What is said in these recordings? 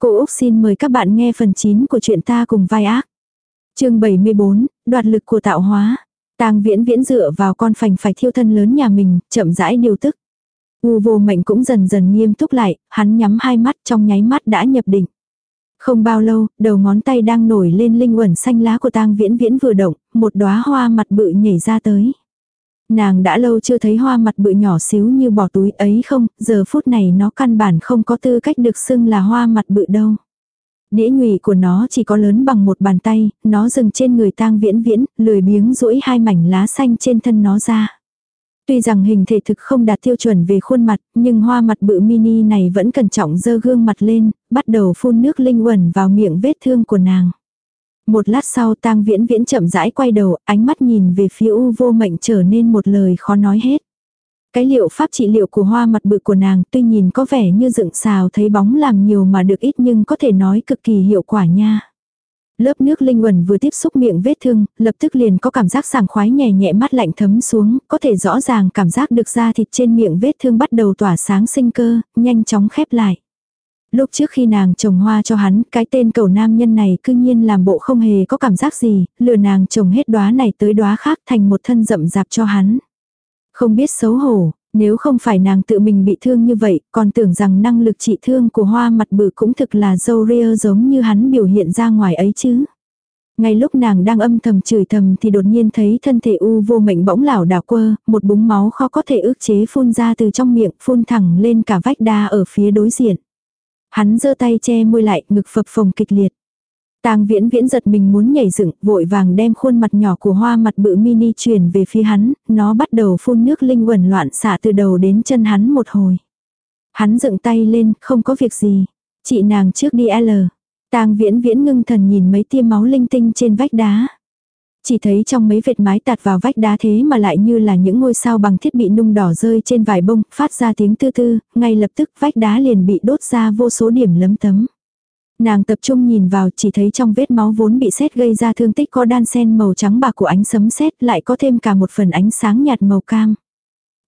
Cô Úc xin mời các bạn nghe phần 9 của chuyện ta cùng vai ác. chương 74, đoạt lực của tạo hóa. Tang viễn viễn dựa vào con phành phải thiêu thân lớn nhà mình, chậm rãi điều tức. U vô mệnh cũng dần dần nghiêm túc lại, hắn nhắm hai mắt trong nháy mắt đã nhập định. Không bao lâu, đầu ngón tay đang nổi lên linh uẩn xanh lá của tang viễn viễn vừa động, một đóa hoa mặt bự nhảy ra tới. Nàng đã lâu chưa thấy hoa mặt bự nhỏ xíu như bỏ túi ấy không, giờ phút này nó căn bản không có tư cách được xưng là hoa mặt bự đâu. Đĩa nhụy của nó chỉ có lớn bằng một bàn tay, nó dừng trên người tang viễn viễn, lười biếng duỗi hai mảnh lá xanh trên thân nó ra. Tuy rằng hình thể thực không đạt tiêu chuẩn về khuôn mặt, nhưng hoa mặt bự mini này vẫn cẩn trọng dơ gương mặt lên, bắt đầu phun nước linh quẩn vào miệng vết thương của nàng. Một lát sau tang viễn viễn chậm rãi quay đầu, ánh mắt nhìn về phía u vô mệnh trở nên một lời khó nói hết. Cái liệu pháp trị liệu của hoa mặt bự của nàng tuy nhìn có vẻ như dựng xào thấy bóng làm nhiều mà được ít nhưng có thể nói cực kỳ hiệu quả nha. Lớp nước linh quẩn vừa tiếp xúc miệng vết thương, lập tức liền có cảm giác sảng khoái nhẹ nhẹ mắt lạnh thấm xuống, có thể rõ ràng cảm giác được da thịt trên miệng vết thương bắt đầu tỏa sáng sinh cơ, nhanh chóng khép lại. Lúc trước khi nàng trồng hoa cho hắn, cái tên cầu nam nhân này cư nhiên làm bộ không hề có cảm giác gì, lừa nàng trồng hết đóa này tới đóa khác thành một thân rậm rạp cho hắn. Không biết xấu hổ, nếu không phải nàng tự mình bị thương như vậy, còn tưởng rằng năng lực trị thương của hoa mặt bự cũng thực là dâu ria giống như hắn biểu hiện ra ngoài ấy chứ. Ngay lúc nàng đang âm thầm chửi thầm thì đột nhiên thấy thân thể u vô mệnh bỗng lảo đảo quơ, một búng máu khó có thể ước chế phun ra từ trong miệng phun thẳng lên cả vách đa ở phía đối diện. Hắn giơ tay che môi lại, ngực phập phồng kịch liệt. Tang viễn viễn giật mình muốn nhảy dựng, vội vàng đem khuôn mặt nhỏ của hoa mặt bự mini truyền về phía hắn, nó bắt đầu phun nước linh quẩn loạn xả từ đầu đến chân hắn một hồi. Hắn dựng tay lên, không có việc gì. Chị nàng trước đi L. Tang viễn viễn ngưng thần nhìn mấy tia máu linh tinh trên vách đá. Chỉ thấy trong mấy vệt mái tạt vào vách đá thế mà lại như là những ngôi sao bằng thiết bị nung đỏ rơi trên vải bông, phát ra tiếng tư tư, ngay lập tức vách đá liền bị đốt ra vô số điểm lấm tấm. Nàng tập trung nhìn vào chỉ thấy trong vết máu vốn bị sét gây ra thương tích có đan sen màu trắng bạc của ánh sấm sét lại có thêm cả một phần ánh sáng nhạt màu cam.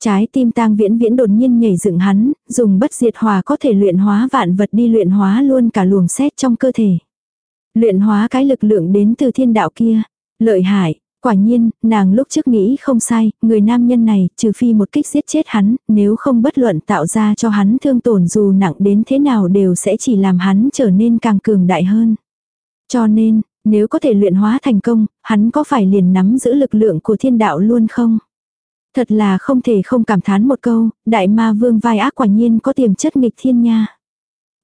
Trái tim tang viễn viễn đột nhiên nhảy dựng hắn, dùng bất diệt hòa có thể luyện hóa vạn vật đi luyện hóa luôn cả luồng sét trong cơ thể. Luyện hóa cái lực lượng đến từ thiên đạo kia. Lợi hại, quả nhiên, nàng lúc trước nghĩ không sai, người nam nhân này, trừ phi một kích giết chết hắn, nếu không bất luận tạo ra cho hắn thương tổn dù nặng đến thế nào đều sẽ chỉ làm hắn trở nên càng cường đại hơn. Cho nên, nếu có thể luyện hóa thành công, hắn có phải liền nắm giữ lực lượng của thiên đạo luôn không? Thật là không thể không cảm thán một câu, đại ma vương vai ác quả nhiên có tiềm chất nghịch thiên nha.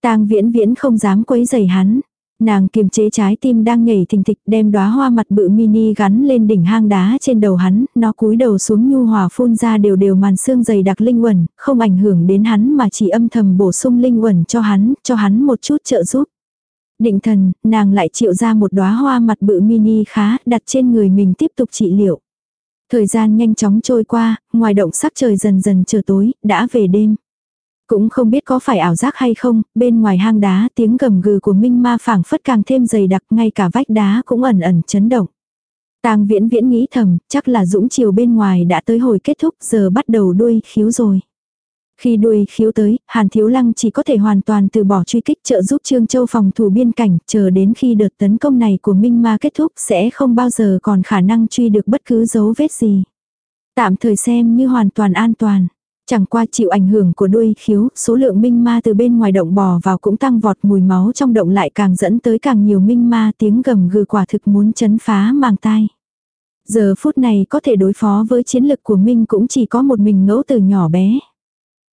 Tang viễn viễn không dám quấy rầy hắn, Nàng kiềm chế trái tim đang nhảy thình thịch đem đóa hoa mặt bự mini gắn lên đỉnh hang đá trên đầu hắn, nó cúi đầu xuống nhu hòa phun ra đều đều màn xương dày đặc linh quẩn, không ảnh hưởng đến hắn mà chỉ âm thầm bổ sung linh quẩn cho hắn, cho hắn một chút trợ giúp. Định thần, nàng lại chịu ra một đóa hoa mặt bự mini khá, đặt trên người mình tiếp tục trị liệu. Thời gian nhanh chóng trôi qua, ngoài động sắc trời dần dần trở tối, đã về đêm. Cũng không biết có phải ảo giác hay không, bên ngoài hang đá tiếng gầm gừ của minh ma phảng phất càng thêm dày đặc ngay cả vách đá cũng ẩn ẩn chấn động. Tang viễn viễn nghĩ thầm, chắc là dũng chiều bên ngoài đã tới hồi kết thúc giờ bắt đầu đuôi khiếu rồi. Khi đuôi khiếu tới, Hàn Thiếu Lăng chỉ có thể hoàn toàn từ bỏ truy kích trợ giúp Trương Châu phòng thủ biên cảnh, chờ đến khi đợt tấn công này của Minh Ma kết thúc sẽ không bao giờ còn khả năng truy được bất cứ dấu vết gì. Tạm thời xem như hoàn toàn an toàn. Chẳng qua chịu ảnh hưởng của đuôi khiếu, số lượng minh ma từ bên ngoài động bò vào cũng tăng vọt mùi máu trong động lại càng dẫn tới càng nhiều minh ma tiếng gầm gừ quả thực muốn chấn phá màng tai. Giờ phút này có thể đối phó với chiến lực của Minh cũng chỉ có một mình ngẫu từ nhỏ bé.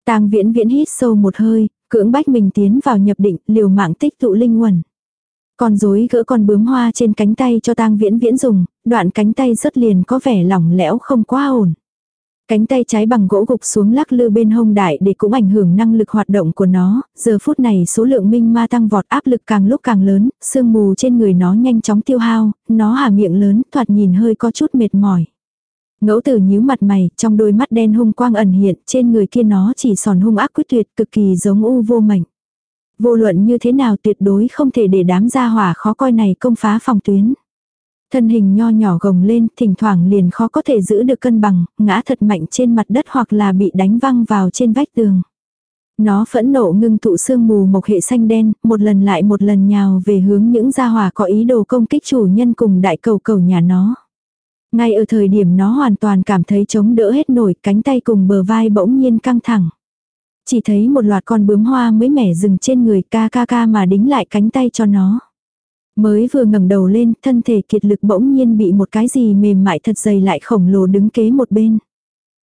Tang viễn viễn hít sâu một hơi, cưỡng bách mình tiến vào nhập định, liều mạng tích tụ linh quần. Con rối gỡ con bướm hoa trên cánh tay cho tang viễn viễn dùng, đoạn cánh tay rất liền có vẻ lỏng lẽo không quá ổn. Cánh tay trái bằng gỗ gục xuống lắc lư bên hông đại để cũng ảnh hưởng năng lực hoạt động của nó, giờ phút này số lượng minh ma tăng vọt áp lực càng lúc càng lớn, sương mù trên người nó nhanh chóng tiêu hao, nó hà miệng lớn, thoạt nhìn hơi có chút mệt mỏi. Ngẫu tử nhíu mặt mày, trong đôi mắt đen hung quang ẩn hiện, trên người kia nó chỉ sòn hung ác quyết tuyệt, cực kỳ giống u vô mảnh Vô luận như thế nào tuyệt đối không thể để đám gia hỏa khó coi này công phá phòng tuyến. Thân hình nho nhỏ gồng lên, thỉnh thoảng liền khó có thể giữ được cân bằng, ngã thật mạnh trên mặt đất hoặc là bị đánh văng vào trên vách tường. Nó phẫn nộ ngưng tụ sương mù mộc hệ xanh đen, một lần lại một lần nhào về hướng những gia hỏa có ý đồ công kích chủ nhân cùng đại cầu cầu nhà nó. Ngay ở thời điểm nó hoàn toàn cảm thấy chống đỡ hết nổi, cánh tay cùng bờ vai bỗng nhiên căng thẳng. Chỉ thấy một loạt con bướm hoa mới mẻ dừng trên người ca ca ca mà đính lại cánh tay cho nó. Mới vừa ngẩng đầu lên, thân thể kiệt lực bỗng nhiên bị một cái gì mềm mại thật dày lại khổng lồ đứng kế một bên.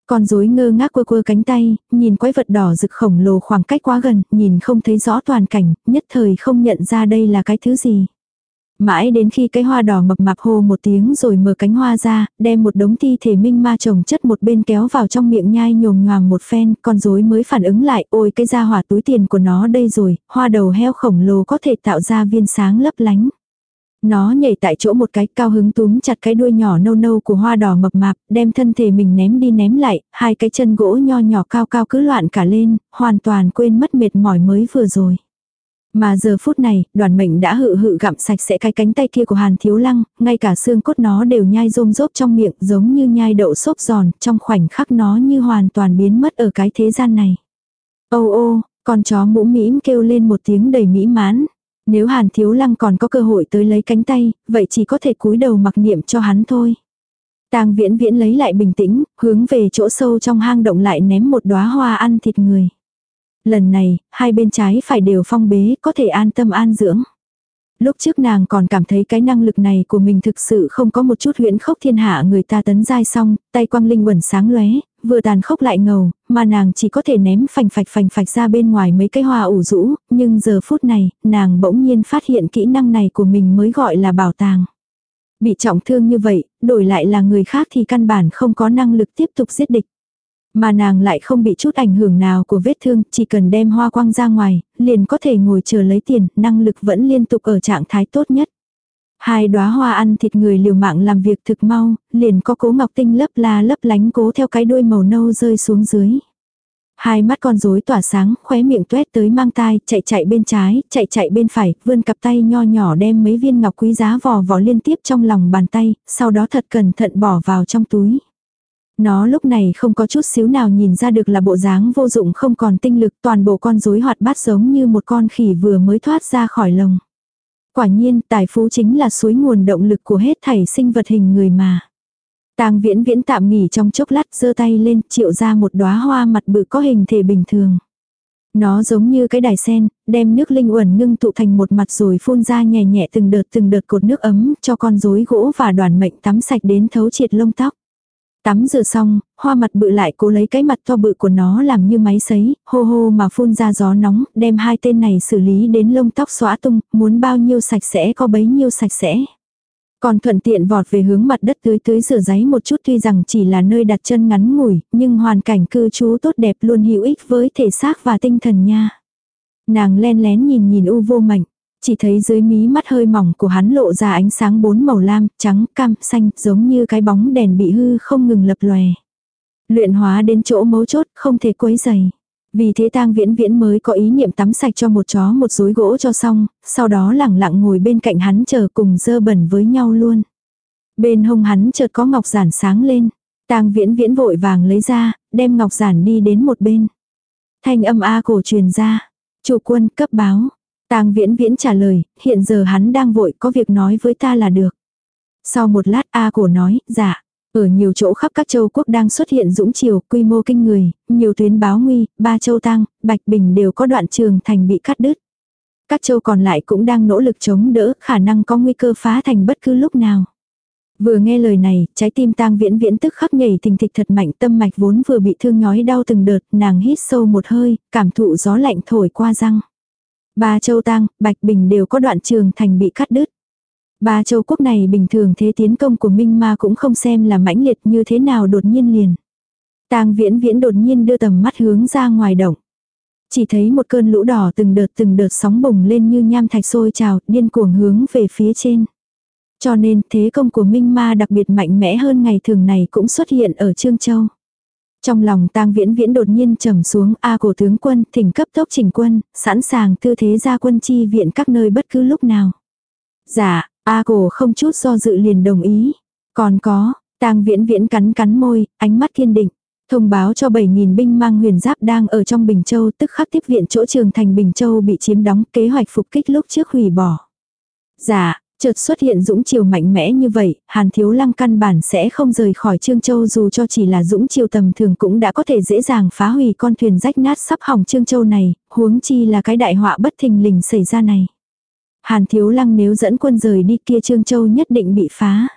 Con rối ngơ ngác quơ quơ cánh tay, nhìn quái vật đỏ rực khổng lồ khoảng cách quá gần, nhìn không thấy rõ toàn cảnh, nhất thời không nhận ra đây là cái thứ gì. Mãi đến khi cái hoa đỏ mập mạp hô một tiếng rồi mở cánh hoa ra, đem một đống thi thể minh ma chồng chất một bên kéo vào trong miệng nhai nhồm nhoàm một phen, con rối mới phản ứng lại, ôi cái da hỏa túi tiền của nó đây rồi, hoa đầu heo khổng lồ có thể tạo ra viên sáng lấp lánh. Nó nhảy tại chỗ một cái cao hứng túm chặt cái đuôi nhỏ nâu nâu của hoa đỏ mập mạp, đem thân thể mình ném đi ném lại, hai cái chân gỗ nho nhỏ cao cao cứ loạn cả lên, hoàn toàn quên mất mệt mỏi mới vừa rồi. Mà giờ phút này, đoàn mệnh đã hự hự gặm sạch sẽ cái cánh tay kia của Hàn Thiếu Lăng, ngay cả xương cốt nó đều nhai rôm rốp trong miệng giống như nhai đậu xốp giòn, trong khoảnh khắc nó như hoàn toàn biến mất ở cái thế gian này. Ô ô, con chó mũ mĩm kêu lên một tiếng đầy mỹ mãn. Nếu Hàn Thiếu Lăng còn có cơ hội tới lấy cánh tay, vậy chỉ có thể cúi đầu mặc niệm cho hắn thôi. Tang Viễn Viễn lấy lại bình tĩnh, hướng về chỗ sâu trong hang động lại ném một đóa hoa ăn thịt người. Lần này, hai bên trái phải đều phong bế, có thể an tâm an dưỡng. Lúc trước nàng còn cảm thấy cái năng lực này của mình thực sự không có một chút huyễn khốc thiên hạ người ta tấn giai xong, tay quang linh quẩn sáng lóe, vừa tàn khốc lại ngầu, mà nàng chỉ có thể ném phành phạch phành phạch ra bên ngoài mấy cái hoa ủ rũ, nhưng giờ phút này, nàng bỗng nhiên phát hiện kỹ năng này của mình mới gọi là bảo tàng. Bị trọng thương như vậy, đổi lại là người khác thì căn bản không có năng lực tiếp tục giết địch. Mà nàng lại không bị chút ảnh hưởng nào của vết thương, chỉ cần đem hoa quang ra ngoài, liền có thể ngồi chờ lấy tiền, năng lực vẫn liên tục ở trạng thái tốt nhất. Hai đóa hoa ăn thịt người liều mạng làm việc thực mau, liền có cố ngọc tinh lấp la lấp lánh cố theo cái đuôi màu nâu rơi xuống dưới. Hai mắt con rối tỏa sáng, khóe miệng tuét tới mang tai, chạy chạy bên trái, chạy chạy bên phải, vươn cặp tay nho nhỏ đem mấy viên ngọc quý giá vò vò liên tiếp trong lòng bàn tay, sau đó thật cẩn thận bỏ vào trong túi. Nó lúc này không có chút xíu nào nhìn ra được là bộ dáng vô dụng không còn tinh lực toàn bộ con rối hoạt bát giống như một con khỉ vừa mới thoát ra khỏi lồng. Quả nhiên tài phú chính là suối nguồn động lực của hết thảy sinh vật hình người mà. Tang viễn viễn tạm nghỉ trong chốc lát giơ tay lên triệu ra một đóa hoa mặt bự có hình thể bình thường. Nó giống như cái đài sen, đem nước linh uẩn ngưng tụ thành một mặt rồi phun ra nhẹ nhẹ từng đợt từng đợt cột nước ấm cho con rối gỗ và đoàn mệnh tắm sạch đến thấu triệt lông tóc. Tắm rửa xong, hoa mặt bự lại cố lấy cái mặt to bự của nó làm như máy sấy, hô hô mà phun ra gió nóng, đem hai tên này xử lý đến lông tóc xóa tung, muốn bao nhiêu sạch sẽ có bấy nhiêu sạch sẽ. Còn thuận tiện vọt về hướng mặt đất tưới tưới rửa giấy một chút tuy rằng chỉ là nơi đặt chân ngắn ngủi, nhưng hoàn cảnh cư trú tốt đẹp luôn hữu ích với thể xác và tinh thần nha. Nàng len lén nhìn nhìn u vô mạnh, chỉ thấy dưới mí mắt hơi mỏng của hắn lộ ra ánh sáng bốn màu lam, trắng, cam, xanh, giống như cái bóng đèn bị hư không ngừng lập lòe. Luyện hóa đến chỗ mấu chốt, không thể quấy dày. Vì thế tang viễn viễn mới có ý niệm tắm sạch cho một chó một rối gỗ cho xong, sau đó lẳng lặng ngồi bên cạnh hắn chờ cùng dơ bẩn với nhau luôn. Bên hông hắn chợt có ngọc giản sáng lên. tang viễn viễn vội vàng lấy ra, đem ngọc giản đi đến một bên. Thanh âm A cổ truyền ra. Chủ quân cấp báo. Tang viễn viễn trả lời, hiện giờ hắn đang vội có việc nói với ta là được. Sau một lát A cổ nói, dạ. Ở nhiều chỗ khắp các châu quốc đang xuất hiện dũng chiều, quy mô kinh người, nhiều tuyến báo nguy, ba châu tăng, bạch bình đều có đoạn trường thành bị cắt đứt. Các châu còn lại cũng đang nỗ lực chống đỡ, khả năng có nguy cơ phá thành bất cứ lúc nào. Vừa nghe lời này, trái tim tang viễn viễn tức khắc nhảy thình thịch thật mạnh tâm mạch vốn vừa bị thương nhói đau từng đợt, nàng hít sâu một hơi, cảm thụ gió lạnh thổi qua răng. Ba châu tang, Bạch Bình đều có đoạn trường thành bị cắt đứt. Ba châu quốc này bình thường thế tiến công của Minh Ma cũng không xem là mãnh liệt như thế nào đột nhiên liền. Tang viễn viễn đột nhiên đưa tầm mắt hướng ra ngoài động. Chỉ thấy một cơn lũ đỏ từng đợt từng đợt sóng bùng lên như nham thạch sôi trào, điên cuồng hướng về phía trên. Cho nên thế công của Minh Ma đặc biệt mạnh mẽ hơn ngày thường này cũng xuất hiện ở Trương Châu. Trong lòng tang viễn viễn đột nhiên trầm xuống A cổ tướng quân thỉnh cấp tốc chỉnh quân, sẵn sàng tư thế ra quân chi viện các nơi bất cứ lúc nào. Dạ, A cổ không chút do dự liền đồng ý. Còn có, tang viễn viễn cắn cắn môi, ánh mắt kiên định. Thông báo cho 7.000 binh mang huyền giáp đang ở trong Bình Châu tức khắc tiếp viện chỗ trường thành Bình Châu bị chiếm đóng kế hoạch phục kích lúc trước hủy bỏ. Dạ, chợt xuất hiện dũng chiều mạnh mẽ như vậy, Hàn Thiếu Lăng căn bản sẽ không rời khỏi Trương Châu dù cho chỉ là dũng chiều tầm thường cũng đã có thể dễ dàng phá hủy con thuyền rách nát sắp hỏng Trương Châu này, huống chi là cái đại họa bất thình lình xảy ra này. Hàn Thiếu Lăng nếu dẫn quân rời đi kia Trương Châu nhất định bị phá.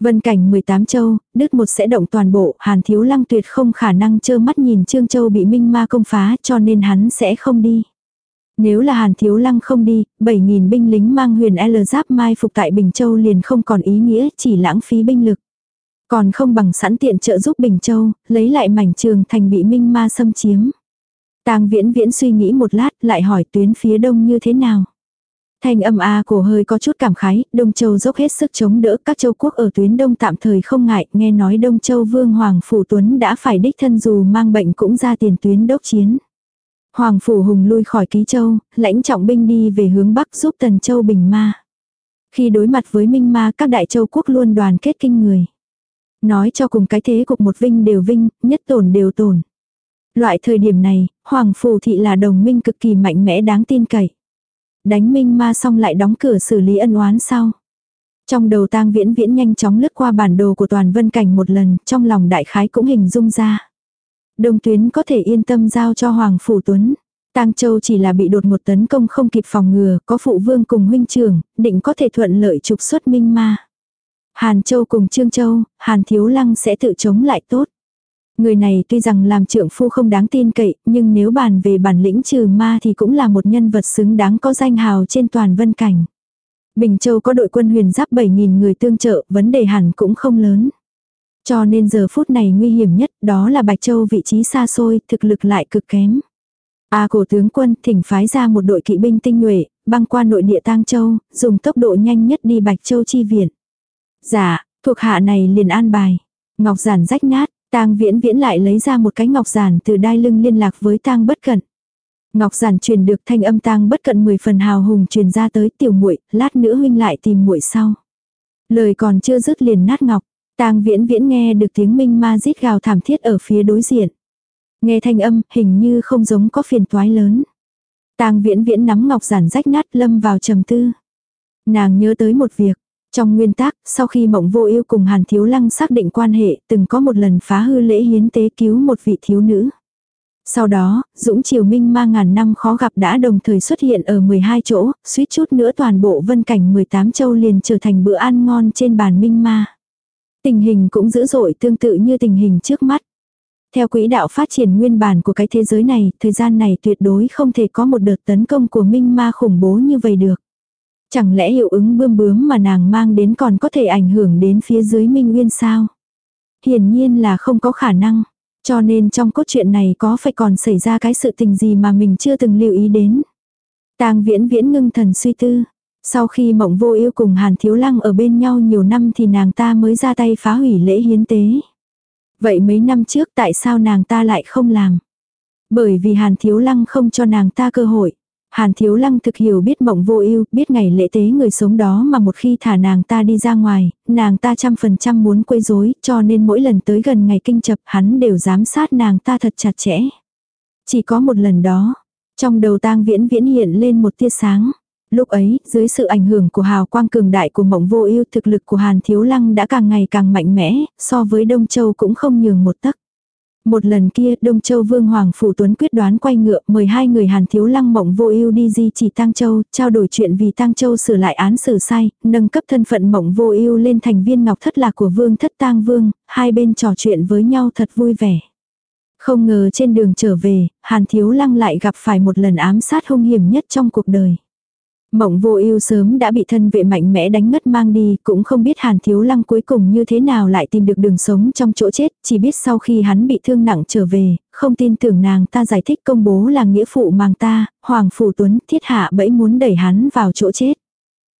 Vân cảnh 18 châu, đứt một sẽ động toàn bộ, Hàn Thiếu Lăng tuyệt không khả năng trơ mắt nhìn Trương Châu bị Minh Ma công phá cho nên hắn sẽ không đi. Nếu là Hàn Thiếu Lăng không đi, 7.000 binh lính mang huyền L giáp mai phục tại Bình Châu liền không còn ý nghĩa, chỉ lãng phí binh lực. Còn không bằng sẵn tiện trợ giúp Bình Châu, lấy lại mảnh trường thành bị Minh Ma xâm chiếm. Tang viễn viễn suy nghĩ một lát, lại hỏi tuyến phía đông như thế nào. Thanh âm A cổ hơi có chút cảm khái, Đông Châu dốc hết sức chống đỡ các châu quốc ở tuyến đông tạm thời không ngại, nghe nói Đông Châu Vương Hoàng Phủ Tuấn đã phải đích thân dù mang bệnh cũng ra tiền tuyến đốc chiến. Hoàng Phủ Hùng lui khỏi Ký Châu, lãnh trọng binh đi về hướng Bắc giúp Tần Châu bình ma. Khi đối mặt với Minh Ma các đại châu quốc luôn đoàn kết kinh người. Nói cho cùng cái thế cục một vinh đều vinh, nhất tổn đều tổn. Loại thời điểm này, Hoàng Phủ Thị là đồng minh cực kỳ mạnh mẽ đáng tin cậy. Đánh minh ma xong lại đóng cửa xử lý ân oán sau. Trong đầu tang viễn viễn nhanh chóng lướt qua bản đồ của toàn vân cảnh một lần, trong lòng đại khái cũng hình dung ra. Đông tuyến có thể yên tâm giao cho Hoàng Phủ Tuấn. Tang Châu chỉ là bị đột một tấn công không kịp phòng ngừa, có phụ vương cùng huynh trưởng, định có thể thuận lợi trục xuất minh ma. Hàn Châu cùng Trương Châu, Hàn Thiếu Lăng sẽ tự chống lại tốt. Người này tuy rằng làm trưởng phu không đáng tin cậy, nhưng nếu bàn về bản lĩnh trừ ma thì cũng là một nhân vật xứng đáng có danh hào trên toàn vân cảnh. Bình Châu có đội quân huyền giáp 7.000 người tương trợ, vấn đề hẳn cũng không lớn. Cho nên giờ phút này nguy hiểm nhất đó là Bạch Châu vị trí xa xôi, thực lực lại cực kém. A cổ tướng quân thỉnh phái ra một đội kỵ binh tinh nhuệ, băng qua nội địa Tang Châu, dùng tốc độ nhanh nhất đi Bạch Châu chi viện. Dạ, thuộc hạ này liền an bài. Ngọc giản rách nát, Tang Viễn Viễn lại lấy ra một cái ngọc giản từ đai lưng liên lạc với Tang Bất Cận. Ngọc giản truyền được thanh âm Tang Bất Cận 10 phần hào hùng truyền ra tới tiểu muội, lát nữa huynh lại tìm muội sau. Lời còn chưa dứt liền nát ngọc, Tang Viễn Viễn nghe được tiếng minh ma rít gào thảm thiết ở phía đối diện. Nghe thanh âm, hình như không giống có phiền toái lớn. Tang Viễn Viễn nắm ngọc giản rách nát lâm vào trầm tư. Nàng nhớ tới một việc, trong nguyên tắc, sau khi mộng vô yêu cùng Hàn Thiếu Lăng xác định quan hệ, từng có một lần phá hư lễ hiến tế cứu một vị thiếu nữ. Sau đó, Dũng Triều Minh ma ngàn năm khó gặp đã đồng thời xuất hiện ở 12 chỗ, suýt chút nữa toàn bộ vân cảnh 18 châu liền trở thành bữa ăn ngon trên bàn Minh ma. Tình hình cũng dữ dội tương tự như tình hình trước mắt. Theo quỹ đạo phát triển nguyên bản của cái thế giới này, thời gian này tuyệt đối không thể có một đợt tấn công của Minh ma khủng bố như vậy được. Chẳng lẽ hiệu ứng bươm bướm mà nàng mang đến còn có thể ảnh hưởng đến phía dưới Minh Nguyên sao? Hiển nhiên là không có khả năng. Cho nên trong cốt truyện này có phải còn xảy ra cái sự tình gì mà mình chưa từng lưu ý đến. Tang viễn viễn ngưng thần suy tư. Sau khi mộng vô yêu cùng Hàn Thiếu Lăng ở bên nhau nhiều năm thì nàng ta mới ra tay phá hủy lễ hiến tế. Vậy mấy năm trước tại sao nàng ta lại không làm? Bởi vì Hàn Thiếu Lăng không cho nàng ta cơ hội. Hàn Thiếu Lăng thực hiểu biết mộng vô ưu, biết ngày lễ tế người sống đó mà một khi thả nàng ta đi ra ngoài, nàng ta trăm phần trăm muốn quấy rối, cho nên mỗi lần tới gần ngày kinh chập hắn đều giám sát nàng ta thật chặt chẽ. Chỉ có một lần đó, trong đầu tang viễn viễn hiện lên một tia sáng. Lúc ấy, dưới sự ảnh hưởng của hào quang cường đại của mộng vô ưu thực lực của Hàn Thiếu Lăng đã càng ngày càng mạnh mẽ, so với Đông Châu cũng không nhường một tấc. Một lần kia, Đông Châu Vương Hoàng Phủ Tuấn quyết đoán quay ngựa, mời hai người Hàn Thiếu Lăng Mộng Vô Ưu đi di chỉ Tăng Châu, trao đổi chuyện vì Tăng Châu sửa lại án xử sai, nâng cấp thân phận Mộng Vô Ưu lên thành viên ngọc thất lạc của Vương Thất Tang Vương, hai bên trò chuyện với nhau thật vui vẻ. Không ngờ trên đường trở về, Hàn Thiếu Lăng lại gặp phải một lần ám sát hung hiểm nhất trong cuộc đời. Mộng vô ưu sớm đã bị thân vệ mạnh mẽ đánh ngất mang đi, cũng không biết Hàn Thiếu Lăng cuối cùng như thế nào lại tìm được đường sống trong chỗ chết, chỉ biết sau khi hắn bị thương nặng trở về, không tin tưởng nàng ta giải thích công bố là nghĩa phụ mang ta, Hoàng Phủ Tuấn thiết hạ bẫy muốn đẩy hắn vào chỗ chết.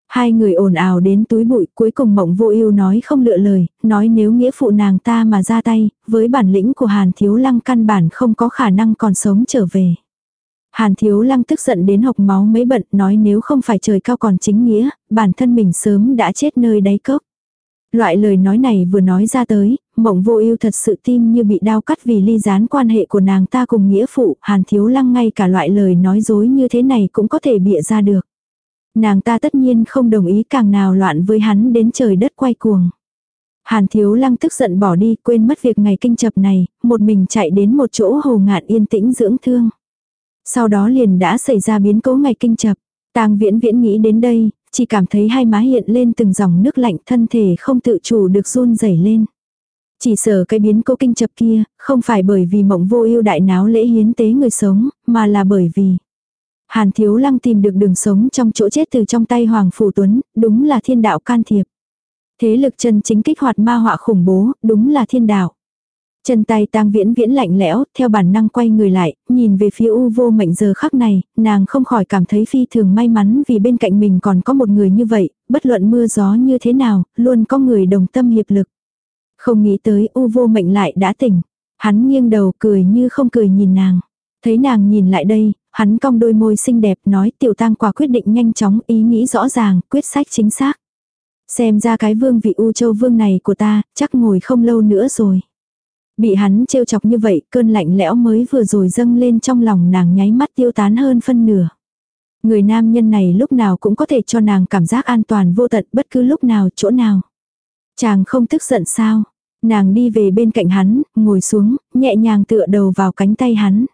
Hai người ồn ào đến túi bụi cuối cùng mộng vô ưu nói không lựa lời, nói nếu nghĩa phụ nàng ta mà ra tay, với bản lĩnh của Hàn Thiếu Lăng căn bản không có khả năng còn sống trở về. Hàn thiếu lăng tức giận đến hộc máu mấy bận nói nếu không phải trời cao còn chính nghĩa, bản thân mình sớm đã chết nơi đáy cốc. Loại lời nói này vừa nói ra tới, mộng vô ưu thật sự tim như bị đau cắt vì ly gián quan hệ của nàng ta cùng nghĩa phụ, hàn thiếu lăng ngay cả loại lời nói dối như thế này cũng có thể bịa ra được. Nàng ta tất nhiên không đồng ý càng nào loạn với hắn đến trời đất quay cuồng. Hàn thiếu lăng tức giận bỏ đi quên mất việc ngày kinh chập này, một mình chạy đến một chỗ hồ ngạn yên tĩnh dưỡng thương. Sau đó liền đã xảy ra biến cố ngày kinh chập. Tang viễn viễn nghĩ đến đây, chỉ cảm thấy hai má hiện lên từng dòng nước lạnh thân thể không tự chủ được run rẩy lên. Chỉ sợ cái biến cố kinh chập kia, không phải bởi vì mộng vô ưu đại náo lễ hiến tế người sống, mà là bởi vì Hàn Thiếu Lăng tìm được đường sống trong chỗ chết từ trong tay Hoàng Phủ Tuấn, đúng là thiên đạo can thiệp. Thế lực chân chính kích hoạt ma họa khủng bố, đúng là thiên đạo. Chân tay tang viễn viễn lạnh lẽo, theo bản năng quay người lại, nhìn về phía u vô mệnh giờ khắc này, nàng không khỏi cảm thấy phi thường may mắn vì bên cạnh mình còn có một người như vậy, bất luận mưa gió như thế nào, luôn có người đồng tâm hiệp lực. Không nghĩ tới u vô mệnh lại đã tỉnh. Hắn nghiêng đầu cười như không cười nhìn nàng. Thấy nàng nhìn lại đây, hắn cong đôi môi xinh đẹp nói tiểu tang quả quyết định nhanh chóng ý nghĩ rõ ràng, quyết sách chính xác. Xem ra cái vương vị u châu vương này của ta, chắc ngồi không lâu nữa rồi. Bị hắn trêu chọc như vậy, cơn lạnh lẽo mới vừa rồi dâng lên trong lòng nàng nháy mắt tiêu tán hơn phân nửa. Người nam nhân này lúc nào cũng có thể cho nàng cảm giác an toàn vô tận bất cứ lúc nào, chỗ nào. Chàng không tức giận sao? Nàng đi về bên cạnh hắn, ngồi xuống, nhẹ nhàng tựa đầu vào cánh tay hắn.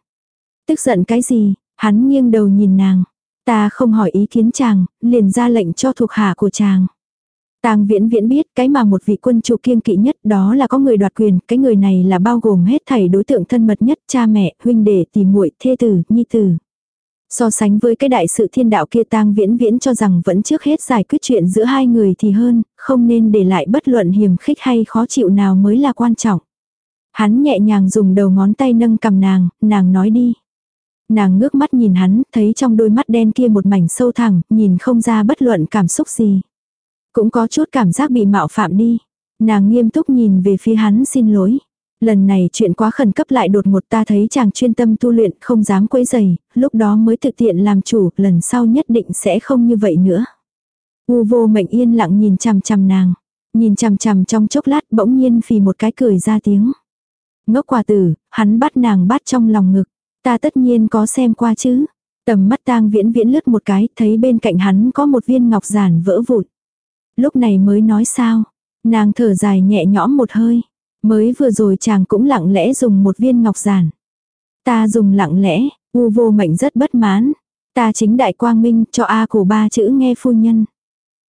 Tức giận cái gì? Hắn nghiêng đầu nhìn nàng. Ta không hỏi ý kiến chàng, liền ra lệnh cho thuộc hạ của chàng. Tang viễn viễn biết cái mà một vị quân chủ kiêng kỵ nhất đó là có người đoạt quyền, cái người này là bao gồm hết thảy đối tượng thân mật nhất, cha mẹ, huynh đệ, tỷ muội, thê tử, nhi tử. So sánh với cái đại sự thiên đạo kia tang viễn viễn cho rằng vẫn trước hết giải quyết chuyện giữa hai người thì hơn, không nên để lại bất luận hiểm khích hay khó chịu nào mới là quan trọng. Hắn nhẹ nhàng dùng đầu ngón tay nâng cầm nàng, nàng nói đi. Nàng ngước mắt nhìn hắn, thấy trong đôi mắt đen kia một mảnh sâu thẳng, nhìn không ra bất luận cảm xúc gì. Cũng có chút cảm giác bị mạo phạm đi. Nàng nghiêm túc nhìn về phía hắn xin lỗi. Lần này chuyện quá khẩn cấp lại đột ngột ta thấy chàng chuyên tâm tu luyện không dám quấy giày, lúc đó mới thực tiện làm chủ, lần sau nhất định sẽ không như vậy nữa. U vô mệnh yên lặng nhìn chằm chằm nàng. Nhìn chằm chằm trong chốc lát bỗng nhiên phì một cái cười ra tiếng. Ngốc quả tử, hắn bắt nàng bắt trong lòng ngực. Ta tất nhiên có xem qua chứ. Tầm mắt tang viễn viễn lướt một cái, thấy bên cạnh hắn có một viên ngọc giản vỡ vụn. Lúc này mới nói sao. Nàng thở dài nhẹ nhõm một hơi. Mới vừa rồi chàng cũng lặng lẽ dùng một viên ngọc giản. Ta dùng lặng lẽ, u vô mệnh rất bất mãn. Ta chính đại quang minh cho A cổ ba chữ nghe phu nhân.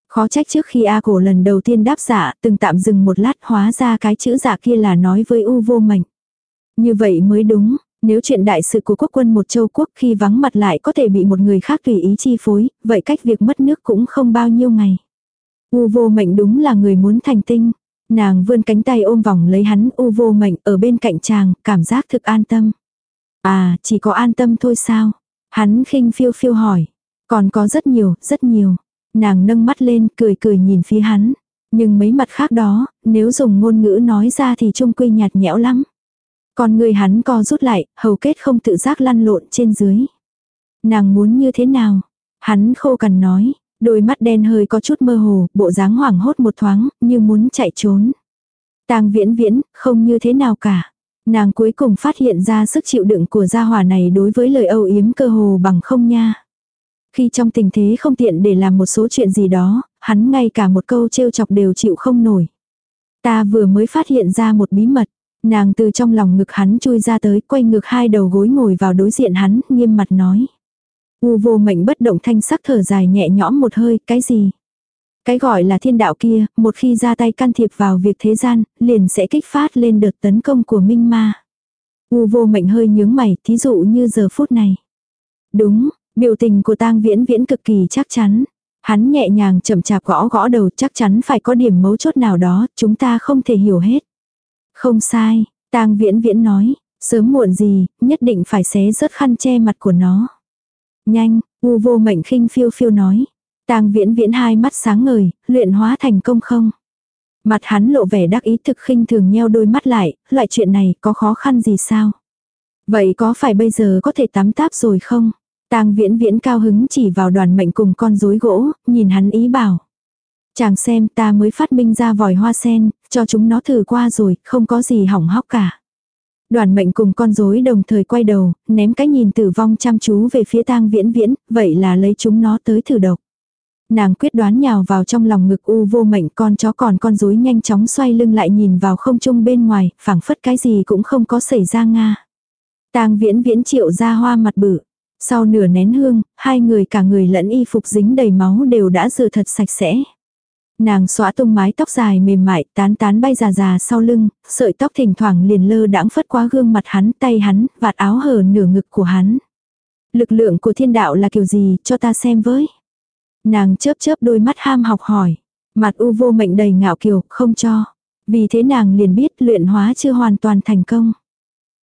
Khó trách trước khi A cổ lần đầu tiên đáp giả, từng tạm dừng một lát hóa ra cái chữ giả kia là nói với u vô mệnh. Như vậy mới đúng, nếu chuyện đại sự của quốc quân một châu quốc khi vắng mặt lại có thể bị một người khác tùy ý chi phối, vậy cách việc mất nước cũng không bao nhiêu ngày. U vô mệnh đúng là người muốn thành tinh. Nàng vươn cánh tay ôm vòng lấy hắn u vô mệnh ở bên cạnh chàng, cảm giác thực an tâm. À, chỉ có an tâm thôi sao? Hắn khinh phiêu phiêu hỏi. Còn có rất nhiều, rất nhiều. Nàng nâng mắt lên, cười cười nhìn phía hắn. Nhưng mấy mặt khác đó, nếu dùng ngôn ngữ nói ra thì trung quy nhạt nhẽo lắm. Còn người hắn co rút lại, hầu kết không tự giác lăn lộn trên dưới. Nàng muốn như thế nào? Hắn khô cằn nói, Đôi mắt đen hơi có chút mơ hồ, bộ dáng hoảng hốt một thoáng, như muốn chạy trốn. Tang viễn viễn, không như thế nào cả. Nàng cuối cùng phát hiện ra sức chịu đựng của gia hỏa này đối với lời âu yếm cơ hồ bằng không nha. Khi trong tình thế không tiện để làm một số chuyện gì đó, hắn ngay cả một câu trêu chọc đều chịu không nổi. Ta vừa mới phát hiện ra một bí mật. Nàng từ trong lòng ngực hắn chui ra tới, quay ngược hai đầu gối ngồi vào đối diện hắn, nghiêm mặt nói. U vô mệnh bất động thanh sắc thở dài nhẹ nhõm một hơi, cái gì? Cái gọi là thiên đạo kia, một khi ra tay can thiệp vào việc thế gian, liền sẽ kích phát lên đợt tấn công của minh ma. U vô mệnh hơi nhướng mày, thí dụ như giờ phút này. Đúng, biểu tình của tang viễn viễn cực kỳ chắc chắn. Hắn nhẹ nhàng chậm chạp gõ gõ đầu chắc chắn phải có điểm mấu chốt nào đó, chúng ta không thể hiểu hết. Không sai, tang viễn viễn nói, sớm muộn gì, nhất định phải xé rớt khăn che mặt của nó. Nhanh, u vô mệnh khinh phiêu phiêu nói. Tang viễn viễn hai mắt sáng ngời, luyện hóa thành công không. Mặt hắn lộ vẻ đắc ý thực khinh thường nheo đôi mắt lại, loại chuyện này có khó khăn gì sao? Vậy có phải bây giờ có thể tắm táp rồi không? Tang viễn viễn cao hứng chỉ vào đoàn mệnh cùng con rối gỗ, nhìn hắn ý bảo. Chàng xem ta mới phát minh ra vòi hoa sen, cho chúng nó thử qua rồi, không có gì hỏng hóc cả. Đoàn mệnh cùng con rối đồng thời quay đầu, ném cái nhìn tử vong chăm chú về phía tang viễn viễn, vậy là lấy chúng nó tới thử độc. Nàng quyết đoán nhào vào trong lòng ngực u vô mệnh con chó còn con rối nhanh chóng xoay lưng lại nhìn vào không trung bên ngoài, phảng phất cái gì cũng không có xảy ra nga. tang viễn viễn triệu ra hoa mặt bự. Sau nửa nén hương, hai người cả người lẫn y phục dính đầy máu đều đã rửa thật sạch sẽ. Nàng xóa tung mái tóc dài mềm mại, tán tán bay già già sau lưng, sợi tóc thỉnh thoảng liền lơ đãng phất qua gương mặt hắn, tay hắn, vạt áo hở nửa ngực của hắn. Lực lượng của thiên đạo là kiểu gì, cho ta xem với. Nàng chớp chớp đôi mắt ham học hỏi. Mặt u vô mệnh đầy ngạo kiều, không cho. Vì thế nàng liền biết luyện hóa chưa hoàn toàn thành công.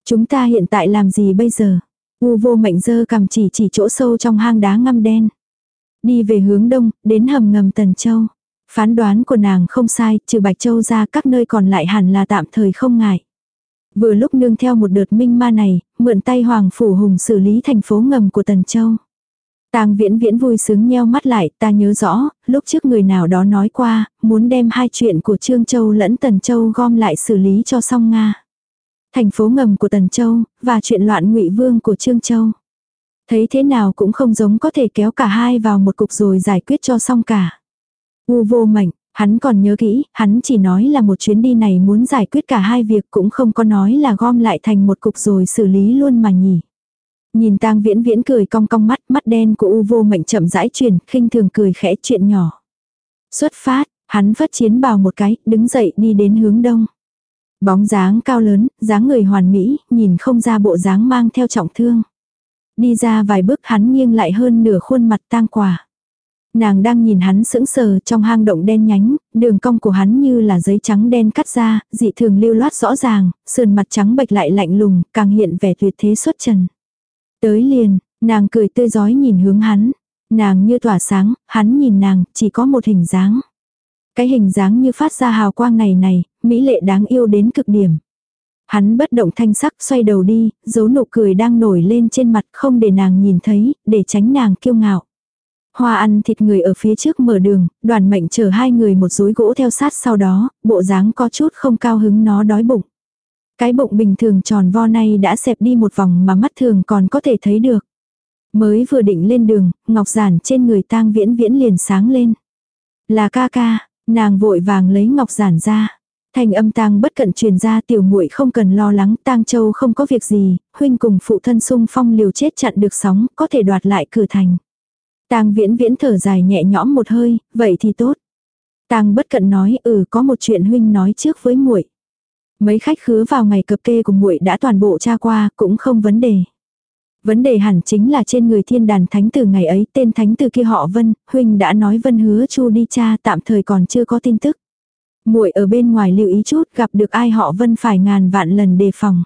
Chúng ta hiện tại làm gì bây giờ? U vô mệnh dơ cầm chỉ chỉ chỗ sâu trong hang đá ngăm đen. Đi về hướng đông, đến hầm ngầm Tần Châu. Phán đoán của nàng không sai, trừ Bạch Châu ra các nơi còn lại hẳn là tạm thời không ngại. Vừa lúc nương theo một đợt minh ma này, mượn tay Hoàng Phủ Hùng xử lý thành phố ngầm của Tần Châu. Tang viễn viễn vui sướng nheo mắt lại, ta nhớ rõ, lúc trước người nào đó nói qua, muốn đem hai chuyện của Trương Châu lẫn Tần Châu gom lại xử lý cho xong Nga. Thành phố ngầm của Tần Châu, và chuyện loạn ngụy vương của Trương Châu. Thấy thế nào cũng không giống có thể kéo cả hai vào một cục rồi giải quyết cho xong cả. U vô mạnh, hắn còn nhớ kỹ, hắn chỉ nói là một chuyến đi này muốn giải quyết cả hai việc cũng không có nói là gom lại thành một cục rồi xử lý luôn mà nhỉ. Nhìn tang viễn viễn cười cong cong mắt, mắt đen của u vô mệnh chậm rãi chuyển, khinh thường cười khẽ chuyện nhỏ. Xuất phát, hắn vất chiến bào một cái, đứng dậy đi đến hướng đông. Bóng dáng cao lớn, dáng người hoàn mỹ, nhìn không ra bộ dáng mang theo trọng thương. Đi ra vài bước hắn nghiêng lại hơn nửa khuôn mặt tang quả. Nàng đang nhìn hắn sững sờ trong hang động đen nhánh, đường cong của hắn như là giấy trắng đen cắt ra, dị thường lưu loát rõ ràng, sườn mặt trắng bệch lại lạnh lùng, càng hiện vẻ tuyệt thế xuất trần. Tới liền, nàng cười tươi giói nhìn hướng hắn. Nàng như tỏa sáng, hắn nhìn nàng, chỉ có một hình dáng. Cái hình dáng như phát ra hào quang này này, mỹ lệ đáng yêu đến cực điểm. Hắn bất động thanh sắc xoay đầu đi, dấu nụ cười đang nổi lên trên mặt không để nàng nhìn thấy, để tránh nàng kiêu ngạo. Hoa ăn thịt người ở phía trước mở đường, đoàn mệnh chở hai người một rối gỗ theo sát sau đó, bộ dáng có chút không cao hứng nó đói bụng. Cái bụng bình thường tròn vo này đã xẹp đi một vòng mà mắt thường còn có thể thấy được. Mới vừa định lên đường, ngọc giản trên người tang viễn viễn liền sáng lên. Là ca ca, nàng vội vàng lấy ngọc giản ra. Thành âm tang bất cận truyền ra tiểu muội không cần lo lắng tang châu không có việc gì, huynh cùng phụ thân sung phong liều chết chặn được sóng, có thể đoạt lại cửa thành. Tang viễn viễn thở dài nhẹ nhõm một hơi, vậy thì tốt. Tang bất cận nói ừ có một chuyện huynh nói trước với muội. Mấy khách khứa vào ngày cập kê của muội đã toàn bộ tra qua, cũng không vấn đề. Vấn đề hẳn chính là trên người thiên đàn thánh tử ngày ấy, tên thánh tử kia họ Vân, huynh đã nói Vân hứa Chu đi cha, tạm thời còn chưa có tin tức. Muội ở bên ngoài lưu ý chút, gặp được ai họ Vân phải ngàn vạn lần đề phòng.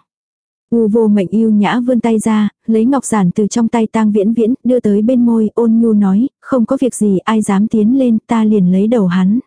U vô mệnh yêu nhã vươn tay ra, lấy ngọc giản từ trong tay tang viễn viễn, đưa tới bên môi, ôn nhu nói, không có việc gì ai dám tiến lên, ta liền lấy đầu hắn.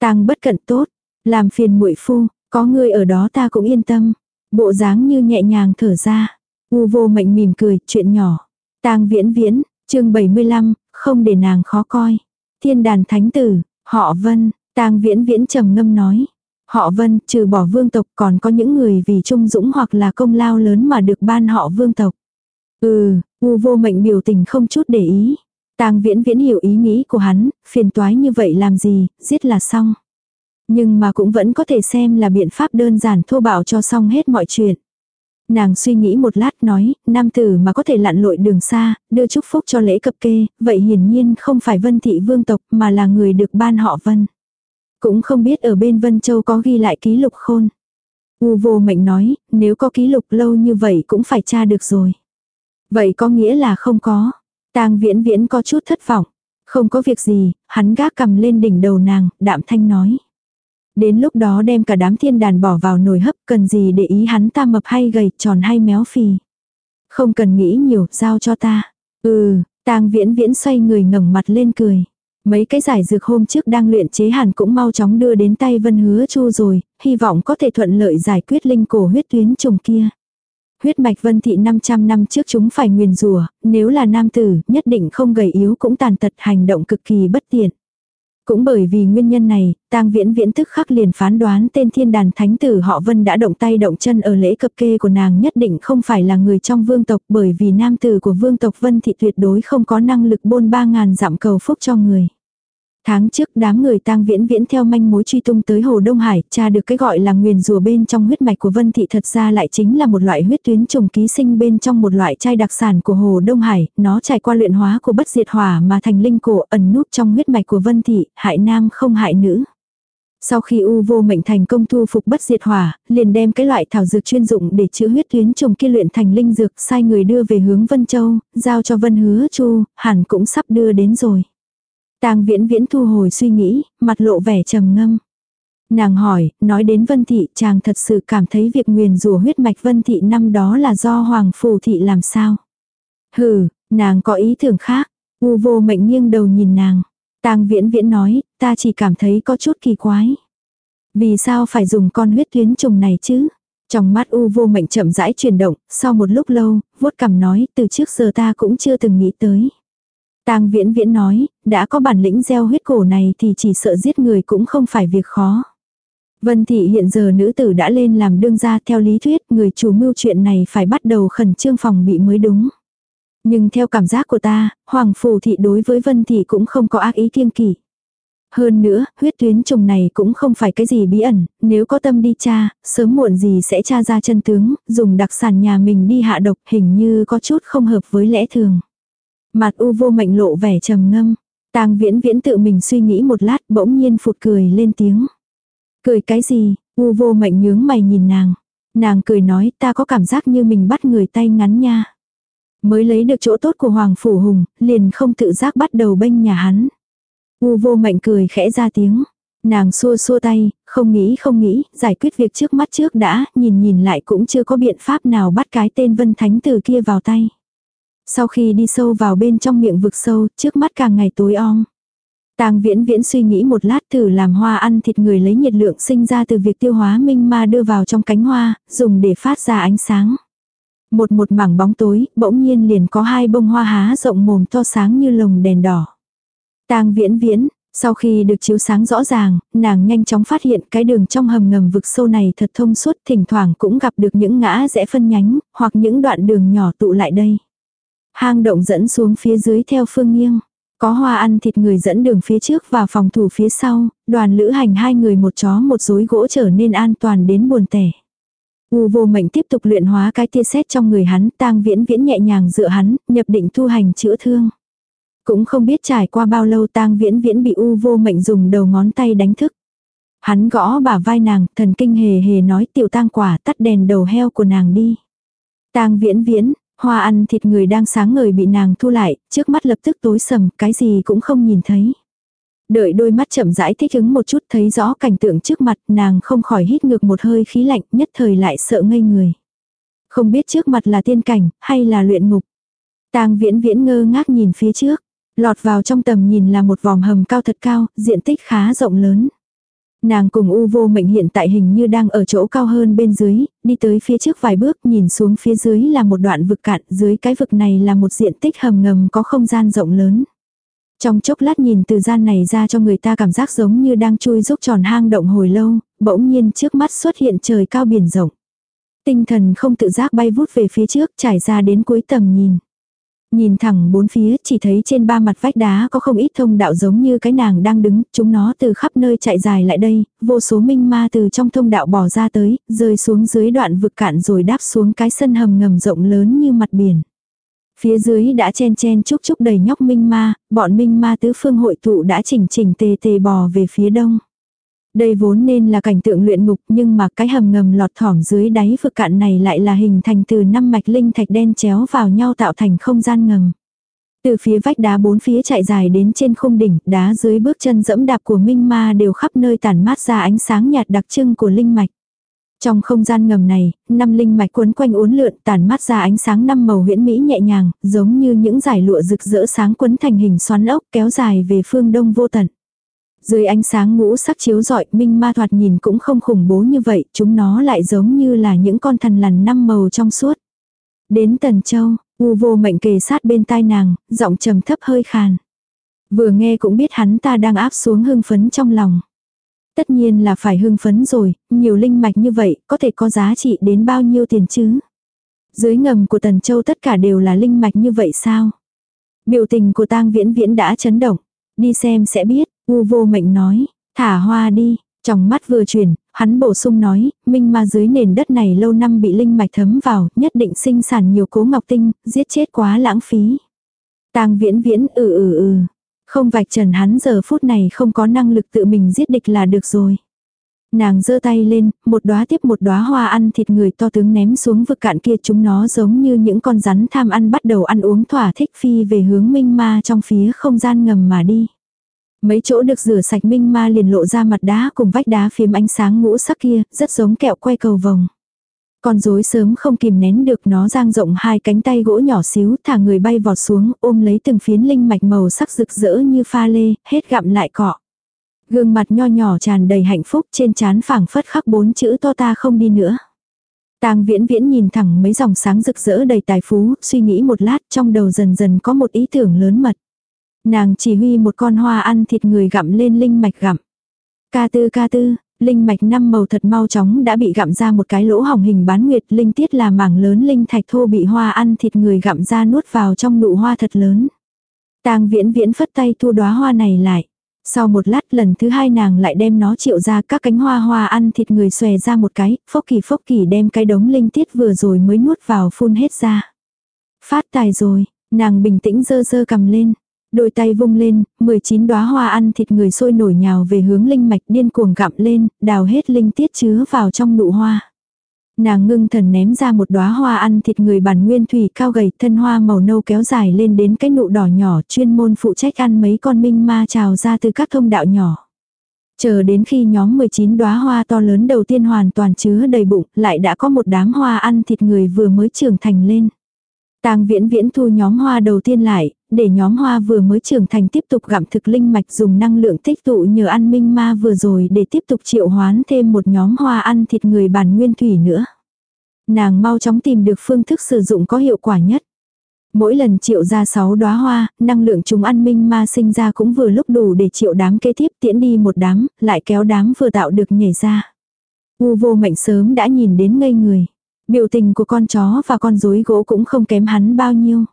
Tang bất cận tốt, làm phiền muội phu, có người ở đó ta cũng yên tâm. Bộ dáng như nhẹ nhàng thở ra. U vô mệnh mỉm cười, chuyện nhỏ. tang viễn viễn, chương 75, không để nàng khó coi. Thiên đàn thánh tử, họ vân, tang viễn viễn trầm ngâm nói. Họ vân, trừ bỏ vương tộc còn có những người vì trung dũng hoặc là công lao lớn mà được ban họ vương tộc. Ừ, u vô mệnh biểu tình không chút để ý. tang viễn viễn hiểu ý nghĩ của hắn, phiền toái như vậy làm gì, giết là xong. Nhưng mà cũng vẫn có thể xem là biện pháp đơn giản thô bạo cho xong hết mọi chuyện. Nàng suy nghĩ một lát nói, nam tử mà có thể lặn lội đường xa, đưa chúc phúc cho lễ cập kê, vậy hiển nhiên không phải vân thị vương tộc mà là người được ban họ vân. Cũng không biết ở bên Vân Châu có ghi lại ký lục khôn. U vô mệnh nói, nếu có ký lục lâu như vậy cũng phải tra được rồi. Vậy có nghĩa là không có. tang viễn viễn có chút thất vọng. Không có việc gì, hắn gác cầm lên đỉnh đầu nàng, đạm thanh nói. Đến lúc đó đem cả đám thiên đàn bỏ vào nồi hấp cần gì để ý hắn ta mập hay gầy, tròn hay méo phì. Không cần nghĩ nhiều, giao cho ta. Ừ, tang viễn viễn xoay người ngẩng mặt lên cười. Mấy cái giải dược hôm trước đang luyện chế hàn cũng mau chóng đưa đến tay vân hứa chu rồi, hy vọng có thể thuận lợi giải quyết linh cổ huyết tuyến trùng kia. Huyết mạch vân thị 500 năm trước chúng phải nguyền rủa nếu là nam tử, nhất định không gầy yếu cũng tàn tật hành động cực kỳ bất tiện. Cũng bởi vì nguyên nhân này, tang viễn viễn tức khắc liền phán đoán tên thiên đàn thánh tử họ Vân đã động tay động chân ở lễ cập kê của nàng nhất định không phải là người trong vương tộc bởi vì nam tử của vương tộc Vân thị tuyệt đối không có năng lực bôn ba ngàn dặm cầu phúc cho người. Tháng trước đám người tang viễn viễn theo manh mối truy tung tới Hồ Đông Hải, tra được cái gọi là nguyền rùa bên trong huyết mạch của Vân Thị thật ra lại chính là một loại huyết tuyến trùng ký sinh bên trong một loại chai đặc sản của Hồ Đông Hải, nó trải qua luyện hóa của bất diệt hỏa mà thành linh cổ ẩn núp trong huyết mạch của Vân Thị, hại nam không hại nữ. Sau khi U vô mệnh thành công thu phục bất diệt hỏa, liền đem cái loại thảo dược chuyên dụng để chữa huyết tuyến trùng kia luyện thành linh dược, sai người đưa về hướng Vân Châu, giao cho Vân Hứa Chu, hẳn cũng sắp đưa đến rồi. Tang viễn viễn thu hồi suy nghĩ, mặt lộ vẻ trầm ngâm. Nàng hỏi, nói đến Vân Thị, chàng thật sự cảm thấy việc nguyền rủa huyết mạch Vân Thị năm đó là do Hoàng Phù Thị làm sao? Hừ, nàng có ý tưởng khác. U vô mệnh nghiêng đầu nhìn nàng. Tang viễn viễn nói, ta chỉ cảm thấy có chút kỳ quái. Vì sao phải dùng con huyết tuyến trùng này chứ? Trong mắt U vô mệnh chậm rãi chuyển động, sau một lúc lâu, vuốt cằm nói, từ trước giờ ta cũng chưa từng nghĩ tới. Tang viễn viễn nói, đã có bản lĩnh gieo huyết cổ này thì chỉ sợ giết người cũng không phải việc khó. Vân thị hiện giờ nữ tử đã lên làm đương gia theo lý thuyết người chủ mưu chuyện này phải bắt đầu khẩn trương phòng bị mới đúng. Nhưng theo cảm giác của ta, Hoàng Phù thị đối với Vân thị cũng không có ác ý kiêng kỵ. Hơn nữa, huyết tuyến trùng này cũng không phải cái gì bí ẩn, nếu có tâm đi tra, sớm muộn gì sẽ tra ra chân tướng, dùng đặc sản nhà mình đi hạ độc hình như có chút không hợp với lẽ thường. Mặt u vô mệnh lộ vẻ trầm ngâm. Tang viễn viễn tự mình suy nghĩ một lát bỗng nhiên phụt cười lên tiếng. Cười cái gì, u vô mệnh nhướng mày nhìn nàng. Nàng cười nói ta có cảm giác như mình bắt người tay ngắn nha. Mới lấy được chỗ tốt của Hoàng Phủ Hùng, liền không tự giác bắt đầu bênh nhà hắn. U vô mệnh cười khẽ ra tiếng. Nàng xua xua tay, không nghĩ không nghĩ, giải quyết việc trước mắt trước đã, nhìn nhìn lại cũng chưa có biện pháp nào bắt cái tên vân thánh từ kia vào tay. Sau khi đi sâu vào bên trong miệng vực sâu, trước mắt càng ngày tối om. Tang viễn viễn suy nghĩ một lát thử làm hoa ăn thịt người lấy nhiệt lượng sinh ra từ việc tiêu hóa minh ma đưa vào trong cánh hoa, dùng để phát ra ánh sáng. Một một mảng bóng tối, bỗng nhiên liền có hai bông hoa há rộng mồm to sáng như lồng đèn đỏ. Tang viễn viễn, sau khi được chiếu sáng rõ ràng, nàng nhanh chóng phát hiện cái đường trong hầm ngầm vực sâu này thật thông suốt, thỉnh thoảng cũng gặp được những ngã rẽ phân nhánh, hoặc những đoạn đường nhỏ tụ lại đây. Hang động dẫn xuống phía dưới theo phương nghiêng. Có hoa ăn thịt người dẫn đường phía trước và phòng thủ phía sau, đoàn lữ hành hai người một chó một rối gỗ trở nên an toàn đến buồn tẻ. U vô mệnh tiếp tục luyện hóa cái tia sét trong người hắn, tang viễn viễn nhẹ nhàng dựa hắn, nhập định thu hành chữa thương. Cũng không biết trải qua bao lâu tang viễn viễn bị u vô mệnh dùng đầu ngón tay đánh thức. Hắn gõ bả vai nàng, thần kinh hề hề nói tiểu tang quả tắt đèn đầu heo của nàng đi. Tang viễn viễn, Hoa ăn thịt người đang sáng ngời bị nàng thu lại, trước mắt lập tức tối sầm, cái gì cũng không nhìn thấy. Đợi đôi mắt chậm rãi thích ứng một chút thấy rõ cảnh tượng trước mặt, nàng không khỏi hít ngược một hơi khí lạnh, nhất thời lại sợ ngây người. Không biết trước mặt là tiên cảnh, hay là luyện ngục. Tang viễn viễn ngơ ngác nhìn phía trước, lọt vào trong tầm nhìn là một vòm hầm cao thật cao, diện tích khá rộng lớn. Nàng cùng u vô mệnh hiện tại hình như đang ở chỗ cao hơn bên dưới, đi tới phía trước vài bước nhìn xuống phía dưới là một đoạn vực cạn, dưới cái vực này là một diện tích hầm ngầm có không gian rộng lớn. Trong chốc lát nhìn từ gian này ra cho người ta cảm giác giống như đang chui rúc tròn hang động hồi lâu, bỗng nhiên trước mắt xuất hiện trời cao biển rộng. Tinh thần không tự giác bay vút về phía trước trải ra đến cuối tầm nhìn. Nhìn thẳng bốn phía chỉ thấy trên ba mặt vách đá có không ít thông đạo giống như cái nàng đang đứng, chúng nó từ khắp nơi chạy dài lại đây, vô số minh ma từ trong thông đạo bỏ ra tới, rơi xuống dưới đoạn vực cạn rồi đáp xuống cái sân hầm ngầm rộng lớn như mặt biển. Phía dưới đã chen chen chúc chúc đầy nhóc minh ma, bọn minh ma tứ phương hội tụ đã chỉnh chỉnh tề tề bò về phía đông. Đây vốn nên là cảnh tượng luyện ngục nhưng mà cái hầm ngầm lọt thỏm dưới đáy vực cạn này lại là hình thành từ năm mạch linh thạch đen chéo vào nhau tạo thành không gian ngầm. Từ phía vách đá bốn phía chạy dài đến trên khung đỉnh, đá dưới bước chân dẫm đạp của Minh Ma đều khắp nơi tản mát ra ánh sáng nhạt đặc trưng của linh mạch. Trong không gian ngầm này, năm linh mạch quấn quanh uốn lượn tản mát ra ánh sáng năm màu huyễn mỹ nhẹ nhàng, giống như những giải lụa rực rỡ sáng quấn thành hình xoắn ốc kéo dài về phương đông vô tận. Dưới ánh sáng ngũ sắc chiếu rọi, minh ma thoạt nhìn cũng không khủng bố như vậy, chúng nó lại giống như là những con thần lằn năm màu trong suốt. Đến Tần Châu, U vô mệnh kề sát bên tai nàng, giọng trầm thấp hơi khàn. Vừa nghe cũng biết hắn ta đang áp xuống hưng phấn trong lòng. Tất nhiên là phải hưng phấn rồi, nhiều linh mạch như vậy có thể có giá trị đến bao nhiêu tiền chứ? Dưới ngầm của Tần Châu tất cả đều là linh mạch như vậy sao? Biểu tình của tang viễn viễn đã chấn động. Đi xem sẽ biết, u vô mệnh nói, thả hoa đi. Trong mắt vừa chuyển, hắn bổ sung nói, minh ma dưới nền đất này lâu năm bị linh mạch thấm vào, nhất định sinh sản nhiều cố ngọc tinh, giết chết quá lãng phí. tang viễn viễn ừ ừ ừ, không vạch trần hắn giờ phút này không có năng lực tự mình giết địch là được rồi. Nàng giơ tay lên, một đóa tiếp một đóa hoa ăn thịt người to tướng ném xuống vực cạn kia chúng nó giống như những con rắn tham ăn bắt đầu ăn uống thỏa thích phi về hướng minh ma trong phía không gian ngầm mà đi. Mấy chỗ được rửa sạch minh ma liền lộ ra mặt đá cùng vách đá phím ánh sáng ngũ sắc kia, rất giống kẹo quay cầu vòng. Con rối sớm không kìm nén được nó giang rộng hai cánh tay gỗ nhỏ xíu thả người bay vọt xuống ôm lấy từng phiến linh mạch màu sắc rực rỡ như pha lê, hết gặm lại cọ. Gương mặt nho nhỏ tràn đầy hạnh phúc trên trán phảng phất khắc bốn chữ to ta không đi nữa. Tang viễn viễn nhìn thẳng mấy dòng sáng rực rỡ đầy tài phú, suy nghĩ một lát trong đầu dần dần có một ý tưởng lớn mật. Nàng chỉ huy một con hoa ăn thịt người gặm lên linh mạch gặm. Ca tư ca tư, linh mạch năm màu thật mau chóng đã bị gặm ra một cái lỗ hỏng hình bán nguyệt. Linh tiết là mảng lớn linh thạch thô bị hoa ăn thịt người gặm ra nuốt vào trong nụ hoa thật lớn. Tang viễn viễn phất tay thu đóa hoa này lại. Sau một lát lần thứ hai nàng lại đem nó triệu ra các cánh hoa hoa ăn thịt người xòe ra một cái, phốc kỳ phốc kỳ đem cái đống linh tiết vừa rồi mới nuốt vào phun hết ra. Phát tài rồi, nàng bình tĩnh dơ dơ cầm lên. Đôi tay vung lên, 19 đóa hoa ăn thịt người sôi nổi nhào về hướng linh mạch điên cuồng gặm lên, đào hết linh tiết chứa vào trong nụ hoa. Nàng ngưng thần ném ra một đóa hoa ăn thịt người bản nguyên thủy cao gầy thân hoa màu nâu kéo dài lên đến cái nụ đỏ nhỏ chuyên môn phụ trách ăn mấy con minh ma trào ra từ các thông đạo nhỏ. Chờ đến khi nhóm 19 đóa hoa to lớn đầu tiên hoàn toàn chứa đầy bụng, lại đã có một đám hoa ăn thịt người vừa mới trưởng thành lên. Tang viễn viễn thu nhóm hoa đầu tiên lại, để nhóm hoa vừa mới trưởng thành tiếp tục gặm thực linh mạch dùng năng lượng tích tụ nhờ ăn minh ma vừa rồi để tiếp tục triệu hoán thêm một nhóm hoa ăn thịt người bản nguyên thủy nữa. Nàng mau chóng tìm được phương thức sử dụng có hiệu quả nhất. Mỗi lần triệu ra 6 đóa hoa, năng lượng chúng ăn minh ma sinh ra cũng vừa lúc đủ để triệu đám kế tiếp tiễn đi một đám, lại kéo đám vừa tạo được nhảy ra. U vô mệnh sớm đã nhìn đến ngây người. Biểu tình của con chó và con rối gỗ cũng không kém hắn bao nhiêu.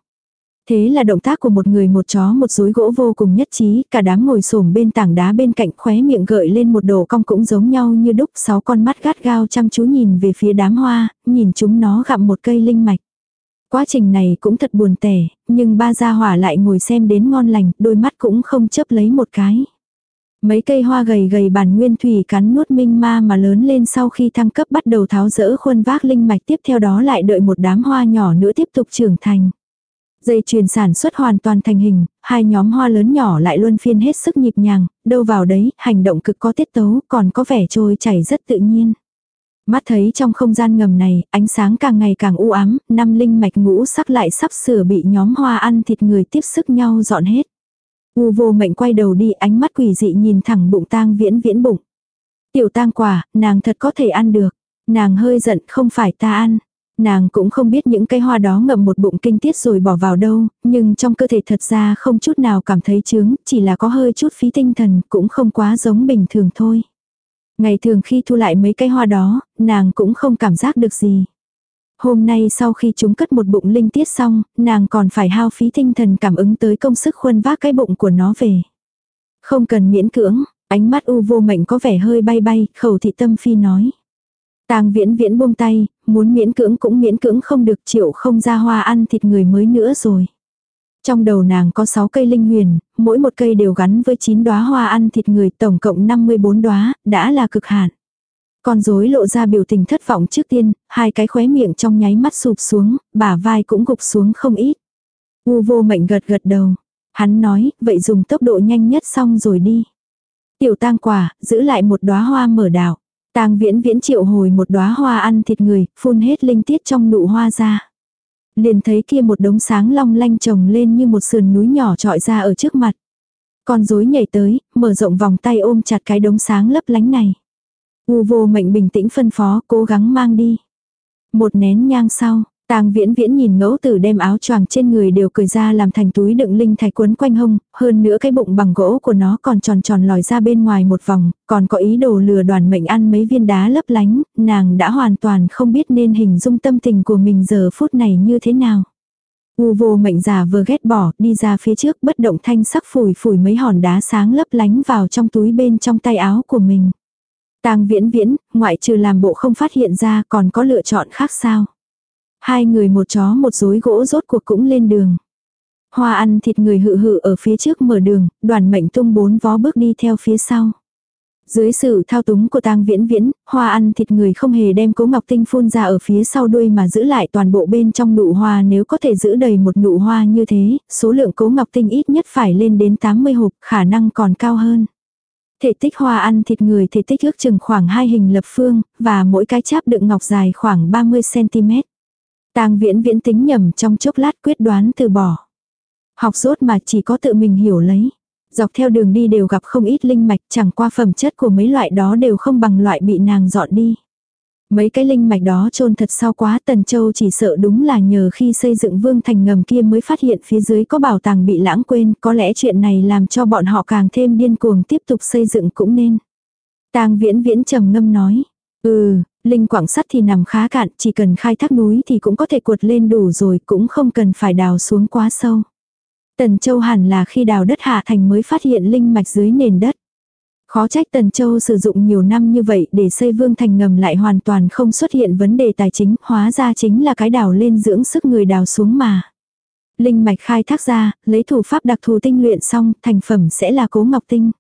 Thế là động tác của một người một chó một rối gỗ vô cùng nhất trí, cả đám ngồi xổm bên tảng đá bên cạnh khóe miệng gợi lên một đồ cong cũng giống nhau như đúc, sáu con mắt gắt gao chăm chú nhìn về phía đám hoa, nhìn chúng nó gặm một cây linh mạch. Quá trình này cũng thật buồn tẻ, nhưng ba gia hỏa lại ngồi xem đến ngon lành, đôi mắt cũng không chấp lấy một cái. Mấy cây hoa gầy gầy bản nguyên thủy cắn nuốt minh ma mà lớn lên sau khi thăng cấp bắt đầu tháo rỡ khuôn vác linh mạch tiếp theo đó lại đợi một đám hoa nhỏ nữa tiếp tục trưởng thành. Dây chuyền sản xuất hoàn toàn thành hình, hai nhóm hoa lớn nhỏ lại luôn phiên hết sức nhịp nhàng, đâu vào đấy, hành động cực có tiết tấu, còn có vẻ trôi chảy rất tự nhiên. Mắt thấy trong không gian ngầm này, ánh sáng càng ngày càng u ám, năm linh mạch ngũ sắc lại sắp sửa bị nhóm hoa ăn thịt người tiếp sức nhau dọn hết. U vô mệnh quay đầu đi ánh mắt quỷ dị nhìn thẳng bụng tang viễn viễn bụng. Tiểu tang quả, nàng thật có thể ăn được. Nàng hơi giận không phải ta ăn. Nàng cũng không biết những cây hoa đó ngậm một bụng kinh tiết rồi bỏ vào đâu, nhưng trong cơ thể thật ra không chút nào cảm thấy chướng, chỉ là có hơi chút phí tinh thần, cũng không quá giống bình thường thôi. Ngày thường khi thu lại mấy cây hoa đó, nàng cũng không cảm giác được gì. Hôm nay sau khi chúng cất một bụng linh tiết xong, nàng còn phải hao phí tinh thần cảm ứng tới công sức khuân vác cái bụng của nó về. Không cần miễn cưỡng, ánh mắt u vô mệnh có vẻ hơi bay bay, khẩu thị tâm phi nói. Tang viễn viễn buông tay, muốn miễn cưỡng cũng miễn cưỡng không được chịu không ra hoa ăn thịt người mới nữa rồi. Trong đầu nàng có 6 cây linh huyền, mỗi một cây đều gắn với 9 đóa hoa ăn thịt người tổng cộng 54 đóa, đã là cực hạn. Con rối lộ ra biểu tình thất vọng trước tiên, hai cái khóe miệng trong nháy mắt sụp xuống, bả vai cũng gục xuống không ít. U vô mệnh gật gật đầu. Hắn nói, vậy dùng tốc độ nhanh nhất xong rồi đi. Tiểu tang quả, giữ lại một đóa hoa mở đảo. Tang viễn viễn triệu hồi một đóa hoa ăn thịt người, phun hết linh tiết trong nụ hoa ra. Liền thấy kia một đống sáng long lanh trồng lên như một sườn núi nhỏ trọi ra ở trước mặt. Con rối nhảy tới, mở rộng vòng tay ôm chặt cái đống sáng lấp lánh này. U vô mệnh bình tĩnh phân phó, cố gắng mang đi. Một nén nhang sau, Tang Viễn Viễn nhìn ngẫu tử đem áo choàng trên người đều cởi ra làm thành túi đựng linh thạch quấn quanh hông, hơn nữa cái bụng bằng gỗ của nó còn tròn tròn lòi ra bên ngoài một vòng, còn có ý đồ lừa đoàn mệnh ăn mấy viên đá lấp lánh, nàng đã hoàn toàn không biết nên hình dung tâm tình của mình giờ phút này như thế nào. U vô mệnh già vừa ghét bỏ, đi ra phía trước bất động thanh sắc phủi phủi mấy hòn đá sáng lấp lánh vào trong túi bên trong tay áo của mình. Tang viễn viễn, ngoại trừ làm bộ không phát hiện ra còn có lựa chọn khác sao. Hai người một chó một rối gỗ rốt cuộc cũng lên đường. Hoa ăn thịt người hự hự ở phía trước mở đường, đoàn mệnh tung bốn vó bước đi theo phía sau. Dưới sự thao túng của tang viễn viễn, hoa ăn thịt người không hề đem cố ngọc tinh phun ra ở phía sau đuôi mà giữ lại toàn bộ bên trong nụ hoa nếu có thể giữ đầy một nụ hoa như thế, số lượng cố ngọc tinh ít nhất phải lên đến 80 hộp, khả năng còn cao hơn. Thể tích hoa ăn thịt người thể tích ước chừng khoảng hai hình lập phương, và mỗi cái cháp đựng ngọc dài khoảng 30cm. Tang viễn viễn tính nhầm trong chốc lát quyết đoán từ bỏ. Học rốt mà chỉ có tự mình hiểu lấy. Dọc theo đường đi đều gặp không ít linh mạch chẳng qua phẩm chất của mấy loại đó đều không bằng loại bị nàng dọn đi. Mấy cái linh mạch đó trôn thật sao quá Tần Châu chỉ sợ đúng là nhờ khi xây dựng vương thành ngầm kia mới phát hiện phía dưới có bảo tàng bị lãng quên, có lẽ chuyện này làm cho bọn họ càng thêm điên cuồng tiếp tục xây dựng cũng nên. Tang viễn viễn trầm ngâm nói, ừ, linh quảng sắt thì nằm khá cạn, chỉ cần khai thác núi thì cũng có thể cuột lên đủ rồi, cũng không cần phải đào xuống quá sâu. Tần Châu hẳn là khi đào đất hạ thành mới phát hiện linh mạch dưới nền đất. Khó trách Tần Châu sử dụng nhiều năm như vậy để xây vương thành ngầm lại hoàn toàn không xuất hiện vấn đề tài chính, hóa ra chính là cái đào lên dưỡng sức người đào xuống mà. Linh mạch khai thác ra, lấy thủ pháp đặc thù tinh luyện xong, thành phẩm sẽ là cố ngọc tinh.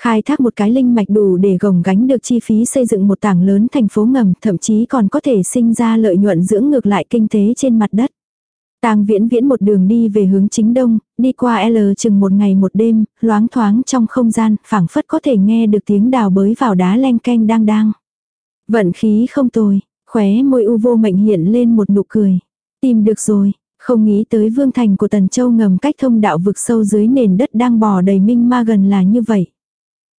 Khai thác một cái linh mạch đủ để gồng gánh được chi phí xây dựng một tảng lớn thành phố ngầm, thậm chí còn có thể sinh ra lợi nhuận dưỡng ngược lại kinh tế trên mặt đất. Tang viễn viễn một đường đi về hướng chính đông, đi qua L chừng một ngày một đêm, loáng thoáng trong không gian, phảng phất có thể nghe được tiếng đào bới vào đá len canh đang đang. Vận khí không tồi, khóe môi u vô mệnh hiện lên một nụ cười. Tìm được rồi, không nghĩ tới vương thành của Tần Châu ngầm cách thông đạo vực sâu dưới nền đất đang bò đầy minh ma gần là như vậy.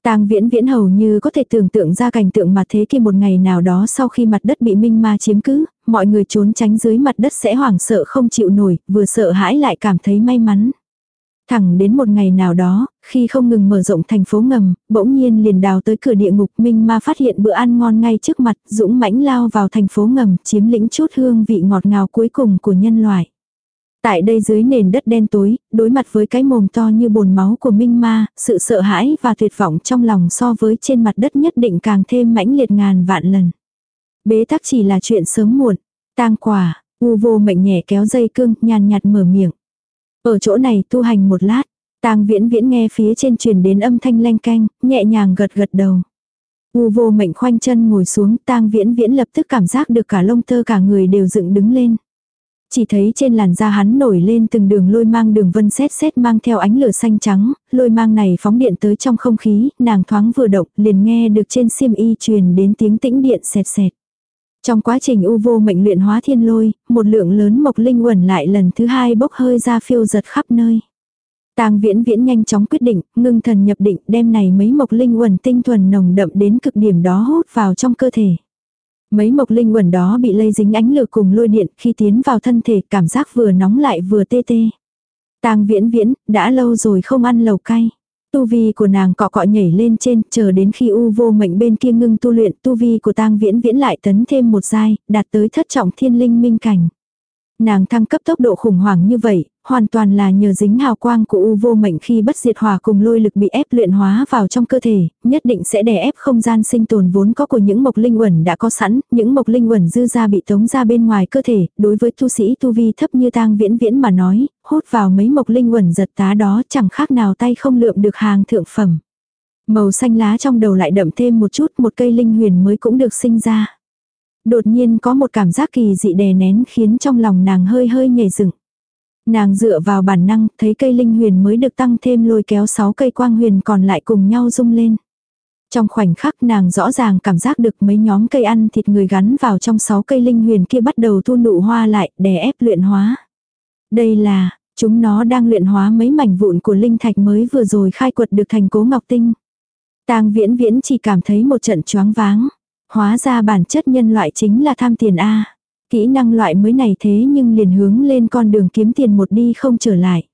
Tang viễn viễn hầu như có thể tưởng tượng ra cảnh tượng mà thế kia một ngày nào đó sau khi mặt đất bị minh ma chiếm cứ, mọi người trốn tránh dưới mặt đất sẽ hoảng sợ không chịu nổi, vừa sợ hãi lại cảm thấy may mắn. Thẳng đến một ngày nào đó, khi không ngừng mở rộng thành phố ngầm, bỗng nhiên liền đào tới cửa địa ngục minh ma phát hiện bữa ăn ngon ngay trước mặt, dũng mãnh lao vào thành phố ngầm, chiếm lĩnh chút hương vị ngọt ngào cuối cùng của nhân loại. Tại đây dưới nền đất đen tối, đối mặt với cái mồm to như bồn máu của Minh Ma, sự sợ hãi và tuyệt vọng trong lòng so với trên mặt đất nhất định càng thêm mãnh liệt ngàn vạn lần. Bế tắc chỉ là chuyện sớm muộn. tang quả, u vô mệnh nhẹ kéo dây cương, nhàn nhạt mở miệng. Ở chỗ này tu hành một lát, tang viễn viễn nghe phía trên truyền đến âm thanh leng canh, nhẹ nhàng gật gật đầu. U vô mệnh khoanh chân ngồi xuống, tang viễn viễn lập tức cảm giác được cả lông tơ cả người đều dựng đứng lên. Chỉ thấy trên làn da hắn nổi lên từng đường lôi mang đường vân xét xét mang theo ánh lửa xanh trắng, lôi mang này phóng điện tới trong không khí, nàng thoáng vừa động, liền nghe được trên xiêm y truyền đến tiếng tĩnh điện xẹt xẹt. Trong quá trình u vô mệnh luyện hóa thiên lôi, một lượng lớn mộc linh quẩn lại lần thứ hai bốc hơi ra phiêu giật khắp nơi. Tang viễn viễn nhanh chóng quyết định, ngưng thần nhập định đem này mấy mộc linh quẩn tinh thuần nồng đậm đến cực điểm đó hút vào trong cơ thể. Mấy mộc linh quẩn đó bị lây dính ánh lửa cùng lôi điện khi tiến vào thân thể cảm giác vừa nóng lại vừa tê tê. Tang viễn viễn, đã lâu rồi không ăn lầu cay. Tu vi của nàng cọ cọ nhảy lên trên, chờ đến khi u vô mệnh bên kia ngưng tu luyện, tu vi của tang viễn viễn lại tấn thêm một giai, đạt tới thất trọng thiên linh minh cảnh. Nàng thăng cấp tốc độ khủng hoảng như vậy, hoàn toàn là nhờ dính hào quang của u vô mệnh khi bất diệt hỏa cùng lôi lực bị ép luyện hóa vào trong cơ thể, nhất định sẽ đè ép không gian sinh tồn vốn có của những mộc linh uẩn đã có sẵn, những mộc linh uẩn dư ra bị tống ra bên ngoài cơ thể, đối với tu sĩ tu vi thấp như tang viễn viễn mà nói, hút vào mấy mộc linh uẩn giật tá đó chẳng khác nào tay không lượm được hàng thượng phẩm. Màu xanh lá trong đầu lại đậm thêm một chút, một cây linh huyền mới cũng được sinh ra. Đột nhiên có một cảm giác kỳ dị đè nén khiến trong lòng nàng hơi hơi nhảy dựng. Nàng dựa vào bản năng, thấy cây linh huyền mới được tăng thêm lôi kéo 6 cây quang huyền còn lại cùng nhau rung lên. Trong khoảnh khắc nàng rõ ràng cảm giác được mấy nhóm cây ăn thịt người gắn vào trong 6 cây linh huyền kia bắt đầu thu nụ hoa lại, đè ép luyện hóa. Đây là, chúng nó đang luyện hóa mấy mảnh vụn của linh thạch mới vừa rồi khai quật được thành cố ngọc tinh. Tang viễn viễn chỉ cảm thấy một trận choáng váng. Hóa ra bản chất nhân loại chính là tham tiền A. Kỹ năng loại mới này thế nhưng liền hướng lên con đường kiếm tiền một đi không trở lại.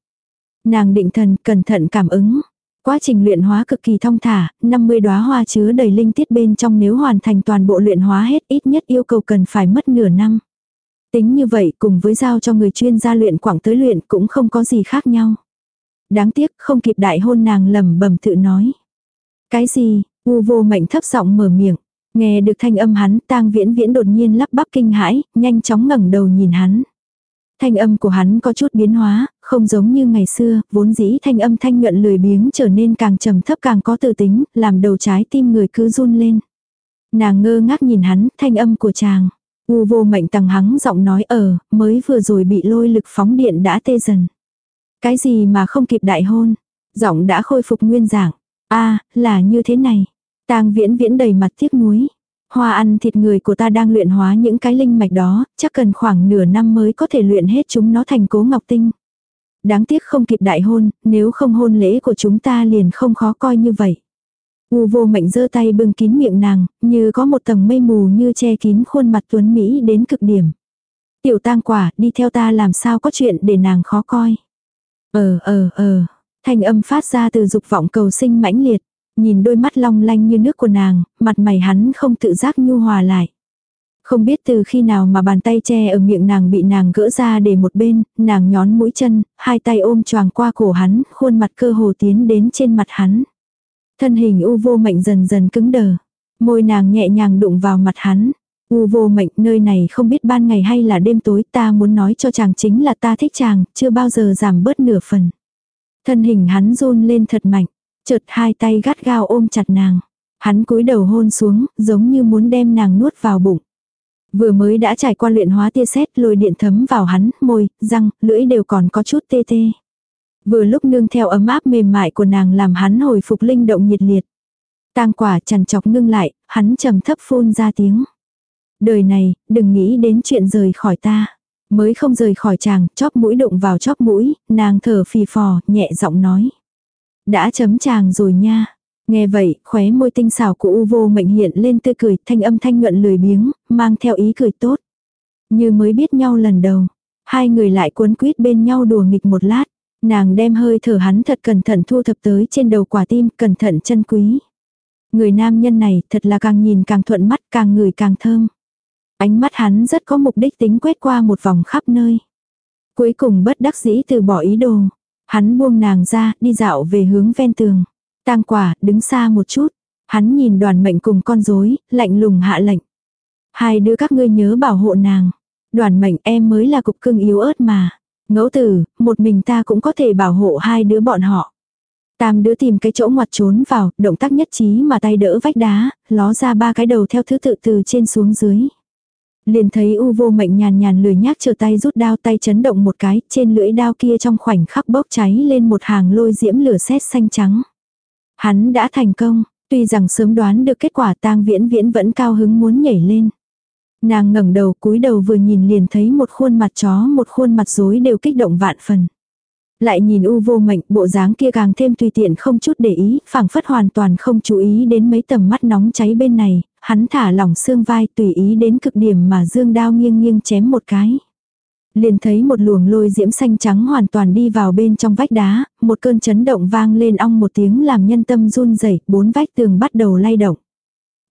Nàng định thần cẩn thận cảm ứng. Quá trình luyện hóa cực kỳ thông thả, 50 đóa hoa chứa đầy linh tiết bên trong nếu hoàn thành toàn bộ luyện hóa hết ít nhất yêu cầu cần phải mất nửa năm. Tính như vậy cùng với giao cho người chuyên gia luyện quảng tới luyện cũng không có gì khác nhau. Đáng tiếc không kịp đại hôn nàng lầm bầm tự nói. Cái gì, u vô mệnh thấp giọng mở miệng. Nghe được thanh âm hắn tang viễn viễn đột nhiên lắp bắp kinh hãi, nhanh chóng ngẩng đầu nhìn hắn. Thanh âm của hắn có chút biến hóa, không giống như ngày xưa, vốn dĩ thanh âm thanh nhuận lười biếng trở nên càng trầm thấp càng có tự tính, làm đầu trái tim người cứ run lên. Nàng ngơ ngác nhìn hắn, thanh âm của chàng. U vô mệnh tầng hắng giọng nói ở, mới vừa rồi bị lôi lực phóng điện đã tê dần. Cái gì mà không kịp đại hôn? Giọng đã khôi phục nguyên dạng. a là như thế này tang viễn viễn đầy mặt tiếc nuối. Hoa ăn thịt người của ta đang luyện hóa những cái linh mạch đó, chắc cần khoảng nửa năm mới có thể luyện hết chúng nó thành cố ngọc tinh. Đáng tiếc không kịp đại hôn, nếu không hôn lễ của chúng ta liền không khó coi như vậy. U vô mệnh giơ tay bưng kín miệng nàng, như có một tầng mây mù như che kín khuôn mặt tuấn Mỹ đến cực điểm. Tiểu tang quả, đi theo ta làm sao có chuyện để nàng khó coi. Ờ ờ ờ, thanh âm phát ra từ dục vọng cầu sinh mãnh liệt. Nhìn đôi mắt long lanh như nước của nàng, mặt mày hắn không tự giác nhu hòa lại. Không biết từ khi nào mà bàn tay che ở miệng nàng bị nàng gỡ ra để một bên, nàng nhón mũi chân, hai tay ôm choàng qua cổ hắn, khuôn mặt cơ hồ tiến đến trên mặt hắn. Thân hình u vô mệnh dần dần cứng đờ. Môi nàng nhẹ nhàng đụng vào mặt hắn. U vô mệnh nơi này không biết ban ngày hay là đêm tối ta muốn nói cho chàng chính là ta thích chàng, chưa bao giờ giảm bớt nửa phần. Thân hình hắn run lên thật mạnh, chợt hai tay gắt gao ôm chặt nàng. Hắn cúi đầu hôn xuống, giống như muốn đem nàng nuốt vào bụng. Vừa mới đã trải qua luyện hóa tia sét lôi điện thấm vào hắn, môi, răng, lưỡi đều còn có chút tê tê. Vừa lúc nương theo ấm áp mềm mại của nàng làm hắn hồi phục linh động nhiệt liệt. Tang quả chằn chọc ngưng lại, hắn trầm thấp phun ra tiếng. Đời này, đừng nghĩ đến chuyện rời khỏi ta. Mới không rời khỏi chàng, chóp mũi đụng vào chóp mũi, nàng thở phì phò, nhẹ giọng nói. Đã chấm chàng rồi nha. Nghe vậy, khóe môi tinh xảo của U vô mệnh hiện lên tươi cười, thanh âm thanh nhuận lười biếng, mang theo ý cười tốt. Như mới biết nhau lần đầu, hai người lại cuốn quýt bên nhau đùa nghịch một lát. Nàng đem hơi thở hắn thật cẩn thận thu thập tới trên đầu quả tim, cẩn thận chân quý. Người nam nhân này thật là càng nhìn càng thuận mắt, càng ngửi càng thơm. Ánh mắt hắn rất có mục đích tính quét qua một vòng khắp nơi. Cuối cùng bất đắc dĩ từ bỏ ý đồ. Hắn buông nàng ra, đi dạo về hướng ven tường. Tang quả, đứng xa một chút. Hắn nhìn đoàn mệnh cùng con rối, lạnh lùng hạ lệnh. Hai đứa các ngươi nhớ bảo hộ nàng. Đoàn mệnh em mới là cục cưng yếu ớt mà. Ngẫu tử, một mình ta cũng có thể bảo hộ hai đứa bọn họ. Tam đứa tìm cái chỗ ngoặt trốn vào, động tác nhất trí mà tay đỡ vách đá, ló ra ba cái đầu theo thứ tự từ trên xuống dưới. Liền thấy u vô mệnh nhàn nhàn lười nhác trở tay rút đao tay chấn động một cái, trên lưỡi đao kia trong khoảnh khắc bốc cháy lên một hàng lôi diễm lửa sét xanh trắng. Hắn đã thành công, tuy rằng sớm đoán được kết quả tang viễn viễn vẫn cao hứng muốn nhảy lên. Nàng ngẩng đầu cúi đầu vừa nhìn liền thấy một khuôn mặt chó một khuôn mặt rối đều kích động vạn phần. Lại nhìn u vô mệnh bộ dáng kia càng thêm tùy tiện không chút để ý, phảng phất hoàn toàn không chú ý đến mấy tầm mắt nóng cháy bên này, hắn thả lỏng xương vai tùy ý đến cực điểm mà dương đao nghiêng nghiêng chém một cái. Liền thấy một luồng lôi diễm xanh trắng hoàn toàn đi vào bên trong vách đá, một cơn chấn động vang lên ong một tiếng làm nhân tâm run rẩy bốn vách tường bắt đầu lay động.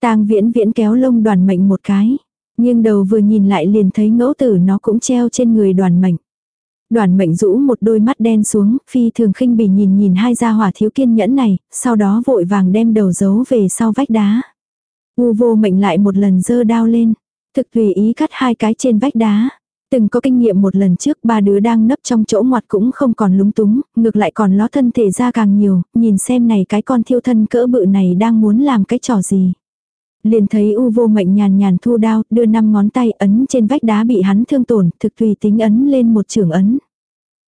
tang viễn viễn kéo lông đoàn mệnh một cái. Nhưng đầu vừa nhìn lại liền thấy ngẫu tử nó cũng treo trên người đoàn mệnh. Đoàn mệnh rũ một đôi mắt đen xuống, phi thường khinh bỉ nhìn nhìn hai gia hỏa thiếu kiên nhẫn này, sau đó vội vàng đem đầu giấu về sau vách đá. U vô mệnh lại một lần dơ đao lên, thực tùy ý cắt hai cái trên vách đá. Từng có kinh nghiệm một lần trước ba đứa đang nấp trong chỗ ngoặt cũng không còn lúng túng, ngược lại còn ló thân thể ra càng nhiều, nhìn xem này cái con thiêu thân cỡ bự này đang muốn làm cái trò gì. Liền thấy u vô mệnh nhàn nhàn thu đao, đưa năm ngón tay ấn trên vách đá bị hắn thương tổn, thực tùy tính ấn lên một trường ấn.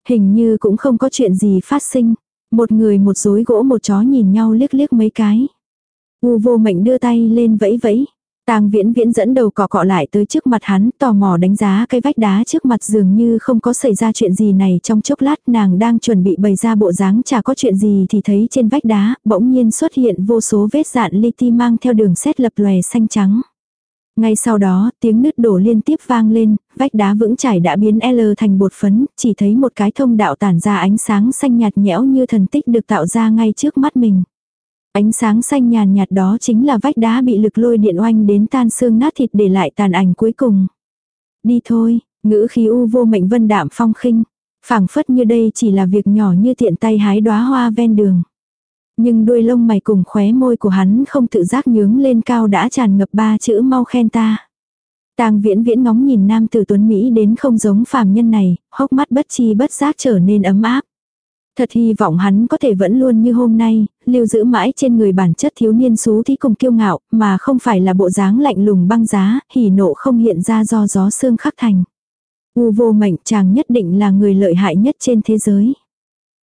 Hình như cũng không có chuyện gì phát sinh. Một người một rối gỗ một chó nhìn nhau liếc liếc mấy cái. U vô mệnh đưa tay lên vẫy vẫy. Tang viễn viễn dẫn đầu cọ cọ lại tới trước mặt hắn tò mò đánh giá cái vách đá trước mặt dường như không có xảy ra chuyện gì này trong chốc lát nàng đang chuẩn bị bày ra bộ dáng chả có chuyện gì thì thấy trên vách đá bỗng nhiên xuất hiện vô số vết dạn li ti mang theo đường xét lập lòe xanh trắng. Ngay sau đó, tiếng nứt đổ liên tiếp vang lên, vách đá vững chãi đã biến L thành bột phấn, chỉ thấy một cái thông đạo tản ra ánh sáng xanh nhạt nhẽo như thần tích được tạo ra ngay trước mắt mình. Ánh sáng xanh nhàn nhạt đó chính là vách đá bị lực lôi điện oanh đến tan xương nát thịt để lại tàn ảnh cuối cùng. Đi thôi, ngữ khí u vô mệnh vân đạm phong khinh. phảng phất như đây chỉ là việc nhỏ như tiện tay hái đóa hoa ven đường. Nhưng đuôi lông mày cùng khóe môi của hắn không tự giác nhướng lên cao đã tràn ngập ba chữ mau khen ta. Tang viễn viễn ngóng nhìn nam tử tuấn Mỹ đến không giống phàm nhân này, hốc mắt bất chi bất giác trở nên ấm áp. Thật hy vọng hắn có thể vẫn luôn như hôm nay, lưu giữ mãi trên người bản chất thiếu niên xú thí cùng kiêu ngạo, mà không phải là bộ dáng lạnh lùng băng giá, hỉ nộ không hiện ra do gió xương khắc thành. U vô mệnh chàng nhất định là người lợi hại nhất trên thế giới.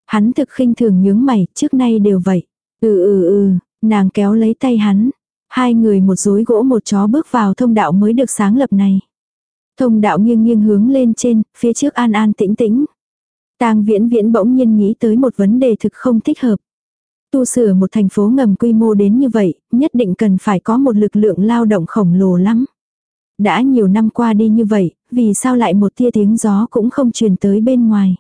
Hắn thực khinh thường nhướng mày, trước nay đều vậy. Ừ ừ ừ, nàng kéo lấy tay hắn. Hai người một rối gỗ một chó bước vào thông đạo mới được sáng lập này. Thông đạo nghiêng nghiêng hướng lên trên, phía trước an an tĩnh tĩnh. Tang viễn viễn bỗng nhiên nghĩ tới một vấn đề thực không thích hợp. Tu sửa một thành phố ngầm quy mô đến như vậy, nhất định cần phải có một lực lượng lao động khổng lồ lắm. Đã nhiều năm qua đi như vậy, vì sao lại một tia tiếng gió cũng không truyền tới bên ngoài.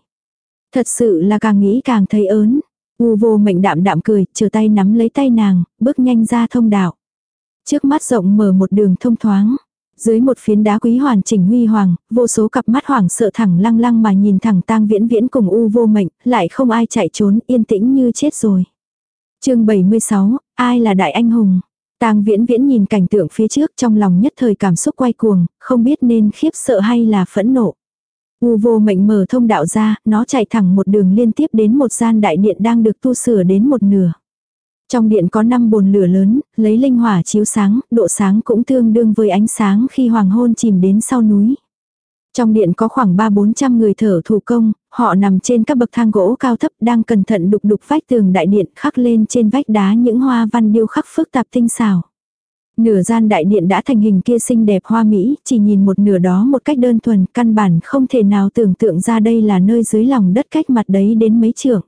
Thật sự là càng nghĩ càng thấy ớn. U vô mệnh đạm đạm cười, chờ tay nắm lấy tay nàng, bước nhanh ra thông đạo. Trước mắt rộng mở một đường thông thoáng. Dưới một phiến đá quý hoàn chỉnh huy hoàng, vô số cặp mắt hoảng sợ thẳng lăng lăng mà nhìn thẳng tang viễn viễn cùng u vô mệnh, lại không ai chạy trốn, yên tĩnh như chết rồi. chương 76, ai là đại anh hùng? Tang viễn viễn nhìn cảnh tượng phía trước trong lòng nhất thời cảm xúc quay cuồng, không biết nên khiếp sợ hay là phẫn nộ. U vô mệnh mở thông đạo ra, nó chạy thẳng một đường liên tiếp đến một gian đại điện đang được tu sửa đến một nửa. Trong điện có 5 bồn lửa lớn, lấy linh hỏa chiếu sáng, độ sáng cũng tương đương với ánh sáng khi hoàng hôn chìm đến sau núi. Trong điện có khoảng 3-400 người thở thủ công, họ nằm trên các bậc thang gỗ cao thấp đang cẩn thận đục đục vách tường đại điện khắc lên trên vách đá những hoa văn điêu khắc phức tạp tinh xảo. Nửa gian đại điện đã thành hình kia xinh đẹp hoa mỹ, chỉ nhìn một nửa đó một cách đơn thuần, căn bản không thể nào tưởng tượng ra đây là nơi dưới lòng đất cách mặt đấy đến mấy trường.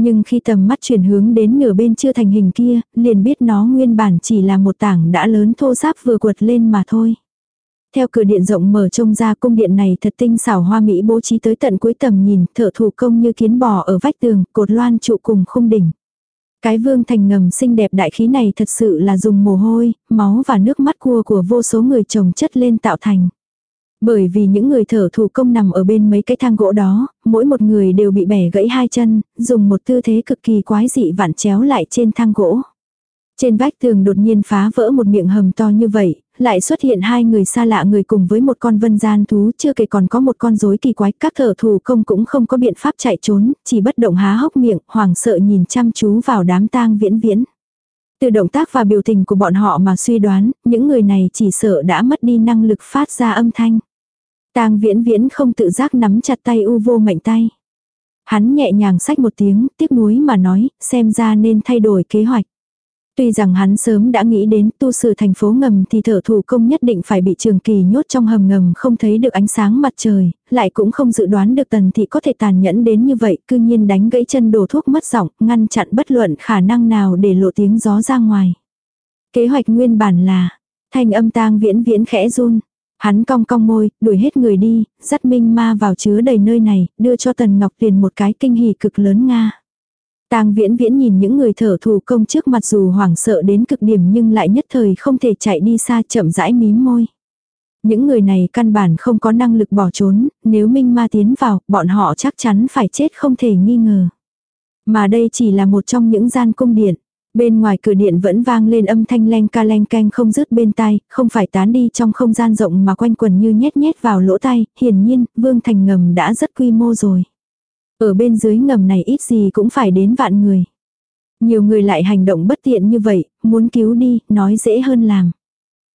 Nhưng khi tầm mắt chuyển hướng đến nửa bên chưa thành hình kia, liền biết nó nguyên bản chỉ là một tảng đã lớn thô giáp vừa quật lên mà thôi. Theo cửa điện rộng mở trông ra cung điện này thật tinh xảo hoa mỹ bố trí tới tận cuối tầm nhìn, thợ thủ công như kiến bò ở vách tường, cột loan trụ cùng khung đỉnh. Cái vương thành ngầm xinh đẹp đại khí này thật sự là dùng mồ hôi, máu và nước mắt cua của vô số người chồng chất lên tạo thành. Bởi vì những người thở thủ công nằm ở bên mấy cái thang gỗ đó, mỗi một người đều bị bẻ gãy hai chân, dùng một tư thế cực kỳ quái dị vặn chéo lại trên thang gỗ. Trên vách tường đột nhiên phá vỡ một miệng hầm to như vậy, lại xuất hiện hai người xa lạ người cùng với một con vân gian thú chưa kể còn có một con rối kỳ quái. Các thợ thủ công cũng không có biện pháp chạy trốn, chỉ bất động há hốc miệng, hoảng sợ nhìn chăm chú vào đám tang viễn viễn. Từ động tác và biểu tình của bọn họ mà suy đoán, những người này chỉ sợ đã mất đi năng lực phát ra âm thanh. Tang viễn viễn không tự giác nắm chặt tay u vô mệnh tay. Hắn nhẹ nhàng sách một tiếng, tiếc nuối mà nói, xem ra nên thay đổi kế hoạch. Tuy rằng hắn sớm đã nghĩ đến tu sửa thành phố ngầm thì thợ thủ công nhất định phải bị trường kỳ nhốt trong hầm ngầm không thấy được ánh sáng mặt trời, lại cũng không dự đoán được tần thị có thể tàn nhẫn đến như vậy, cư nhiên đánh gãy chân đổ thuốc mất giọng, ngăn chặn bất luận khả năng nào để lộ tiếng gió ra ngoài. Kế hoạch nguyên bản là, thanh âm tang viễn viễn khẽ run, Hắn cong cong môi, đuổi hết người đi, dắt minh ma vào chứa đầy nơi này, đưa cho Tần Ngọc Tuyền một cái kinh hỉ cực lớn Nga. Tang viễn viễn nhìn những người thở thủ công trước mặt dù hoảng sợ đến cực điểm nhưng lại nhất thời không thể chạy đi xa chậm rãi mím môi. Những người này căn bản không có năng lực bỏ trốn, nếu minh ma tiến vào, bọn họ chắc chắn phải chết không thể nghi ngờ. Mà đây chỉ là một trong những gian cung điện. Bên ngoài cửa điện vẫn vang lên âm thanh len ca len canh không dứt bên tai, không phải tán đi trong không gian rộng mà quanh quần như nhét nhét vào lỗ tai, hiển nhiên, vương thành ngầm đã rất quy mô rồi. Ở bên dưới ngầm này ít gì cũng phải đến vạn người. Nhiều người lại hành động bất tiện như vậy, muốn cứu đi, nói dễ hơn làm.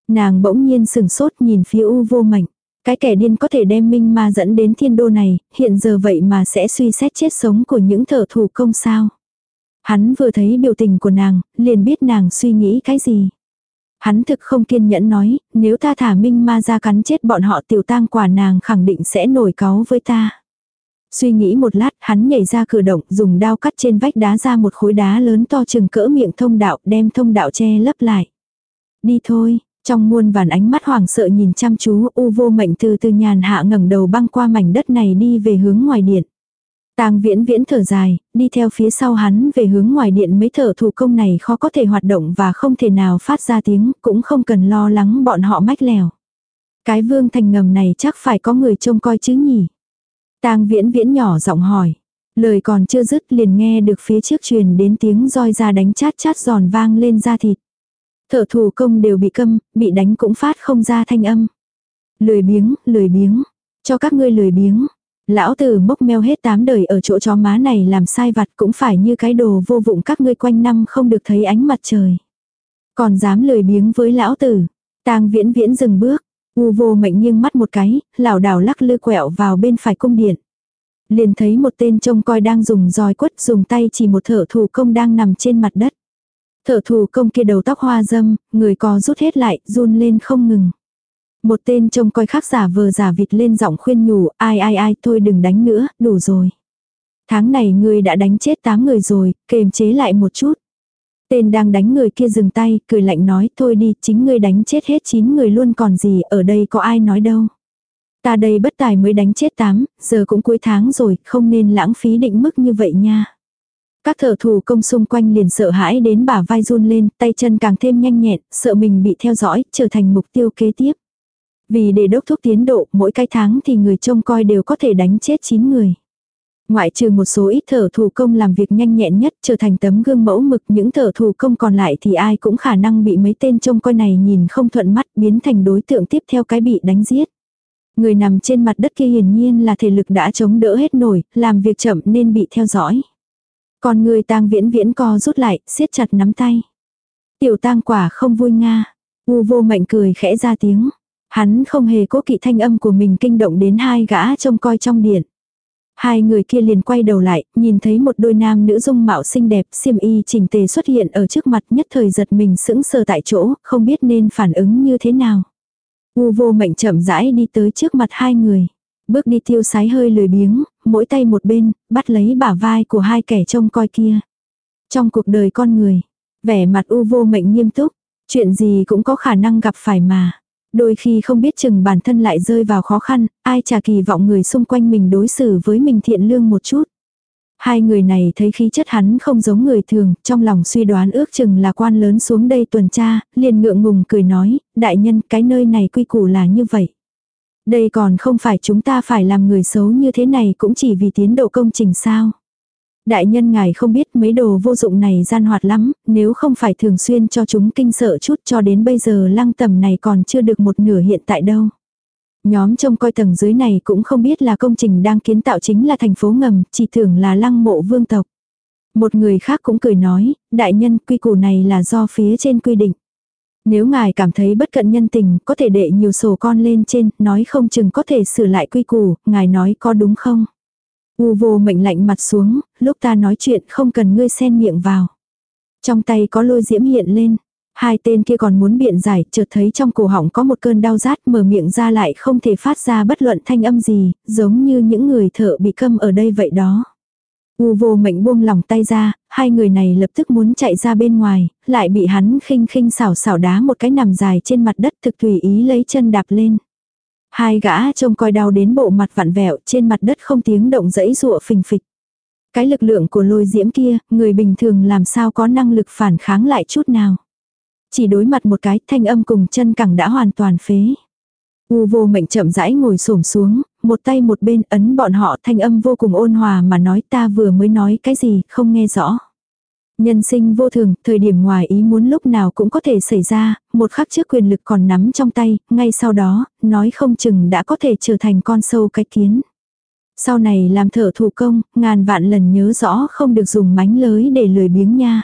Nàng bỗng nhiên sừng sốt nhìn phía u vô mạnh. Cái kẻ điên có thể đem minh ma dẫn đến thiên đô này, hiện giờ vậy mà sẽ suy xét chết sống của những thợ thủ công sao. Hắn vừa thấy biểu tình của nàng, liền biết nàng suy nghĩ cái gì. Hắn thực không kiên nhẫn nói, nếu ta thả minh ma ra cắn chết bọn họ tiểu tang quả nàng khẳng định sẽ nổi cáu với ta. Suy nghĩ một lát, hắn nhảy ra cửa động, dùng đao cắt trên vách đá ra một khối đá lớn to chừng cỡ miệng thông đạo, đem thông đạo che lấp lại. Đi thôi, Trong muôn vàn ánh mắt hoảng sợ nhìn chăm chú, u vô mệnh từ từ nhàn hạ ngẩng đầu băng qua mảnh đất này đi về hướng ngoài điện. Tang viễn viễn thở dài, đi theo phía sau hắn về hướng ngoài điện mấy thợ thủ công này khó có thể hoạt động và không thể nào phát ra tiếng, cũng không cần lo lắng bọn họ mách lèo. Cái vương thành ngầm này chắc phải có người trông coi chứ nhỉ. Tang viễn viễn nhỏ giọng hỏi. Lời còn chưa dứt liền nghe được phía trước truyền đến tiếng roi ra đánh chát chát giòn vang lên da thịt. Thợ thủ công đều bị câm, bị đánh cũng phát không ra thanh âm. Lười biếng, lười biếng. Cho các ngươi lười biếng. Lão tử mốc meo hết tám đời ở chỗ chó má này làm sai vặt cũng phải như cái đồ vô vụng các ngươi quanh năm không được thấy ánh mặt trời. Còn dám lười biếng với lão tử. tang viễn viễn dừng bước. U vô mệnh nghiêng mắt một cái, lảo đảo lắc lư quẹo vào bên phải cung điện. Liền thấy một tên trông coi đang dùng roi quất dùng tay chỉ một thợ thủ công đang nằm trên mặt đất. Thợ thủ công kia đầu tóc hoa dâm, người có rút hết lại, run lên không ngừng. Một tên trông coi khác giả vờ giả vịt lên giọng khuyên nhủ, ai ai ai thôi đừng đánh nữa, đủ rồi. Tháng này ngươi đã đánh chết 8 người rồi, kềm chế lại một chút. Tên đang đánh người kia dừng tay, cười lạnh nói, thôi đi, chính ngươi đánh chết hết 9 người luôn còn gì, ở đây có ai nói đâu. Ta đây bất tài mới đánh chết 8, giờ cũng cuối tháng rồi, không nên lãng phí định mức như vậy nha. Các thợ thủ công xung quanh liền sợ hãi đến bả vai run lên, tay chân càng thêm nhanh nhẹn, sợ mình bị theo dõi, trở thành mục tiêu kế tiếp. Vì để đốc thuốc tiến độ, mỗi cái tháng thì người trông coi đều có thể đánh chết 9 người. Ngoại trừ một số ít thợ thủ công làm việc nhanh nhẹn nhất trở thành tấm gương mẫu mực những thợ thủ công còn lại thì ai cũng khả năng bị mấy tên trông coi này nhìn không thuận mắt biến thành đối tượng tiếp theo cái bị đánh giết. Người nằm trên mặt đất kia hiển nhiên là thể lực đã chống đỡ hết nổi, làm việc chậm nên bị theo dõi. Còn người tang viễn viễn co rút lại, siết chặt nắm tay. Tiểu tang quả không vui nga. U vô mệnh cười khẽ ra tiếng. Hắn không hề cố kỵ thanh âm của mình kinh động đến hai gã trông coi trong điện. Hai người kia liền quay đầu lại, nhìn thấy một đôi nam nữ dung mạo xinh đẹp, xiêm y chỉnh tề xuất hiện ở trước mặt nhất thời giật mình sững sờ tại chỗ, không biết nên phản ứng như thế nào. U vô mệnh chậm rãi đi tới trước mặt hai người. Bước đi tiêu sái hơi lười biếng, mỗi tay một bên, bắt lấy bả vai của hai kẻ trông coi kia. Trong cuộc đời con người, vẻ mặt u vô mệnh nghiêm túc, chuyện gì cũng có khả năng gặp phải mà. Đôi khi không biết chừng bản thân lại rơi vào khó khăn, ai chả kỳ vọng người xung quanh mình đối xử với mình thiện lương một chút. Hai người này thấy khí chất hắn không giống người thường, trong lòng suy đoán ước chừng là quan lớn xuống đây tuần tra, liền ngượng ngùng cười nói, đại nhân cái nơi này quy củ là như vậy. Đây còn không phải chúng ta phải làm người xấu như thế này cũng chỉ vì tiến độ công trình sao. Đại nhân ngài không biết mấy đồ vô dụng này gian hoạt lắm, nếu không phải thường xuyên cho chúng kinh sợ chút cho đến bây giờ lăng tầm này còn chưa được một nửa hiện tại đâu. Nhóm trông coi tầng dưới này cũng không biết là công trình đang kiến tạo chính là thành phố ngầm, chỉ tưởng là lăng mộ vương tộc. Một người khác cũng cười nói, đại nhân quy củ này là do phía trên quy định. Nếu ngài cảm thấy bất cận nhân tình, có thể đệ nhiều sổ con lên trên, nói không chừng có thể sửa lại quy củ, ngài nói có đúng không? U vô mệnh lạnh mặt xuống, lúc ta nói chuyện không cần ngươi xen miệng vào. Trong tay có lôi diễm hiện lên. Hai tên kia còn muốn biện giải, chợt thấy trong cổ họng có một cơn đau rát mở miệng ra lại không thể phát ra bất luận thanh âm gì, giống như những người thợ bị câm ở đây vậy đó. U vô mệnh buông lòng tay ra, hai người này lập tức muốn chạy ra bên ngoài, lại bị hắn khinh khinh xảo xảo đá một cái nằm dài trên mặt đất thực tùy ý lấy chân đạp lên. Hai gã trông coi đau đến bộ mặt vặn vẹo trên mặt đất không tiếng động dẫy rụa phình phịch. Cái lực lượng của lôi diễm kia, người bình thường làm sao có năng lực phản kháng lại chút nào. Chỉ đối mặt một cái thanh âm cùng chân cẳng đã hoàn toàn phế. U vô mệnh chậm rãi ngồi xổm xuống, một tay một bên ấn bọn họ thanh âm vô cùng ôn hòa mà nói ta vừa mới nói cái gì, không nghe rõ. Nhân sinh vô thường, thời điểm ngoài ý muốn lúc nào cũng có thể xảy ra, một khắc trước quyền lực còn nắm trong tay, ngay sau đó, nói không chừng đã có thể trở thành con sâu cái kiến. Sau này làm thợ thủ công, ngàn vạn lần nhớ rõ không được dùng mánh lới để lười biếng nha.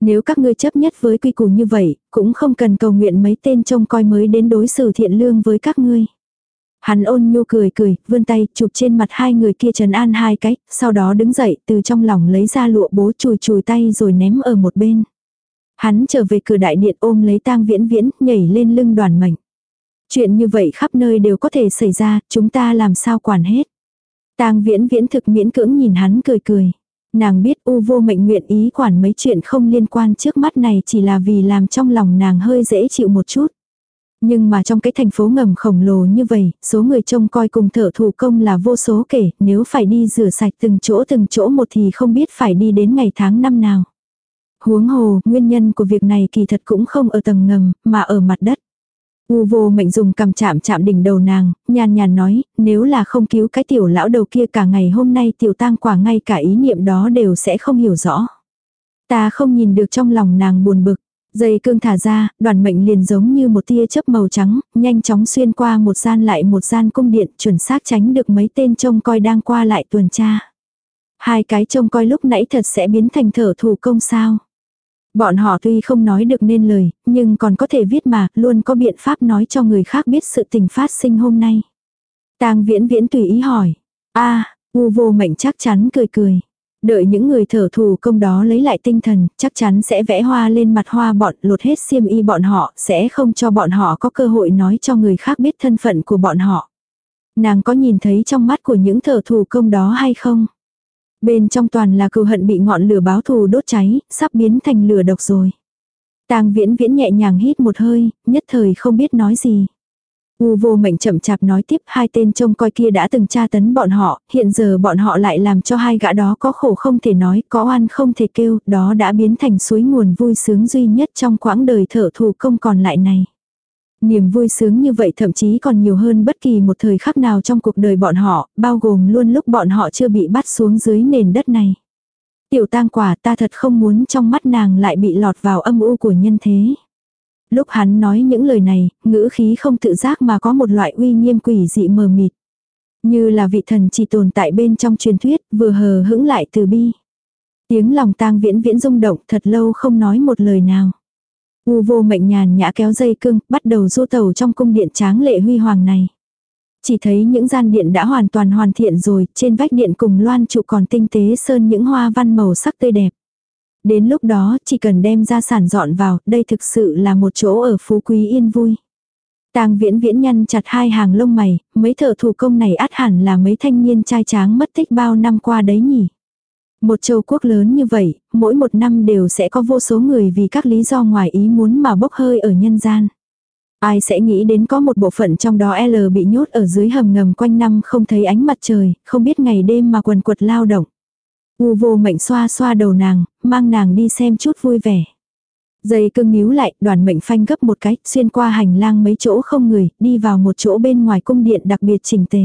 Nếu các ngươi chấp nhất với quy củ như vậy, cũng không cần cầu nguyện mấy tên trông coi mới đến đối xử thiện lương với các ngươi. Hắn ôn nhu cười cười, vươn tay, chụp trên mặt hai người kia trần an hai cái, sau đó đứng dậy, từ trong lòng lấy ra lụa bố chùi chùi tay rồi ném ở một bên. Hắn trở về cửa đại điện ôm lấy tang viễn viễn, nhảy lên lưng đoàn mệnh. Chuyện như vậy khắp nơi đều có thể xảy ra, chúng ta làm sao quản hết. Tang viễn viễn thực miễn cưỡng nhìn hắn cười cười. Nàng biết u vô mệnh nguyện ý quản mấy chuyện không liên quan trước mắt này chỉ là vì làm trong lòng nàng hơi dễ chịu một chút. Nhưng mà trong cái thành phố ngầm khổng lồ như vậy, số người trông coi cùng thợ thủ công là vô số kể, nếu phải đi rửa sạch từng chỗ từng chỗ một thì không biết phải đi đến ngày tháng năm nào. Huống hồ, nguyên nhân của việc này kỳ thật cũng không ở tầng ngầm, mà ở mặt đất. U vô mệnh dùng cầm chạm chạm đỉnh đầu nàng, nhàn nhàn nói, nếu là không cứu cái tiểu lão đầu kia cả ngày hôm nay tiểu tang quả ngay cả ý niệm đó đều sẽ không hiểu rõ. Ta không nhìn được trong lòng nàng buồn bực. Dây cương thả ra, đoàn mệnh liền giống như một tia chớp màu trắng, nhanh chóng xuyên qua một gian lại một gian cung điện, chuẩn xác tránh được mấy tên trông coi đang qua lại tuần tra. Hai cái trông coi lúc nãy thật sẽ biến thành thở thủ công sao. Bọn họ tuy không nói được nên lời, nhưng còn có thể viết mà, luôn có biện pháp nói cho người khác biết sự tình phát sinh hôm nay. Tang viễn viễn tùy ý hỏi. a u vô mệnh chắc chắn cười cười. Đợi những người thở thủ công đó lấy lại tinh thần, chắc chắn sẽ vẽ hoa lên mặt hoa bọn, lột hết xiêm y bọn họ, sẽ không cho bọn họ có cơ hội nói cho người khác biết thân phận của bọn họ. Nàng có nhìn thấy trong mắt của những thở thủ công đó hay không? Bên trong toàn là cừu hận bị ngọn lửa báo thù đốt cháy, sắp biến thành lửa độc rồi. Tang viễn viễn nhẹ nhàng hít một hơi, nhất thời không biết nói gì. U vô mệnh chậm chạp nói tiếp hai tên trông coi kia đã từng tra tấn bọn họ, hiện giờ bọn họ lại làm cho hai gã đó có khổ không thể nói, có oan không thể kêu, đó đã biến thành suối nguồn vui sướng duy nhất trong quãng đời thợ thù công còn lại này. Niềm vui sướng như vậy thậm chí còn nhiều hơn bất kỳ một thời khắc nào trong cuộc đời bọn họ, bao gồm luôn lúc bọn họ chưa bị bắt xuống dưới nền đất này. Tiểu tang quả ta thật không muốn trong mắt nàng lại bị lọt vào âm u của nhân thế. Lúc hắn nói những lời này, ngữ khí không tự giác mà có một loại uy nghiêm quỷ dị mờ mịt. Như là vị thần chỉ tồn tại bên trong truyền thuyết, vừa hờ hững lại từ bi. Tiếng lòng tang viễn viễn rung động thật lâu không nói một lời nào. U vô mệnh nhàn nhã kéo dây cương bắt đầu du tàu trong cung điện tráng lệ huy hoàng này. Chỉ thấy những gian điện đã hoàn toàn hoàn thiện rồi, trên vách điện cùng loan trụ còn tinh tế sơn những hoa văn màu sắc tươi đẹp. Đến lúc đó chỉ cần đem ra sản dọn vào, đây thực sự là một chỗ ở phú quý yên vui. Tang viễn viễn nhăn chặt hai hàng lông mày, mấy thợ thủ công này át hẳn là mấy thanh niên trai tráng mất tích bao năm qua đấy nhỉ. Một châu quốc lớn như vậy, mỗi một năm đều sẽ có vô số người vì các lý do ngoài ý muốn mà bốc hơi ở nhân gian. Ai sẽ nghĩ đến có một bộ phận trong đó L bị nhốt ở dưới hầm ngầm quanh năm không thấy ánh mặt trời, không biết ngày đêm mà quần quật lao động. U vô mệnh xoa xoa đầu nàng, mang nàng đi xem chút vui vẻ. Dây cưng níu lại, đoàn mệnh phanh gấp một cái, xuyên qua hành lang mấy chỗ không người, đi vào một chỗ bên ngoài cung điện đặc biệt chỉnh tề.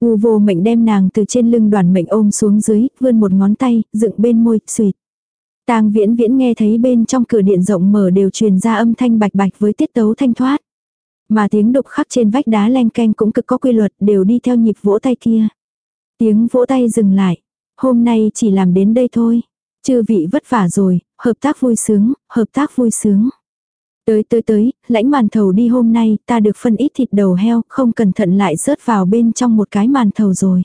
U vô mệnh đem nàng từ trên lưng đoàn mệnh ôm xuống dưới, vươn một ngón tay, dựng bên môi, suyệt. Tang viễn viễn nghe thấy bên trong cửa điện rộng mở đều truyền ra âm thanh bạch bạch với tiết tấu thanh thoát. Mà tiếng đục khắc trên vách đá len canh cũng cực có quy luật đều đi theo nhịp vỗ tay kia. Tiếng vỗ tay dừng lại. Hôm nay chỉ làm đến đây thôi. Chư vị vất vả rồi, hợp tác vui sướng, hợp tác vui sướng. Tới tới tới, lãnh màn thầu đi hôm nay, ta được phân ít thịt đầu heo, không cẩn thận lại rớt vào bên trong một cái màn thầu rồi.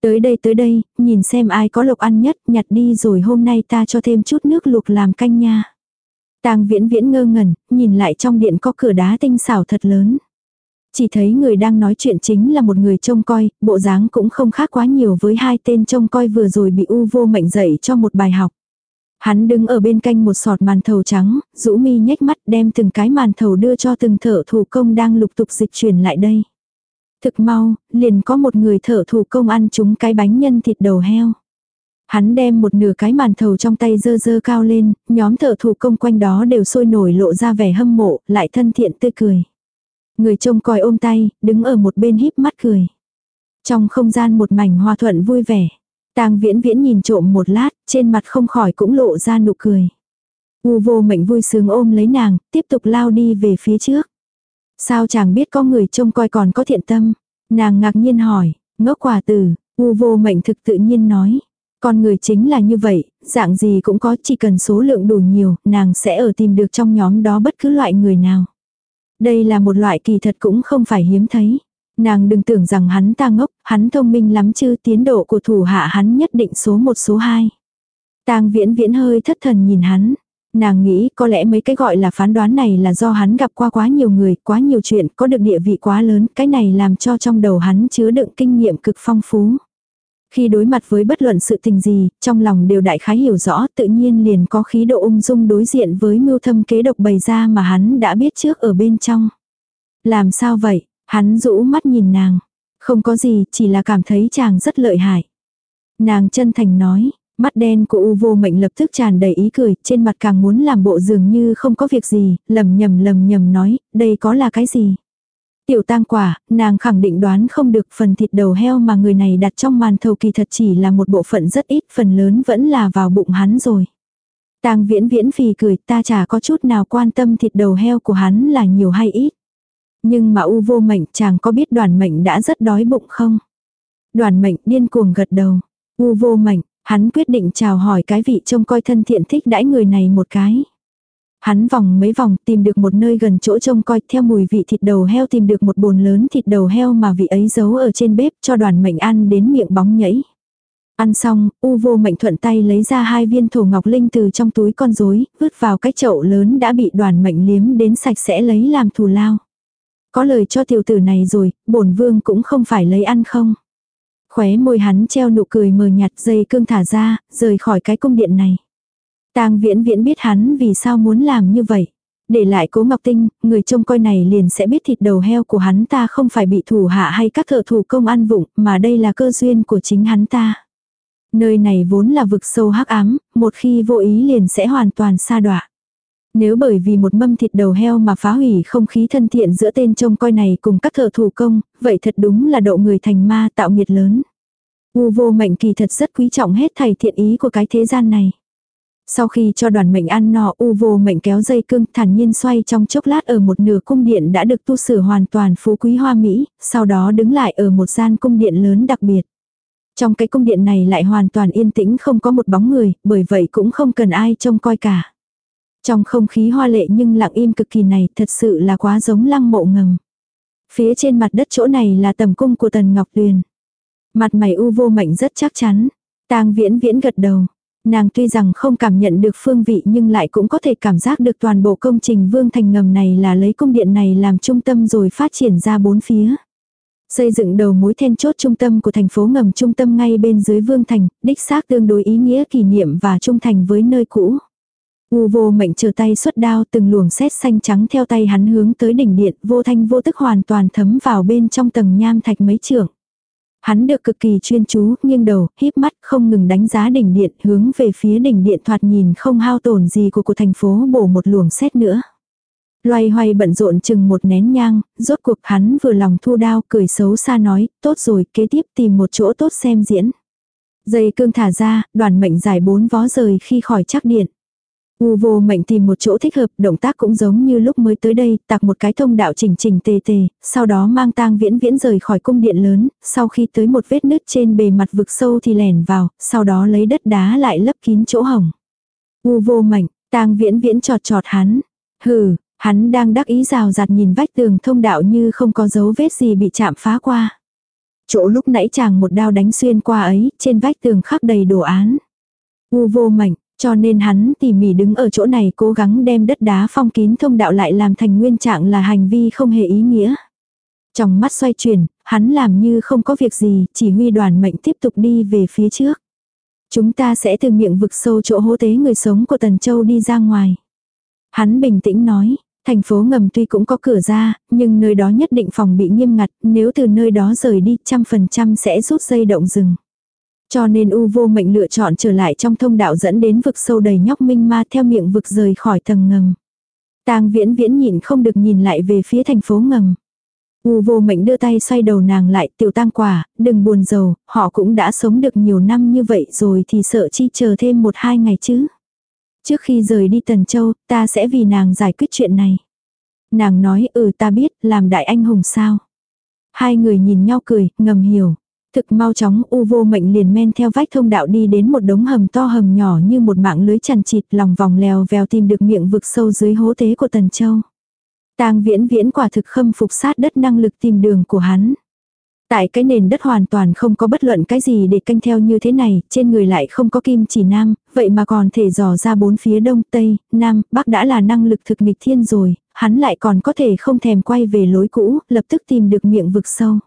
Tới đây tới đây, nhìn xem ai có lộc ăn nhất, nhặt đi rồi hôm nay ta cho thêm chút nước luộc làm canh nha. Tang viễn viễn ngơ ngẩn, nhìn lại trong điện có cửa đá tinh xảo thật lớn. Chỉ thấy người đang nói chuyện chính là một người trông coi, bộ dáng cũng không khác quá nhiều với hai tên trông coi vừa rồi bị u vô mệnh dạy cho một bài học. Hắn đứng ở bên cạnh một sọt màn thầu trắng, rũ mi nhếch mắt đem từng cái màn thầu đưa cho từng thợ thủ công đang lục tục dịch chuyển lại đây. Thực mau, liền có một người thợ thủ công ăn chúng cái bánh nhân thịt đầu heo. Hắn đem một nửa cái màn thầu trong tay dơ dơ cao lên, nhóm thợ thủ công quanh đó đều sôi nổi lộ ra vẻ hâm mộ, lại thân thiện tươi cười. Người trông coi ôm tay, đứng ở một bên híp mắt cười. Trong không gian một mảnh hòa thuận vui vẻ. Tang viễn viễn nhìn trộm một lát, trên mặt không khỏi cũng lộ ra nụ cười. U vô mệnh vui sướng ôm lấy nàng, tiếp tục lao đi về phía trước. Sao chàng biết có người trông coi còn có thiện tâm? Nàng ngạc nhiên hỏi, ngốc quả tử, u vô mệnh thực tự nhiên nói. Con người chính là như vậy, dạng gì cũng có chỉ cần số lượng đủ nhiều, nàng sẽ ở tìm được trong nhóm đó bất cứ loại người nào. Đây là một loại kỳ thật cũng không phải hiếm thấy. Nàng đừng tưởng rằng hắn ta ngốc, hắn thông minh lắm chứ tiến độ của thủ hạ hắn nhất định số một số hai. Tang viễn viễn hơi thất thần nhìn hắn. Nàng nghĩ có lẽ mấy cái gọi là phán đoán này là do hắn gặp qua quá nhiều người, quá nhiều chuyện, có được địa vị quá lớn, cái này làm cho trong đầu hắn chứa đựng kinh nghiệm cực phong phú. Khi đối mặt với bất luận sự tình gì, trong lòng đều đại khái hiểu rõ tự nhiên liền có khí độ ung dung đối diện với mưu thâm kế độc bày ra mà hắn đã biết trước ở bên trong. Làm sao vậy? Hắn rũ mắt nhìn nàng. Không có gì, chỉ là cảm thấy chàng rất lợi hại. Nàng chân thành nói, mắt đen của U vô mệnh lập tức tràn đầy ý cười, trên mặt càng muốn làm bộ dường như không có việc gì, lầm nhầm lầm nhầm nói, đây có là cái gì. Tiểu tang quả, nàng khẳng định đoán không được phần thịt đầu heo mà người này đặt trong màn thầu kỳ thật chỉ là một bộ phận rất ít, phần lớn vẫn là vào bụng hắn rồi. Tang viễn viễn phì cười ta chả có chút nào quan tâm thịt đầu heo của hắn là nhiều hay ít. Nhưng mà u vô mệnh chàng có biết đoàn mệnh đã rất đói bụng không? Đoàn mệnh điên cuồng gật đầu. U vô mệnh, hắn quyết định chào hỏi cái vị trông coi thân thiện thích đãi người này một cái. Hắn vòng mấy vòng tìm được một nơi gần chỗ trông coi theo mùi vị thịt đầu heo tìm được một bồn lớn thịt đầu heo mà vị ấy giấu ở trên bếp cho đoàn mệnh ăn đến miệng bóng nhảy. Ăn xong, u vô mệnh thuận tay lấy ra hai viên thổ ngọc linh từ trong túi con rối vứt vào cái chậu lớn đã bị đoàn mệnh liếm đến sạch sẽ lấy làm thù lao. Có lời cho tiểu tử này rồi, bổn vương cũng không phải lấy ăn không. Khóe môi hắn treo nụ cười mờ nhạt dây cương thả ra, rời khỏi cái cung điện này. Tang viễn viễn biết hắn vì sao muốn làm như vậy. Để lại cố Ngọc Tinh, người trông coi này liền sẽ biết thịt đầu heo của hắn ta không phải bị thủ hạ hay các thợ thủ công ăn vụng, mà đây là cơ duyên của chính hắn ta. Nơi này vốn là vực sâu hắc ám, một khi vô ý liền sẽ hoàn toàn xa đọa. Nếu bởi vì một mâm thịt đầu heo mà phá hủy không khí thân thiện giữa tên trông coi này cùng các thợ thủ công, vậy thật đúng là độ người thành ma tạo nghiệt lớn. U vô mệnh kỳ thật rất quý trọng hết thầy thiện ý của cái thế gian này. Sau khi cho đoàn mệnh ăn no u vô mệnh kéo dây cương thản nhiên xoay trong chốc lát ở một nửa cung điện đã được tu sửa hoàn toàn phú quý hoa mỹ, sau đó đứng lại ở một gian cung điện lớn đặc biệt. Trong cái cung điện này lại hoàn toàn yên tĩnh không có một bóng người, bởi vậy cũng không cần ai trông coi cả. Trong không khí hoa lệ nhưng lặng im cực kỳ này thật sự là quá giống lăng mộ ngầm. Phía trên mặt đất chỗ này là tầm cung của Tần Ngọc Tuyền. Mặt mày u vô mệnh rất chắc chắn. tang viễn viễn gật đầu. Nàng tuy rằng không cảm nhận được phương vị nhưng lại cũng có thể cảm giác được toàn bộ công trình vương thành ngầm này là lấy cung điện này làm trung tâm rồi phát triển ra bốn phía. Xây dựng đầu mối then chốt trung tâm của thành phố ngầm trung tâm ngay bên dưới vương thành, đích xác tương đối ý nghĩa kỷ niệm và trung thành với nơi cũ. U vô mệnh chờ tay xuất đao từng luồng xét xanh trắng theo tay hắn hướng tới đỉnh điện vô thanh vô tức hoàn toàn thấm vào bên trong tầng nham thạch mấy trưởng. Hắn được cực kỳ chuyên chú, nghiêng đầu, híp mắt, không ngừng đánh giá đỉnh điện, hướng về phía đỉnh điện thoạt nhìn không hao tổn gì của của thành phố bổ một luồng xét nữa. Loay hoay bận rộn chừng một nén nhang, rốt cuộc hắn vừa lòng thu đao, cười xấu xa nói, tốt rồi, kế tiếp tìm một chỗ tốt xem diễn. Dây cương thả ra, đoàn mệnh giải bốn vó rời khi khỏi chắc điện. U vô mệnh tìm một chỗ thích hợp, động tác cũng giống như lúc mới tới đây, tạc một cái thông đạo chỉnh chỉnh tề tề, sau đó mang tang viễn viễn rời khỏi cung điện lớn, sau khi tới một vết nứt trên bề mặt vực sâu thì lẻn vào, sau đó lấy đất đá lại lấp kín chỗ hỏng. U vô mệnh, tang viễn viễn trọt trọt hắn. Hừ, hắn đang đắc ý rào rạt nhìn vách tường thông đạo như không có dấu vết gì bị chạm phá qua. Chỗ lúc nãy chàng một đao đánh xuyên qua ấy, trên vách tường khắc đầy đồ án. U vô mệnh, cho nên hắn tỉ mỉ đứng ở chỗ này cố gắng đem đất đá phong kín thông đạo lại làm thành nguyên trạng là hành vi không hề ý nghĩa. Trong mắt xoay chuyển, hắn làm như không có việc gì, chỉ huy đoàn mệnh tiếp tục đi về phía trước. Chúng ta sẽ từ miệng vực sâu chỗ hố tế người sống của Tần Châu đi ra ngoài. Hắn bình tĩnh nói, thành phố ngầm tuy cũng có cửa ra, nhưng nơi đó nhất định phòng bị nghiêm ngặt, nếu từ nơi đó rời đi trăm phần trăm sẽ rút dây động rừng. Cho nên U vô mệnh lựa chọn trở lại trong thông đạo dẫn đến vực sâu đầy nhóc minh ma theo miệng vực rời khỏi tầng ngầm. Tang viễn viễn nhìn không được nhìn lại về phía thành phố ngầm. U vô mệnh đưa tay xoay đầu nàng lại tiểu tang quả, đừng buồn giàu, họ cũng đã sống được nhiều năm như vậy rồi thì sợ chi chờ thêm một hai ngày chứ. Trước khi rời đi Tần Châu, ta sẽ vì nàng giải quyết chuyện này. Nàng nói ừ ta biết, làm đại anh hùng sao. Hai người nhìn nhau cười, ngầm hiểu. Thực mau chóng u vô mệnh liền men theo vách thông đạo đi đến một đống hầm to hầm nhỏ như một mạng lưới chằn chịt lòng vòng lèo vèo tìm được miệng vực sâu dưới hố tế của Tần Châu. Tang viễn viễn quả thực khâm phục sát đất năng lực tìm đường của hắn. Tại cái nền đất hoàn toàn không có bất luận cái gì để canh theo như thế này, trên người lại không có kim chỉ nam, vậy mà còn thể dò ra bốn phía đông, tây, nam, bắc đã là năng lực thực nghịch thiên rồi, hắn lại còn có thể không thèm quay về lối cũ, lập tức tìm được miệng vực sâu.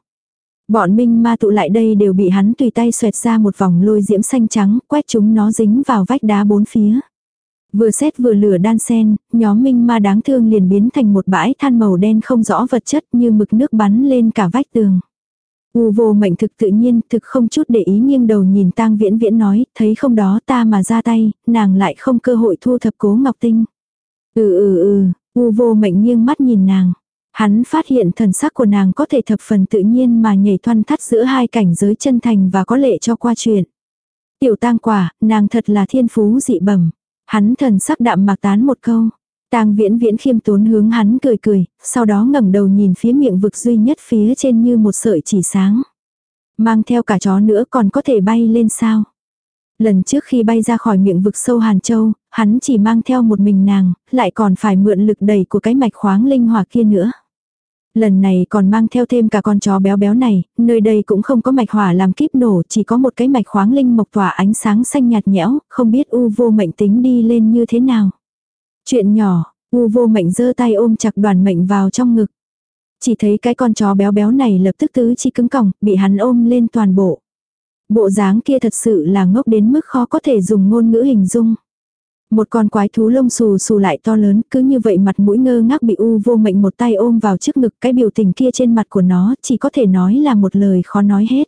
Bọn minh ma tụ lại đây đều bị hắn tùy tay xoẹt ra một vòng lôi diễm xanh trắng, quét chúng nó dính vào vách đá bốn phía. Vừa xét vừa lửa đan sen, nhóm minh ma đáng thương liền biến thành một bãi than màu đen không rõ vật chất như mực nước bắn lên cả vách tường. U vô mệnh thực tự nhiên, thực không chút để ý nghiêng đầu nhìn tang viễn viễn nói, thấy không đó ta mà ra tay, nàng lại không cơ hội thu thập cố ngọc tinh. Ừ ừ ừ, u vô mệnh nghiêng mắt nhìn nàng. Hắn phát hiện thần sắc của nàng có thể thập phần tự nhiên mà nhảy thoăn thắt giữa hai cảnh giới chân thành và có lệ cho qua chuyện. Tiểu tang quả, nàng thật là thiên phú dị bẩm. Hắn thần sắc đạm mạc tán một câu. Tang viễn viễn khiêm tốn hướng hắn cười cười, sau đó ngẩng đầu nhìn phía miệng vực duy nhất phía trên như một sợi chỉ sáng. Mang theo cả chó nữa còn có thể bay lên sao? Lần trước khi bay ra khỏi miệng vực sâu Hàn Châu, hắn chỉ mang theo một mình nàng, lại còn phải mượn lực đẩy của cái mạch khoáng linh hỏa kia nữa. Lần này còn mang theo thêm cả con chó béo béo này, nơi đây cũng không có mạch hỏa làm kíp nổ, chỉ có một cái mạch khoáng linh mộc tỏa ánh sáng xanh nhạt nhẽo, không biết u vô mệnh tính đi lên như thế nào. Chuyện nhỏ, u vô mệnh giơ tay ôm chặt đoàn mệnh vào trong ngực. Chỉ thấy cái con chó béo béo này lập tức tứ chi cứng còng, bị hắn ôm lên toàn bộ. Bộ dáng kia thật sự là ngốc đến mức khó có thể dùng ngôn ngữ hình dung. Một con quái thú lông xù xù lại to lớn, cứ như vậy mặt mũi ngơ ngác bị u vô mệnh một tay ôm vào trước ngực cái biểu tình kia trên mặt của nó chỉ có thể nói là một lời khó nói hết.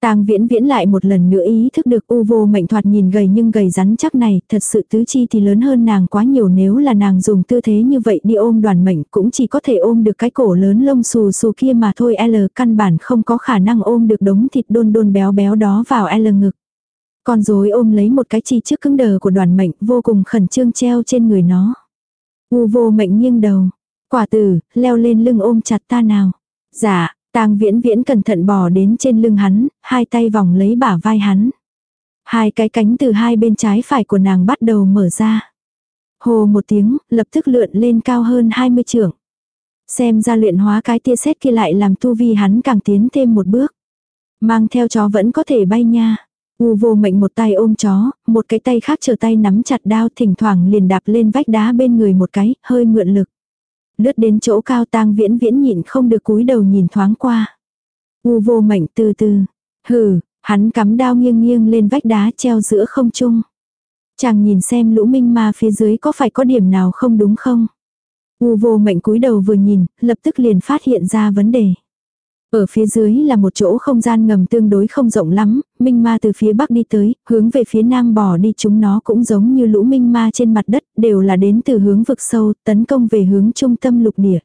Tang viễn viễn lại một lần nữa ý thức được u vô mệnh thoạt nhìn gầy nhưng gầy rắn chắc này, thật sự tứ chi thì lớn hơn nàng quá nhiều nếu là nàng dùng tư thế như vậy đi ôm đoàn mệnh cũng chỉ có thể ôm được cái cổ lớn lông xù xù kia mà thôi L căn bản không có khả năng ôm được đống thịt đôn đôn béo béo đó vào L ngực. Con rối ôm lấy một cái chi trước cứng đờ của đoàn mệnh vô cùng khẩn trương treo trên người nó. U vô mệnh nghiêng đầu. Quả tử, leo lên lưng ôm chặt ta nào. Dạ, tang viễn viễn cẩn thận bò đến trên lưng hắn, hai tay vòng lấy bả vai hắn. Hai cái cánh từ hai bên trái phải của nàng bắt đầu mở ra. Hồ một tiếng, lập tức lượn lên cao hơn 20 trưởng Xem ra luyện hóa cái tia xét kia lại làm tu vi hắn càng tiến thêm một bước. Mang theo chó vẫn có thể bay nha. U vô mệnh một tay ôm chó, một cái tay khác chờ tay nắm chặt đao thỉnh thoảng liền đạp lên vách đá bên người một cái, hơi mượn lực. Lướt đến chỗ cao tang viễn viễn nhịn không được cúi đầu nhìn thoáng qua. U vô mệnh từ từ. Hừ, hắn cắm đao nghiêng nghiêng lên vách đá treo giữa không trung. Chàng nhìn xem lũ minh ma phía dưới có phải có điểm nào không đúng không? U vô mệnh cúi đầu vừa nhìn, lập tức liền phát hiện ra vấn đề. Ở phía dưới là một chỗ không gian ngầm tương đối không rộng lắm, minh ma từ phía bắc đi tới, hướng về phía nam bò đi chúng nó cũng giống như lũ minh ma trên mặt đất, đều là đến từ hướng vực sâu, tấn công về hướng trung tâm lục địa.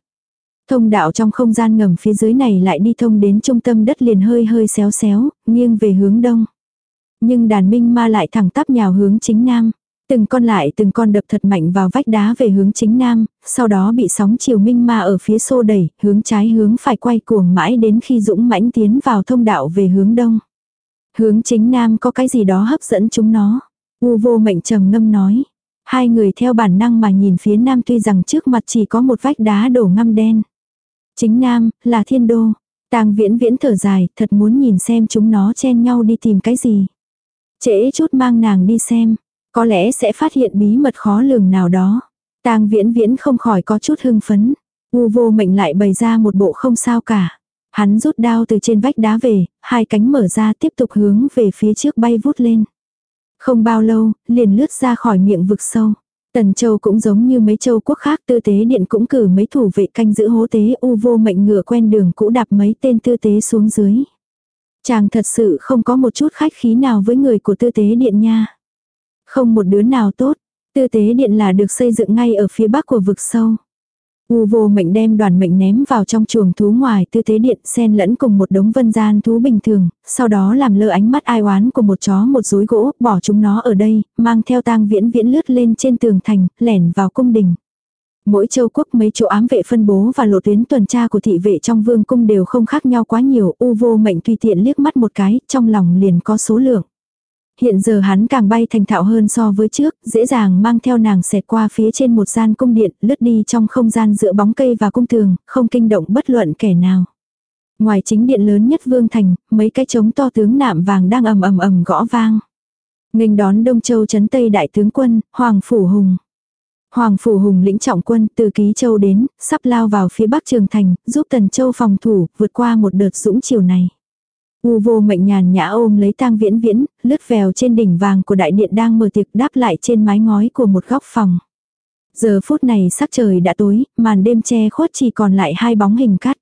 Thông đạo trong không gian ngầm phía dưới này lại đi thông đến trung tâm đất liền hơi hơi xéo xéo, nghiêng về hướng đông. Nhưng đàn minh ma lại thẳng tắp nhào hướng chính nam. Từng con lại từng con đập thật mạnh vào vách đá về hướng chính nam, sau đó bị sóng chiều minh ma ở phía xô đẩy, hướng trái hướng phải quay cuồng mãi đến khi dũng mãnh tiến vào thông đạo về hướng đông. Hướng chính nam có cái gì đó hấp dẫn chúng nó. U vô mệnh trầm ngâm nói. Hai người theo bản năng mà nhìn phía nam tuy rằng trước mặt chỉ có một vách đá đổ ngăm đen. Chính nam, là thiên đô. tang viễn viễn thở dài, thật muốn nhìn xem chúng nó chen nhau đi tìm cái gì. Trễ chút mang nàng đi xem. Có lẽ sẽ phát hiện bí mật khó lường nào đó. Tang viễn viễn không khỏi có chút hưng phấn. U vô mệnh lại bày ra một bộ không sao cả. Hắn rút đao từ trên vách đá về, hai cánh mở ra tiếp tục hướng về phía trước bay vút lên. Không bao lâu, liền lướt ra khỏi miệng vực sâu. Tần Châu cũng giống như mấy châu quốc khác tư tế điện cũng cử mấy thủ vệ canh giữ hố tế u vô mệnh ngựa quen đường cũ đạp mấy tên tư tế xuống dưới. Chàng thật sự không có một chút khách khí nào với người của tư tế điện nha. Không một đứa nào tốt, tư tế điện là được xây dựng ngay ở phía bắc của vực sâu. U vô mệnh đem đoàn mệnh ném vào trong chuồng thú ngoài tư tế điện xen lẫn cùng một đống vân gian thú bình thường, sau đó làm lơ ánh mắt ai oán của một chó một rối gỗ, bỏ chúng nó ở đây, mang theo tang viễn viễn lướt lên trên tường thành, lẻn vào cung đình. Mỗi châu quốc mấy chỗ ám vệ phân bố và lộ tuyến tuần tra của thị vệ trong vương cung đều không khác nhau quá nhiều, u vô mệnh tùy tiện liếc mắt một cái, trong lòng liền có số lượng. Hiện giờ hắn càng bay thành thạo hơn so với trước, dễ dàng mang theo nàng xẹt qua phía trên một gian cung điện, lướt đi trong không gian giữa bóng cây và cung tường, không kinh động bất luận kẻ nào. Ngoài chính điện lớn nhất Vương Thành, mấy cái trống to tướng nạm vàng đang ầm ầm ầm gõ vang. Nghênh đón Đông Châu chấn Tây đại tướng quân, Hoàng Phủ Hùng. Hoàng Phủ Hùng lĩnh trọng quân từ Ký Châu đến, sắp lao vào phía bắc Trường Thành, giúp Tần Châu phòng thủ, vượt qua một đợt dũng chiều này. U vô mệnh nhàn nhã ôm lấy tang viễn viễn, lướt vèo trên đỉnh vàng của đại điện đang mở tiệc đáp lại trên mái ngói của một góc phòng. Giờ phút này sắc trời đã tối, màn đêm che khuất chỉ còn lại hai bóng hình cắt.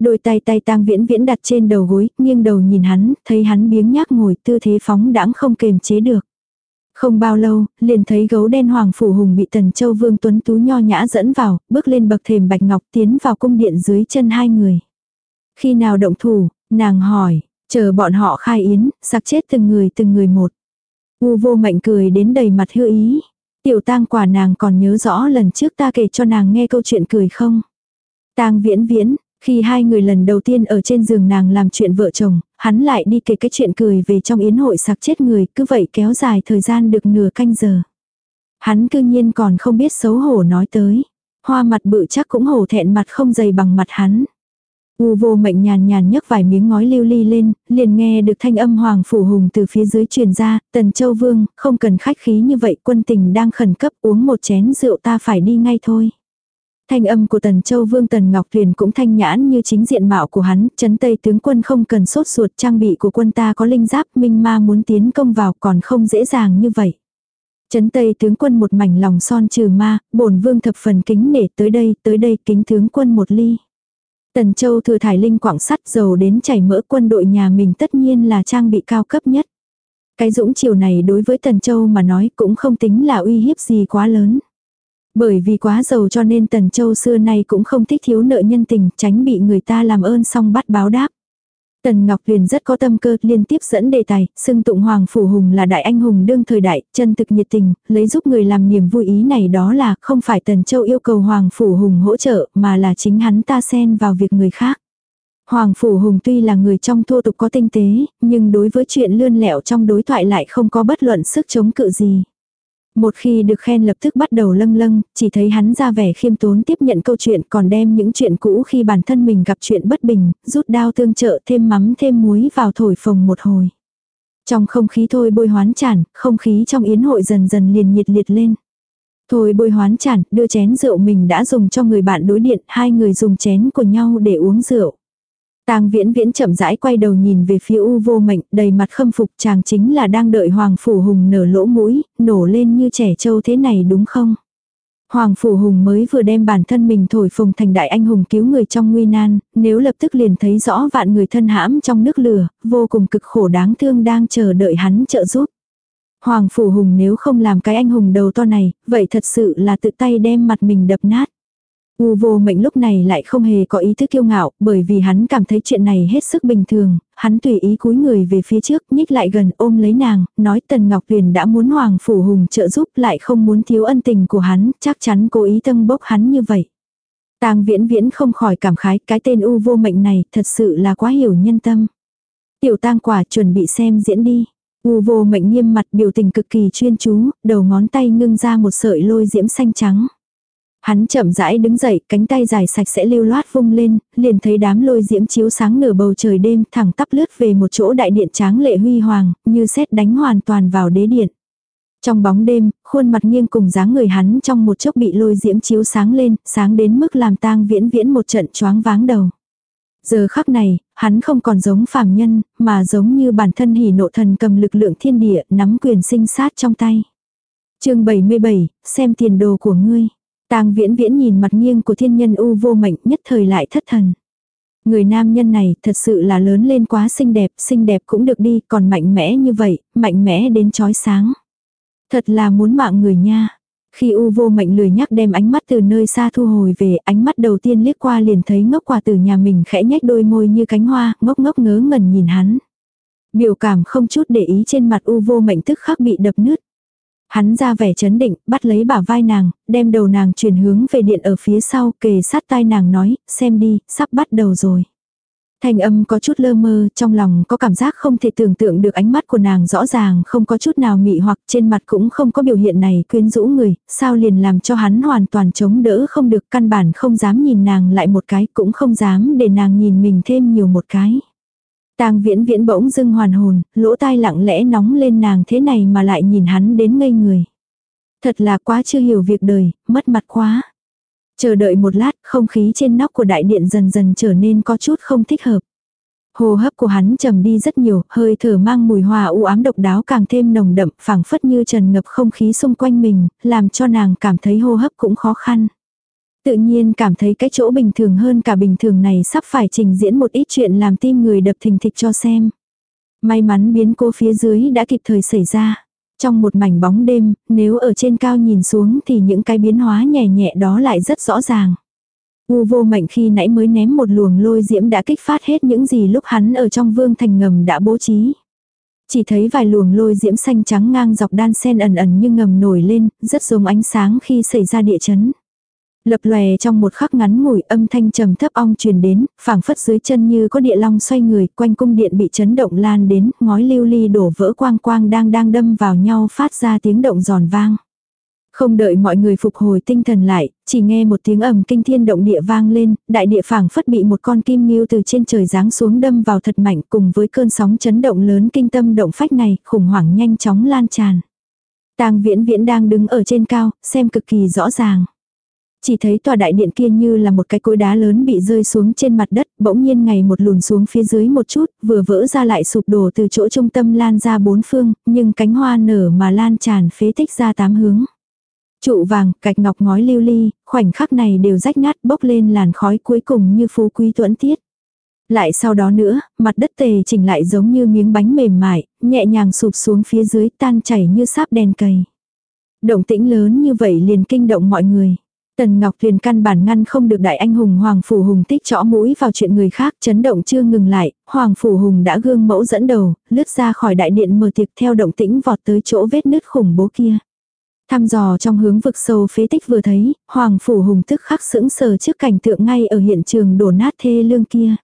Đôi tay tay tang viễn viễn đặt trên đầu gối, nghiêng đầu nhìn hắn, thấy hắn biếng nhác ngồi tư thế phóng đãng không kềm chế được. Không bao lâu, liền thấy gấu đen hoàng phủ hùng bị tần châu vương tuấn tú nho nhã dẫn vào, bước lên bậc thềm bạch ngọc tiến vào cung điện dưới chân hai người. Khi nào động thủ, nàng hỏi, chờ bọn họ khai yến, sặc chết từng người từng người một. U vô mệnh cười đến đầy mặt hư ý. Tiểu tang quả nàng còn nhớ rõ lần trước ta kể cho nàng nghe câu chuyện cười không? Tang viễn viễn, khi hai người lần đầu tiên ở trên giường nàng làm chuyện vợ chồng, hắn lại đi kể cái chuyện cười về trong yến hội sặc chết người, cứ vậy kéo dài thời gian được nửa canh giờ. Hắn cư nhiên còn không biết xấu hổ nói tới. Hoa mặt bự chắc cũng hổ thẹn mặt không dày bằng mặt hắn. U vô mệnh nhàn nhàn nhấc vài miếng ngói lưu ly lên, liền nghe được thanh âm hoàng phủ hùng từ phía dưới truyền ra, tần châu vương, không cần khách khí như vậy, quân tình đang khẩn cấp uống một chén rượu ta phải đi ngay thôi. Thanh âm của Tần Châu Vương Tần Ngọc Tuyền cũng thanh nhãn như chính diện mạo của hắn, chấn Tây tướng quân không cần sốt ruột trang bị của quân ta có linh giáp minh ma muốn tiến công vào còn không dễ dàng như vậy. Chấn Tây tướng quân một mảnh lòng son trừ ma, bổn vương thập phần kính nể tới đây, tới đây kính tướng quân một ly. Tần Châu thừa thải linh quảng sắt dầu đến chảy mỡ quân đội nhà mình tất nhiên là trang bị cao cấp nhất. Cái dũng chiều này đối với Tần Châu mà nói cũng không tính là uy hiếp gì quá lớn. Bởi vì quá giàu cho nên Tần Châu xưa nay cũng không thích thiếu nợ nhân tình, tránh bị người ta làm ơn xong bắt báo đáp. Tần Ngọc Huyền rất có tâm cơ, liên tiếp dẫn đề tài, xưng tụng Hoàng Phủ Hùng là đại anh hùng đương thời đại, chân thực nhiệt tình, lấy giúp người làm niềm vui ý này đó là không phải Tần Châu yêu cầu Hoàng Phủ Hùng hỗ trợ, mà là chính hắn ta xen vào việc người khác. Hoàng Phủ Hùng tuy là người trong thô tục có tinh tế, nhưng đối với chuyện lươn lẹo trong đối thoại lại không có bất luận sức chống cự gì. Một khi được khen lập tức bắt đầu lâng lâng, chỉ thấy hắn ra vẻ khiêm tốn tiếp nhận câu chuyện còn đem những chuyện cũ khi bản thân mình gặp chuyện bất bình, rút đao tương trợ thêm mắm thêm muối vào thổi phồng một hồi. Trong không khí thôi bôi hoán chản, không khí trong yến hội dần dần liền nhiệt liệt lên. Thôi bôi hoán chản, đưa chén rượu mình đã dùng cho người bạn đối điện, hai người dùng chén của nhau để uống rượu. Tang viễn viễn chậm rãi quay đầu nhìn về phía u vô mệnh, đầy mặt khâm phục chàng chính là đang đợi Hoàng Phủ Hùng nở lỗ mũi, nổ lên như trẻ trâu thế này đúng không? Hoàng Phủ Hùng mới vừa đem bản thân mình thổi phồng thành đại anh hùng cứu người trong nguy nan, nếu lập tức liền thấy rõ vạn người thân hãm trong nước lửa, vô cùng cực khổ đáng thương đang chờ đợi hắn trợ giúp. Hoàng Phủ Hùng nếu không làm cái anh hùng đầu to này, vậy thật sự là tự tay đem mặt mình đập nát. U vô mệnh lúc này lại không hề có ý thức kiêu ngạo, bởi vì hắn cảm thấy chuyện này hết sức bình thường, hắn tùy ý cúi người về phía trước, nhích lại gần ôm lấy nàng, nói Tần Ngọc Tuyền đã muốn Hoàng Phủ Hùng trợ giúp lại không muốn thiếu ân tình của hắn, chắc chắn cố ý tâm bốc hắn như vậy. Tang viễn viễn không khỏi cảm khái, cái tên U vô mệnh này thật sự là quá hiểu nhân tâm. Tiểu tang quả chuẩn bị xem diễn đi. U vô mệnh nghiêm mặt biểu tình cực kỳ chuyên chú, đầu ngón tay ngưng ra một sợi lôi diễm xanh trắng. Hắn chậm rãi đứng dậy, cánh tay dài sạch sẽ lưu loát vung lên, liền thấy đám lôi diễm chiếu sáng nửa bầu trời đêm thẳng tắp lướt về một chỗ đại điện tráng lệ huy hoàng, như xét đánh hoàn toàn vào đế điện. Trong bóng đêm, khuôn mặt nghiêng cùng dáng người hắn trong một chốc bị lôi diễm chiếu sáng lên, sáng đến mức làm tang viễn viễn một trận choáng váng đầu. Giờ khắc này, hắn không còn giống phàm nhân, mà giống như bản thân hỉ nộ thần cầm lực lượng thiên địa, nắm quyền sinh sát trong tay. chương 77, xem tiền đồ của ngươi. Tang viễn viễn nhìn mặt nghiêng của thiên nhân u vô mệnh nhất thời lại thất thần. Người nam nhân này thật sự là lớn lên quá xinh đẹp, xinh đẹp cũng được đi, còn mạnh mẽ như vậy, mạnh mẽ đến chói sáng. Thật là muốn mạng người nha. Khi u vô mệnh lười nhắc đem ánh mắt từ nơi xa thu hồi về, ánh mắt đầu tiên liếc qua liền thấy ngốc quả từ nhà mình khẽ nhách đôi môi như cánh hoa, ngốc ngốc ngớ ngẩn nhìn hắn. Biểu cảm không chút để ý trên mặt u vô mệnh tức khắc bị đập nứt. Hắn ra vẻ chấn định, bắt lấy bả vai nàng, đem đầu nàng chuyển hướng về điện ở phía sau, kề sát tai nàng nói, xem đi, sắp bắt đầu rồi. Thanh âm có chút lơ mơ, trong lòng có cảm giác không thể tưởng tượng được ánh mắt của nàng rõ ràng không có chút nào mị hoặc trên mặt cũng không có biểu hiện này quyến rũ người, sao liền làm cho hắn hoàn toàn chống đỡ không được căn bản không dám nhìn nàng lại một cái cũng không dám để nàng nhìn mình thêm nhiều một cái. Tang viễn viễn bỗng dưng hoàn hồn, lỗ tai lặng lẽ nóng lên nàng thế này mà lại nhìn hắn đến ngây người. Thật là quá chưa hiểu việc đời, mất mặt quá. Chờ đợi một lát, không khí trên nóc của đại điện dần dần trở nên có chút không thích hợp. Hô hấp của hắn trầm đi rất nhiều, hơi thở mang mùi hoa u ám độc đáo càng thêm nồng đậm, phảng phất như trần ngập không khí xung quanh mình, làm cho nàng cảm thấy hô hấp cũng khó khăn. Tự nhiên cảm thấy cái chỗ bình thường hơn cả bình thường này sắp phải trình diễn một ít chuyện làm tim người đập thình thịch cho xem. May mắn biến cô phía dưới đã kịp thời xảy ra. Trong một mảnh bóng đêm, nếu ở trên cao nhìn xuống thì những cái biến hóa nhẹ nhẹ đó lại rất rõ ràng. U vô mệnh khi nãy mới ném một luồng lôi diễm đã kích phát hết những gì lúc hắn ở trong vương thành ngầm đã bố trí. Chỉ thấy vài luồng lôi diễm xanh trắng ngang dọc đan sen ẩn ẩn như ngầm nổi lên, rất giống ánh sáng khi xảy ra địa chấn. Lập lòe trong một khắc ngắn ngủi âm thanh trầm thấp ong truyền đến, phảng phất dưới chân như có địa long xoay người, quanh cung điện bị chấn động lan đến, ngói lưu ly đổ vỡ quang quang đang đang đâm vào nhau phát ra tiếng động giòn vang. Không đợi mọi người phục hồi tinh thần lại, chỉ nghe một tiếng ầm kinh thiên động địa vang lên, đại địa phảng phất bị một con kim ngưu từ trên trời giáng xuống đâm vào thật mạnh cùng với cơn sóng chấn động lớn kinh tâm động phách này, khủng hoảng nhanh chóng lan tràn. Tang viễn viễn đang đứng ở trên cao, xem cực kỳ rõ ràng. Chỉ thấy tòa đại điện kia như là một cái cối đá lớn bị rơi xuống trên mặt đất, bỗng nhiên ngày một lùn xuống phía dưới một chút, vừa vỡ ra lại sụp đổ từ chỗ trung tâm lan ra bốn phương, nhưng cánh hoa nở mà lan tràn phế tích ra tám hướng. Trụ vàng, cạch ngọc ngói lưu ly, khoảnh khắc này đều rách nát bốc lên làn khói cuối cùng như phú quý tuẫn tiết. Lại sau đó nữa, mặt đất tề chỉnh lại giống như miếng bánh mềm mại, nhẹ nhàng sụp xuống phía dưới tan chảy như sáp đèn cầy. Động tĩnh lớn như vậy liền kinh động mọi người. Tần Ngọc Tuyền căn bản ngăn không được đại anh hùng Hoàng Phủ Hùng tích chõ mũi vào chuyện người khác chấn động chưa ngừng lại, Hoàng Phủ Hùng đã gương mẫu dẫn đầu, lướt ra khỏi đại điện mở tiệc theo động tĩnh vọt tới chỗ vết nứt khủng bố kia. Thăm dò trong hướng vực sâu phế tích vừa thấy, Hoàng Phủ Hùng tức khắc sững sờ trước cảnh tượng ngay ở hiện trường đổ nát thê lương kia.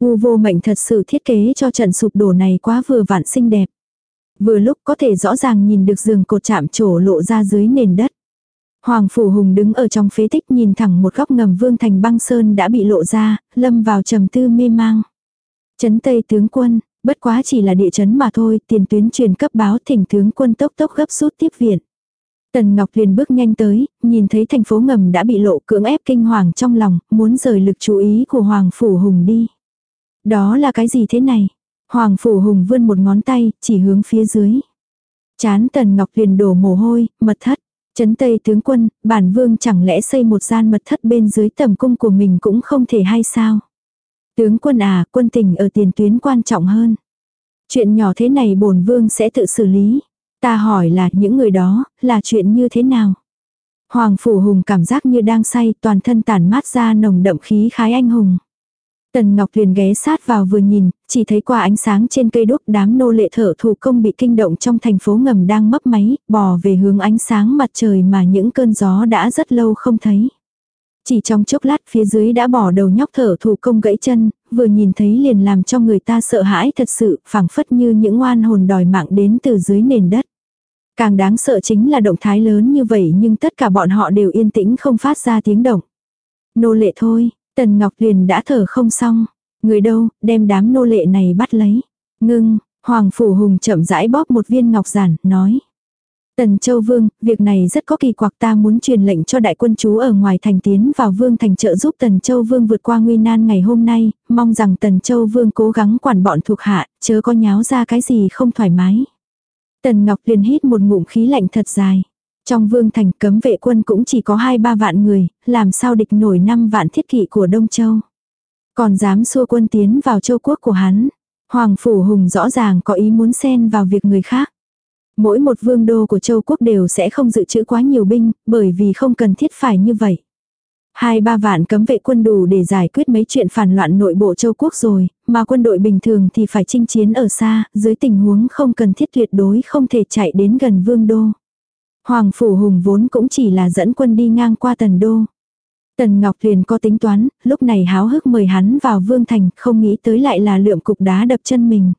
U vô mệnh thật sự thiết kế cho trận sụp đổ này quá vừa vặn xinh đẹp. Vừa lúc có thể rõ ràng nhìn được giường cột chạm trổ lộ ra dưới nền đất. Hoàng Phủ Hùng đứng ở trong phế tích nhìn thẳng một góc ngầm vương thành băng sơn đã bị lộ ra, lâm vào trầm tư mê mang. Chấn Tây tướng quân, bất quá chỉ là địa chấn mà thôi, tiền tuyến truyền cấp báo thỉnh tướng quân tốc tốc gấp rút tiếp viện. Tần Ngọc liền bước nhanh tới, nhìn thấy thành phố ngầm đã bị lộ cưỡng ép kinh hoàng trong lòng, muốn rời lực chú ý của Hoàng Phủ Hùng đi. Đó là cái gì thế này? Hoàng Phủ Hùng vươn một ngón tay, chỉ hướng phía dưới. Chán Tần Ngọc liền đổ mồ hôi, mật thất. Trấn Tây tướng quân, bản vương chẳng lẽ xây một gian mật thất bên dưới tầm cung của mình cũng không thể hay sao? Tướng quân à, quân tình ở tiền tuyến quan trọng hơn. Chuyện nhỏ thế này bổn vương sẽ tự xử lý. Ta hỏi là những người đó, là chuyện như thế nào? Hoàng Phủ Hùng cảm giác như đang say, toàn thân tản mát ra nồng đậm khí khái anh hùng. Tần Ngọc Thuyền ghé sát vào vừa nhìn, chỉ thấy qua ánh sáng trên cây đúc đám nô lệ thở thủ công bị kinh động trong thành phố ngầm đang mấp máy, bò về hướng ánh sáng mặt trời mà những cơn gió đã rất lâu không thấy. Chỉ trong chốc lát phía dưới đã bỏ đầu nhóc thở thủ công gãy chân, vừa nhìn thấy liền làm cho người ta sợ hãi thật sự, phảng phất như những oan hồn đòi mạng đến từ dưới nền đất. Càng đáng sợ chính là động thái lớn như vậy nhưng tất cả bọn họ đều yên tĩnh không phát ra tiếng động. Nô lệ thôi, Tần Ngọc liền đã thở không xong. Người đâu, đem đám nô lệ này bắt lấy. Ngưng, Hoàng Phủ Hùng chậm rãi bóp một viên ngọc giản, nói. Tần Châu Vương, việc này rất có kỳ quặc ta muốn truyền lệnh cho đại quân chú ở ngoài thành tiến vào Vương thành trợ giúp Tần Châu Vương vượt qua nguy nan ngày hôm nay, mong rằng Tần Châu Vương cố gắng quản bọn thuộc hạ, chớ có nháo ra cái gì không thoải mái. Tần Ngọc liền hít một ngụm khí lạnh thật dài. Trong vương thành cấm vệ quân cũng chỉ có 2-3 vạn người, làm sao địch nổi 5 vạn thiết kỵ của Đông Châu. Còn dám xua quân tiến vào châu quốc của hắn. Hoàng Phủ Hùng rõ ràng có ý muốn xen vào việc người khác. Mỗi một vương đô của châu quốc đều sẽ không dự trữ quá nhiều binh, bởi vì không cần thiết phải như vậy. Hai ba vạn cấm vệ quân đủ để giải quyết mấy chuyện phản loạn nội bộ châu quốc rồi, mà quân đội bình thường thì phải chinh chiến ở xa, dưới tình huống không cần thiết tuyệt đối không thể chạy đến gần vương đô. Hoàng Phủ Hùng vốn cũng chỉ là dẫn quân đi ngang qua tần đô. Tần Ngọc liền có tính toán, lúc này háo hức mời hắn vào vương thành, không nghĩ tới lại là lượm cục đá đập chân mình.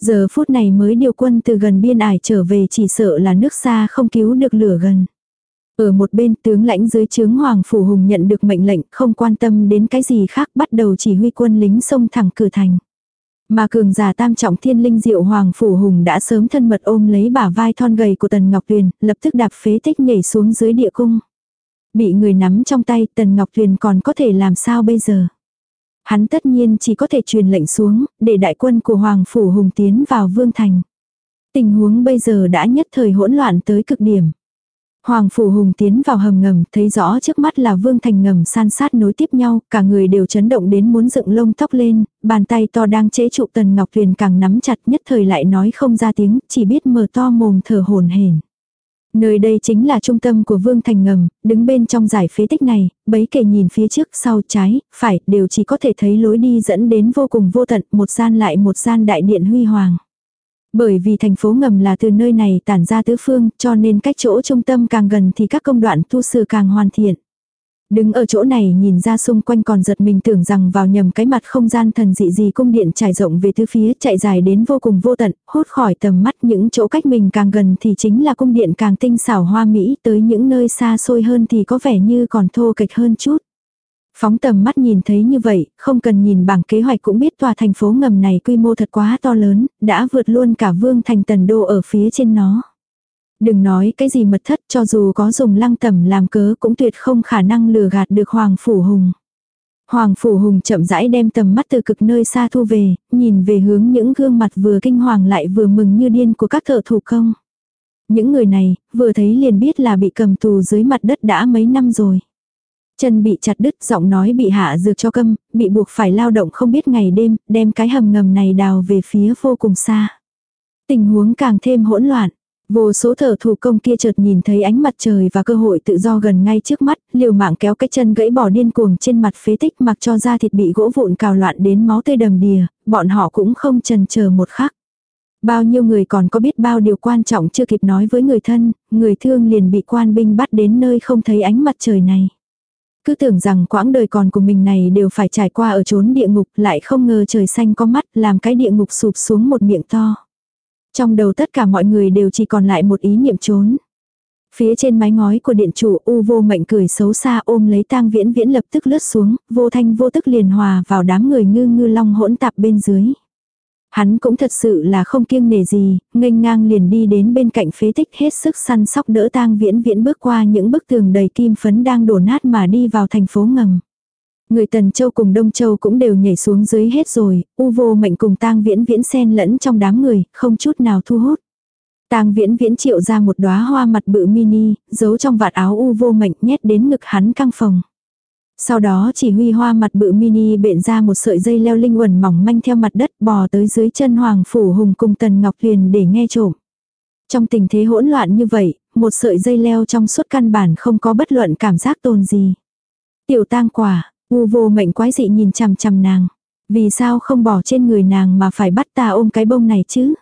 Giờ phút này mới điều quân từ gần biên ải trở về chỉ sợ là nước xa không cứu được lửa gần. Ở một bên tướng lãnh dưới trướng Hoàng Phủ Hùng nhận được mệnh lệnh không quan tâm đến cái gì khác bắt đầu chỉ huy quân lính xông thẳng cửa thành. Mà cường giả tam trọng thiên linh diệu Hoàng Phủ Hùng đã sớm thân mật ôm lấy bả vai thon gầy của Tần Ngọc Tuyền, lập tức đạp phế tích nhảy xuống dưới địa cung. Bị người nắm trong tay Tần Ngọc Tuyền còn có thể làm sao bây giờ? Hắn tất nhiên chỉ có thể truyền lệnh xuống, để đại quân của Hoàng Phủ Hùng tiến vào Vương Thành. Tình huống bây giờ đã nhất thời hỗn loạn tới cực điểm. Hoàng Phủ Hùng tiến vào hầm ngầm, thấy rõ trước mắt là Vương Thành ngầm san sát nối tiếp nhau, cả người đều chấn động đến muốn dựng lông tóc lên, bàn tay to đang chế trụ Tần Ngọc Tuyền càng nắm chặt nhất thời lại nói không ra tiếng, chỉ biết mở to mồm thở hồn hển. Nơi đây chính là trung tâm của Vương Thành ngầm, đứng bên trong giải phế tích này, bấy kể nhìn phía trước sau trái, phải, đều chỉ có thể thấy lối đi dẫn đến vô cùng vô tận, một gian lại một gian đại điện huy hoàng. Bởi vì thành phố ngầm là từ nơi này tản ra tứ phương, cho nên cách chỗ trung tâm càng gần thì các công đoạn tu sửa càng hoàn thiện. Đứng ở chỗ này nhìn ra xung quanh còn giật mình tưởng rằng vào nhầm cái mặt không gian thần dị gì cung điện trải rộng về tứ phía chạy dài đến vô cùng vô tận, hốt khỏi tầm mắt những chỗ cách mình càng gần thì chính là cung điện càng tinh xảo hoa mỹ tới những nơi xa xôi hơn thì có vẻ như còn thô kịch hơn chút. Phóng tầm mắt nhìn thấy như vậy, không cần nhìn bảng kế hoạch cũng biết tòa thành phố ngầm này quy mô thật quá to lớn, đã vượt luôn cả vương thành tần đô ở phía trên nó. Đừng nói cái gì mật thất cho dù có dùng lăng tẩm làm cớ cũng tuyệt không khả năng lừa gạt được Hoàng Phủ Hùng. Hoàng Phủ Hùng chậm rãi đem tầm mắt từ cực nơi xa thu về, nhìn về hướng những gương mặt vừa kinh hoàng lại vừa mừng như điên của các thợ thủ công. Những người này, vừa thấy liền biết là bị cầm tù dưới mặt đất đã mấy năm rồi. Chân bị chặt đứt, giọng nói bị hạ dược cho câm, bị buộc phải lao động không biết ngày đêm, đem cái hầm ngầm này đào về phía vô cùng xa. Tình huống càng thêm hỗn loạn. Vô số thợ thủ công kia chợt nhìn thấy ánh mặt trời và cơ hội tự do gần ngay trước mắt, liều mạng kéo cái chân gãy bỏ điên cuồng trên mặt phế tích mặc cho da thịt bị gỗ vụn cào loạn đến máu tươi đầm đìa, bọn họ cũng không chần chờ một khắc. Bao nhiêu người còn có biết bao điều quan trọng chưa kịp nói với người thân, người thương liền bị quan binh bắt đến nơi không thấy ánh mặt trời này. Cứ tưởng rằng quãng đời còn của mình này đều phải trải qua ở chốn địa ngục lại không ngờ trời xanh có mắt làm cái địa ngục sụp xuống một miệng to. Trong đầu tất cả mọi người đều chỉ còn lại một ý niệm trốn. Phía trên mái ngói của điện chủ U vô mệnh cười xấu xa ôm lấy tang viễn viễn lập tức lướt xuống, vô thanh vô tức liền hòa vào đám người ngư ngư long hỗn tạp bên dưới. Hắn cũng thật sự là không kiêng nể gì, nghênh ngang liền đi đến bên cạnh phế tích hết sức săn sóc đỡ tang viễn viễn bước qua những bức tường đầy kim phấn đang đổ nát mà đi vào thành phố ngầm. Người Tần Châu cùng Đông Châu cũng đều nhảy xuống dưới hết rồi, u vô mệnh cùng tang viễn viễn xen lẫn trong đám người, không chút nào thu hút. Tang viễn viễn triệu ra một đóa hoa mặt bự mini, giấu trong vạt áo u vô mệnh nhét đến ngực hắn căng phòng. Sau đó chỉ huy hoa mặt bự mini bện ra một sợi dây leo linh quẩn mỏng manh theo mặt đất bò tới dưới chân Hoàng Phủ Hùng cùng Tần Ngọc Huyền để nghe trộm. Trong tình thế hỗn loạn như vậy, một sợi dây leo trong suốt căn bản không có bất luận cảm giác tồn gì. Tiểu tang quả, u vô mệnh quái dị nhìn chằm chằm nàng. Vì sao không bỏ trên người nàng mà phải bắt ta ôm cái bông này chứ?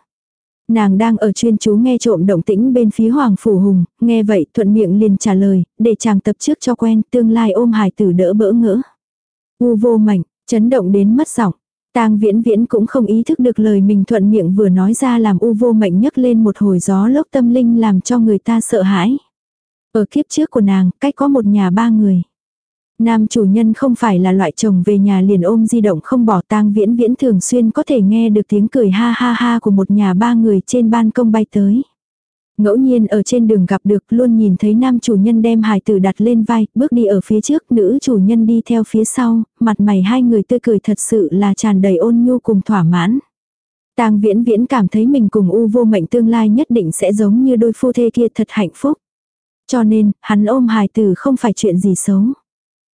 Nàng đang ở chuyên chú nghe trộm động tĩnh bên phía Hoàng Phủ Hùng, nghe vậy thuận miệng liền trả lời, để chàng tập trước cho quen, tương lai ôm hải tử đỡ bỡ ngỡ. U vô mạnh, chấn động đến mất giọng. Tang viễn viễn cũng không ý thức được lời mình thuận miệng vừa nói ra làm u vô mệnh nhấc lên một hồi gió lốc tâm linh làm cho người ta sợ hãi. Ở kiếp trước của nàng, cách có một nhà ba người. Nam chủ nhân không phải là loại chồng về nhà liền ôm di động không bỏ tang viễn viễn thường xuyên có thể nghe được tiếng cười ha ha ha của một nhà ba người trên ban công bay tới. Ngẫu nhiên ở trên đường gặp được luôn nhìn thấy nam chủ nhân đem hài tử đặt lên vai, bước đi ở phía trước, nữ chủ nhân đi theo phía sau, mặt mày hai người tươi cười thật sự là tràn đầy ôn nhu cùng thỏa mãn. Tang viễn viễn cảm thấy mình cùng u vô mệnh tương lai nhất định sẽ giống như đôi phu thê kia thật hạnh phúc. Cho nên, hắn ôm hài tử không phải chuyện gì xấu.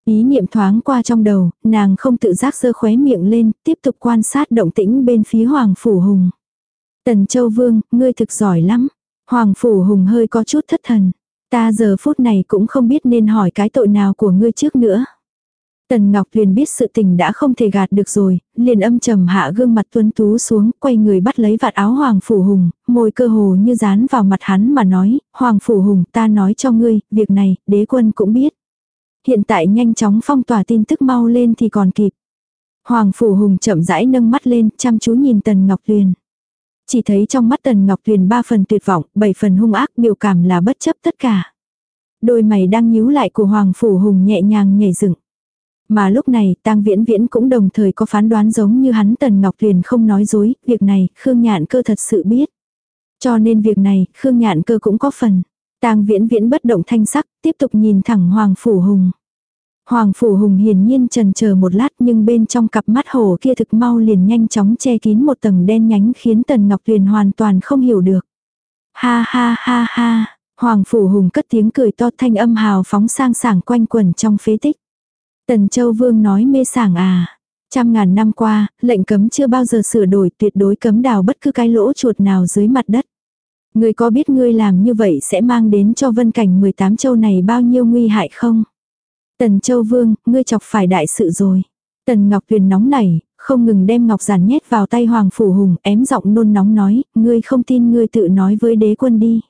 Ý niệm thoáng qua trong đầu, nàng không tự giác giơ khóe miệng lên, tiếp tục quan sát động tĩnh bên phía Hoàng Phủ Hùng. Tần Châu Vương, ngươi thực giỏi lắm. Hoàng Phủ Hùng hơi có chút thất thần. Ta giờ phút này cũng không biết nên hỏi cái tội nào của ngươi trước nữa. Tần Ngọc liền biết sự tình đã không thể gạt được rồi, liền âm trầm hạ gương mặt tuấn tú xuống, quay người bắt lấy vạt áo Hoàng Phủ Hùng, môi cơ hồ như dán vào mặt hắn mà nói, Hoàng Phủ Hùng ta nói cho ngươi, việc này, đế quân cũng biết. Hiện tại nhanh chóng phong tỏa tin tức mau lên thì còn kịp. Hoàng Phủ Hùng chậm rãi nâng mắt lên, chăm chú nhìn Tần Ngọc Tuyền. Chỉ thấy trong mắt Tần Ngọc Tuyền ba phần tuyệt vọng, bảy phần hung ác biểu cảm là bất chấp tất cả. Đôi mày đang nhíu lại của Hoàng Phủ Hùng nhẹ nhàng nhảy dựng. Mà lúc này, Tang Viễn Viễn cũng đồng thời có phán đoán giống như hắn Tần Ngọc Tuyền không nói dối, việc này, Khương Nhạn cơ thật sự biết. Cho nên việc này, Khương Nhạn cơ cũng có phần. Tang viễn viễn bất động thanh sắc, tiếp tục nhìn thẳng Hoàng Phủ Hùng. Hoàng Phủ Hùng hiển nhiên trần chờ một lát nhưng bên trong cặp mắt hổ kia thực mau liền nhanh chóng che kín một tầng đen nhánh khiến Tần Ngọc Tuyền hoàn toàn không hiểu được. Ha ha ha ha, Hoàng Phủ Hùng cất tiếng cười to thanh âm hào phóng sang sảng quanh quẩn trong phế tích. Tần Châu Vương nói mê sảng à. Trăm ngàn năm qua, lệnh cấm chưa bao giờ sửa đổi tuyệt đối cấm đào bất cứ cái lỗ chuột nào dưới mặt đất. Ngươi có biết ngươi làm như vậy sẽ mang đến cho vân cảnh 18 châu này bao nhiêu nguy hại không? Tần Châu Vương, ngươi chọc phải đại sự rồi. Tần Ngọc Tuyền nóng nảy, không ngừng đem ngọc giản nhét vào tay Hoàng Phủ Hùng, ém giọng nôn nóng nói, ngươi không tin ngươi tự nói với đế quân đi.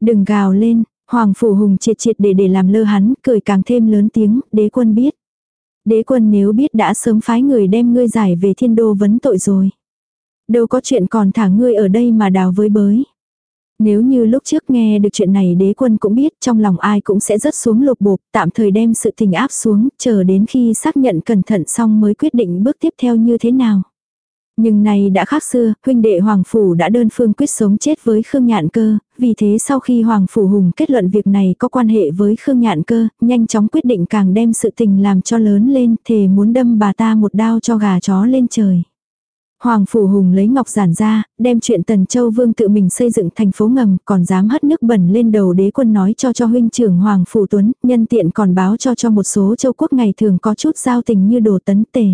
Đừng gào lên, Hoàng Phủ Hùng triệt triệt để để làm lơ hắn, cười càng thêm lớn tiếng, đế quân biết. Đế quân nếu biết đã sớm phái người đem ngươi giải về thiên đô vấn tội rồi. Đâu có chuyện còn thả ngươi ở đây mà đào với bới. Nếu như lúc trước nghe được chuyện này đế quân cũng biết trong lòng ai cũng sẽ rớt xuống lục bộp, tạm thời đem sự tình áp xuống, chờ đến khi xác nhận cẩn thận xong mới quyết định bước tiếp theo như thế nào. Nhưng này đã khác xưa, huynh đệ Hoàng Phủ đã đơn phương quyết sống chết với Khương Nhạn Cơ, vì thế sau khi Hoàng Phủ Hùng kết luận việc này có quan hệ với Khương Nhạn Cơ, nhanh chóng quyết định càng đem sự tình làm cho lớn lên, thề muốn đâm bà ta một đao cho gà chó lên trời. Hoàng Phủ Hùng lấy ngọc giản ra, đem chuyện Tần Châu Vương tự mình xây dựng thành phố ngầm, còn dám hất nước bẩn lên đầu đế quân nói cho cho huynh trưởng Hoàng Phủ Tuấn, nhân tiện còn báo cho cho một số châu quốc ngày thường có chút giao tình như đồ tấn tề.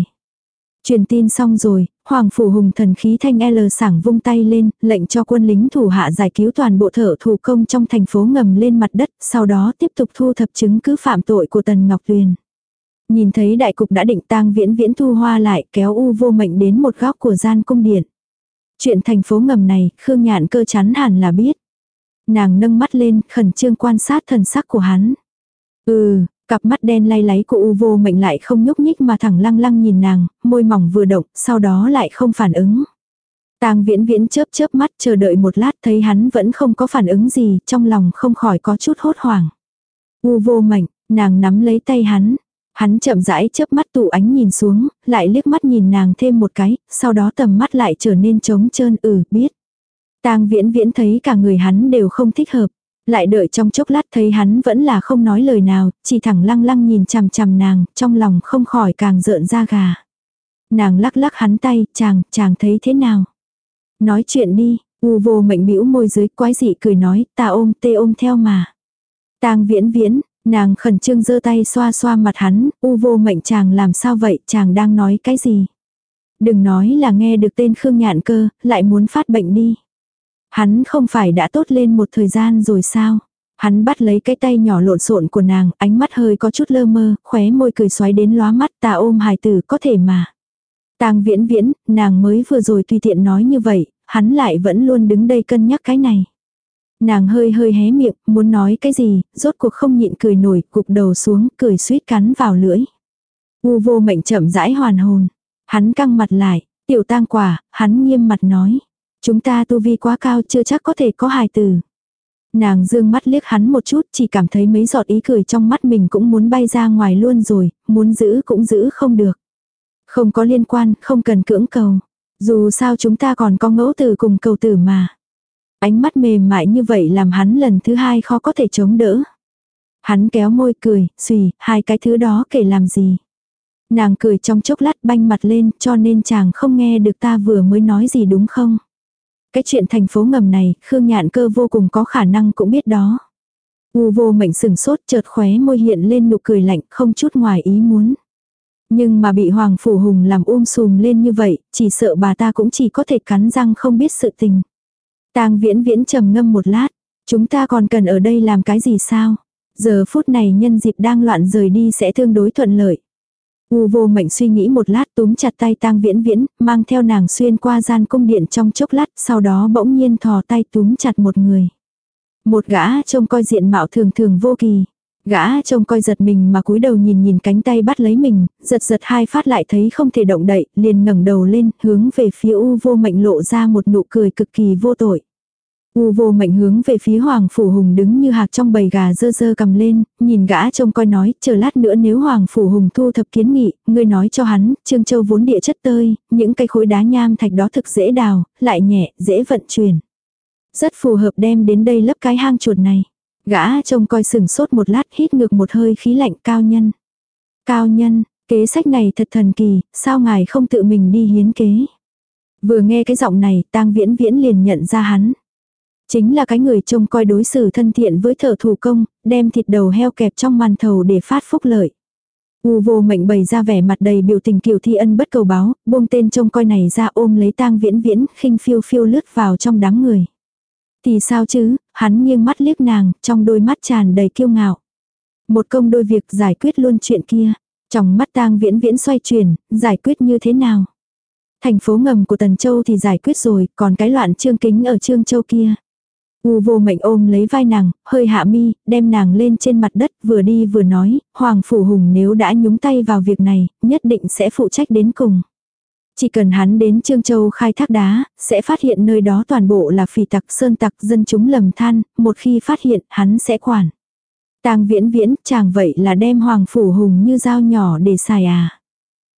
Truyền tin xong rồi, Hoàng Phủ Hùng thần khí thanh L sảng vung tay lên, lệnh cho quân lính thủ hạ giải cứu toàn bộ thợ thủ công trong thành phố ngầm lên mặt đất, sau đó tiếp tục thu thập chứng cứ phạm tội của Tần Ngọc Tuyền. Nhìn thấy đại cục đã định tang viễn viễn thu hoa lại kéo u vô mệnh đến một góc của gian cung điện. Chuyện thành phố ngầm này, Khương Nhạn cơ chắn hẳn là biết. Nàng nâng mắt lên, khẩn trương quan sát thần sắc của hắn. Ừ, cặp mắt đen lay láy của u vô mệnh lại không nhúc nhích mà thẳng lăng lăng nhìn nàng, môi mỏng vừa động, sau đó lại không phản ứng. Tang viễn viễn chớp chớp mắt chờ đợi một lát thấy hắn vẫn không có phản ứng gì, trong lòng không khỏi có chút hốt hoảng. U vô mệnh, nàng nắm lấy tay hắn, Hắn chậm rãi chớp mắt tụ ánh nhìn xuống, lại liếc mắt nhìn nàng thêm một cái, sau đó tầm mắt lại trở nên trống trơn ừ, biết. Tang viễn viễn thấy cả người hắn đều không thích hợp. Lại đợi trong chốc lát thấy hắn vẫn là không nói lời nào, chỉ thẳng lăng lăng nhìn chằm chằm nàng, trong lòng không khỏi càng rợn ra gà. Nàng lắc lắc hắn tay, chàng, chàng thấy thế nào? Nói chuyện đi, u vô mệnh bĩu môi dưới quái dị cười nói, ta ôm tê ôm theo mà. Tang viễn viễn, Nàng khẩn trương giơ tay xoa xoa mặt hắn, u vô mệnh chàng làm sao vậy, chàng đang nói cái gì. Đừng nói là nghe được tên Khương Nhạn cơ, lại muốn phát bệnh đi. Hắn không phải đã tốt lên một thời gian rồi sao? Hắn bắt lấy cái tay nhỏ lộn xộn của nàng, ánh mắt hơi có chút lơ mơ, khóe môi cười xoáy đến lóa mắt ta ôm hài tử có thể mà. Tang viễn viễn, nàng mới vừa rồi tùy tiện nói như vậy, hắn lại vẫn luôn đứng đây cân nhắc cái này. Nàng hơi hơi hé miệng, muốn nói cái gì, rốt cuộc không nhịn cười nổi, cục đầu xuống, cười suýt cắn vào lưỡi. U vô mệnh chậm rãi hoàn hồn. Hắn căng mặt lại, tiểu tang quả, hắn nghiêm mặt nói. Chúng ta tu vi quá cao chưa chắc có thể có hài tử. Nàng dương mắt liếc hắn một chút chỉ cảm thấy mấy giọt ý cười trong mắt mình cũng muốn bay ra ngoài luôn rồi, muốn giữ cũng giữ không được. Không có liên quan, không cần cưỡng cầu. Dù sao chúng ta còn có ngẫu tử cùng cầu tử mà. Ánh mắt mềm mại như vậy làm hắn lần thứ hai khó có thể chống đỡ. Hắn kéo môi cười, xùy, hai cái thứ đó kể làm gì. Nàng cười trong chốc lát banh mặt lên cho nên chàng không nghe được ta vừa mới nói gì đúng không. Cái chuyện thành phố ngầm này, Khương Nhạn cơ vô cùng có khả năng cũng biết đó. U vô mệnh sừng sốt chợt khóe môi hiện lên nụ cười lạnh không chút ngoài ý muốn. Nhưng mà bị Hoàng Phủ Hùng làm um sùm lên như vậy, chỉ sợ bà ta cũng chỉ có thể cắn răng không biết sự tình. Tang viễn viễn trầm ngâm một lát. Chúng ta còn cần ở đây làm cái gì sao? Giờ phút này nhân dịp đang loạn rời đi sẽ tương đối thuận lợi. U vô mệnh suy nghĩ một lát túm chặt tay tang viễn viễn, mang theo nàng xuyên qua gian cung điện trong chốc lát, sau đó bỗng nhiên thò tay túm chặt một người. Một gã trông coi diện mạo thường thường vô kỳ. Gã trông coi giật mình mà cúi đầu nhìn nhìn cánh tay bắt lấy mình, giật giật hai phát lại thấy không thể động đậy, liền ngẩng đầu lên, hướng về phía U vô mệnh lộ ra một nụ cười cực kỳ vô tội. U vô mệnh hướng về phía Hoàng Phủ Hùng đứng như hạc trong bầy gà dơ dơ cầm lên, nhìn gã trông coi nói, chờ lát nữa nếu Hoàng Phủ Hùng thu thập kiến nghị, ngươi nói cho hắn, Trương Châu vốn địa chất tơi, những cây khối đá nham thạch đó thực dễ đào, lại nhẹ, dễ vận chuyển. Rất phù hợp đem đến đây lấp cái hang chuột này. Gã trông coi sừng sốt một lát hít ngược một hơi khí lạnh cao nhân. Cao nhân, kế sách này thật thần kỳ, sao ngài không tự mình đi hiến kế. Vừa nghe cái giọng này, tang viễn viễn liền nhận ra hắn. Chính là cái người trông coi đối xử thân thiện với thợ thủ công, đem thịt đầu heo kẹp trong màn thầu để phát phúc lợi. U vô mệnh bày ra vẻ mặt đầy biểu tình kiều thi ân bất cầu báo, buông tên trông coi này ra ôm lấy tang viễn viễn, khinh phiêu phiêu lướt vào trong đám người. Thì sao chứ, hắn nghiêng mắt liếc nàng, trong đôi mắt tràn đầy kiêu ngạo. Một công đôi việc giải quyết luôn chuyện kia. Trong mắt tang viễn viễn xoay chuyển, giải quyết như thế nào? Thành phố ngầm của Tần Châu thì giải quyết rồi, còn cái loạn trương kính ở trương châu kia. U vô mệnh ôm lấy vai nàng, hơi hạ mi, đem nàng lên trên mặt đất, vừa đi vừa nói, Hoàng Phủ Hùng nếu đã nhúng tay vào việc này, nhất định sẽ phụ trách đến cùng. Chỉ cần hắn đến Trương Châu khai thác đá, sẽ phát hiện nơi đó toàn bộ là phỉ tặc sơn tặc dân chúng lầm than, một khi phát hiện hắn sẽ quản. tang viễn viễn, chàng vậy là đem Hoàng Phủ Hùng như dao nhỏ để xài à.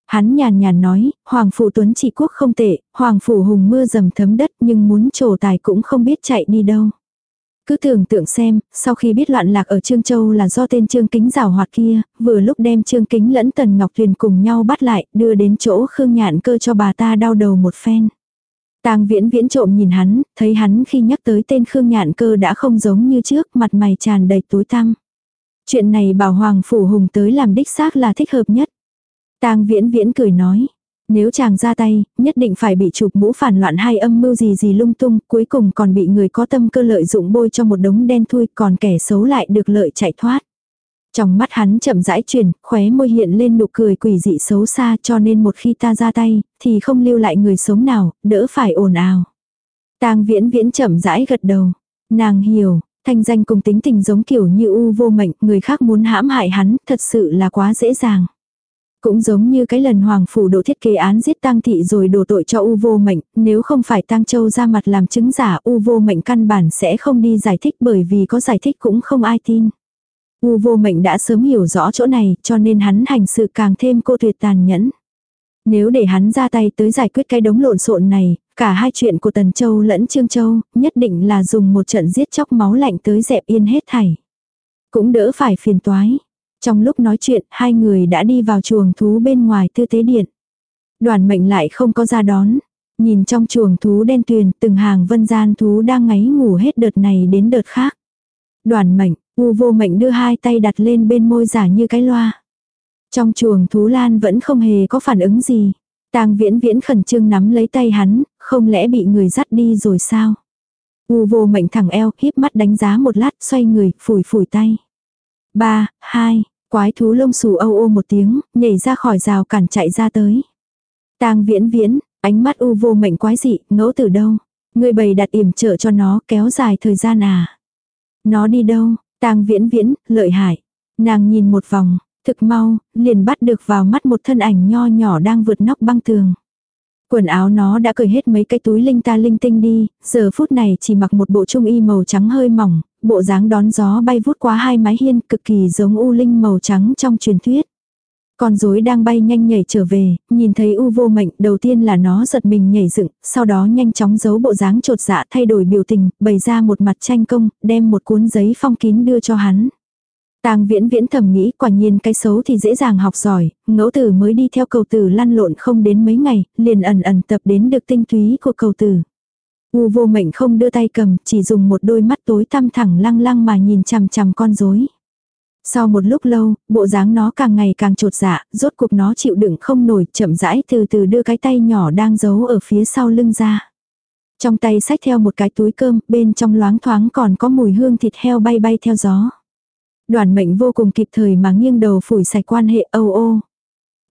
Hắn nhàn nhàn nói, Hoàng Phủ Tuấn trị quốc không tệ, Hoàng Phủ Hùng mưa dầm thấm đất nhưng muốn trổ tài cũng không biết chạy đi đâu. Cứ tưởng tượng xem, sau khi biết loạn lạc ở Trương Châu là do tên Trương Kính rào hoạt kia, vừa lúc đem Trương Kính lẫn Tần Ngọc Thuyền cùng nhau bắt lại, đưa đến chỗ Khương Nhạn cơ cho bà ta đau đầu một phen. Tang viễn viễn trộm nhìn hắn, thấy hắn khi nhắc tới tên Khương Nhạn cơ đã không giống như trước, mặt mày tràn đầy tối tăm. Chuyện này bảo Hoàng Phủ Hùng tới làm đích xác là thích hợp nhất. Tang viễn viễn cười nói. Nếu chàng ra tay, nhất định phải bị chụp mũ phản loạn hay âm mưu gì gì lung tung, cuối cùng còn bị người có tâm cơ lợi dụng bôi cho một đống đen thui, còn kẻ xấu lại được lợi chạy thoát. Trong mắt hắn chậm rãi chuyển, khóe môi hiện lên nụ cười quỷ dị xấu xa cho nên một khi ta ra tay, thì không lưu lại người sống nào, đỡ phải ồn ào. tang viễn viễn chậm rãi gật đầu. Nàng hiểu, thanh danh cùng tính tình giống kiểu như u vô mệnh, người khác muốn hãm hại hắn, thật sự là quá dễ dàng. Cũng giống như cái lần Hoàng Phủ độ thiết kế án giết tang thị rồi đổ tội cho U vô mệnh, nếu không phải tang châu ra mặt làm chứng giả U vô mệnh căn bản sẽ không đi giải thích bởi vì có giải thích cũng không ai tin. U vô mệnh đã sớm hiểu rõ chỗ này cho nên hắn hành sự càng thêm cô tuyệt tàn nhẫn. Nếu để hắn ra tay tới giải quyết cái đống lộn xộn này, cả hai chuyện của Tần Châu lẫn Trương Châu, nhất định là dùng một trận giết chóc máu lạnh tới dẹp yên hết thảy. Cũng đỡ phải phiền toái. Trong lúc nói chuyện, hai người đã đi vào chuồng thú bên ngoài tư tế điện. Đoàn mệnh lại không có ra đón. Nhìn trong chuồng thú đen tuyền, từng hàng vân gian thú đang ngáy ngủ hết đợt này đến đợt khác. Đoàn mệnh, u vô mệnh đưa hai tay đặt lên bên môi giả như cái loa. Trong chuồng thú lan vẫn không hề có phản ứng gì. Tang viễn viễn khẩn trương nắm lấy tay hắn, không lẽ bị người dắt đi rồi sao? U vô mệnh thẳng eo, híp mắt đánh giá một lát, xoay người, phủi phủi tay. Ba, hai, quái thú lông xù âu ô một tiếng, nhảy ra khỏi rào cản chạy ra tới. tang viễn viễn, ánh mắt u vô mệnh quái dị, ngẫu từ đâu. Người bầy đặt yểm trợ cho nó kéo dài thời gian à. Nó đi đâu, tang viễn viễn, lợi hại. Nàng nhìn một vòng, thực mau, liền bắt được vào mắt một thân ảnh nho nhỏ đang vượt nóc băng tường. Quần áo nó đã cởi hết mấy cái túi linh ta linh tinh đi, giờ phút này chỉ mặc một bộ trung y màu trắng hơi mỏng, bộ dáng đón gió bay vút qua hai mái hiên cực kỳ giống u linh màu trắng trong truyền thuyết. Con rối đang bay nhanh nhảy trở về, nhìn thấy u vô mệnh, đầu tiên là nó giật mình nhảy dựng, sau đó nhanh chóng giấu bộ dáng trột dạ thay đổi biểu tình, bày ra một mặt tranh công, đem một cuốn giấy phong kín đưa cho hắn. Tang viễn viễn thầm nghĩ quả nhiên cái xấu thì dễ dàng học giỏi, ngẫu tử mới đi theo cầu tử lăn lộn không đến mấy ngày, liền ẩn ẩn tập đến được tinh túy của cầu tử. U vô mệnh không đưa tay cầm, chỉ dùng một đôi mắt tối tăm thẳng lăng lăng mà nhìn chằm chằm con rối. Sau một lúc lâu, bộ dáng nó càng ngày càng trột dạ, rốt cuộc nó chịu đựng không nổi, chậm rãi từ từ đưa cái tay nhỏ đang giấu ở phía sau lưng ra. Trong tay xách theo một cái túi cơm, bên trong loáng thoáng còn có mùi hương thịt heo bay bay theo gió. Đoàn mệnh vô cùng kịp thời mà nghiêng đầu phủi sạch quan hệ âu ô.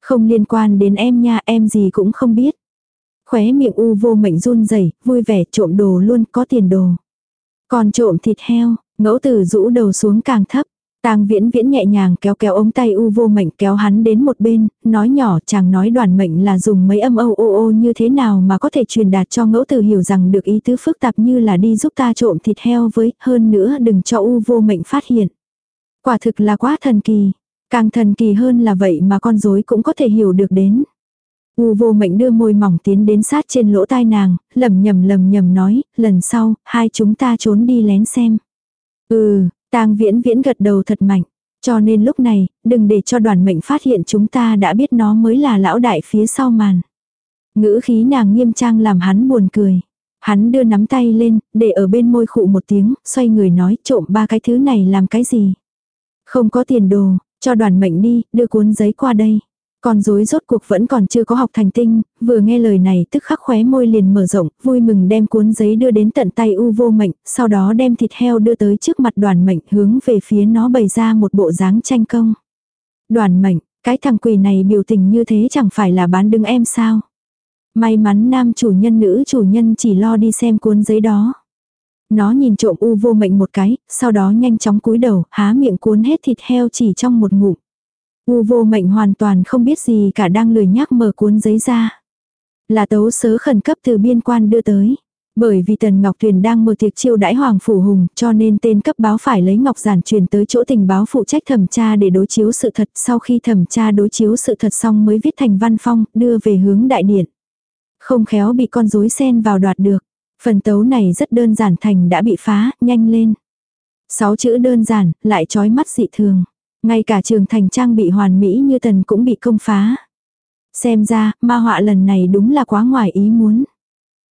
Không liên quan đến em nha, em gì cũng không biết. Khóe miệng u vô mệnh run rẩy vui vẻ trộm đồ luôn có tiền đồ. Còn trộm thịt heo, ngẫu tử rũ đầu xuống càng thấp. Tang viễn viễn nhẹ nhàng kéo kéo ống tay u vô mệnh kéo hắn đến một bên, nói nhỏ chàng nói đoàn mệnh là dùng mấy âm âu ô ô như thế nào mà có thể truyền đạt cho ngẫu tử hiểu rằng được ý tứ phức tạp như là đi giúp ta trộm thịt heo với, hơn nữa đừng cho u vô mệnh phát hiện. Quả thực là quá thần kỳ. Càng thần kỳ hơn là vậy mà con rối cũng có thể hiểu được đến. U vô mệnh đưa môi mỏng tiến đến sát trên lỗ tai nàng, lầm nhầm lầm nhầm nói, lần sau, hai chúng ta trốn đi lén xem. Ừ, tang viễn viễn gật đầu thật mạnh. Cho nên lúc này, đừng để cho đoàn mệnh phát hiện chúng ta đã biết nó mới là lão đại phía sau màn. Ngữ khí nàng nghiêm trang làm hắn buồn cười. Hắn đưa nắm tay lên, để ở bên môi khụ một tiếng, xoay người nói trộm ba cái thứ này làm cái gì. Không có tiền đồ, cho đoàn mệnh đi, đưa cuốn giấy qua đây. Con rối rốt cuộc vẫn còn chưa có học thành tinh, vừa nghe lời này tức khắc khóe môi liền mở rộng, vui mừng đem cuốn giấy đưa đến tận tay u vô mệnh, sau đó đem thịt heo đưa tới trước mặt đoàn mệnh hướng về phía nó bày ra một bộ dáng tranh công. Đoàn mệnh, cái thằng quỷ này biểu tình như thế chẳng phải là bán đứng em sao. May mắn nam chủ nhân nữ chủ nhân chỉ lo đi xem cuốn giấy đó. Nó nhìn trộm u vô mệnh một cái, sau đó nhanh chóng cúi đầu, há miệng cuốn hết thịt heo chỉ trong một ngụm. U vô mệnh hoàn toàn không biết gì cả đang lười nhác mở cuốn giấy ra. Là tấu sớ khẩn cấp từ biên quan đưa tới. Bởi vì Tần Ngọc Tuyền đang mở tiệc chiêu đãi Hoàng Phủ Hùng cho nên tên cấp báo phải lấy Ngọc Giản truyền tới chỗ tình báo phụ trách thẩm tra để đối chiếu sự thật. Sau khi thẩm tra đối chiếu sự thật xong mới viết thành văn phong đưa về hướng đại điện. Không khéo bị con rối sen vào đoạt được. Phần tấu này rất đơn giản thành đã bị phá, nhanh lên. Sáu chữ đơn giản, lại trói mắt dị thường. Ngay cả trường thành trang bị hoàn mỹ như tần cũng bị công phá. Xem ra, ma họa lần này đúng là quá ngoài ý muốn.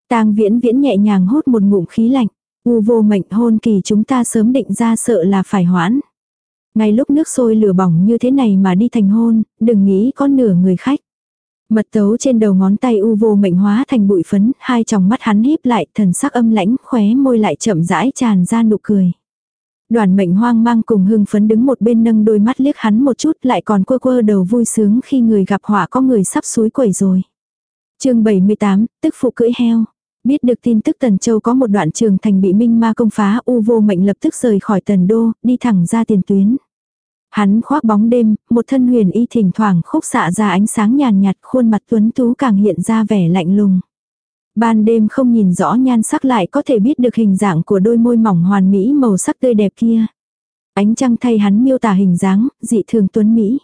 tang viễn viễn nhẹ nhàng hốt một ngụm khí lạnh. U vô mệnh hôn kỳ chúng ta sớm định ra sợ là phải hoãn. Ngay lúc nước sôi lửa bỏng như thế này mà đi thành hôn, đừng nghĩ có nửa người khách. Mật tấu trên đầu ngón tay u vô mệnh hóa thành bụi phấn, hai tròng mắt hắn híp lại, thần sắc âm lãnh, khóe môi lại chậm rãi tràn ra nụ cười. Đoàn mệnh hoang mang cùng hưng phấn đứng một bên nâng đôi mắt liếc hắn một chút lại còn quơ quơ đầu vui sướng khi người gặp họa có người sắp suối quẩy rồi. chương 78, tức phụ cưỡi heo. Biết được tin tức Tần Châu có một đoạn trường thành bị minh ma công phá u vô mệnh lập tức rời khỏi Tần Đô, đi thẳng ra tiền tuyến. Hắn khoác bóng đêm, một thân huyền y thỉnh thoảng khúc xạ ra ánh sáng nhàn nhạt khuôn mặt tuấn tú càng hiện ra vẻ lạnh lùng. Ban đêm không nhìn rõ nhan sắc lại có thể biết được hình dạng của đôi môi mỏng hoàn mỹ màu sắc tươi đẹp kia. Ánh trăng thay hắn miêu tả hình dáng, dị thường tuấn Mỹ.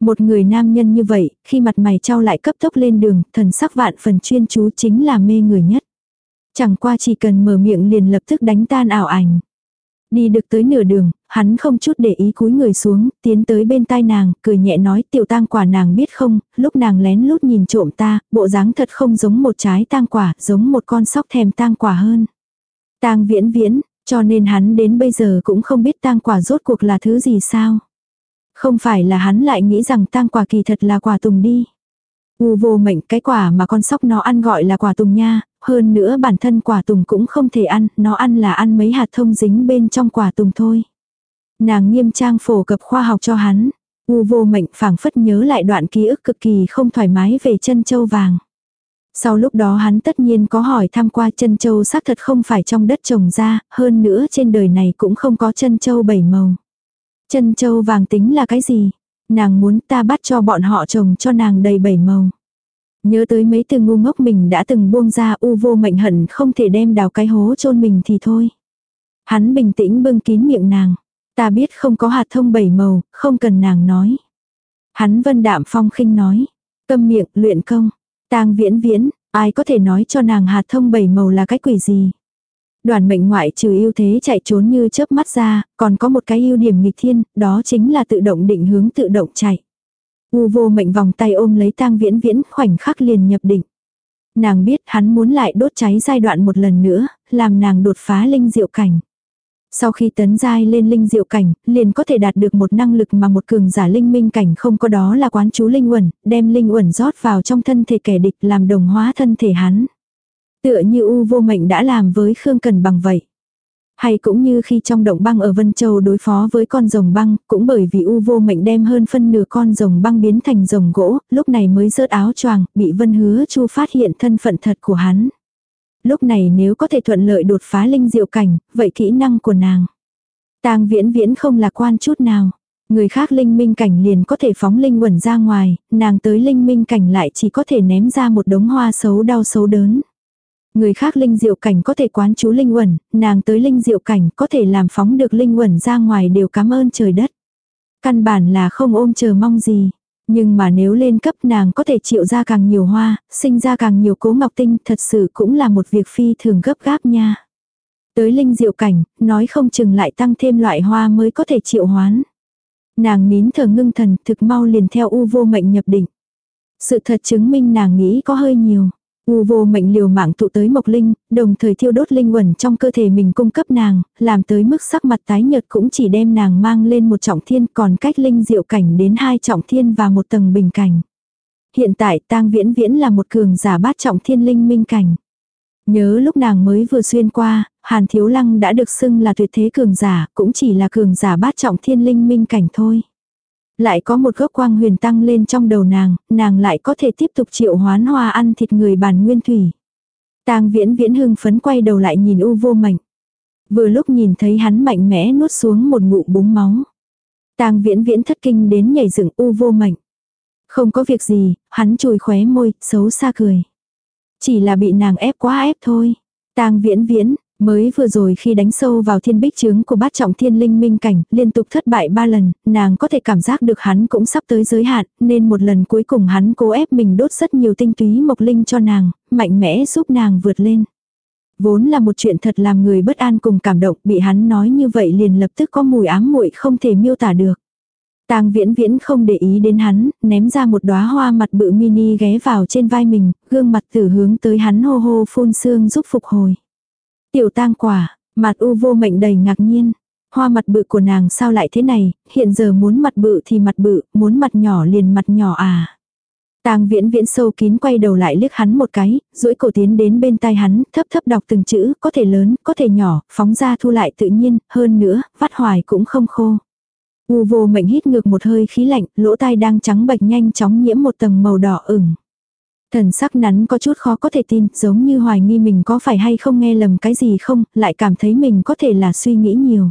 Một người nam nhân như vậy, khi mặt mày trao lại cấp tốc lên đường, thần sắc vạn phần chuyên chú chính là mê người nhất. Chẳng qua chỉ cần mở miệng liền lập tức đánh tan ảo ảnh. Đi được tới nửa đường, hắn không chút để ý cúi người xuống, tiến tới bên tai nàng, cười nhẹ nói tiểu tang quả nàng biết không, lúc nàng lén lút nhìn trộm ta, bộ dáng thật không giống một trái tang quả, giống một con sóc thèm tang quả hơn. Tang viễn viễn, cho nên hắn đến bây giờ cũng không biết tang quả rốt cuộc là thứ gì sao. Không phải là hắn lại nghĩ rằng tang quả kỳ thật là quả tùng đi. U vô mệnh cái quả mà con sóc nó ăn gọi là quả tùng nha, hơn nữa bản thân quả tùng cũng không thể ăn, nó ăn là ăn mấy hạt thông dính bên trong quả tùng thôi. Nàng nghiêm trang phổ cập khoa học cho hắn. U vô mệnh phảng phất nhớ lại đoạn ký ức cực kỳ không thoải mái về chân châu vàng. Sau lúc đó hắn tất nhiên có hỏi tham qua chân châu xác thật không phải trong đất trồng ra, hơn nữa trên đời này cũng không có chân châu bảy màu. Chân châu vàng tính là cái gì? Nàng muốn ta bắt cho bọn họ trồng cho nàng đầy bảy màu. Nhớ tới mấy từ ngu ngốc mình đã từng buông ra u vô mệnh hận không thể đem đào cái hố chôn mình thì thôi. Hắn bình tĩnh bưng kín miệng nàng. Ta biết không có hạt thông bảy màu, không cần nàng nói. Hắn vân đạm phong khinh nói. Câm miệng, luyện công. tang viễn viễn, ai có thể nói cho nàng hạt thông bảy màu là cái quỷ gì. Đoàn mệnh ngoại trừ ưu thế chạy trốn như chớp mắt ra, còn có một cái ưu điểm nghịch thiên, đó chính là tự động định hướng tự động chạy. U vô mệnh vòng tay ôm lấy tang viễn viễn khoảnh khắc liền nhập định. Nàng biết hắn muốn lại đốt cháy giai đoạn một lần nữa, làm nàng đột phá linh diệu cảnh. Sau khi tấn giai lên linh diệu cảnh, liền có thể đạt được một năng lực mà một cường giả linh minh cảnh không có đó là quán chú linh uẩn, đem linh uẩn rót vào trong thân thể kẻ địch làm đồng hóa thân thể hắn. Tựa như U vô mệnh đã làm với Khương Cần bằng vậy. Hay cũng như khi trong động băng ở Vân Châu đối phó với con rồng băng, cũng bởi vì U vô mệnh đem hơn phân nửa con rồng băng biến thành rồng gỗ, lúc này mới rớt áo choàng, bị Vân Hứa Chu phát hiện thân phận thật của hắn. Lúc này nếu có thể thuận lợi đột phá linh diệu cảnh, vậy kỹ năng của nàng. Tang viễn viễn không lạc quan chút nào. Người khác linh minh cảnh liền có thể phóng linh quẩn ra ngoài, nàng tới linh minh cảnh lại chỉ có thể ném ra một đống hoa xấu đau xấu đớn. Người khác linh diệu cảnh có thể quán chú linh quẩn, nàng tới linh diệu cảnh có thể làm phóng được linh quẩn ra ngoài đều cảm ơn trời đất. Căn bản là không ôm chờ mong gì. Nhưng mà nếu lên cấp nàng có thể chịu ra càng nhiều hoa, sinh ra càng nhiều cố ngọc tinh thật sự cũng là một việc phi thường gấp gáp nha. Tới linh diệu cảnh, nói không chừng lại tăng thêm loại hoa mới có thể chịu hoán. Nàng nín thở ngưng thần thực mau liền theo u vô mệnh nhập định. Sự thật chứng minh nàng nghĩ có hơi nhiều. U vô mệnh liều mạng tụ tới mộc linh, đồng thời thiêu đốt linh quẩn trong cơ thể mình cung cấp nàng, làm tới mức sắc mặt tái nhợt cũng chỉ đem nàng mang lên một trọng thiên còn cách linh diệu cảnh đến hai trọng thiên và một tầng bình cảnh. Hiện tại tang viễn viễn là một cường giả bát trọng thiên linh minh cảnh. Nhớ lúc nàng mới vừa xuyên qua, Hàn Thiếu Lăng đã được xưng là tuyệt thế cường giả, cũng chỉ là cường giả bát trọng thiên linh minh cảnh thôi. Lại có một gốc quang huyền tăng lên trong đầu nàng, nàng lại có thể tiếp tục triệu hoán hoa ăn thịt người bàn nguyên thủy. Tang viễn viễn hưng phấn quay đầu lại nhìn u vô mạnh. Vừa lúc nhìn thấy hắn mạnh mẽ nuốt xuống một ngụ búng máu. Tang viễn viễn thất kinh đến nhảy dựng u vô mạnh. Không có việc gì, hắn chùi khóe môi, xấu xa cười. Chỉ là bị nàng ép quá ép thôi. Tang viễn viễn, Mới vừa rồi khi đánh sâu vào thiên bích chướng của bát trọng thiên linh minh cảnh, liên tục thất bại ba lần, nàng có thể cảm giác được hắn cũng sắp tới giới hạn, nên một lần cuối cùng hắn cố ép mình đốt rất nhiều tinh túy mộc linh cho nàng, mạnh mẽ giúp nàng vượt lên. Vốn là một chuyện thật làm người bất an cùng cảm động, bị hắn nói như vậy liền lập tức có mùi ám muội không thể miêu tả được. Tang Viễn Viễn không để ý đến hắn, ném ra một đóa hoa mặt bự mini ghé vào trên vai mình, gương mặt tử hướng tới hắn hô hô phun sương giúp phục hồi. Tiểu tang quả, mặt u vô mệnh đầy ngạc nhiên. Hoa mặt bự của nàng sao lại thế này, hiện giờ muốn mặt bự thì mặt bự, muốn mặt nhỏ liền mặt nhỏ à. Tang viễn viễn sâu kín quay đầu lại liếc hắn một cái, duỗi cổ tiến đến bên tai hắn, thấp thấp đọc từng chữ, có thể lớn, có thể nhỏ, phóng ra thu lại tự nhiên, hơn nữa, vắt hoài cũng không khô. U vô mệnh hít ngược một hơi khí lạnh, lỗ tai đang trắng bệch nhanh chóng nhiễm một tầng màu đỏ ửng. Thần sắc nắn có chút khó có thể tin, giống như hoài nghi mình có phải hay không nghe lầm cái gì không, lại cảm thấy mình có thể là suy nghĩ nhiều.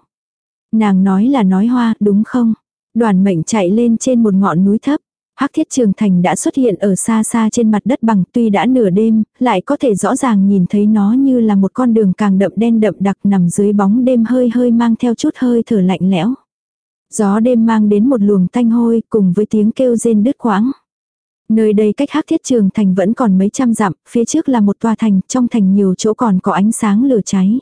Nàng nói là nói hoa, đúng không? Đoàn mệnh chạy lên trên một ngọn núi thấp. Hắc thiết trường thành đã xuất hiện ở xa xa trên mặt đất bằng tuy đã nửa đêm, lại có thể rõ ràng nhìn thấy nó như là một con đường càng đậm đen đậm đặc nằm dưới bóng đêm hơi hơi mang theo chút hơi thở lạnh lẽo. Gió đêm mang đến một luồng thanh hôi cùng với tiếng kêu rên đứt quãng. Nơi đây cách hắc thiết trường thành vẫn còn mấy trăm dặm, phía trước là một tòa thành, trong thành nhiều chỗ còn có ánh sáng lửa cháy.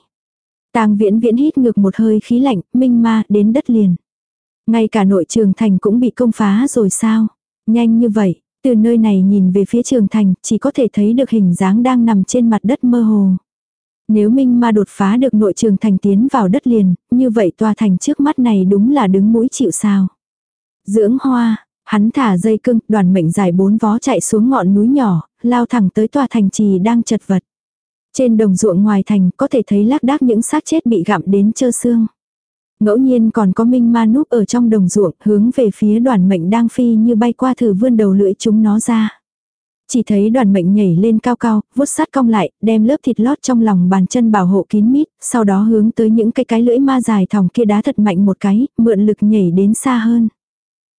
Tang viễn viễn hít ngược một hơi khí lạnh, minh ma, đến đất liền. Ngay cả nội trường thành cũng bị công phá rồi sao? Nhanh như vậy, từ nơi này nhìn về phía trường thành, chỉ có thể thấy được hình dáng đang nằm trên mặt đất mơ hồ. Nếu Minh Ma đột phá được nội trường thành tiến vào đất liền, như vậy tòa thành trước mắt này đúng là đứng mũi chịu sao. Dưỡng hoa, Hắn thả dây cưng, đoàn mệnh dài bốn vó chạy xuống ngọn núi nhỏ, lao thẳng tới tòa thành trì đang chật vật. Trên đồng ruộng ngoài thành có thể thấy lác đác những xác chết bị gặm đến trơ xương. Ngẫu nhiên còn có minh ma núp ở trong đồng ruộng hướng về phía đoàn mệnh đang phi như bay qua thử vươn đầu lưỡi chúng nó ra. Chỉ thấy đoàn mệnh nhảy lên cao cao, vuốt sát cong lại, đem lớp thịt lót trong lòng bàn chân bảo hộ kín mít, sau đó hướng tới những cái cái lưỡi ma dài thòng kia đá thật mạnh một cái, mượn lực nhảy đến xa hơn.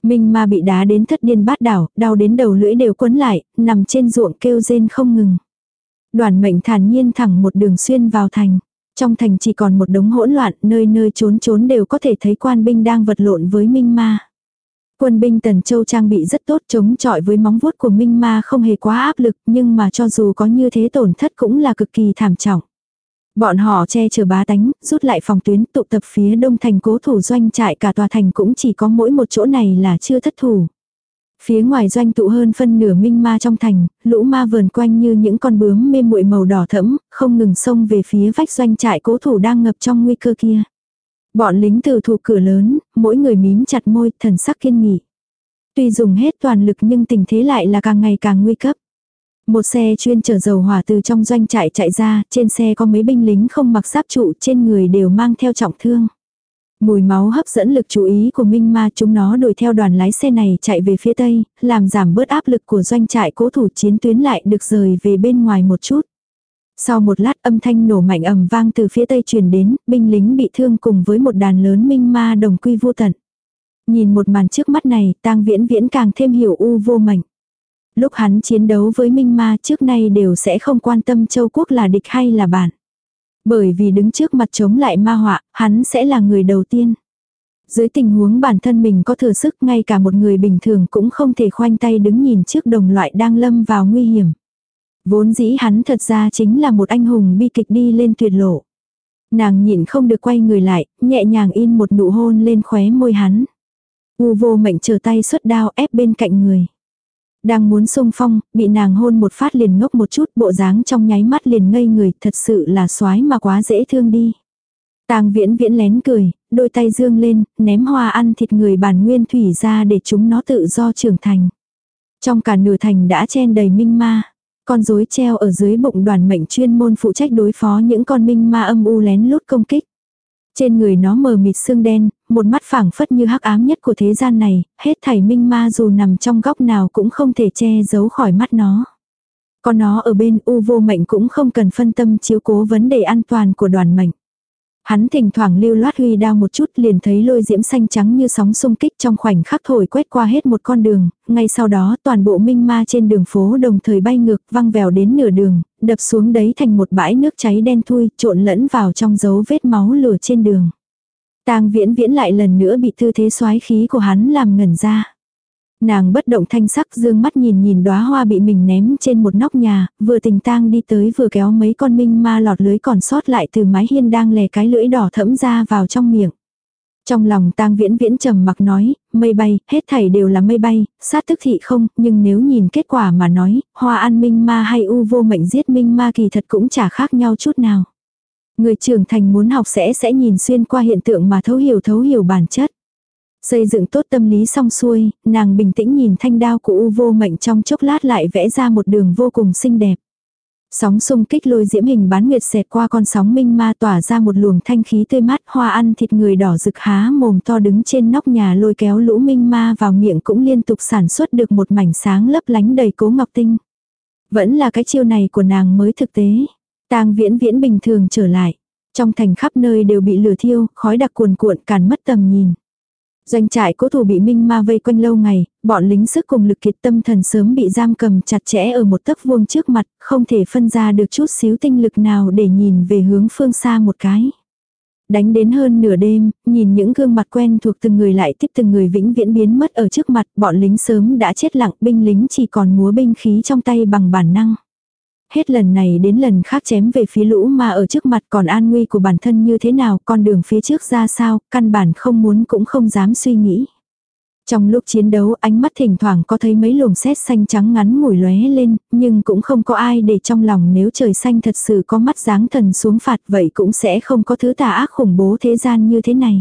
Minh ma bị đá đến thất điên bát đảo, đau đến đầu lưỡi đều quấn lại, nằm trên ruộng kêu rên không ngừng. Đoàn mệnh thản nhiên thẳng một đường xuyên vào thành. Trong thành chỉ còn một đống hỗn loạn, nơi nơi trốn trốn đều có thể thấy quan binh đang vật lộn với Minh ma. Quân binh Tần Châu trang bị rất tốt chống chọi với móng vuốt của Minh ma không hề quá áp lực nhưng mà cho dù có như thế tổn thất cũng là cực kỳ thảm trọng. Bọn họ che chở bá tánh, rút lại phòng tuyến tụ tập phía đông thành cố thủ doanh trại cả tòa thành cũng chỉ có mỗi một chỗ này là chưa thất thủ. Phía ngoài doanh tụ hơn phân nửa minh ma trong thành, lũ ma vờn quanh như những con bướm mê muội màu đỏ thẫm, không ngừng xông về phía vách doanh trại cố thủ đang ngập trong nguy cơ kia. Bọn lính từ thủ cửa lớn, mỗi người mím chặt môi, thần sắc kiên nghị. Tuy dùng hết toàn lực nhưng tình thế lại là càng ngày càng nguy cấp. Một xe chuyên chở dầu hỏa từ trong doanh trại chạy ra, trên xe có mấy binh lính không mặc giáp trụ trên người đều mang theo trọng thương. Mùi máu hấp dẫn lực chú ý của Minh Ma chúng nó đuổi theo đoàn lái xe này chạy về phía tây, làm giảm bớt áp lực của doanh trại cố thủ chiến tuyến lại được rời về bên ngoài một chút. Sau một lát âm thanh nổ mạnh ầm vang từ phía tây truyền đến, binh lính bị thương cùng với một đàn lớn Minh Ma đồng quy vô tận. Nhìn một màn trước mắt này, tang viễn viễn càng thêm hiểu u vô mảnh lúc hắn chiến đấu với Minh Ma trước nay đều sẽ không quan tâm châu quốc là địch hay là bạn. Bởi vì đứng trước mặt chống lại ma họa, hắn sẽ là người đầu tiên. Dưới tình huống bản thân mình có thừa sức ngay cả một người bình thường cũng không thể khoanh tay đứng nhìn trước đồng loại đang lâm vào nguy hiểm. Vốn dĩ hắn thật ra chính là một anh hùng bi kịch đi lên tuyệt lộ. Nàng nhịn không được quay người lại, nhẹ nhàng in một nụ hôn lên khóe môi hắn. U vô mệnh chờ tay xuất đao ép bên cạnh người. Đang muốn xung phong, bị nàng hôn một phát liền ngốc một chút, bộ dáng trong nháy mắt liền ngây người, thật sự là xoái mà quá dễ thương đi. Tang viễn viễn lén cười, đôi tay dương lên, ném hoa ăn thịt người bản nguyên thủy ra để chúng nó tự do trưởng thành. Trong cả nửa thành đã chen đầy minh ma. Con rối treo ở dưới bụng đoàn mệnh chuyên môn phụ trách đối phó những con minh ma âm u lén lút công kích. Trên người nó mờ mịt xương đen, một mắt phảng phất như hắc ám nhất của thế gian này, hết thảy minh ma dù nằm trong góc nào cũng không thể che giấu khỏi mắt nó. Còn nó ở bên u vô mệnh cũng không cần phân tâm chiếu cố vấn đề an toàn của đoàn mệnh. Hắn thỉnh thoảng lưu loát huy đao một chút liền thấy lôi diễm xanh trắng như sóng xung kích trong khoảnh khắc thổi quét qua hết một con đường, ngay sau đó toàn bộ minh ma trên đường phố đồng thời bay ngược văng vèo đến nửa đường, đập xuống đấy thành một bãi nước cháy đen thui trộn lẫn vào trong dấu vết máu lửa trên đường. tang viễn viễn lại lần nữa bị tư thế xoái khí của hắn làm ngẩn ra. Nàng bất động thanh sắc dương mắt nhìn nhìn đóa hoa bị mình ném trên một nóc nhà, vừa tình tang đi tới vừa kéo mấy con minh ma lọt lưới còn sót lại từ mái hiên đang lè cái lưỡi đỏ thẫm ra vào trong miệng. Trong lòng tang viễn viễn trầm mặc nói, mây bay, hết thảy đều là mây bay, sát tức thị không, nhưng nếu nhìn kết quả mà nói, hoa an minh ma hay u vô mệnh giết minh ma kỳ thật cũng chả khác nhau chút nào. Người trưởng thành muốn học sẽ sẽ nhìn xuyên qua hiện tượng mà thấu hiểu thấu hiểu bản chất. Xây dựng tốt tâm lý xong xuôi, nàng bình tĩnh nhìn thanh đao của U vô mệnh trong chốc lát lại vẽ ra một đường vô cùng xinh đẹp. Sóng xung kích lôi diễm hình bán nguyệt xẹt qua con sóng minh ma tỏa ra một luồng thanh khí tươi mát hoa ăn thịt người đỏ rực há mồm to đứng trên nóc nhà lôi kéo lũ minh ma vào miệng cũng liên tục sản xuất được một mảnh sáng lấp lánh đầy cố ngọc tinh. Vẫn là cái chiêu này của nàng mới thực tế. tang viễn viễn bình thường trở lại. Trong thành khắp nơi đều bị lửa thiêu, khói đặc cuồn cuộn càn mất tầm nhìn. Doanh trại cố thủ bị minh ma vây quanh lâu ngày, bọn lính sức cùng lực kiệt tâm thần sớm bị giam cầm chặt chẽ ở một tấc vuông trước mặt, không thể phân ra được chút xíu tinh lực nào để nhìn về hướng phương xa một cái. Đánh đến hơn nửa đêm, nhìn những gương mặt quen thuộc từng người lại tiếp từng người vĩnh viễn biến mất ở trước mặt, bọn lính sớm đã chết lặng, binh lính chỉ còn múa binh khí trong tay bằng bản năng hết lần này đến lần khác chém về phía lũ mà ở trước mặt còn an nguy của bản thân như thế nào, con đường phía trước ra sao, căn bản không muốn cũng không dám suy nghĩ. Trong lúc chiến đấu ánh mắt thỉnh thoảng có thấy mấy luồng sét xanh trắng ngắn ngủi lóe lên, nhưng cũng không có ai để trong lòng nếu trời xanh thật sự có mắt dáng thần xuống phạt vậy cũng sẽ không có thứ tà ác khủng bố thế gian như thế này.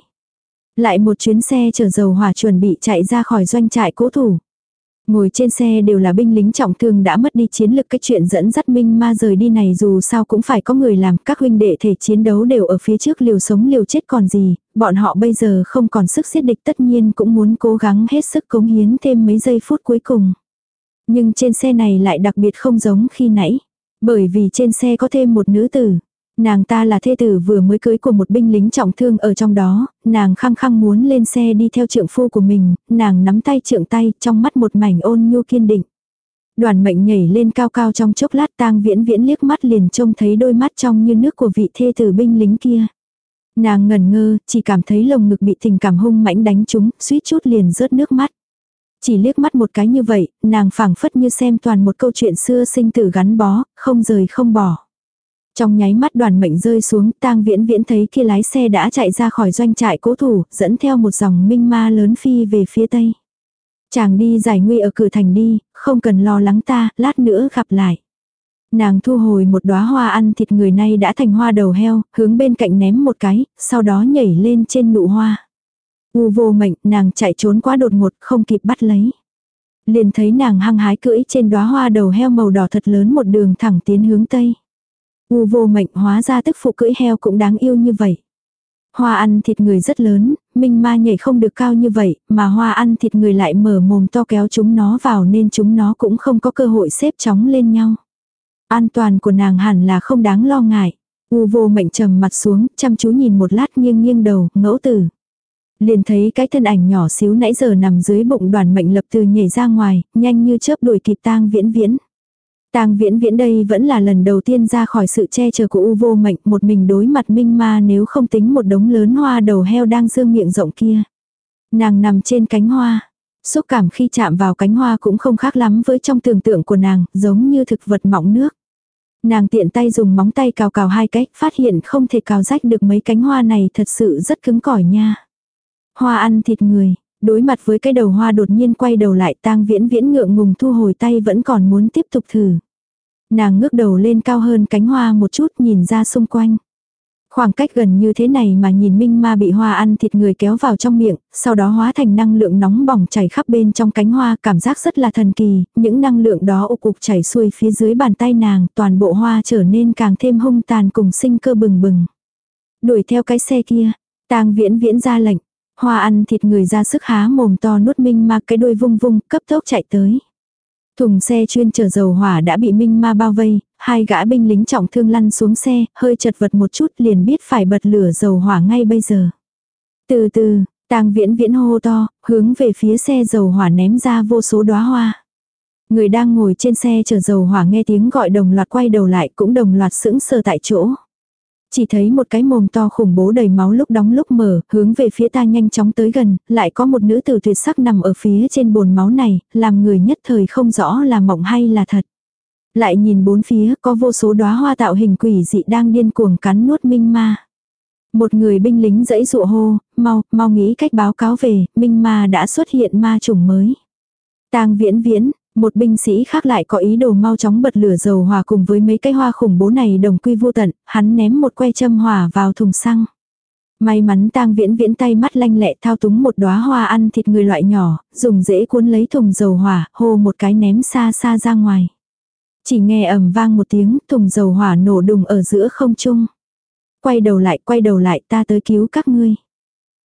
Lại một chuyến xe chở dầu hỏa chuẩn bị chạy ra khỏi doanh trại cố thủ. Ngồi trên xe đều là binh lính trọng thương đã mất đi chiến lực cái chuyện dẫn dắt minh ma rời đi này dù sao cũng phải có người làm các huynh đệ thể chiến đấu đều ở phía trước liều sống liều chết còn gì, bọn họ bây giờ không còn sức giết địch tất nhiên cũng muốn cố gắng hết sức cống hiến thêm mấy giây phút cuối cùng. Nhưng trên xe này lại đặc biệt không giống khi nãy, bởi vì trên xe có thêm một nữ tử. Nàng ta là thê tử vừa mới cưới của một binh lính trọng thương ở trong đó, nàng khăng khăng muốn lên xe đi theo trượng phu của mình, nàng nắm tay trượng tay, trong mắt một mảnh ôn nhu kiên định. Đoàn mệnh nhảy lên cao cao trong chốc lát tang viễn viễn liếc mắt liền trông thấy đôi mắt trong như nước của vị thê tử binh lính kia. Nàng ngẩn ngơ, chỉ cảm thấy lồng ngực bị tình cảm hung mãnh đánh trúng, suýt chút liền rớt nước mắt. Chỉ liếc mắt một cái như vậy, nàng phảng phất như xem toàn một câu chuyện xưa sinh tử gắn bó, không rời không bỏ. Trong nháy mắt đoàn mệnh rơi xuống, tang viễn viễn thấy kia lái xe đã chạy ra khỏi doanh trại cố thủ, dẫn theo một dòng minh ma lớn phi về phía tây. Chàng đi giải nguy ở cửa thành đi, không cần lo lắng ta, lát nữa gặp lại. Nàng thu hồi một đóa hoa ăn thịt người nay đã thành hoa đầu heo, hướng bên cạnh ném một cái, sau đó nhảy lên trên nụ hoa. U vô mệnh, nàng chạy trốn quá đột ngột, không kịp bắt lấy. Liền thấy nàng hăng hái cưỡi trên đóa hoa đầu heo màu đỏ thật lớn một đường thẳng tiến hướng tây. U vô mệnh hóa ra tức phụ cưỡi heo cũng đáng yêu như vậy. Hoa ăn thịt người rất lớn, minh ma nhảy không được cao như vậy, mà hoa ăn thịt người lại mở mồm to kéo chúng nó vào nên chúng nó cũng không có cơ hội xếp chóng lên nhau. An toàn của nàng hẳn là không đáng lo ngại. U vô mệnh trầm mặt xuống, chăm chú nhìn một lát nghiêng nghiêng đầu, ngẫu tử. Liền thấy cái thân ảnh nhỏ xíu nãy giờ nằm dưới bụng đoàn mệnh lập từ nhảy ra ngoài, nhanh như chớp đuổi kịp tang viễn viễn. Tang viễn viễn đây vẫn là lần đầu tiên ra khỏi sự che chở của U vô mệnh một mình đối mặt minh ma nếu không tính một đống lớn hoa đầu heo đang dương miệng rộng kia. Nàng nằm trên cánh hoa. Xúc cảm khi chạm vào cánh hoa cũng không khác lắm với trong tưởng tượng của nàng, giống như thực vật mỏng nước. Nàng tiện tay dùng móng tay cào cào hai cách, phát hiện không thể cào rách được mấy cánh hoa này thật sự rất cứng cỏi nha. Hoa ăn thịt người, Đối mặt với cái đầu hoa đột nhiên quay đầu lại tang viễn viễn ngượng ngùng thu hồi tay vẫn còn muốn tiếp tục thử. Nàng ngước đầu lên cao hơn cánh hoa một chút nhìn ra xung quanh. Khoảng cách gần như thế này mà nhìn Minh Ma bị hoa ăn thịt người kéo vào trong miệng, sau đó hóa thành năng lượng nóng bỏng chảy khắp bên trong cánh hoa, cảm giác rất là thần kỳ, những năng lượng đó ục cục chảy xuôi phía dưới bàn tay nàng, toàn bộ hoa trở nên càng thêm hung tàn cùng sinh cơ bừng bừng. Đuổi theo cái xe kia, tang viễn viễn ra lệnh, hoa ăn thịt người ra sức há mồm to nuốt Minh Ma cái đuôi vung vung, cấp tốc chạy tới. Thùng xe chuyên chở dầu hỏa đã bị Minh Ma bao vây, hai gã binh lính trọng thương lăn xuống xe, hơi chật vật một chút liền biết phải bật lửa dầu hỏa ngay bây giờ. Từ từ, tang viễn viễn hô to, hướng về phía xe dầu hỏa ném ra vô số đóa hoa. Người đang ngồi trên xe chở dầu hỏa nghe tiếng gọi đồng loạt quay đầu lại cũng đồng loạt sững sờ tại chỗ. Chỉ thấy một cái mồm to khủng bố đầy máu lúc đóng lúc mở, hướng về phía ta nhanh chóng tới gần, lại có một nữ tử tuyệt sắc nằm ở phía trên bồn máu này, làm người nhất thời không rõ là mộng hay là thật. Lại nhìn bốn phía có vô số đóa hoa tạo hình quỷ dị đang điên cuồng cắn nuốt minh ma. Một người binh lính dẫy dụ hô, mau, mau nghĩ cách báo cáo về, minh ma đã xuất hiện ma chủng mới. tang viễn viễn, một binh sĩ khác lại có ý đồ mau chóng bật lửa dầu hòa cùng với mấy cái hoa khủng bố này đồng quy vô tận, hắn ném một que châm hỏa vào thùng xăng. May mắn tang viễn viễn tay mắt lanh lẹ thao túng một đóa hoa ăn thịt người loại nhỏ, dùng dễ cuốn lấy thùng dầu hỏa, hô một cái ném xa xa ra ngoài. Chỉ nghe ầm vang một tiếng, thùng dầu hỏa nổ đùng ở giữa không trung. Quay đầu lại, quay đầu lại, ta tới cứu các ngươi.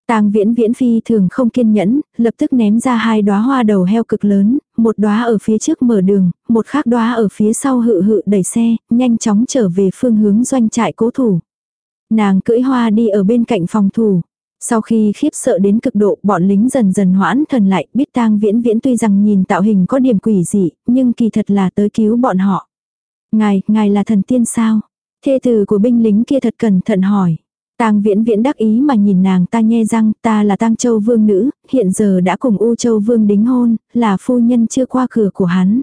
Tang Viễn Viễn phi thường không kiên nhẫn, lập tức ném ra hai đóa hoa đầu heo cực lớn, một đóa ở phía trước mở đường, một khác đóa ở phía sau hự hự đẩy xe, nhanh chóng trở về phương hướng doanh trại cố thủ. Nàng cưỡi hoa đi ở bên cạnh phòng thủ. Sau khi khiếp sợ đến cực độ, bọn lính dần dần hoãn thần lại, biết tang viễn viễn tuy rằng nhìn tạo hình có điểm quỷ dị, nhưng kỳ thật là tới cứu bọn họ. Ngài, ngài là thần tiên sao? Thê tử của binh lính kia thật cẩn thận hỏi. Tang viễn viễn đắc ý mà nhìn nàng ta nhe răng, ta là tang châu vương nữ, hiện giờ đã cùng U châu vương đính hôn, là phu nhân chưa qua cửa của hắn.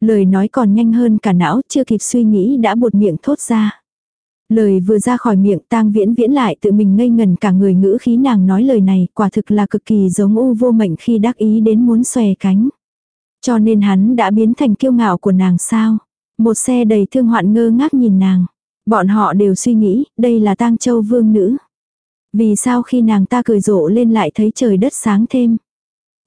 Lời nói còn nhanh hơn cả não, chưa kịp suy nghĩ đã buột miệng thốt ra. Lời vừa ra khỏi miệng tang viễn viễn lại tự mình ngây ngần cả người ngữ khí nàng nói lời này quả thực là cực kỳ giống u vô mệnh khi đắc ý đến muốn xòe cánh. Cho nên hắn đã biến thành kiêu ngạo của nàng sao. Một xe đầy thương hoạn ngơ ngác nhìn nàng. Bọn họ đều suy nghĩ đây là tang châu vương nữ. Vì sao khi nàng ta cười rộ lên lại thấy trời đất sáng thêm.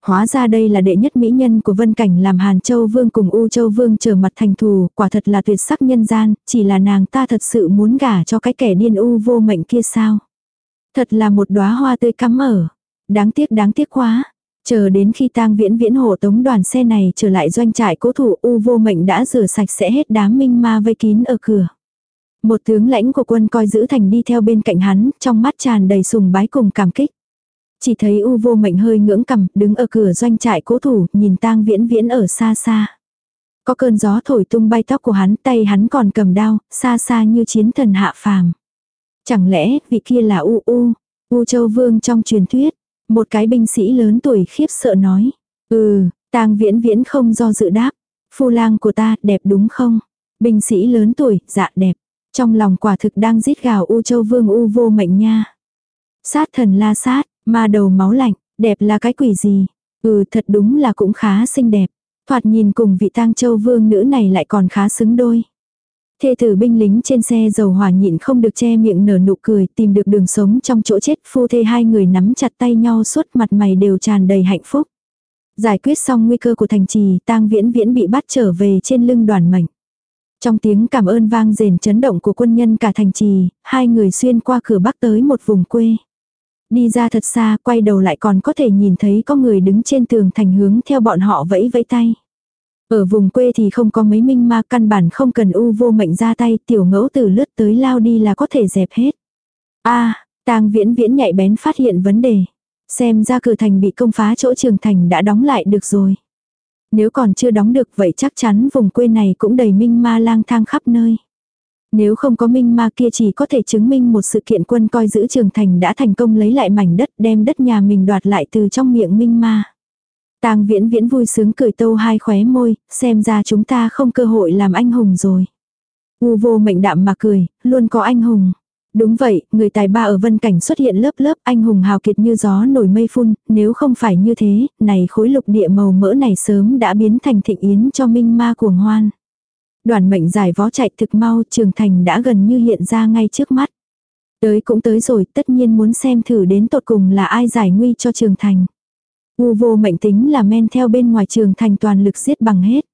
Hóa ra đây là đệ nhất mỹ nhân của Vân Cảnh làm Hàn Châu Vương cùng U Châu Vương trở mặt thành thù, quả thật là tuyệt sắc nhân gian, chỉ là nàng ta thật sự muốn gả cho cái kẻ điên u vô mệnh kia sao. Thật là một đóa hoa tươi cắm ở. Đáng tiếc đáng tiếc quá. Chờ đến khi tang viễn viễn hộ tống đoàn xe này trở lại doanh trại cố thủ U vô mệnh đã rửa sạch sẽ hết đám minh ma vây kín ở cửa. Một tướng lãnh của quân coi giữ thành đi theo bên cạnh hắn, trong mắt tràn đầy sùng bái cùng cảm kích. Chỉ thấy U vô mệnh hơi ngưỡng cầm, đứng ở cửa doanh trại cố thủ, nhìn tang viễn viễn ở xa xa. Có cơn gió thổi tung bay tóc của hắn, tay hắn còn cầm đao, xa xa như chiến thần hạ phàm. Chẳng lẽ vị kia là U U, U Châu Vương trong truyền thuyết. Một cái binh sĩ lớn tuổi khiếp sợ nói. Ừ, tang viễn viễn không do dự đáp. Phu lang của ta đẹp đúng không? Binh sĩ lớn tuổi, dạ đẹp. Trong lòng quả thực đang rít gào U Châu Vương U vô mệnh nha. Sát thần la sát, Ma đầu máu lạnh, đẹp là cái quỷ gì? Ừ thật đúng là cũng khá xinh đẹp. Thoạt nhìn cùng vị tang châu vương nữ này lại còn khá xứng đôi. Thê tử binh lính trên xe dầu hỏa nhịn không được che miệng nở nụ cười tìm được đường sống trong chỗ chết phu thê hai người nắm chặt tay nhau suốt mặt mày đều tràn đầy hạnh phúc. Giải quyết xong nguy cơ của thành trì tang viễn viễn bị bắt trở về trên lưng đoàn mệnh. Trong tiếng cảm ơn vang rền chấn động của quân nhân cả thành trì, hai người xuyên qua cửa bắc tới một vùng quê. Đi ra thật xa, quay đầu lại còn có thể nhìn thấy có người đứng trên tường thành hướng theo bọn họ vẫy vẫy tay. Ở vùng quê thì không có mấy minh ma căn bản không cần u vô mệnh ra tay, tiểu ngẫu từ lướt tới lao đi là có thể dẹp hết. a tang viễn viễn nhạy bén phát hiện vấn đề. Xem ra cửa thành bị công phá chỗ trường thành đã đóng lại được rồi. Nếu còn chưa đóng được vậy chắc chắn vùng quê này cũng đầy minh ma lang thang khắp nơi. Nếu không có minh ma kia chỉ có thể chứng minh một sự kiện quân coi giữ trường thành đã thành công lấy lại mảnh đất đem đất nhà mình đoạt lại từ trong miệng minh ma. Tang viễn viễn vui sướng cười tâu hai khóe môi, xem ra chúng ta không cơ hội làm anh hùng rồi. U vô mệnh đạm mà cười, luôn có anh hùng. Đúng vậy, người tài ba ở vân cảnh xuất hiện lớp lớp anh hùng hào kiệt như gió nổi mây phun, nếu không phải như thế, này khối lục địa màu mỡ này sớm đã biến thành thịnh yến cho minh ma cuồng hoan. Đoàn mệnh giải vó chạy thực mau trường thành đã gần như hiện ra ngay trước mắt. Tới cũng tới rồi, tất nhiên muốn xem thử đến tột cùng là ai giải nguy cho trường thành. U vô mệnh tính là men theo bên ngoài trường thành toàn lực giết bằng hết.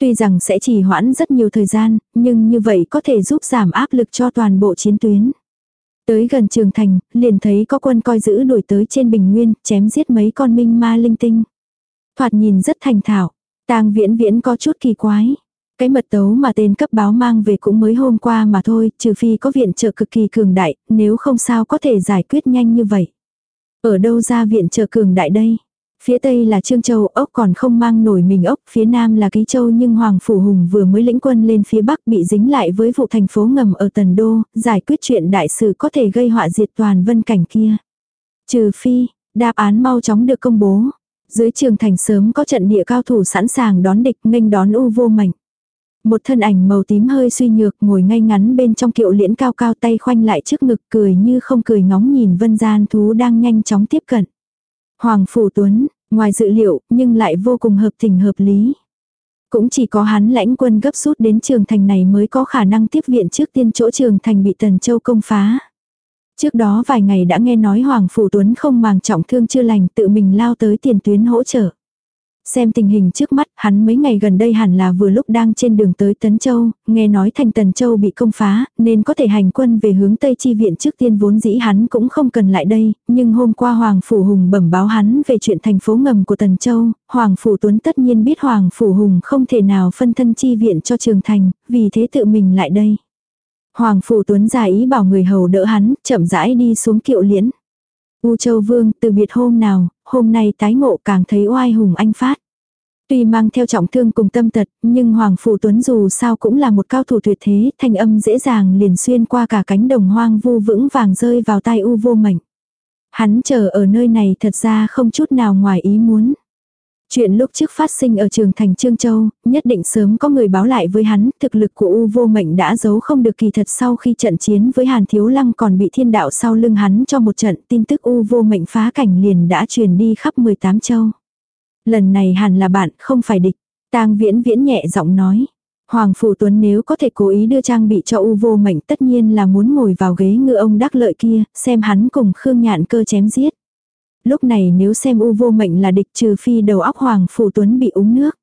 Tuy rằng sẽ trì hoãn rất nhiều thời gian, nhưng như vậy có thể giúp giảm áp lực cho toàn bộ chiến tuyến. Tới gần trường thành, liền thấy có quân coi giữ đuổi tới trên bình nguyên, chém giết mấy con minh ma linh tinh. Thoạt nhìn rất thành thạo, tang viễn viễn có chút kỳ quái. Cái mật tấu mà tên cấp báo mang về cũng mới hôm qua mà thôi, trừ phi có viện trợ cực kỳ cường đại, nếu không sao có thể giải quyết nhanh như vậy. Ở đâu ra viện trợ cường đại đây? Phía tây là Trương Châu, ốc còn không mang nổi mình ốc, phía nam là Ký Châu nhưng Hoàng Phủ Hùng vừa mới lĩnh quân lên phía bắc bị dính lại với vụ thành phố ngầm ở Tần Đô, giải quyết chuyện đại sự có thể gây họa diệt toàn vân cảnh kia. Trừ phi, đáp án mau chóng được công bố. Dưới trường thành sớm có trận địa cao thủ sẵn sàng đón địch nghênh đón u vô mạnh. Một thân ảnh màu tím hơi suy nhược ngồi ngay ngắn bên trong kiệu liễn cao cao tay khoanh lại trước ngực cười như không cười ngóng nhìn vân gian thú đang nhanh chóng tiếp cận. Hoàng Phủ Tuấn, ngoài dự liệu, nhưng lại vô cùng hợp tình hợp lý. Cũng chỉ có hắn lãnh quân gấp rút đến trường thành này mới có khả năng tiếp viện trước tiên chỗ trường thành bị Tần Châu công phá. Trước đó vài ngày đã nghe nói Hoàng Phủ Tuấn không màng trọng thương chưa lành tự mình lao tới tiền tuyến hỗ trợ. Xem tình hình trước mắt, hắn mấy ngày gần đây hẳn là vừa lúc đang trên đường tới Tấn Châu, nghe nói thành Tần Châu bị công phá, nên có thể hành quân về hướng Tây Chi Viện trước tiên vốn dĩ hắn cũng không cần lại đây, nhưng hôm qua Hoàng Phủ Hùng bẩm báo hắn về chuyện thành phố ngầm của Tần Châu, Hoàng Phủ Tuấn tất nhiên biết Hoàng Phủ Hùng không thể nào phân thân chi viện cho Trường Thành, vì thế tự mình lại đây. Hoàng Phủ Tuấn giả ý bảo người hầu đỡ hắn, chậm rãi đi xuống kiệu liễn. U Châu Vương từ biệt hôm nào, hôm nay tái ngộ càng thấy oai hùng anh phát. Tuy mang theo trọng thương cùng tâm tật, nhưng Hoàng Phủ Tuấn dù sao cũng là một cao thủ tuyệt thế, thanh âm dễ dàng liền xuyên qua cả cánh đồng hoang vu vững vàng rơi vào tai u vô mệnh. Hắn chờ ở nơi này thật ra không chút nào ngoài ý muốn. Chuyện lúc trước phát sinh ở trường thành Trương Châu, nhất định sớm có người báo lại với hắn, thực lực của U vô mệnh đã giấu không được kỳ thật sau khi trận chiến với Hàn Thiếu Lăng còn bị thiên đạo sau lưng hắn cho một trận tin tức U vô mệnh phá cảnh liền đã truyền đi khắp 18 châu. Lần này hàn là bạn, không phải địch. tang viễn viễn nhẹ giọng nói. Hoàng Phủ Tuấn nếu có thể cố ý đưa trang bị cho U vô mệnh tất nhiên là muốn ngồi vào ghế ngựa ông đắc lợi kia, xem hắn cùng Khương Nhạn cơ chém giết. Lúc này nếu xem U vô mệnh là địch trừ phi đầu óc Hoàng Phủ Tuấn bị uống nước.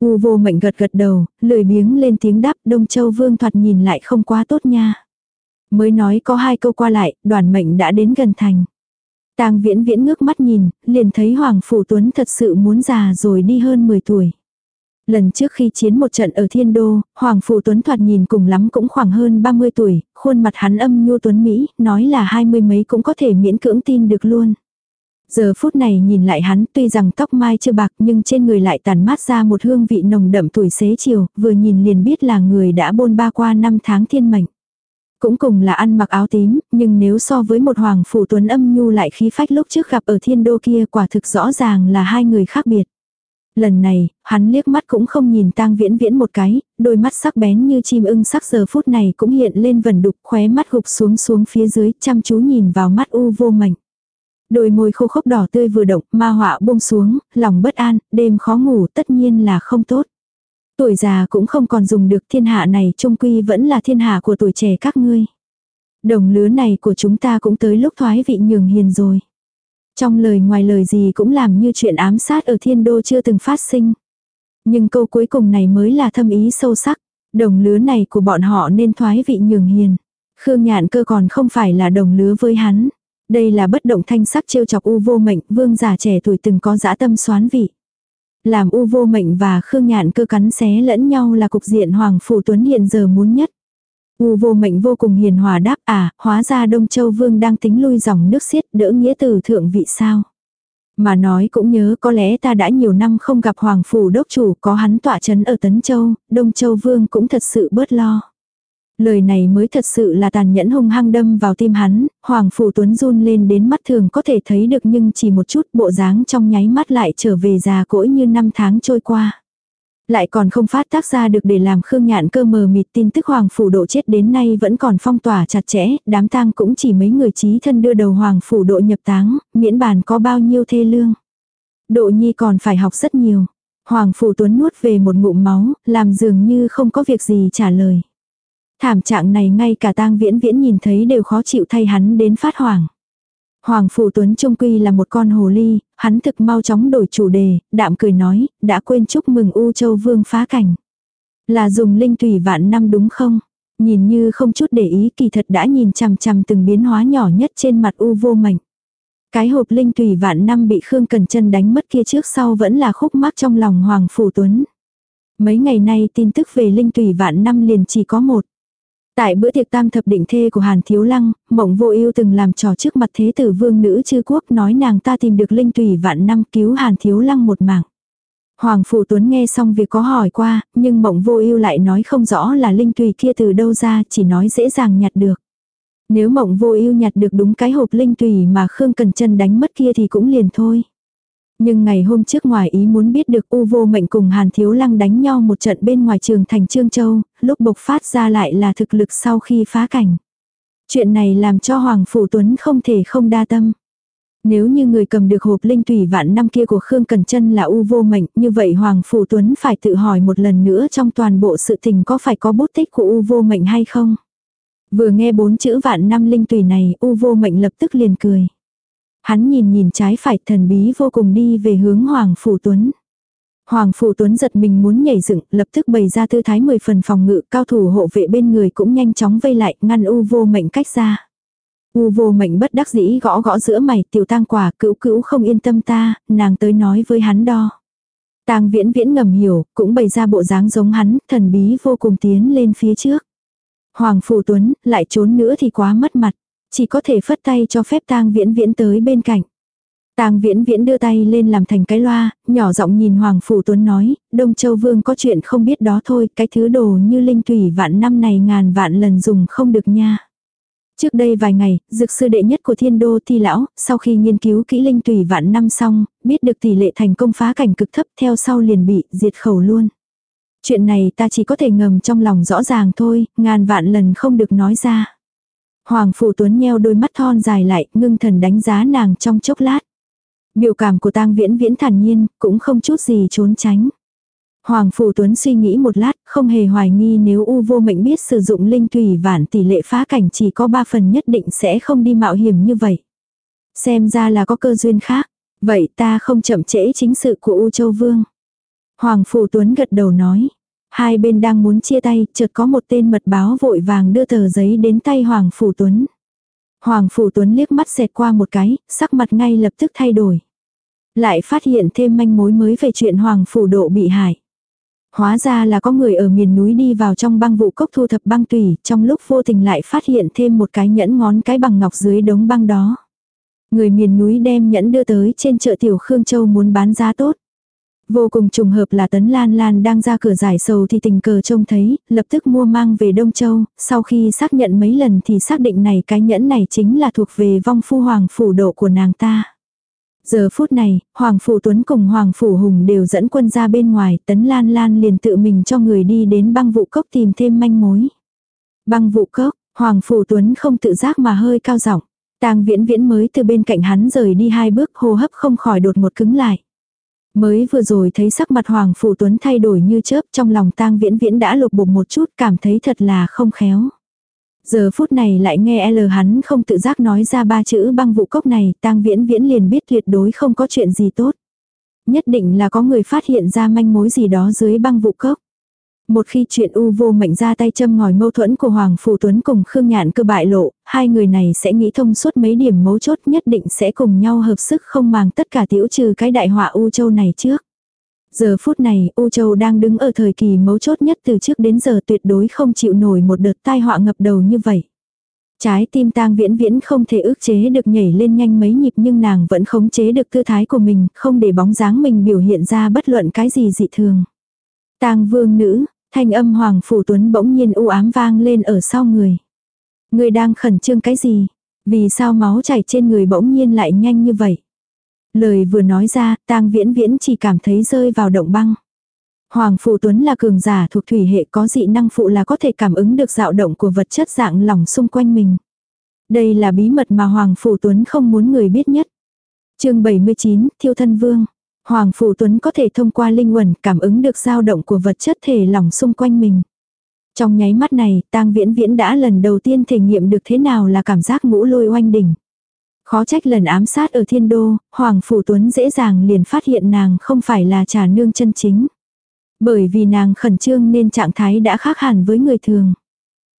U vô mệnh gật gật đầu, lười biếng lên tiếng đáp Đông Châu Vương thoạt nhìn lại không quá tốt nha. Mới nói có hai câu qua lại, đoàn mệnh đã đến gần thành. Tang viễn viễn ngước mắt nhìn, liền thấy Hoàng Phủ Tuấn thật sự muốn già rồi đi hơn 10 tuổi. Lần trước khi chiến một trận ở Thiên Đô, Hoàng Phủ Tuấn thoạt nhìn cùng lắm cũng khoảng hơn 30 tuổi, khuôn mặt hắn âm nhu tuấn Mỹ, nói là hai mươi mấy cũng có thể miễn cưỡng tin được luôn. Giờ phút này nhìn lại hắn tuy rằng tóc mai chưa bạc nhưng trên người lại tàn mát ra một hương vị nồng đậm tuổi xế chiều, vừa nhìn liền biết là người đã bôn ba qua năm tháng thiên mệnh. Cũng cùng là ăn mặc áo tím, nhưng nếu so với một hoàng phủ tuấn âm nhu lại khí phách lúc trước gặp ở thiên đô kia quả thực rõ ràng là hai người khác biệt. Lần này, hắn liếc mắt cũng không nhìn tang viễn viễn một cái, đôi mắt sắc bén như chim ưng sắc giờ phút này cũng hiện lên vần đục khóe mắt gục xuống xuống phía dưới chăm chú nhìn vào mắt u vô mảnh. Đôi môi khô khốc đỏ tươi vừa động, ma họa buông xuống, lòng bất an, đêm khó ngủ tất nhiên là không tốt. Tuổi già cũng không còn dùng được thiên hạ này trung quy vẫn là thiên hạ của tuổi trẻ các ngươi. Đồng lứa này của chúng ta cũng tới lúc thoái vị nhường hiền rồi. Trong lời ngoài lời gì cũng làm như chuyện ám sát ở thiên đô chưa từng phát sinh. Nhưng câu cuối cùng này mới là thâm ý sâu sắc. Đồng lứa này của bọn họ nên thoái vị nhường hiền. Khương Nhạn cơ còn không phải là đồng lứa với hắn. Đây là bất động thanh sắc trêu chọc u vô mệnh, vương giả trẻ tuổi từng có dã tâm xoán vị. Làm u vô mệnh và khương nhạn cơ cắn xé lẫn nhau là cục diện Hoàng Phủ Tuấn hiện giờ muốn nhất. U vô mệnh vô cùng hiền hòa đáp à, hóa ra Đông Châu Vương đang tính lui dòng nước xiết đỡ nghĩa từ thượng vị sao. Mà nói cũng nhớ có lẽ ta đã nhiều năm không gặp Hoàng Phủ đốc chủ có hắn tọa chấn ở Tấn Châu, Đông Châu Vương cũng thật sự bớt lo. Lời này mới thật sự là tàn nhẫn hung hăng đâm vào tim hắn, Hoàng Phủ Tuấn run lên đến mắt thường có thể thấy được nhưng chỉ một chút bộ dáng trong nháy mắt lại trở về già cỗi như năm tháng trôi qua. Lại còn không phát tác ra được để làm Khương Nhạn cơ mờ mịt tin tức Hoàng Phủ Độ chết đến nay vẫn còn phong tỏa chặt chẽ, đám tang cũng chỉ mấy người trí thân đưa đầu Hoàng Phủ Độ nhập táng, miễn bàn có bao nhiêu thê lương. Độ nhi còn phải học rất nhiều. Hoàng Phủ Tuấn nuốt về một ngụm máu, làm dường như không có việc gì trả lời. Thảm trạng này ngay cả tang viễn viễn nhìn thấy đều khó chịu thay hắn đến phát hoảng. Hoàng Phủ Tuấn Trung Quy là một con hồ ly, hắn thực mau chóng đổi chủ đề, đạm cười nói, đã quên chúc mừng U Châu Vương phá cảnh. Là dùng linh tùy vạn năm đúng không? Nhìn như không chút để ý kỳ thật đã nhìn chằm chằm từng biến hóa nhỏ nhất trên mặt U vô mảnh Cái hộp linh tùy vạn năm bị Khương Cần chân đánh mất kia trước sau vẫn là khúc mắc trong lòng Hoàng Phủ Tuấn. Mấy ngày nay tin tức về linh tùy vạn năm liền chỉ có một. Tại bữa tiệc tam thập định thê của Hàn Thiếu Lăng, Mộng Vô Ưu từng làm trò trước mặt thế tử vương nữ chư quốc nói nàng ta tìm được linh tùy vạn năm cứu Hàn Thiếu Lăng một mạng. Hoàng Phủ Tuấn nghe xong việc có hỏi qua, nhưng Mộng Vô Ưu lại nói không rõ là linh tùy kia từ đâu ra, chỉ nói dễ dàng nhặt được. Nếu Mộng Vô Ưu nhặt được đúng cái hộp linh tùy mà Khương Cần Chân đánh mất kia thì cũng liền thôi. Nhưng ngày hôm trước ngoài ý muốn biết được U vô mệnh cùng Hàn Thiếu Lăng đánh nhau một trận bên ngoài trường thành Trương Châu, lúc bộc phát ra lại là thực lực sau khi phá cảnh. Chuyện này làm cho Hoàng Phủ Tuấn không thể không đa tâm. Nếu như người cầm được hộp linh thủy vạn năm kia của Khương Cần Trân là U vô mệnh, như vậy Hoàng Phủ Tuấn phải tự hỏi một lần nữa trong toàn bộ sự tình có phải có bút tích của U vô mệnh hay không. Vừa nghe bốn chữ vạn năm linh tùy này, U vô mệnh lập tức liền cười. Hắn nhìn nhìn trái phải thần bí vô cùng đi về hướng Hoàng Phủ Tuấn. Hoàng Phủ Tuấn giật mình muốn nhảy dựng, lập tức bày ra tư thái mười phần phòng ngự, cao thủ hộ vệ bên người cũng nhanh chóng vây lại, ngăn U vô mệnh cách ra. U vô mệnh bất đắc dĩ gõ gõ giữa mày, tiểu tang quả, cữu cữu không yên tâm ta, nàng tới nói với hắn đo. Tang viễn viễn ngầm hiểu, cũng bày ra bộ dáng giống hắn, thần bí vô cùng tiến lên phía trước. Hoàng Phủ Tuấn, lại trốn nữa thì quá mất mặt chỉ có thể phất tay cho phép tang viễn viễn tới bên cạnh. Tang Viễn Viễn đưa tay lên làm thành cái loa, nhỏ giọng nhìn Hoàng Phủ Tuấn nói, Đông Châu Vương có chuyện không biết đó thôi, cái thứ đồ như linh thủy vạn năm này ngàn vạn lần dùng không được nha. Trước đây vài ngày, dược sư đệ nhất của thiên đô thi lão, sau khi nghiên cứu kỹ linh tùy vạn năm xong, biết được tỷ lệ thành công phá cảnh cực thấp theo sau liền bị diệt khẩu luôn. Chuyện này ta chỉ có thể ngầm trong lòng rõ ràng thôi, ngàn vạn lần không được nói ra. Hoàng Phủ Tuấn nheo đôi mắt thon dài lại, ngưng thần đánh giá nàng trong chốc lát. Biểu cảm của tang viễn viễn thản nhiên, cũng không chút gì trốn tránh. Hoàng Phủ Tuấn suy nghĩ một lát, không hề hoài nghi nếu U vô mệnh biết sử dụng linh tùy vạn tỷ lệ phá cảnh chỉ có ba phần nhất định sẽ không đi mạo hiểm như vậy. Xem ra là có cơ duyên khác. Vậy ta không chậm trễ chính sự của U Châu Vương. Hoàng Phủ Tuấn gật đầu nói. Hai bên đang muốn chia tay, chợt có một tên mật báo vội vàng đưa tờ giấy đến tay Hoàng Phủ Tuấn. Hoàng Phủ Tuấn liếc mắt xẹt qua một cái, sắc mặt ngay lập tức thay đổi. Lại phát hiện thêm manh mối mới về chuyện Hoàng Phủ Độ bị hại. Hóa ra là có người ở miền núi đi vào trong băng vụ cốc thu thập băng tùy, trong lúc vô tình lại phát hiện thêm một cái nhẫn ngón cái bằng ngọc dưới đống băng đó. Người miền núi đem nhẫn đưa tới trên chợ Tiểu Khương Châu muốn bán giá tốt. Vô cùng trùng hợp là Tấn Lan Lan đang ra cửa giải sầu thì tình cờ trông thấy, lập tức mua mang về Đông Châu, sau khi xác nhận mấy lần thì xác định này cái nhẫn này chính là thuộc về vong phu hoàng phủ độ của nàng ta. Giờ phút này, Hoàng Phủ Tuấn cùng Hoàng Phủ Hùng đều dẫn quân ra bên ngoài, Tấn Lan Lan liền tự mình cho người đi đến băng vụ cốc tìm thêm manh mối. Băng vụ cốc, Hoàng Phủ Tuấn không tự giác mà hơi cao giọng tang viễn viễn mới từ bên cạnh hắn rời đi hai bước hô hấp không khỏi đột một cứng lại. Mới vừa rồi thấy sắc mặt Hoàng Phủ Tuấn thay đổi như chớp, trong lòng tang viễn viễn đã lục bục một chút, cảm thấy thật là không khéo. Giờ phút này lại nghe L hắn không tự giác nói ra ba chữ băng vụ cốc này, tang viễn viễn liền biết tuyệt đối không có chuyện gì tốt. Nhất định là có người phát hiện ra manh mối gì đó dưới băng vụ cốc. Một khi chuyện u vô mệnh ra tay châm ngòi mâu thuẫn của Hoàng Phủ Tuấn cùng Khương Nhạn cơ bại lộ, hai người này sẽ nghĩ thông suốt mấy điểm mấu chốt nhất định sẽ cùng nhau hợp sức không màng tất cả tiểu trừ cái đại họa U Châu này trước. Giờ phút này, U Châu đang đứng ở thời kỳ mấu chốt nhất từ trước đến giờ tuyệt đối không chịu nổi một đợt tai họa ngập đầu như vậy. Trái tim tang viễn viễn không thể ước chế được nhảy lên nhanh mấy nhịp nhưng nàng vẫn khống chế được tư thái của mình, không để bóng dáng mình biểu hiện ra bất luận cái gì dị thường. tang vương nữ, Thanh âm Hoàng Phủ Tuấn bỗng nhiên u ám vang lên ở sau người. Người đang khẩn trương cái gì? Vì sao máu chảy trên người bỗng nhiên lại nhanh như vậy? Lời vừa nói ra, tang viễn viễn chỉ cảm thấy rơi vào động băng. Hoàng Phủ Tuấn là cường giả thuộc thủy hệ có dị năng phụ là có thể cảm ứng được dao động của vật chất dạng lỏng xung quanh mình. Đây là bí mật mà Hoàng Phủ Tuấn không muốn người biết nhất. chương 79, Thiêu Thân Vương. Hoàng Phủ Tuấn có thể thông qua linh quẩn cảm ứng được dao động của vật chất thể lỏng xung quanh mình. Trong nháy mắt này, tang viễn viễn đã lần đầu tiên thể nghiệm được thế nào là cảm giác ngũ lôi oanh đỉnh. Khó trách lần ám sát ở thiên đô, Hoàng Phủ Tuấn dễ dàng liền phát hiện nàng không phải là trà nương chân chính. Bởi vì nàng khẩn trương nên trạng thái đã khác hẳn với người thường.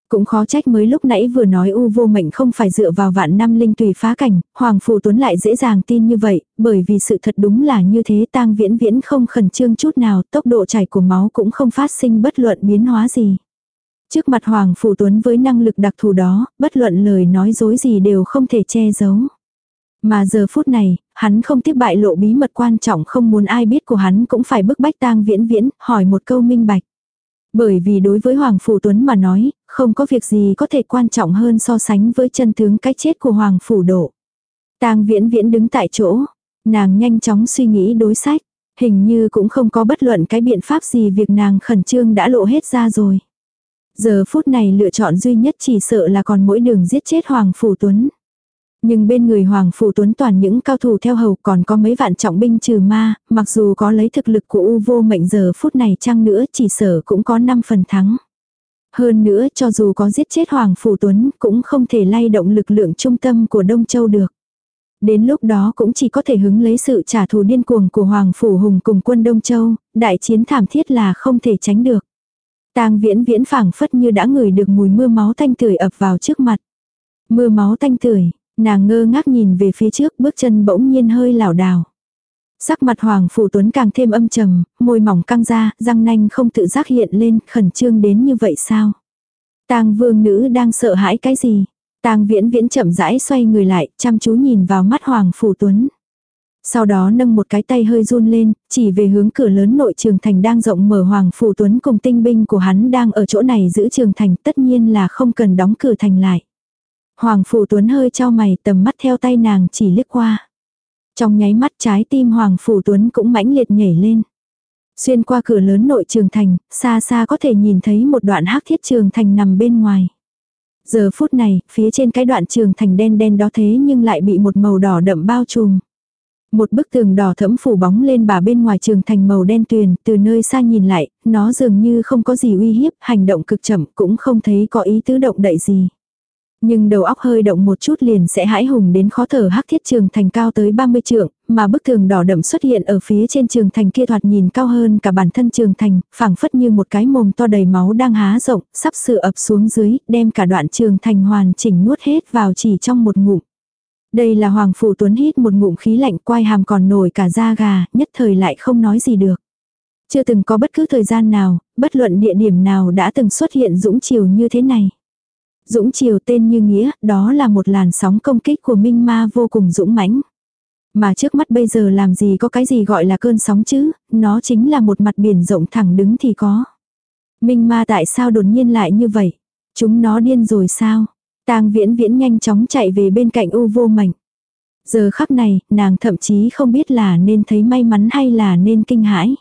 Cũng khó trách mới lúc nãy vừa nói u vô mệnh không phải dựa vào vạn năm linh tùy phá cảnh, Hoàng Phủ Tuấn lại dễ dàng tin như vậy, bởi vì sự thật đúng là như thế tang viễn viễn không khẩn trương chút nào, tốc độ chảy của máu cũng không phát sinh bất luận biến hóa gì. Trước mặt Hoàng Phủ Tuấn với năng lực đặc thù đó, bất luận lời nói dối gì đều không thể che giấu. Mà giờ phút này, hắn không tiếp bại lộ bí mật quan trọng không muốn ai biết của hắn cũng phải bức bách tang viễn viễn, hỏi một câu minh bạch. Bởi vì đối với Hoàng Phủ Tuấn mà nói, không có việc gì có thể quan trọng hơn so sánh với chân tướng cái chết của Hoàng Phủ Độ. tang viễn viễn đứng tại chỗ, nàng nhanh chóng suy nghĩ đối sách, hình như cũng không có bất luận cái biện pháp gì việc nàng khẩn trương đã lộ hết ra rồi. Giờ phút này lựa chọn duy nhất chỉ sợ là còn mỗi đường giết chết Hoàng Phủ Tuấn. Nhưng bên người Hoàng Phủ Tuấn toàn những cao thủ theo hầu còn có mấy vạn trọng binh trừ ma, mặc dù có lấy thực lực của U vô mệnh giờ phút này chăng nữa chỉ sở cũng có 5 phần thắng. Hơn nữa cho dù có giết chết Hoàng Phủ Tuấn cũng không thể lay động lực lượng trung tâm của Đông Châu được. Đến lúc đó cũng chỉ có thể hứng lấy sự trả thù điên cuồng của Hoàng Phủ Hùng cùng quân Đông Châu, đại chiến thảm thiết là không thể tránh được. Tang viễn viễn phảng phất như đã ngửi được mùi mưa máu tanh tưởi ập vào trước mặt. Mưa máu tanh tưởi, nàng ngơ ngác nhìn về phía trước bước chân bỗng nhiên hơi lảo đảo. Sắc mặt Hoàng Phủ Tuấn càng thêm âm trầm, môi mỏng căng ra, răng nanh không tự giác hiện lên, khẩn trương đến như vậy sao? Tang vương nữ đang sợ hãi cái gì? Tang viễn viễn chậm rãi xoay người lại, chăm chú nhìn vào mắt Hoàng Phủ Tuấn. Sau đó nâng một cái tay hơi run lên, chỉ về hướng cửa lớn nội trường thành đang rộng mở Hoàng Phủ Tuấn cùng tinh binh của hắn đang ở chỗ này giữ trường thành tất nhiên là không cần đóng cửa thành lại. Hoàng Phủ Tuấn hơi trao mày tầm mắt theo tay nàng chỉ liếc qua. Trong nháy mắt trái tim Hoàng Phủ Tuấn cũng mãnh liệt nhảy lên. Xuyên qua cửa lớn nội trường thành, xa xa có thể nhìn thấy một đoạn hắc thiết trường thành nằm bên ngoài. Giờ phút này, phía trên cái đoạn trường thành đen đen đó thế nhưng lại bị một màu đỏ đậm bao trùm. Một bức tường đỏ thẫm phủ bóng lên bà bên ngoài trường thành màu đen tuyền, từ nơi xa nhìn lại, nó dường như không có gì uy hiếp, hành động cực chậm cũng không thấy có ý tứ động đậy gì. Nhưng đầu óc hơi động một chút liền sẽ hãi hùng đến khó thở hắc thiết trường thành cao tới 30 trượng, mà bức tường đỏ đậm xuất hiện ở phía trên trường thành kia thoạt nhìn cao hơn cả bản thân trường thành, phảng phất như một cái mồm to đầy máu đang há rộng, sắp sửa ập xuống dưới, đem cả đoạn trường thành hoàn chỉnh nuốt hết vào chỉ trong một ngụm. Đây là Hoàng Phủ Tuấn hít một ngụm khí lạnh quai hàm còn nổi cả da gà, nhất thời lại không nói gì được. Chưa từng có bất cứ thời gian nào, bất luận địa điểm nào đã từng xuất hiện dũng chiều như thế này. Dũng chiều tên như nghĩa, đó là một làn sóng công kích của Minh Ma vô cùng dũng mãnh. Mà trước mắt bây giờ làm gì có cái gì gọi là cơn sóng chứ, nó chính là một mặt biển rộng thẳng đứng thì có. Minh Ma tại sao đột nhiên lại như vậy? Chúng nó điên rồi sao? Tang viễn viễn nhanh chóng chạy về bên cạnh u vô mảnh. Giờ khắc này, nàng thậm chí không biết là nên thấy may mắn hay là nên kinh hãi.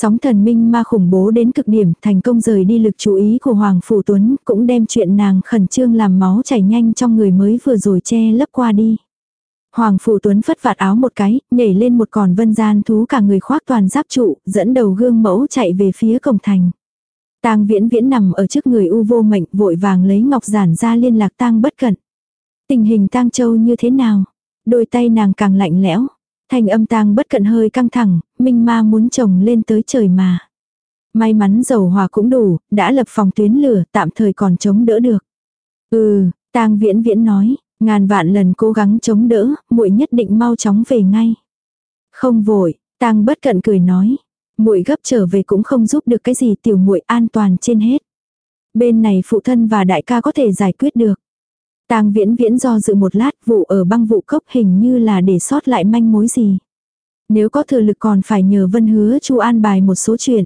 Sóng thần minh ma khủng bố đến cực điểm, thành công rời đi lực chú ý của Hoàng Phủ Tuấn, cũng đem chuyện nàng khẩn trương làm máu chảy nhanh trong người mới vừa rồi che lấp qua đi. Hoàng Phủ Tuấn phất vạt áo một cái, nhảy lên một con vân gian thú cả người khoác toàn giáp trụ, dẫn đầu gương mẫu chạy về phía cổng thành. Tang Viễn Viễn nằm ở trước người U Vô Mệnh, vội vàng lấy ngọc giản ra liên lạc Tang Bất Cận. Tình hình Tang Châu như thế nào? Đôi tay nàng càng lạnh lẽo. Thanh âm Tang Bất Cận hơi căng thẳng, minh ma muốn chồng lên tới trời mà. May mắn dầu hòa cũng đủ, đã lập phòng tuyến lửa, tạm thời còn chống đỡ được. Ừ, Tang Viễn Viễn nói, ngàn vạn lần cố gắng chống đỡ, muội nhất định mau chóng về ngay. Không vội, Tang Bất Cận cười nói, muội gấp trở về cũng không giúp được cái gì tiểu muội an toàn trên hết. Bên này phụ thân và đại ca có thể giải quyết được. Tang viễn viễn do dự một lát vụ ở băng vụ cốc hình như là để sót lại manh mối gì. Nếu có thừa lực còn phải nhờ vân hứa chu an bài một số chuyện.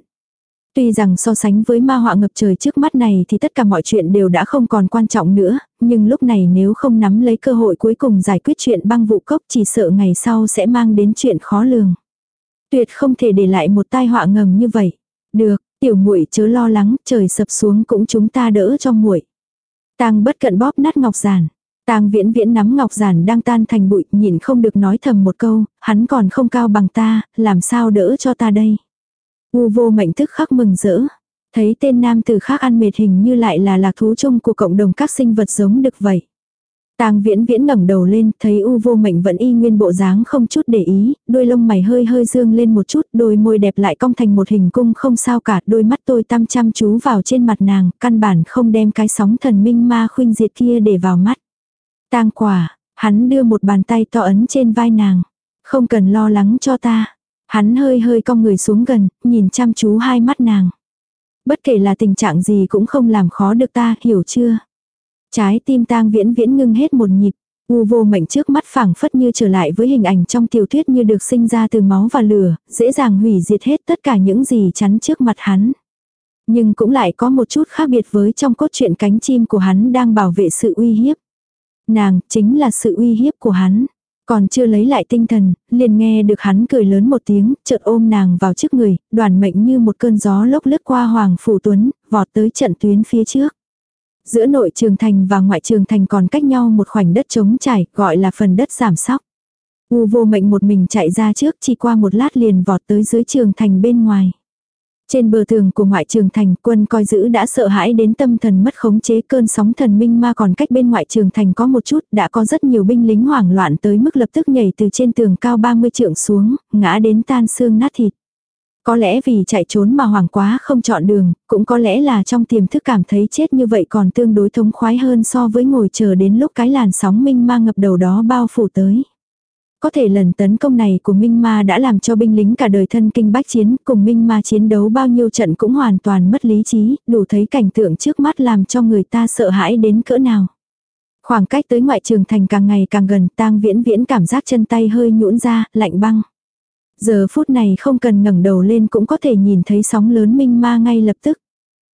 Tuy rằng so sánh với ma họa ngập trời trước mắt này thì tất cả mọi chuyện đều đã không còn quan trọng nữa, nhưng lúc này nếu không nắm lấy cơ hội cuối cùng giải quyết chuyện băng vụ cốc chỉ sợ ngày sau sẽ mang đến chuyện khó lường. Tuyệt không thể để lại một tai họa ngầm như vậy. Được, tiểu muội chớ lo lắng, trời sập xuống cũng chúng ta đỡ cho muội. Tang bất cận bóp nát ngọc giản. Tang viễn viễn nắm ngọc giản đang tan thành bụi, nhìn không được nói thầm một câu, hắn còn không cao bằng ta, làm sao đỡ cho ta đây. U vô mệnh thức khắc mừng rỡ. Thấy tên nam từ khác ăn mệt hình như lại là lạc thú chung của cộng đồng các sinh vật giống được vậy. Tang Viễn Viễn ngẩng đầu lên, thấy U Vô Mệnh vẫn y nguyên bộ dáng không chút để ý, đôi lông mày hơi hơi dương lên một chút, đôi môi đẹp lại cong thành một hình cung không sao cả, đôi mắt tôi tăm chăm chú vào trên mặt nàng, căn bản không đem cái sóng thần minh ma khuynh diệt kia để vào mắt. Tang quả, hắn đưa một bàn tay to ấn trên vai nàng. Không cần lo lắng cho ta. Hắn hơi hơi cong người xuống gần, nhìn chăm chú hai mắt nàng. Bất kể là tình trạng gì cũng không làm khó được ta, hiểu chưa? Trái tim tang viễn viễn ngưng hết một nhịp. U vô mệnh trước mắt phảng phất như trở lại với hình ảnh trong tiểu thuyết như được sinh ra từ máu và lửa, dễ dàng hủy diệt hết tất cả những gì chắn trước mặt hắn. Nhưng cũng lại có một chút khác biệt với trong cốt truyện cánh chim của hắn đang bảo vệ sự uy hiếp. Nàng chính là sự uy hiếp của hắn. Còn chưa lấy lại tinh thần, liền nghe được hắn cười lớn một tiếng, chợt ôm nàng vào trước người, đoàn mệnh như một cơn gió lốc lướt qua Hoàng Phủ Tuấn, vọt tới trận tuyến phía trước. Giữa nội trường thành và ngoại trường thành còn cách nhau một khoảnh đất trống trải, gọi là phần đất giảm sóc. U vô mệnh một mình chạy ra trước chỉ qua một lát liền vọt tới dưới trường thành bên ngoài. Trên bờ tường của ngoại trường thành quân coi giữ đã sợ hãi đến tâm thần mất khống chế cơn sóng thần minh ma còn cách bên ngoại trường thành có một chút đã có rất nhiều binh lính hoảng loạn tới mức lập tức nhảy từ trên tường cao 30 trượng xuống, ngã đến tan xương nát thịt. Có lẽ vì chạy trốn mà hoảng quá không chọn đường, cũng có lẽ là trong tiềm thức cảm thấy chết như vậy còn tương đối thống khoái hơn so với ngồi chờ đến lúc cái làn sóng minh ma ngập đầu đó bao phủ tới. Có thể lần tấn công này của Minh Ma đã làm cho binh lính cả đời thân kinh bách chiến, cùng Minh Ma chiến đấu bao nhiêu trận cũng hoàn toàn mất lý trí, đủ thấy cảnh tượng trước mắt làm cho người ta sợ hãi đến cỡ nào. Khoảng cách tới ngoại trường thành càng ngày càng gần, tang viễn viễn cảm giác chân tay hơi nhũn ra, lạnh băng. Giờ phút này không cần ngẩng đầu lên cũng có thể nhìn thấy sóng lớn Minh Ma ngay lập tức.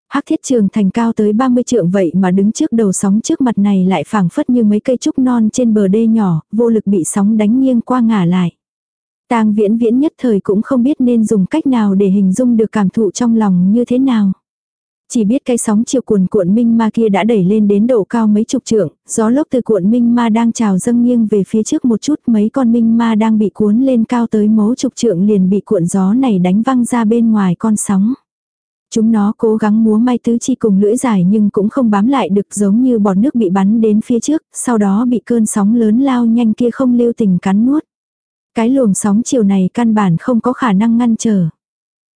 Hắc thiết trường thành cao tới 30 trượng vậy mà đứng trước đầu sóng trước mặt này lại phảng phất như mấy cây trúc non trên bờ đê nhỏ, vô lực bị sóng đánh nghiêng qua ngả lại. Tang viễn viễn nhất thời cũng không biết nên dùng cách nào để hình dung được cảm thụ trong lòng như thế nào. Chỉ biết cái sóng chiều cuồn cuộn minh ma kia đã đẩy lên đến độ cao mấy chục trượng, gió lốc từ cuộn minh ma đang trào dâng nghiêng về phía trước một chút mấy con minh ma đang bị cuốn lên cao tới mấu chục trượng liền bị cuộn gió này đánh văng ra bên ngoài con sóng. Chúng nó cố gắng múa may tứ chi cùng lưỡi dài nhưng cũng không bám lại được giống như bọt nước bị bắn đến phía trước, sau đó bị cơn sóng lớn lao nhanh kia không lưu tình cắn nuốt. Cái luồng sóng chiều này căn bản không có khả năng ngăn trở.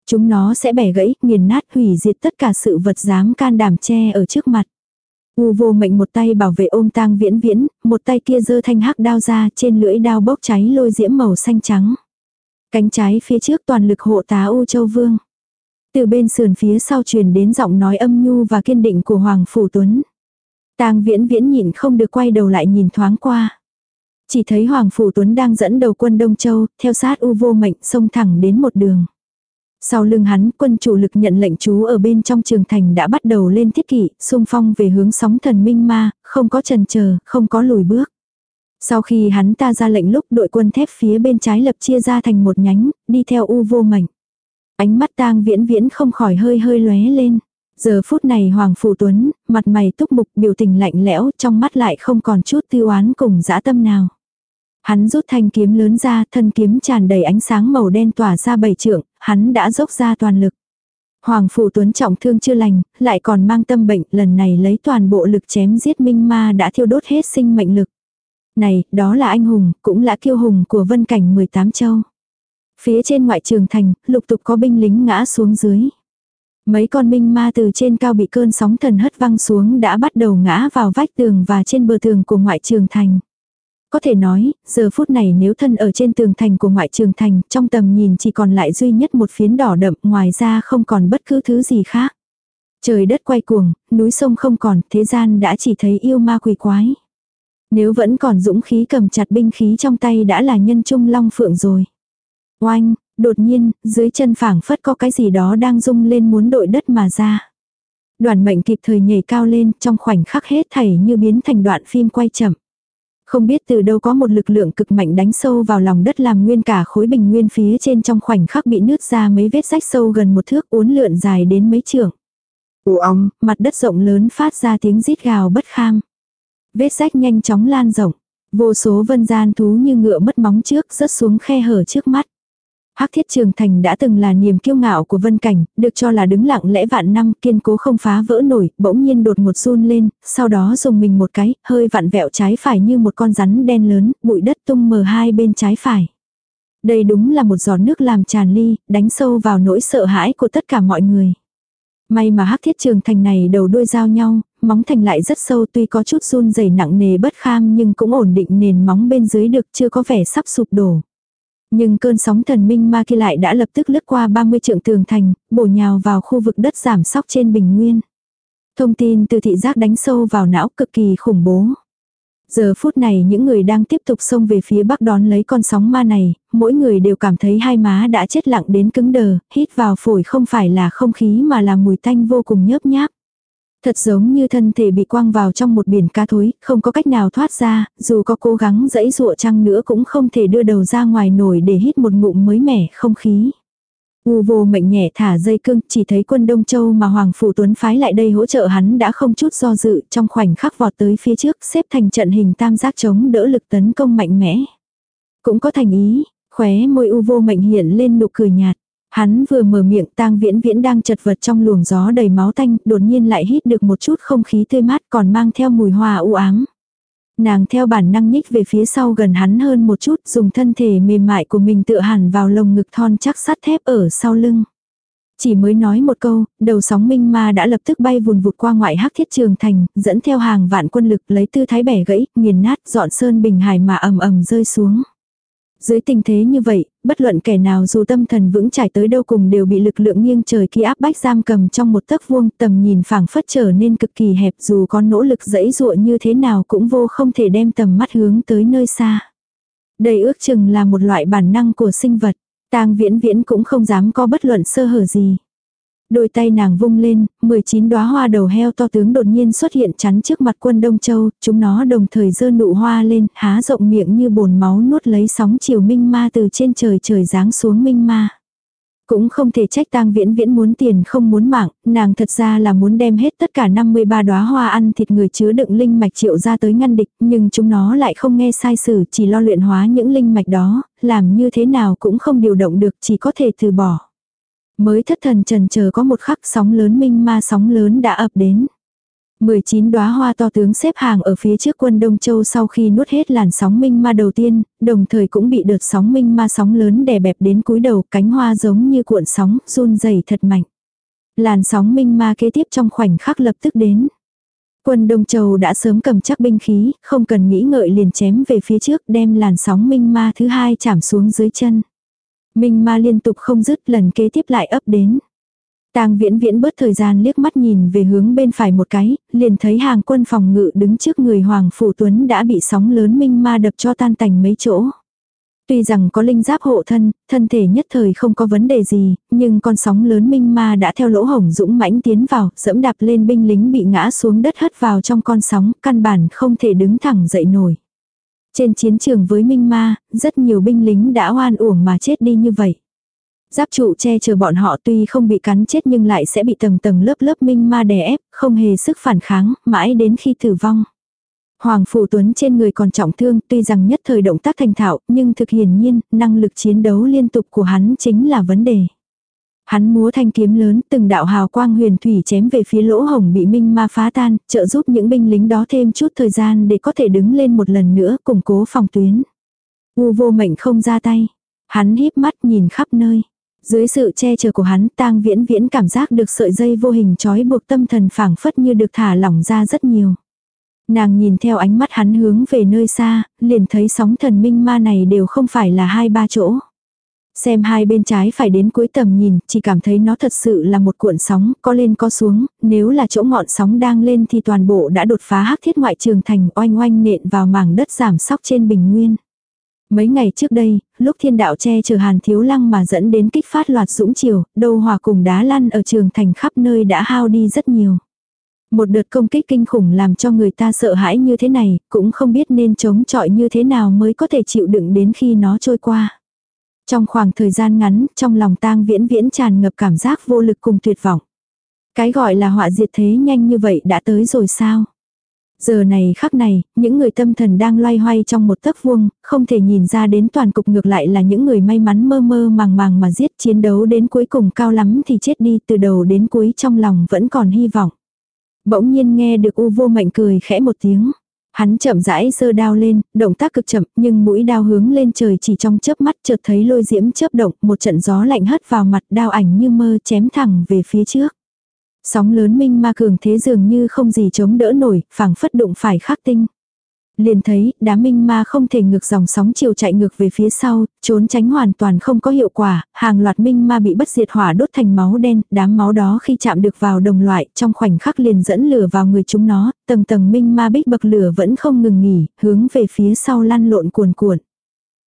Chúng nó sẽ bẻ gãy, nghiền nát, hủy diệt tất cả sự vật dám can đảm che ở trước mặt. U vô mệnh một tay bảo vệ ôm tang viễn viễn, một tay kia giơ thanh hắc đao ra trên lưỡi đao bốc cháy lôi diễm màu xanh trắng. Cánh trái phía trước toàn lực hộ tá U Châu Vương. Từ bên sườn phía sau truyền đến giọng nói âm nhu và kiên định của Hoàng Phủ Tuấn. Tang viễn viễn nhìn không được quay đầu lại nhìn thoáng qua. Chỉ thấy Hoàng Phủ Tuấn đang dẫn đầu quân Đông Châu, theo sát U vô mệnh xông thẳng đến một đường. Sau lưng hắn, quân chủ lực nhận lệnh chú ở bên trong trường thành đã bắt đầu lên thiết kỵ, xung phong về hướng sóng thần minh ma, không có trần chờ không có lùi bước. Sau khi hắn ta ra lệnh lúc đội quân thép phía bên trái lập chia ra thành một nhánh, đi theo u vô mảnh Ánh mắt tang viễn viễn không khỏi hơi hơi lóe lên. Giờ phút này Hoàng Phủ Tuấn, mặt mày túc mục biểu tình lạnh lẽo, trong mắt lại không còn chút tiêu oán cùng dã tâm nào. Hắn rút thanh kiếm lớn ra, thân kiếm tràn đầy ánh sáng màu đen tỏa ra bảy trượng, hắn đã dốc ra toàn lực. Hoàng Phủ Tuấn trọng thương chưa lành, lại còn mang tâm bệnh, lần này lấy toàn bộ lực chém giết minh ma đã thiêu đốt hết sinh mệnh lực. Này, đó là anh hùng, cũng là kiêu hùng của vân cảnh 18 châu. Phía trên ngoại trường thành, lục tục có binh lính ngã xuống dưới. Mấy con minh ma từ trên cao bị cơn sóng thần hất văng xuống đã bắt đầu ngã vào vách tường và trên bờ tường của ngoại trường thành. Có thể nói, giờ phút này nếu thân ở trên tường thành của ngoại trường thành, trong tầm nhìn chỉ còn lại duy nhất một phiến đỏ đậm, ngoài ra không còn bất cứ thứ gì khác. Trời đất quay cuồng, núi sông không còn, thế gian đã chỉ thấy yêu ma quỷ quái. Nếu vẫn còn dũng khí cầm chặt binh khí trong tay đã là nhân trung long phượng rồi. Oanh, đột nhiên, dưới chân phảng phất có cái gì đó đang rung lên muốn đội đất mà ra. Đoàn mệnh kịp thời nhảy cao lên trong khoảnh khắc hết thảy như biến thành đoạn phim quay chậm. Không biết từ đâu có một lực lượng cực mạnh đánh sâu vào lòng đất làm nguyên cả khối bình nguyên phía trên trong khoảnh khắc bị nứt ra mấy vết rách sâu gần một thước uốn lượn dài đến mấy trượng. Ồ ong, mặt đất rộng lớn phát ra tiếng rít gào bất kham. Vết rách nhanh chóng lan rộng. Vô số vân gian thú như ngựa mất móng trước rớt xuống khe hở trước mắt. Hắc thiết trường thành đã từng là niềm kiêu ngạo của vân cảnh, được cho là đứng lặng lẽ vạn năm kiên cố không phá vỡ nổi, bỗng nhiên đột ngột run lên, sau đó dùng mình một cái, hơi vặn vẹo trái phải như một con rắn đen lớn, bụi đất tung mờ hai bên trái phải. Đây đúng là một giọt nước làm tràn ly, đánh sâu vào nỗi sợ hãi của tất cả mọi người. May mà hắc thiết trường thành này đầu đuôi giao nhau, móng thành lại rất sâu tuy có chút run dày nặng nề bất kham nhưng cũng ổn định nền móng bên dưới được chưa có vẻ sắp sụp đổ. Nhưng cơn sóng thần minh ma kia lại đã lập tức lướt qua 30 trượng tường thành, bổ nhào vào khu vực đất giảm sóc trên bình nguyên. Thông tin từ thị giác đánh sâu vào não cực kỳ khủng bố. Giờ phút này những người đang tiếp tục xông về phía bắc đón lấy con sóng ma này, mỗi người đều cảm thấy hai má đã chết lặng đến cứng đờ, hít vào phổi không phải là không khí mà là mùi tanh vô cùng nhớp nháp. Thật giống như thân thể bị quăng vào trong một biển cá thối, không có cách nào thoát ra, dù có cố gắng dẫy dụa chăng nữa cũng không thể đưa đầu ra ngoài nổi để hít một ngụm mới mẻ không khí. U vô mệnh nhẹ thả dây cương, chỉ thấy quân Đông Châu mà Hoàng Phủ Tuấn phái lại đây hỗ trợ hắn đã không chút do dự, trong khoảnh khắc vọt tới phía trước, xếp thành trận hình tam giác chống đỡ lực tấn công mạnh mẽ. Cũng có thành ý, khóe môi u vô mệnh hiện lên nụ cười nhạt. Hắn vừa mở miệng tang viễn viễn đang chật vật trong luồng gió đầy máu tanh, đột nhiên lại hít được một chút không khí tươi mát còn mang theo mùi hoa u ám. Nàng theo bản năng nhích về phía sau gần hắn hơn một chút, dùng thân thể mềm mại của mình tựa hẳn vào lồng ngực thon chắc sắt thép ở sau lưng. Chỉ mới nói một câu, đầu sóng minh ma đã lập tức bay vùn vụt qua ngoại hắc thiết trường thành, dẫn theo hàng vạn quân lực lấy tư thái bẻ gãy, nghiền nát, dọn sơn bình hải mà ầm ầm rơi xuống. Dưới tình thế như vậy, bất luận kẻ nào dù tâm thần vững trải tới đâu cùng đều bị lực lượng nghiêng trời kia áp bách giam cầm trong một tấc vuông tầm nhìn phảng phất trở nên cực kỳ hẹp dù có nỗ lực dẫy dụa như thế nào cũng vô không thể đem tầm mắt hướng tới nơi xa. Đây ước chừng là một loại bản năng của sinh vật, tang viễn viễn cũng không dám có bất luận sơ hở gì. Đôi tay nàng vung lên, 19 đóa hoa đầu heo to tướng đột nhiên xuất hiện chắn trước mặt quân Đông Châu, chúng nó đồng thời dơ nụ hoa lên, há rộng miệng như bồn máu nuốt lấy sóng chiều minh ma từ trên trời trời giáng xuống minh ma. Cũng không thể trách tang viễn viễn muốn tiền không muốn mạng, nàng thật ra là muốn đem hết tất cả 53 đóa hoa ăn thịt người chứa đựng linh mạch triệu ra tới ngăn địch, nhưng chúng nó lại không nghe sai sử chỉ lo luyện hóa những linh mạch đó, làm như thế nào cũng không điều động được chỉ có thể từ bỏ. Mới thất thần trần chờ có một khắc sóng lớn minh ma sóng lớn đã ập đến. 19 đóa hoa to tướng xếp hàng ở phía trước quân Đông Châu sau khi nuốt hết làn sóng minh ma đầu tiên, đồng thời cũng bị đợt sóng minh ma sóng lớn đè bẹp đến cúi đầu, cánh hoa giống như cuộn sóng, run rẩy thật mạnh. Làn sóng minh ma kế tiếp trong khoảnh khắc lập tức đến. Quân Đông Châu đã sớm cầm chắc binh khí, không cần nghĩ ngợi liền chém về phía trước đem làn sóng minh ma thứ hai chạm xuống dưới chân. Minh ma liên tục không dứt lần kế tiếp lại ấp đến. Tang viễn viễn bớt thời gian liếc mắt nhìn về hướng bên phải một cái, liền thấy hàng quân phòng ngự đứng trước người Hoàng Phủ Tuấn đã bị sóng lớn minh ma đập cho tan tành mấy chỗ. Tuy rằng có linh giáp hộ thân, thân thể nhất thời không có vấn đề gì, nhưng con sóng lớn minh ma đã theo lỗ hổng dũng mãnh tiến vào, dẫm đạp lên binh lính bị ngã xuống đất hất vào trong con sóng, căn bản không thể đứng thẳng dậy nổi. Trên chiến trường với Minh Ma, rất nhiều binh lính đã oan uổng mà chết đi như vậy. Giáp trụ che chở bọn họ tuy không bị cắn chết nhưng lại sẽ bị tầng tầng lớp lớp Minh Ma đè ép, không hề sức phản kháng, mãi đến khi tử vong. Hoàng Phủ Tuấn trên người còn trọng thương, tuy rằng nhất thời động tác thành thạo, nhưng thực hiển nhiên, năng lực chiến đấu liên tục của hắn chính là vấn đề. Hắn múa thanh kiếm lớn, từng đạo hào quang huyền thủy chém về phía lỗ hồng bị minh ma phá tan, trợ giúp những binh lính đó thêm chút thời gian để có thể đứng lên một lần nữa củng cố phòng tuyến. U vô mệnh không ra tay. Hắn híp mắt nhìn khắp nơi. Dưới sự che chở của hắn tang viễn viễn cảm giác được sợi dây vô hình trói buộc tâm thần phảng phất như được thả lỏng ra rất nhiều. Nàng nhìn theo ánh mắt hắn hướng về nơi xa, liền thấy sóng thần minh ma này đều không phải là hai ba chỗ. Xem hai bên trái phải đến cuối tầm nhìn, chỉ cảm thấy nó thật sự là một cuộn sóng, có lên có xuống, nếu là chỗ ngọn sóng đang lên thì toàn bộ đã đột phá hắc thiết ngoại trường thành oanh oanh nện vào mảng đất giảm sóc trên bình nguyên. Mấy ngày trước đây, lúc thiên đạo che chở hàn thiếu lăng mà dẫn đến kích phát loạt dũng chiều, đầu hòa cùng đá lăn ở trường thành khắp nơi đã hao đi rất nhiều. Một đợt công kích kinh khủng làm cho người ta sợ hãi như thế này, cũng không biết nên chống chọi như thế nào mới có thể chịu đựng đến khi nó trôi qua. Trong khoảng thời gian ngắn, trong lòng tang viễn viễn tràn ngập cảm giác vô lực cùng tuyệt vọng. Cái gọi là họa diệt thế nhanh như vậy đã tới rồi sao? Giờ này khắc này, những người tâm thần đang loay hoay trong một tấc vuông, không thể nhìn ra đến toàn cục ngược lại là những người may mắn mơ mơ màng màng mà giết chiến đấu đến cuối cùng cao lắm thì chết đi từ đầu đến cuối trong lòng vẫn còn hy vọng. Bỗng nhiên nghe được u vô mệnh cười khẽ một tiếng. Hắn chậm rãi giơ đao lên, động tác cực chậm, nhưng mũi đao hướng lên trời chỉ trong chớp mắt chợt thấy lôi diễm chớp động, một trận gió lạnh hất vào mặt, đao ảnh như mơ chém thẳng về phía trước. Sóng lớn minh ma cường thế dường như không gì chống đỡ nổi, phảng phất đụng phải khắc tinh. Liền thấy, đám minh ma không thể ngược dòng sóng chiều chạy ngược về phía sau, trốn tránh hoàn toàn không có hiệu quả, hàng loạt minh ma bị bất diệt hỏa đốt thành máu đen, đám máu đó khi chạm được vào đồng loại, trong khoảnh khắc liền dẫn lửa vào người chúng nó, tầng tầng minh ma bích bậc lửa vẫn không ngừng nghỉ, hướng về phía sau lăn lộn cuồn cuộn.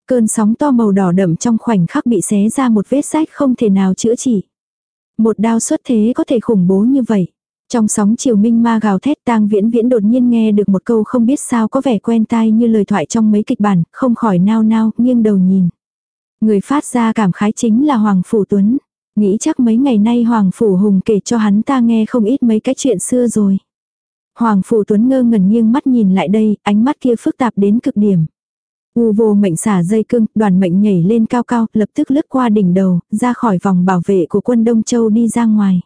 Cơn sóng to màu đỏ đậm trong khoảnh khắc bị xé ra một vết sách không thể nào chữa trị. Một đao xuất thế có thể khủng bố như vậy. Trong sóng chiều minh ma gào thét tang viễn viễn đột nhiên nghe được một câu không biết sao có vẻ quen tai như lời thoại trong mấy kịch bản, không khỏi nao nao, nghiêng đầu nhìn. Người phát ra cảm khái chính là Hoàng Phủ Tuấn. Nghĩ chắc mấy ngày nay Hoàng Phủ Hùng kể cho hắn ta nghe không ít mấy cái chuyện xưa rồi. Hoàng Phủ Tuấn ngơ ngẩn nghiêng mắt nhìn lại đây, ánh mắt kia phức tạp đến cực điểm. U vô mệnh xả dây cưng, đoàn mệnh nhảy lên cao cao, lập tức lướt qua đỉnh đầu, ra khỏi vòng bảo vệ của quân Đông Châu đi ra ngoài.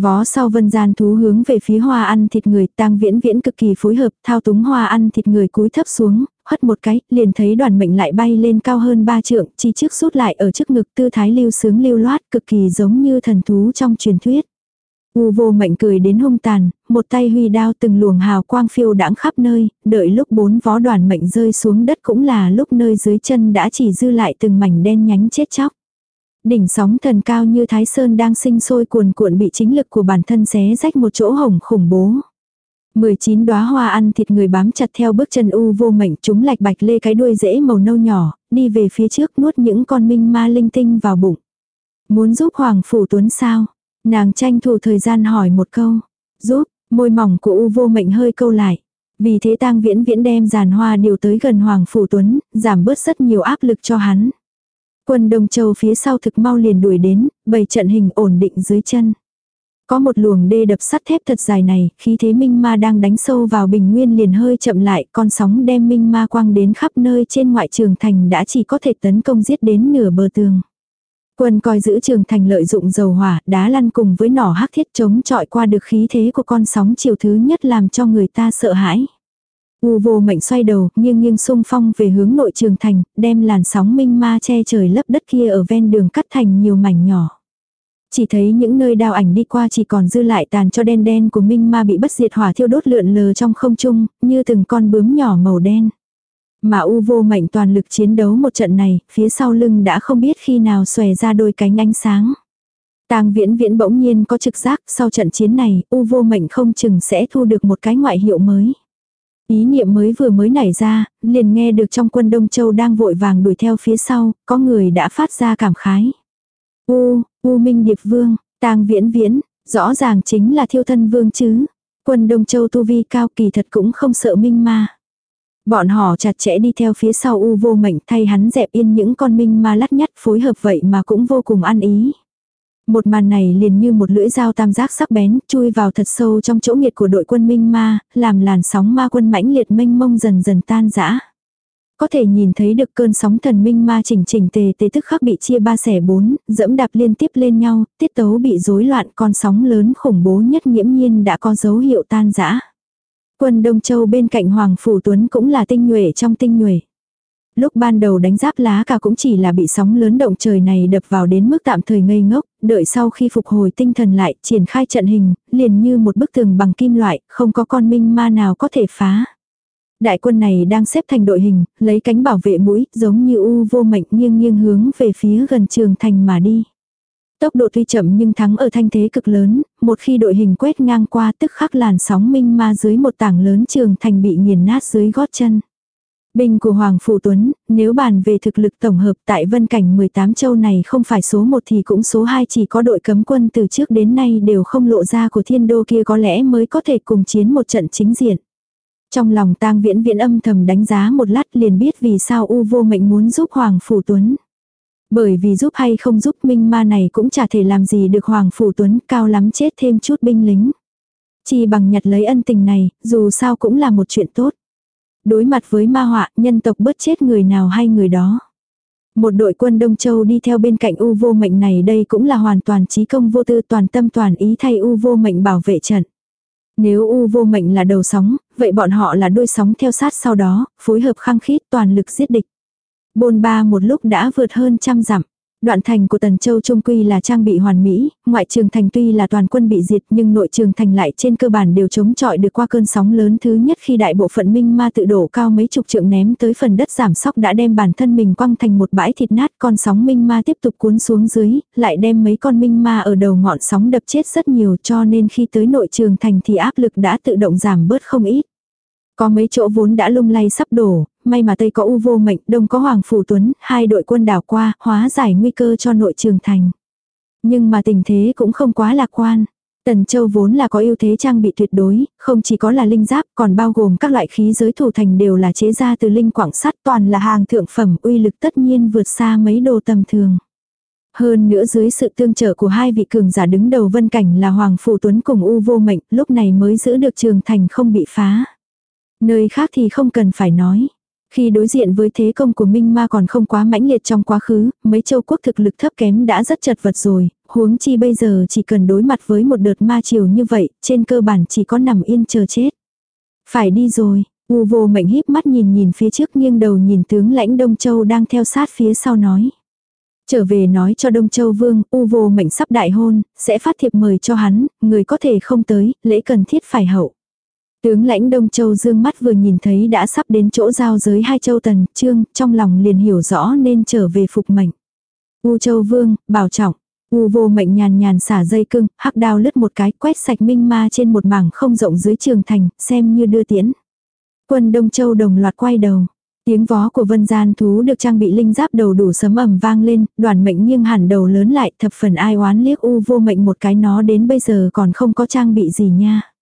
Vó sau vân gian thú hướng về phía hoa ăn thịt người, tang viễn viễn cực kỳ phối hợp, thao túng hoa ăn thịt người cúi thấp xuống, hất một cái, liền thấy đoàn mệnh lại bay lên cao hơn ba trượng, chi trước rút lại ở trước ngực tư thái lưu sướng lưu loát, cực kỳ giống như thần thú trong truyền thuyết. U vô mệnh cười đến hung tàn, một tay huy đao từng luồng hào quang phiêu đãng khắp nơi, đợi lúc bốn vó đoàn mệnh rơi xuống đất cũng là lúc nơi dưới chân đã chỉ dư lại từng mảnh đen nhánh chết chóc. Đỉnh sóng thần cao như Thái Sơn đang sinh sôi cuồn cuộn bị chính lực của bản thân xé rách một chỗ hổng khủng bố. 19 đóa hoa ăn thịt người bám chặt theo bước chân u vô mệnh chúng lạch bạch lê cái đuôi rễ màu nâu nhỏ, đi về phía trước nuốt những con minh ma linh tinh vào bụng. Muốn giúp Hoàng Phủ Tuấn sao? Nàng tranh thủ thời gian hỏi một câu. Giúp, môi mỏng của u vô mệnh hơi câu lại. Vì thế tang viễn viễn đem giàn hoa điều tới gần Hoàng Phủ Tuấn, giảm bớt rất nhiều áp lực cho hắn. Quân Đông Châu phía sau thực mau liền đuổi đến, bày trận hình ổn định dưới chân. Có một luồng đê đập sắt thép thật dài này, khí thế minh ma đang đánh sâu vào bình nguyên liền hơi chậm lại, con sóng đem minh ma quang đến khắp nơi trên ngoại trường thành đã chỉ có thể tấn công giết đến nửa bờ tường. Quân coi giữ trường thành lợi dụng dầu hỏa, đá lăn cùng với nỏ hắc thiết chống trọi qua được khí thế của con sóng chiều thứ nhất làm cho người ta sợ hãi. U vô mệnh xoay đầu, nghiêng nghiêng sung phong về hướng nội trường thành, đem làn sóng minh ma che trời lấp đất kia ở ven đường cắt thành nhiều mảnh nhỏ. Chỉ thấy những nơi đao ảnh đi qua chỉ còn dư lại tàn cho đen đen của minh ma bị bất diệt hỏa thiêu đốt lượn lờ trong không trung, như từng con bướm nhỏ màu đen. Mà u vô mệnh toàn lực chiến đấu một trận này, phía sau lưng đã không biết khi nào xòe ra đôi cánh ánh sáng. Tang viễn viễn bỗng nhiên có trực giác, sau trận chiến này, u vô mệnh không chừng sẽ thu được một cái ngoại hiệu mới. Ý niệm mới vừa mới nảy ra, liền nghe được trong quân Đông Châu đang vội vàng đuổi theo phía sau, có người đã phát ra cảm khái. U, U Minh Điệp Vương, tang viễn viễn, rõ ràng chính là thiêu thân vương chứ. Quân Đông Châu tu vi cao kỳ thật cũng không sợ minh ma. Bọn họ chặt chẽ đi theo phía sau u vô mệnh thay hắn dẹp yên những con minh ma lắt nhắt phối hợp vậy mà cũng vô cùng ăn ý. Một màn này liền như một lưỡi dao tam giác sắc bén, chui vào thật sâu trong chỗ nghiệt của đội quân minh ma, làm làn sóng ma quân mãnh liệt mênh mông dần dần tan rã. Có thể nhìn thấy được cơn sóng thần minh ma chỉnh chỉnh tề tề tức khắc bị chia ba xẻ bốn, dẫm đạp liên tiếp lên nhau, tiết tấu bị rối loạn con sóng lớn khủng bố nhất nghiễm nhiên đã có dấu hiệu tan rã. Quân Đông Châu bên cạnh Hoàng Phủ Tuấn cũng là tinh nhuệ trong tinh nhuệ. Lúc ban đầu đánh giáp lá cả cũng chỉ là bị sóng lớn động trời này đập vào đến mức tạm thời ngây ngốc, đợi sau khi phục hồi tinh thần lại, triển khai trận hình, liền như một bức tường bằng kim loại, không có con minh ma nào có thể phá. Đại quân này đang xếp thành đội hình, lấy cánh bảo vệ mũi, giống như u vô mệnh nghiêng nghiêng hướng về phía gần trường thành mà đi. Tốc độ tuy chậm nhưng thắng ở thanh thế cực lớn, một khi đội hình quét ngang qua tức khắc làn sóng minh ma dưới một tảng lớn trường thành bị nghiền nát dưới gót chân. Binh của Hoàng Phủ Tuấn, nếu bàn về thực lực tổng hợp tại vân cảnh 18 châu này không phải số 1 thì cũng số 2 chỉ có đội cấm quân từ trước đến nay đều không lộ ra của thiên đô kia có lẽ mới có thể cùng chiến một trận chính diện. Trong lòng tang viễn viễn âm thầm đánh giá một lát liền biết vì sao U vô mệnh muốn giúp Hoàng Phủ Tuấn. Bởi vì giúp hay không giúp minh ma này cũng chả thể làm gì được Hoàng Phủ Tuấn cao lắm chết thêm chút binh lính. Chỉ bằng nhặt lấy ân tình này, dù sao cũng là một chuyện tốt. Đối mặt với ma họa, nhân tộc bớt chết người nào hay người đó. Một đội quân Đông Châu đi theo bên cạnh U vô mệnh này đây cũng là hoàn toàn trí công vô tư toàn tâm toàn ý thay U vô mệnh bảo vệ trận. Nếu U vô mệnh là đầu sóng, vậy bọn họ là đuôi sóng theo sát sau đó, phối hợp khăng khít toàn lực giết địch. Bôn ba một lúc đã vượt hơn trăm dặm. Đoạn thành của Tần Châu Trung Quy là trang bị hoàn mỹ, ngoại trường thành tuy là toàn quân bị diệt nhưng nội trường thành lại trên cơ bản đều chống chọi được qua cơn sóng lớn thứ nhất khi đại bộ phận minh ma tự đổ cao mấy chục trượng ném tới phần đất giảm sóc đã đem bản thân mình quăng thành một bãi thịt nát con sóng minh ma tiếp tục cuốn xuống dưới, lại đem mấy con minh ma ở đầu ngọn sóng đập chết rất nhiều cho nên khi tới nội trường thành thì áp lực đã tự động giảm bớt không ít. Có mấy chỗ vốn đã lung lay sắp đổ, may mà Tây có U vô mệnh, Đông có Hoàng Phủ Tuấn, hai đội quân đảo qua, hóa giải nguy cơ cho nội trường thành. Nhưng mà tình thế cũng không quá lạc quan. Tần Châu vốn là có ưu thế trang bị tuyệt đối, không chỉ có là linh giáp còn bao gồm các loại khí giới thủ thành đều là chế ra từ linh quảng sắt toàn là hàng thượng phẩm uy lực tất nhiên vượt xa mấy đồ tầm thường. Hơn nữa dưới sự tương trợ của hai vị cường giả đứng đầu vân cảnh là Hoàng Phủ Tuấn cùng U vô mệnh lúc này mới giữ được trường thành không bị phá. Nơi khác thì không cần phải nói. Khi đối diện với thế công của Minh Ma còn không quá mãnh liệt trong quá khứ, mấy châu quốc thực lực thấp kém đã rất chật vật rồi, huống chi bây giờ chỉ cần đối mặt với một đợt ma chiều như vậy, trên cơ bản chỉ có nằm yên chờ chết. Phải đi rồi, U vô mệnh híp mắt nhìn nhìn phía trước nghiêng đầu nhìn tướng lãnh Đông Châu đang theo sát phía sau nói. Trở về nói cho Đông Châu Vương, U vô mệnh sắp đại hôn, sẽ phát thiệp mời cho hắn, người có thể không tới, lễ cần thiết phải hậu. Tướng lãnh Đông Châu dương mắt vừa nhìn thấy đã sắp đến chỗ giao giới hai châu tần, trương, trong lòng liền hiểu rõ nên trở về phục mệnh. U Châu Vương, bảo trọng. U vô mệnh nhàn nhàn xả dây cưng, hắc đao lướt một cái quét sạch minh ma trên một mảng không rộng dưới trường thành, xem như đưa tiễn. Quân Đông Châu đồng loạt quay đầu. Tiếng vó của vân gian thú được trang bị linh giáp đầu đủ sấm ầm vang lên, đoàn mệnh nghiêng hẳn đầu lớn lại thập phần ai oán liếc u vô mệnh một cái nó đến bây giờ còn không có trang bị gì nha.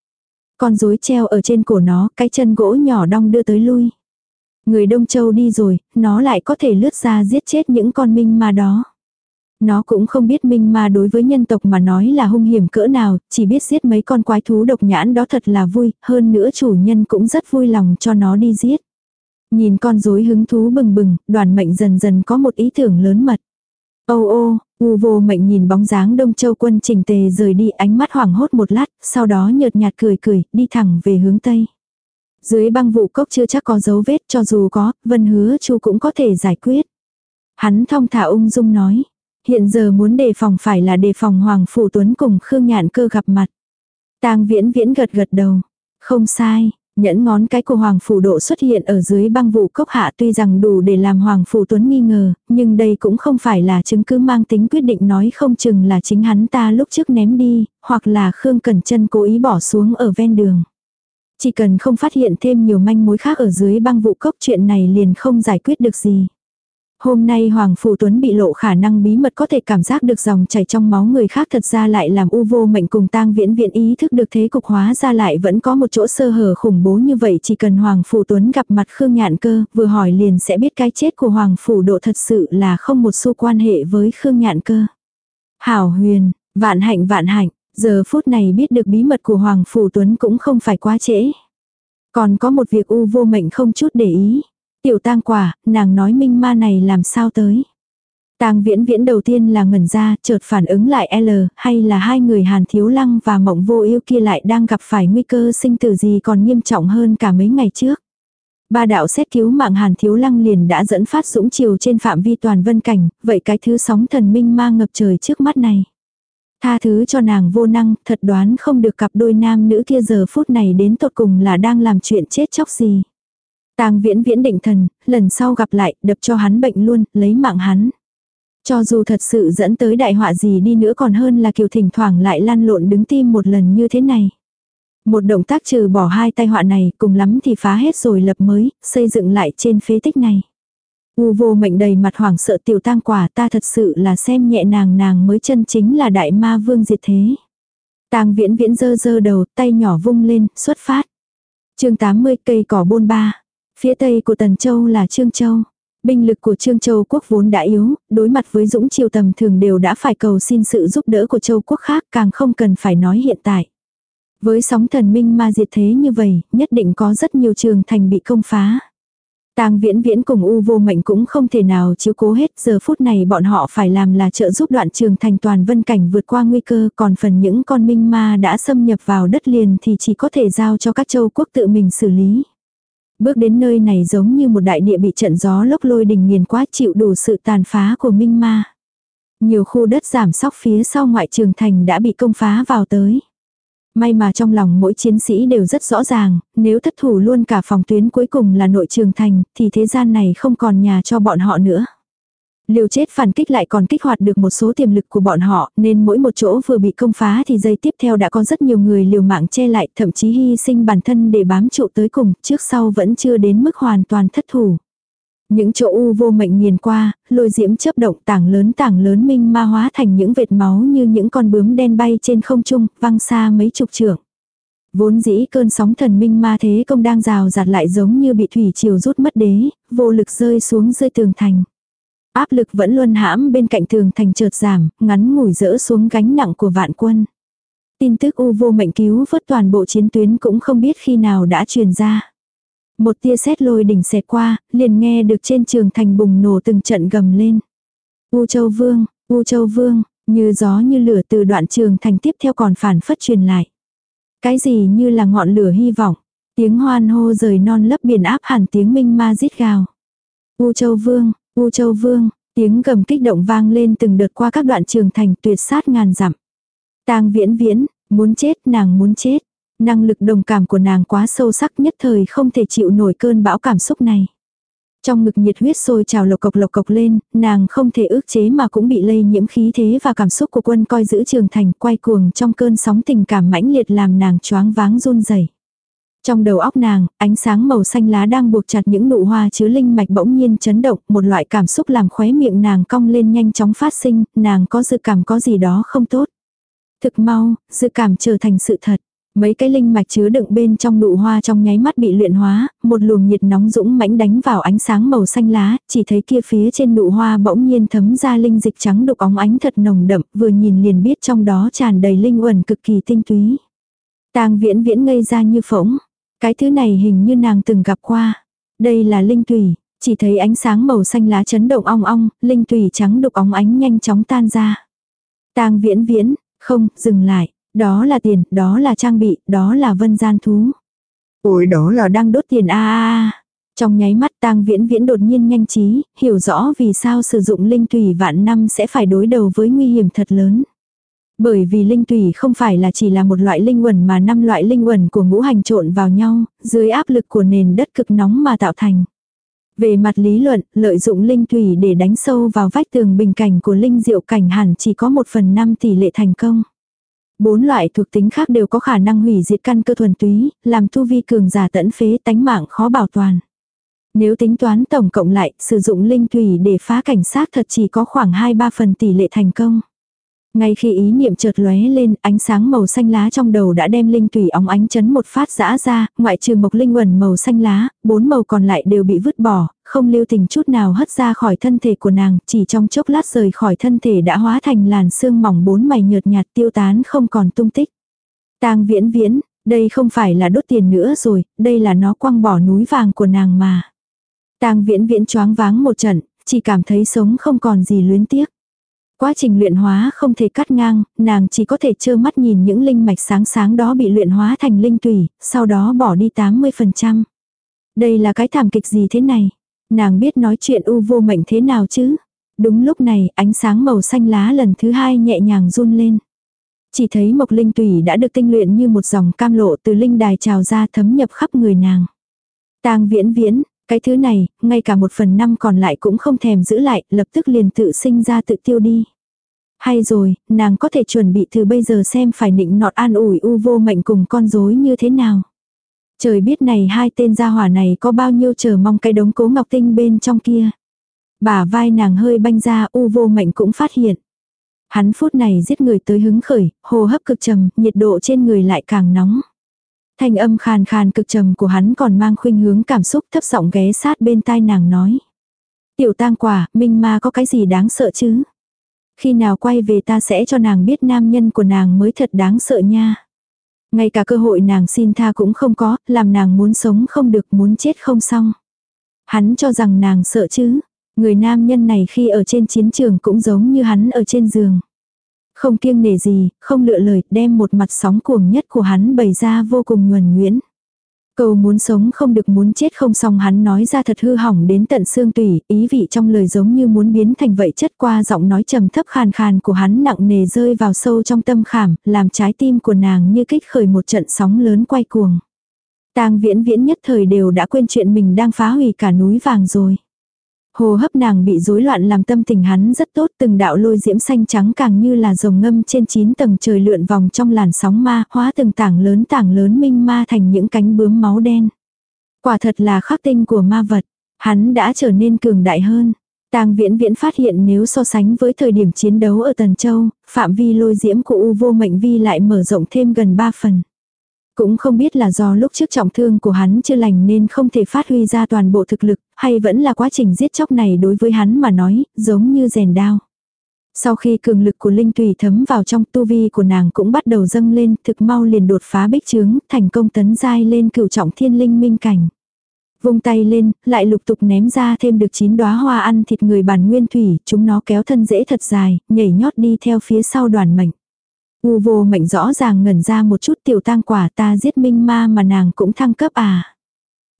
Con rối treo ở trên cổ nó, cái chân gỗ nhỏ đong đưa tới lui. Người Đông Châu đi rồi, nó lại có thể lướt ra giết chết những con minh ma đó. Nó cũng không biết minh ma đối với nhân tộc mà nói là hung hiểm cỡ nào, chỉ biết giết mấy con quái thú độc nhãn đó thật là vui, hơn nữa chủ nhân cũng rất vui lòng cho nó đi giết. Nhìn con rối hứng thú bừng bừng, đoàn mệnh dần dần có một ý tưởng lớn mật. Ô ô, U vô mệnh nhìn bóng dáng Đông Châu quân chỉnh tề rời đi ánh mắt hoảng hốt một lát, sau đó nhợt nhạt cười cười, đi thẳng về hướng Tây. Dưới băng vụ cốc chưa chắc có dấu vết cho dù có, vân hứa chu cũng có thể giải quyết. Hắn thong thả ung dung nói. Hiện giờ muốn đề phòng phải là đề phòng Hoàng Phủ Tuấn cùng Khương Nhạn cơ gặp mặt. tang viễn viễn gật gật đầu. Không sai, Nhẫn ngón cái của Hoàng Phủ Độ xuất hiện ở dưới băng vụ cốc hạ tuy rằng đủ để làm Hoàng Phủ Tuấn nghi ngờ, nhưng đây cũng không phải là chứng cứ mang tính quyết định nói không chừng là chính hắn ta lúc trước ném đi, hoặc là Khương Cẩn chân cố ý bỏ xuống ở ven đường. Chỉ cần không phát hiện thêm nhiều manh mối khác ở dưới băng vụ cốc chuyện này liền không giải quyết được gì. Hôm nay Hoàng Phủ Tuấn bị lộ khả năng bí mật có thể cảm giác được dòng chảy trong máu người khác thật ra lại làm u vô mệnh cùng tang viễn viện ý thức được thế cục hóa ra lại vẫn có một chỗ sơ hở khủng bố như vậy chỉ cần Hoàng Phủ Tuấn gặp mặt Khương Nhạn Cơ vừa hỏi liền sẽ biết cái chết của Hoàng Phủ Độ thật sự là không một xu quan hệ với Khương Nhạn Cơ. Hảo huyền, vạn hạnh vạn hạnh, giờ phút này biết được bí mật của Hoàng Phủ Tuấn cũng không phải quá trễ. Còn có một việc u vô mệnh không chút để ý. Tiểu tang quả, nàng nói minh ma này làm sao tới. Tang viễn viễn đầu tiên là ngẩn ra, chợt phản ứng lại L, hay là hai người Hàn Thiếu Lăng và Mộng Vô Yêu kia lại đang gặp phải nguy cơ sinh tử gì còn nghiêm trọng hơn cả mấy ngày trước. Ba đạo xét cứu mạng Hàn Thiếu Lăng liền đã dẫn phát dũng chiều trên phạm vi toàn vân cảnh, vậy cái thứ sóng thần minh ma ngập trời trước mắt này. Tha thứ cho nàng vô năng, thật đoán không được cặp đôi nam nữ kia giờ phút này đến tột cùng là đang làm chuyện chết chóc gì. Tang viễn viễn định thần, lần sau gặp lại, đập cho hắn bệnh luôn, lấy mạng hắn. Cho dù thật sự dẫn tới đại họa gì đi nữa còn hơn là kiều thỉnh thoảng lại lăn lộn đứng tim một lần như thế này. Một động tác trừ bỏ hai tai họa này cùng lắm thì phá hết rồi lập mới, xây dựng lại trên phế tích này. U vô mệnh đầy mặt hoảng sợ tiểu tang quả ta thật sự là xem nhẹ nàng nàng mới chân chính là đại ma vương diệt thế. Tang viễn viễn dơ dơ đầu tay nhỏ vung lên, xuất phát. chương 80 cây cỏ bôn ba. Phía tây của Tần Châu là Trương Châu. Binh lực của Trương Châu quốc vốn đã yếu, đối mặt với dũng triều tầm thường đều đã phải cầu xin sự giúp đỡ của châu quốc khác càng không cần phải nói hiện tại. Với sóng thần minh ma diệt thế như vậy, nhất định có rất nhiều trường thành bị công phá. Tang viễn viễn cùng U vô mệnh cũng không thể nào chiếu cố hết, giờ phút này bọn họ phải làm là trợ giúp đoạn trường thành toàn vân cảnh vượt qua nguy cơ, còn phần những con minh ma đã xâm nhập vào đất liền thì chỉ có thể giao cho các châu quốc tự mình xử lý. Bước đến nơi này giống như một đại địa bị trận gió lốc lôi đình nghiền quá chịu đủ sự tàn phá của minh ma. Nhiều khu đất giảm sóc phía sau ngoại trường thành đã bị công phá vào tới. May mà trong lòng mỗi chiến sĩ đều rất rõ ràng, nếu thất thủ luôn cả phòng tuyến cuối cùng là nội trường thành, thì thế gian này không còn nhà cho bọn họ nữa. Liều chết phản kích lại còn kích hoạt được một số tiềm lực của bọn họ, nên mỗi một chỗ vừa bị công phá thì giây tiếp theo đã có rất nhiều người liều mạng che lại, thậm chí hy sinh bản thân để bám trụ tới cùng, trước sau vẫn chưa đến mức hoàn toàn thất thủ. Những chỗ u vô mệnh nghiền qua, lôi diễm chớp động tảng lớn tảng lớn minh ma hóa thành những vệt máu như những con bướm đen bay trên không trung, văng xa mấy chục trượng. Vốn dĩ cơn sóng thần minh ma thế công đang rào rạt lại giống như bị thủy triều rút mất đế, vô lực rơi xuống rơi tường thành. Áp lực vẫn luôn hãm bên cạnh tường thành chợt giảm, ngắn ngủi rỡ xuống gánh nặng của vạn quân. Tin tức u vô mệnh cứu vớt toàn bộ chiến tuyến cũng không biết khi nào đã truyền ra. Một tia sét lôi đỉnh xẹt qua, liền nghe được trên trường thành bùng nổ từng trận gầm lên. U Châu Vương, U Châu Vương, như gió như lửa từ đoạn trường thành tiếp theo còn phản phất truyền lại. Cái gì như là ngọn lửa hy vọng, tiếng hoan hô rời non lấp biển áp hẳn tiếng minh ma rít gào. U Châu Vương, U Châu Vương, tiếng gầm kích động vang lên từng đợt qua các đoạn trường thành tuyệt sát ngàn dặm. Tang viễn viễn, muốn chết nàng muốn chết. Năng lực đồng cảm của nàng quá sâu sắc nhất thời không thể chịu nổi cơn bão cảm xúc này. Trong ngực nhiệt huyết sôi trào lộc cộc lộc cộc lên, nàng không thể ước chế mà cũng bị lây nhiễm khí thế và cảm xúc của quân coi giữ trường thành quay cuồng trong cơn sóng tình cảm mãnh liệt làm nàng choáng váng run rẩy. Trong đầu óc nàng, ánh sáng màu xanh lá đang buộc chặt những nụ hoa chứa linh mạch bỗng nhiên chấn động, một loại cảm xúc làm khóe miệng nàng cong lên nhanh chóng phát sinh, nàng có dự cảm có gì đó không tốt. Thực mau, dự cảm trở thành sự thật. Mấy cái linh mạch chứa đựng bên trong nụ hoa trong nháy mắt bị luyện hóa, một luồng nhiệt nóng dũng mãnh đánh vào ánh sáng màu xanh lá, chỉ thấy kia phía trên nụ hoa bỗng nhiên thấm ra linh dịch trắng đục óng ánh thật nồng đậm, vừa nhìn liền biết trong đó tràn đầy linh uẩn cực kỳ tinh túy. Tang viễn viễn ngây ra như phỗng. Cái thứ này hình như nàng từng gặp qua. Đây là linh tùy, chỉ thấy ánh sáng màu xanh lá chấn động ong ong, linh tùy trắng đục óng ánh nhanh chóng tan ra. Tang viễn viễn, không, dừng lại. Đó là tiền, đó là trang bị, đó là vân gian thú. Ôi đó là đang đốt tiền a a Trong nháy mắt tang viễn viễn đột nhiên nhanh trí, hiểu rõ vì sao sử dụng linh tùy vạn năm sẽ phải đối đầu với nguy hiểm thật lớn. Bởi vì linh tùy không phải là chỉ là một loại linh quẩn mà năm loại linh quẩn của ngũ hành trộn vào nhau, dưới áp lực của nền đất cực nóng mà tạo thành. Về mặt lý luận, lợi dụng linh tùy để đánh sâu vào vách tường bình cảnh của linh diệu cảnh hẳn chỉ có một phần năm tỷ lệ thành công. Bốn loại thuộc tính khác đều có khả năng hủy diệt căn cơ thuần túy, làm tu vi cường giả tẫn phế tánh mạng khó bảo toàn. Nếu tính toán tổng cộng lại, sử dụng linh thủy để phá cảnh sát thật chỉ có khoảng 2-3 phần tỷ lệ thành công. Ngay khi ý niệm chợt lóe lên, ánh sáng màu xanh lá trong đầu đã đem linh tùy óng ánh chấn một phát giã ra, ngoại trừ mộc linh quẩn màu xanh lá, bốn màu còn lại đều bị vứt bỏ, không lưu tình chút nào hất ra khỏi thân thể của nàng, chỉ trong chốc lát rời khỏi thân thể đã hóa thành làn xương mỏng bốn mày nhợt nhạt tiêu tán không còn tung tích. Tang viễn viễn, đây không phải là đốt tiền nữa rồi, đây là nó quăng bỏ núi vàng của nàng mà. Tang viễn viễn choáng váng một trận, chỉ cảm thấy sống không còn gì luyến tiếc. Quá trình luyện hóa không thể cắt ngang, nàng chỉ có thể trơ mắt nhìn những linh mạch sáng sáng đó bị luyện hóa thành linh tùy, sau đó bỏ đi 80%. Đây là cái thảm kịch gì thế này? Nàng biết nói chuyện u vô mệnh thế nào chứ? Đúng lúc này, ánh sáng màu xanh lá lần thứ hai nhẹ nhàng run lên. Chỉ thấy mộc linh tùy đã được tinh luyện như một dòng cam lộ từ linh đài trào ra thấm nhập khắp người nàng. tang viễn viễn, cái thứ này, ngay cả một phần năm còn lại cũng không thèm giữ lại, lập tức liền tự sinh ra tự tiêu đi. Hay rồi, nàng có thể chuẩn bị từ bây giờ xem phải nịnh nọt an ủi u vô mệnh cùng con rối như thế nào. Trời biết này hai tên gia hỏa này có bao nhiêu chờ mong cái đống cố ngọc tinh bên trong kia. Bả vai nàng hơi banh ra u vô mệnh cũng phát hiện. Hắn phút này giết người tới hứng khởi, hô hấp cực trầm, nhiệt độ trên người lại càng nóng. Thanh âm khàn khàn cực trầm của hắn còn mang khuynh hướng cảm xúc thấp giọng ghé sát bên tai nàng nói. Tiểu tang quả, minh ma có cái gì đáng sợ chứ? Khi nào quay về ta sẽ cho nàng biết nam nhân của nàng mới thật đáng sợ nha. Ngay cả cơ hội nàng xin tha cũng không có, làm nàng muốn sống không được muốn chết không xong. Hắn cho rằng nàng sợ chứ. Người nam nhân này khi ở trên chiến trường cũng giống như hắn ở trên giường. Không kiêng nể gì, không lựa lời, đem một mặt sóng cuồng nhất của hắn bày ra vô cùng nhuần nguyễn. Cầu muốn sống không được muốn chết không xong hắn nói ra thật hư hỏng đến tận xương tủy, ý vị trong lời giống như muốn biến thành vậy chất qua giọng nói trầm thấp khàn khàn của hắn nặng nề rơi vào sâu trong tâm khảm, làm trái tim của nàng như kích khởi một trận sóng lớn quay cuồng. Tang viễn viễn nhất thời đều đã quên chuyện mình đang phá hủy cả núi vàng rồi. Hồ hấp nàng bị rối loạn làm tâm tình hắn rất tốt từng đạo lôi diễm xanh trắng càng như là rồng ngâm trên 9 tầng trời lượn vòng trong làn sóng ma, hóa từng tảng lớn tảng lớn minh ma thành những cánh bướm máu đen. Quả thật là khắc tinh của ma vật, hắn đã trở nên cường đại hơn. Tang Viễn Viễn phát hiện nếu so sánh với thời điểm chiến đấu ở Tần Châu, phạm vi lôi diễm của U Vô Mệnh Vi lại mở rộng thêm gần 3 phần. Cũng không biết là do lúc trước trọng thương của hắn chưa lành nên không thể phát huy ra toàn bộ thực lực, hay vẫn là quá trình giết chóc này đối với hắn mà nói, giống như rèn đao. Sau khi cường lực của linh tùy thấm vào trong tu vi của nàng cũng bắt đầu dâng lên, thực mau liền đột phá bích trướng, thành công tấn giai lên cửu trọng thiên linh minh cảnh. Vung tay lên, lại lục tục ném ra thêm được chín đóa hoa ăn thịt người bản nguyên thủy, chúng nó kéo thân dễ thật dài, nhảy nhót đi theo phía sau đoàn mệnh. U vô mệnh rõ ràng ngẩn ra một chút tiểu tang quả ta giết minh ma mà nàng cũng thăng cấp à.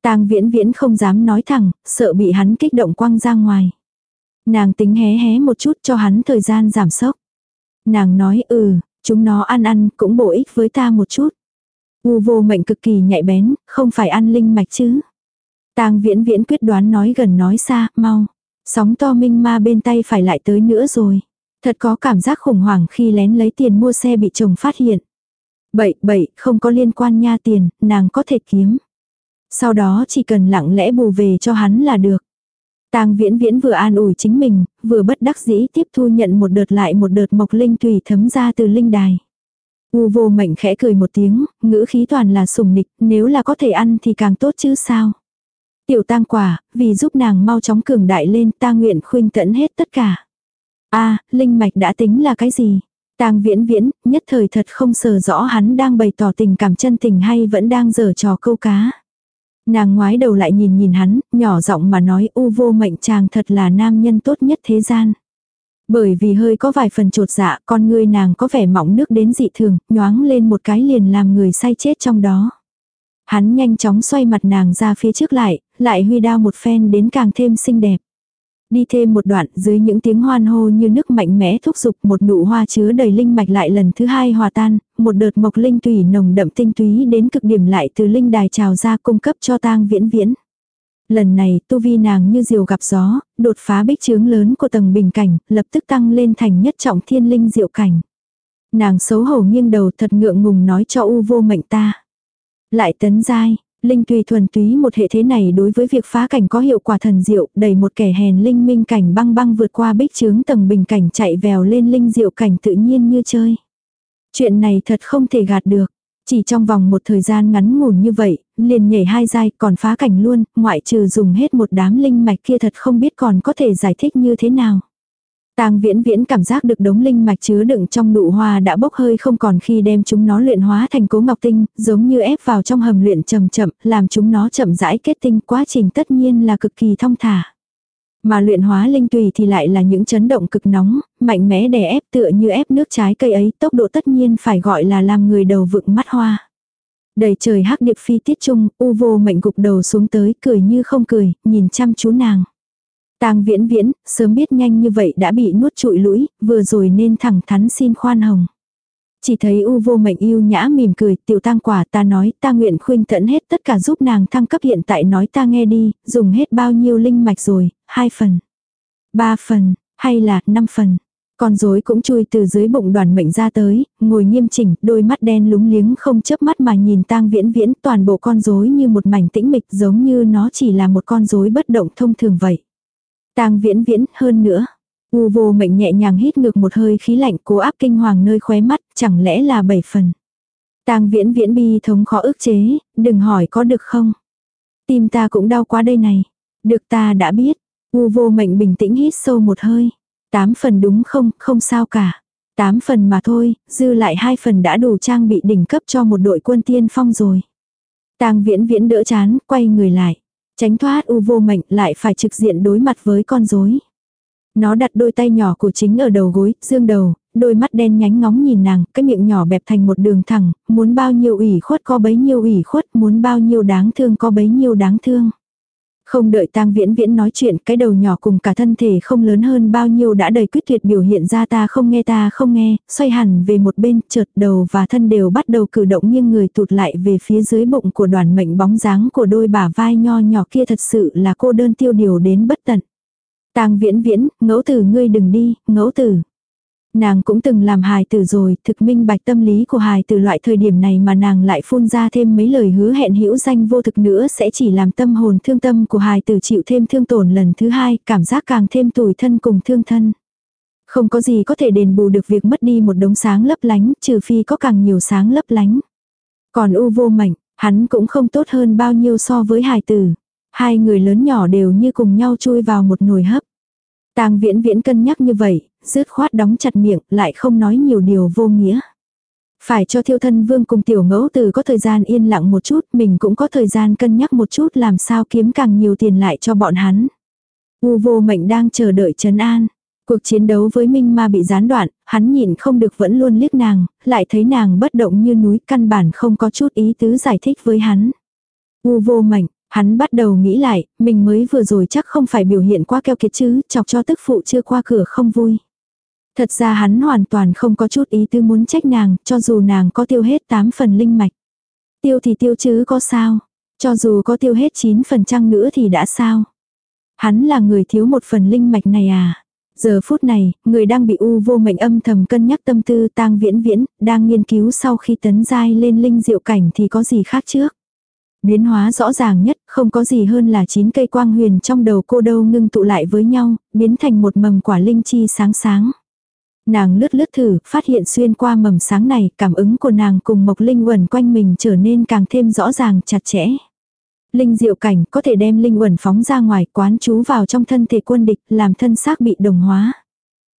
Tang viễn viễn không dám nói thẳng, sợ bị hắn kích động quăng ra ngoài. Nàng tính hé hé một chút cho hắn thời gian giảm sốc. Nàng nói ừ, chúng nó ăn ăn cũng bổ ích với ta một chút. U vô mệnh cực kỳ nhạy bén, không phải ăn linh mạch chứ. Tang viễn viễn quyết đoán nói gần nói xa, mau. Sóng to minh ma bên tay phải lại tới nữa rồi. Thật có cảm giác khủng hoảng khi lén lấy tiền mua xe bị chồng phát hiện. Bậy, bậy, không có liên quan nha tiền, nàng có thể kiếm. Sau đó chỉ cần lặng lẽ bù về cho hắn là được. Tang viễn viễn vừa an ủi chính mình, vừa bất đắc dĩ tiếp thu nhận một đợt lại một đợt mộc linh tùy thấm ra từ linh đài. U vô mệnh khẽ cười một tiếng, ngữ khí toàn là sùng nịch, nếu là có thể ăn thì càng tốt chứ sao. Tiểu tang quả, vì giúp nàng mau chóng cường đại lên ta nguyện khuyên tẫn hết tất cả a linh mạch đã tính là cái gì? Tang viễn viễn, nhất thời thật không sờ rõ hắn đang bày tỏ tình cảm chân tình hay vẫn đang giở trò câu cá. Nàng ngoái đầu lại nhìn nhìn hắn, nhỏ giọng mà nói u vô mệnh chàng thật là nam nhân tốt nhất thế gian. Bởi vì hơi có vài phần trột dạ, con người nàng có vẻ mỏng nước đến dị thường, nhoáng lên một cái liền làm người say chết trong đó. Hắn nhanh chóng xoay mặt nàng ra phía trước lại, lại huy đao một phen đến càng thêm xinh đẹp. Đi thêm một đoạn dưới những tiếng hoan hô như nước mạnh mẽ thúc giục một nụ hoa chứa đầy linh mạch lại lần thứ hai hòa tan, một đợt mộc linh tùy nồng đậm tinh túy đến cực điểm lại từ linh đài trào ra cung cấp cho tang viễn viễn. Lần này tu vi nàng như diều gặp gió, đột phá bích chướng lớn của tầng bình cảnh, lập tức tăng lên thành nhất trọng thiên linh diệu cảnh. Nàng xấu hổ nghiêng đầu thật ngượng ngùng nói cho u vô mệnh ta. Lại tấn giai, Linh tùy thuần túy một hệ thế này đối với việc phá cảnh có hiệu quả thần diệu, đẩy một kẻ hèn linh minh cảnh băng băng vượt qua bích chướng tầng bình cảnh chạy vèo lên linh diệu cảnh tự nhiên như chơi. Chuyện này thật không thể gạt được. Chỉ trong vòng một thời gian ngắn ngủn như vậy, liền nhảy hai giai còn phá cảnh luôn, ngoại trừ dùng hết một đám linh mạch kia thật không biết còn có thể giải thích như thế nào. Tang Viễn Viễn cảm giác được đống linh mạch chứa đựng trong nụ hoa đã bốc hơi không còn khi đem chúng nó luyện hóa thành cố ngọc tinh, giống như ép vào trong hầm luyện chậm chậm, làm chúng nó chậm rãi kết tinh, quá trình tất nhiên là cực kỳ thong thả. Mà luyện hóa linh tùy thì lại là những chấn động cực nóng, mạnh mẽ đè ép tựa như ép nước trái cây ấy, tốc độ tất nhiên phải gọi là làm người đầu vựng mắt hoa. Đầy trời hắc điệp phi tiết trung, u vô mệnh gục đầu xuống tới, cười như không cười, nhìn chăm chú nàng. Tang viễn viễn, sớm biết nhanh như vậy đã bị nuốt trụi lũi, vừa rồi nên thẳng thắn xin khoan hồng. Chỉ thấy u vô mệnh yêu nhã mỉm cười, tiểu tang quả ta nói ta nguyện khuyên tận hết tất cả giúp nàng thăng cấp hiện tại nói ta nghe đi, dùng hết bao nhiêu linh mạch rồi, hai phần, ba phần, hay là năm phần. Con rối cũng chui từ dưới bụng đoàn mệnh ra tới, ngồi nghiêm chỉnh, đôi mắt đen lúng liếng không chớp mắt mà nhìn tang viễn viễn toàn bộ con rối như một mảnh tĩnh mịch giống như nó chỉ là một con rối bất động thông thường vậy tang viễn viễn hơn nữa. U vô mệnh nhẹ nhàng hít ngược một hơi khí lạnh cố áp kinh hoàng nơi khóe mắt, chẳng lẽ là bảy phần. tang viễn viễn bi thống khó ức chế, đừng hỏi có được không. Tim ta cũng đau quá đây này. Được ta đã biết. U vô mệnh bình tĩnh hít sâu một hơi. Tám phần đúng không, không sao cả. Tám phần mà thôi, dư lại hai phần đã đủ trang bị đỉnh cấp cho một đội quân tiên phong rồi. Tang viễn viễn đỡ chán, quay người lại. Tránh thoát u vô mệnh lại phải trực diện đối mặt với con rối. Nó đặt đôi tay nhỏ của chính ở đầu gối, dương đầu, đôi mắt đen nhánh ngóng nhìn nàng, cái miệng nhỏ bẹp thành một đường thẳng, muốn bao nhiêu ủy khuất có bấy nhiêu ủy khuất, muốn bao nhiêu đáng thương có bấy nhiêu đáng thương. Không đợi tang viễn viễn nói chuyện, cái đầu nhỏ cùng cả thân thể không lớn hơn bao nhiêu đã đầy quyết tuyệt biểu hiện ra ta không nghe ta không nghe, xoay hẳn về một bên, chợt đầu và thân đều bắt đầu cử động nghiêng người tụt lại về phía dưới bụng của đoàn mệnh bóng dáng của đôi bả vai nho nhỏ kia thật sự là cô đơn tiêu điều đến bất tận. tang viễn viễn, ngẫu tử ngươi đừng đi, ngẫu tử. Nàng cũng từng làm hài tử rồi, thực minh bạch tâm lý của hài tử loại thời điểm này mà nàng lại phun ra thêm mấy lời hứa hẹn hữu danh vô thực nữa sẽ chỉ làm tâm hồn thương tâm của hài tử chịu thêm thương tổn lần thứ hai, cảm giác càng thêm tủi thân cùng thương thân. Không có gì có thể đền bù được việc mất đi một đống sáng lấp lánh, trừ phi có càng nhiều sáng lấp lánh. Còn u vô mảnh, hắn cũng không tốt hơn bao nhiêu so với hài tử. Hai người lớn nhỏ đều như cùng nhau chui vào một nồi hấp. Tang viễn viễn cân nhắc như vậy, rứt khoát đóng chặt miệng, lại không nói nhiều điều vô nghĩa. Phải cho thiêu thân vương cùng tiểu ngẫu từ có thời gian yên lặng một chút, mình cũng có thời gian cân nhắc một chút làm sao kiếm càng nhiều tiền lại cho bọn hắn. U vô mệnh đang chờ đợi trấn an. Cuộc chiến đấu với Minh Ma bị gián đoạn, hắn nhìn không được vẫn luôn liếc nàng, lại thấy nàng bất động như núi căn bản không có chút ý tứ giải thích với hắn. U vô mệnh, Hắn bắt đầu nghĩ lại, mình mới vừa rồi chắc không phải biểu hiện quá keo kiệt chứ, chọc cho tức phụ chưa qua cửa không vui. Thật ra hắn hoàn toàn không có chút ý tư muốn trách nàng, cho dù nàng có tiêu hết 8 phần linh mạch. Tiêu thì tiêu chứ có sao, cho dù có tiêu hết 9 phần trăng nữa thì đã sao. Hắn là người thiếu một phần linh mạch này à. Giờ phút này, người đang bị u vô mệnh âm thầm cân nhắc tâm tư tang viễn viễn, đang nghiên cứu sau khi tấn giai lên linh diệu cảnh thì có gì khác trước. Biến hóa rõ ràng nhất, không có gì hơn là chín cây quang huyền trong đầu cô đâu ngưng tụ lại với nhau, biến thành một mầm quả linh chi sáng sáng. Nàng lướt lướt thử, phát hiện xuyên qua mầm sáng này, cảm ứng của nàng cùng mộc linh quẩn quanh mình trở nên càng thêm rõ ràng chặt chẽ. Linh diệu cảnh có thể đem linh quẩn phóng ra ngoài quán chú vào trong thân thể quân địch, làm thân xác bị đồng hóa.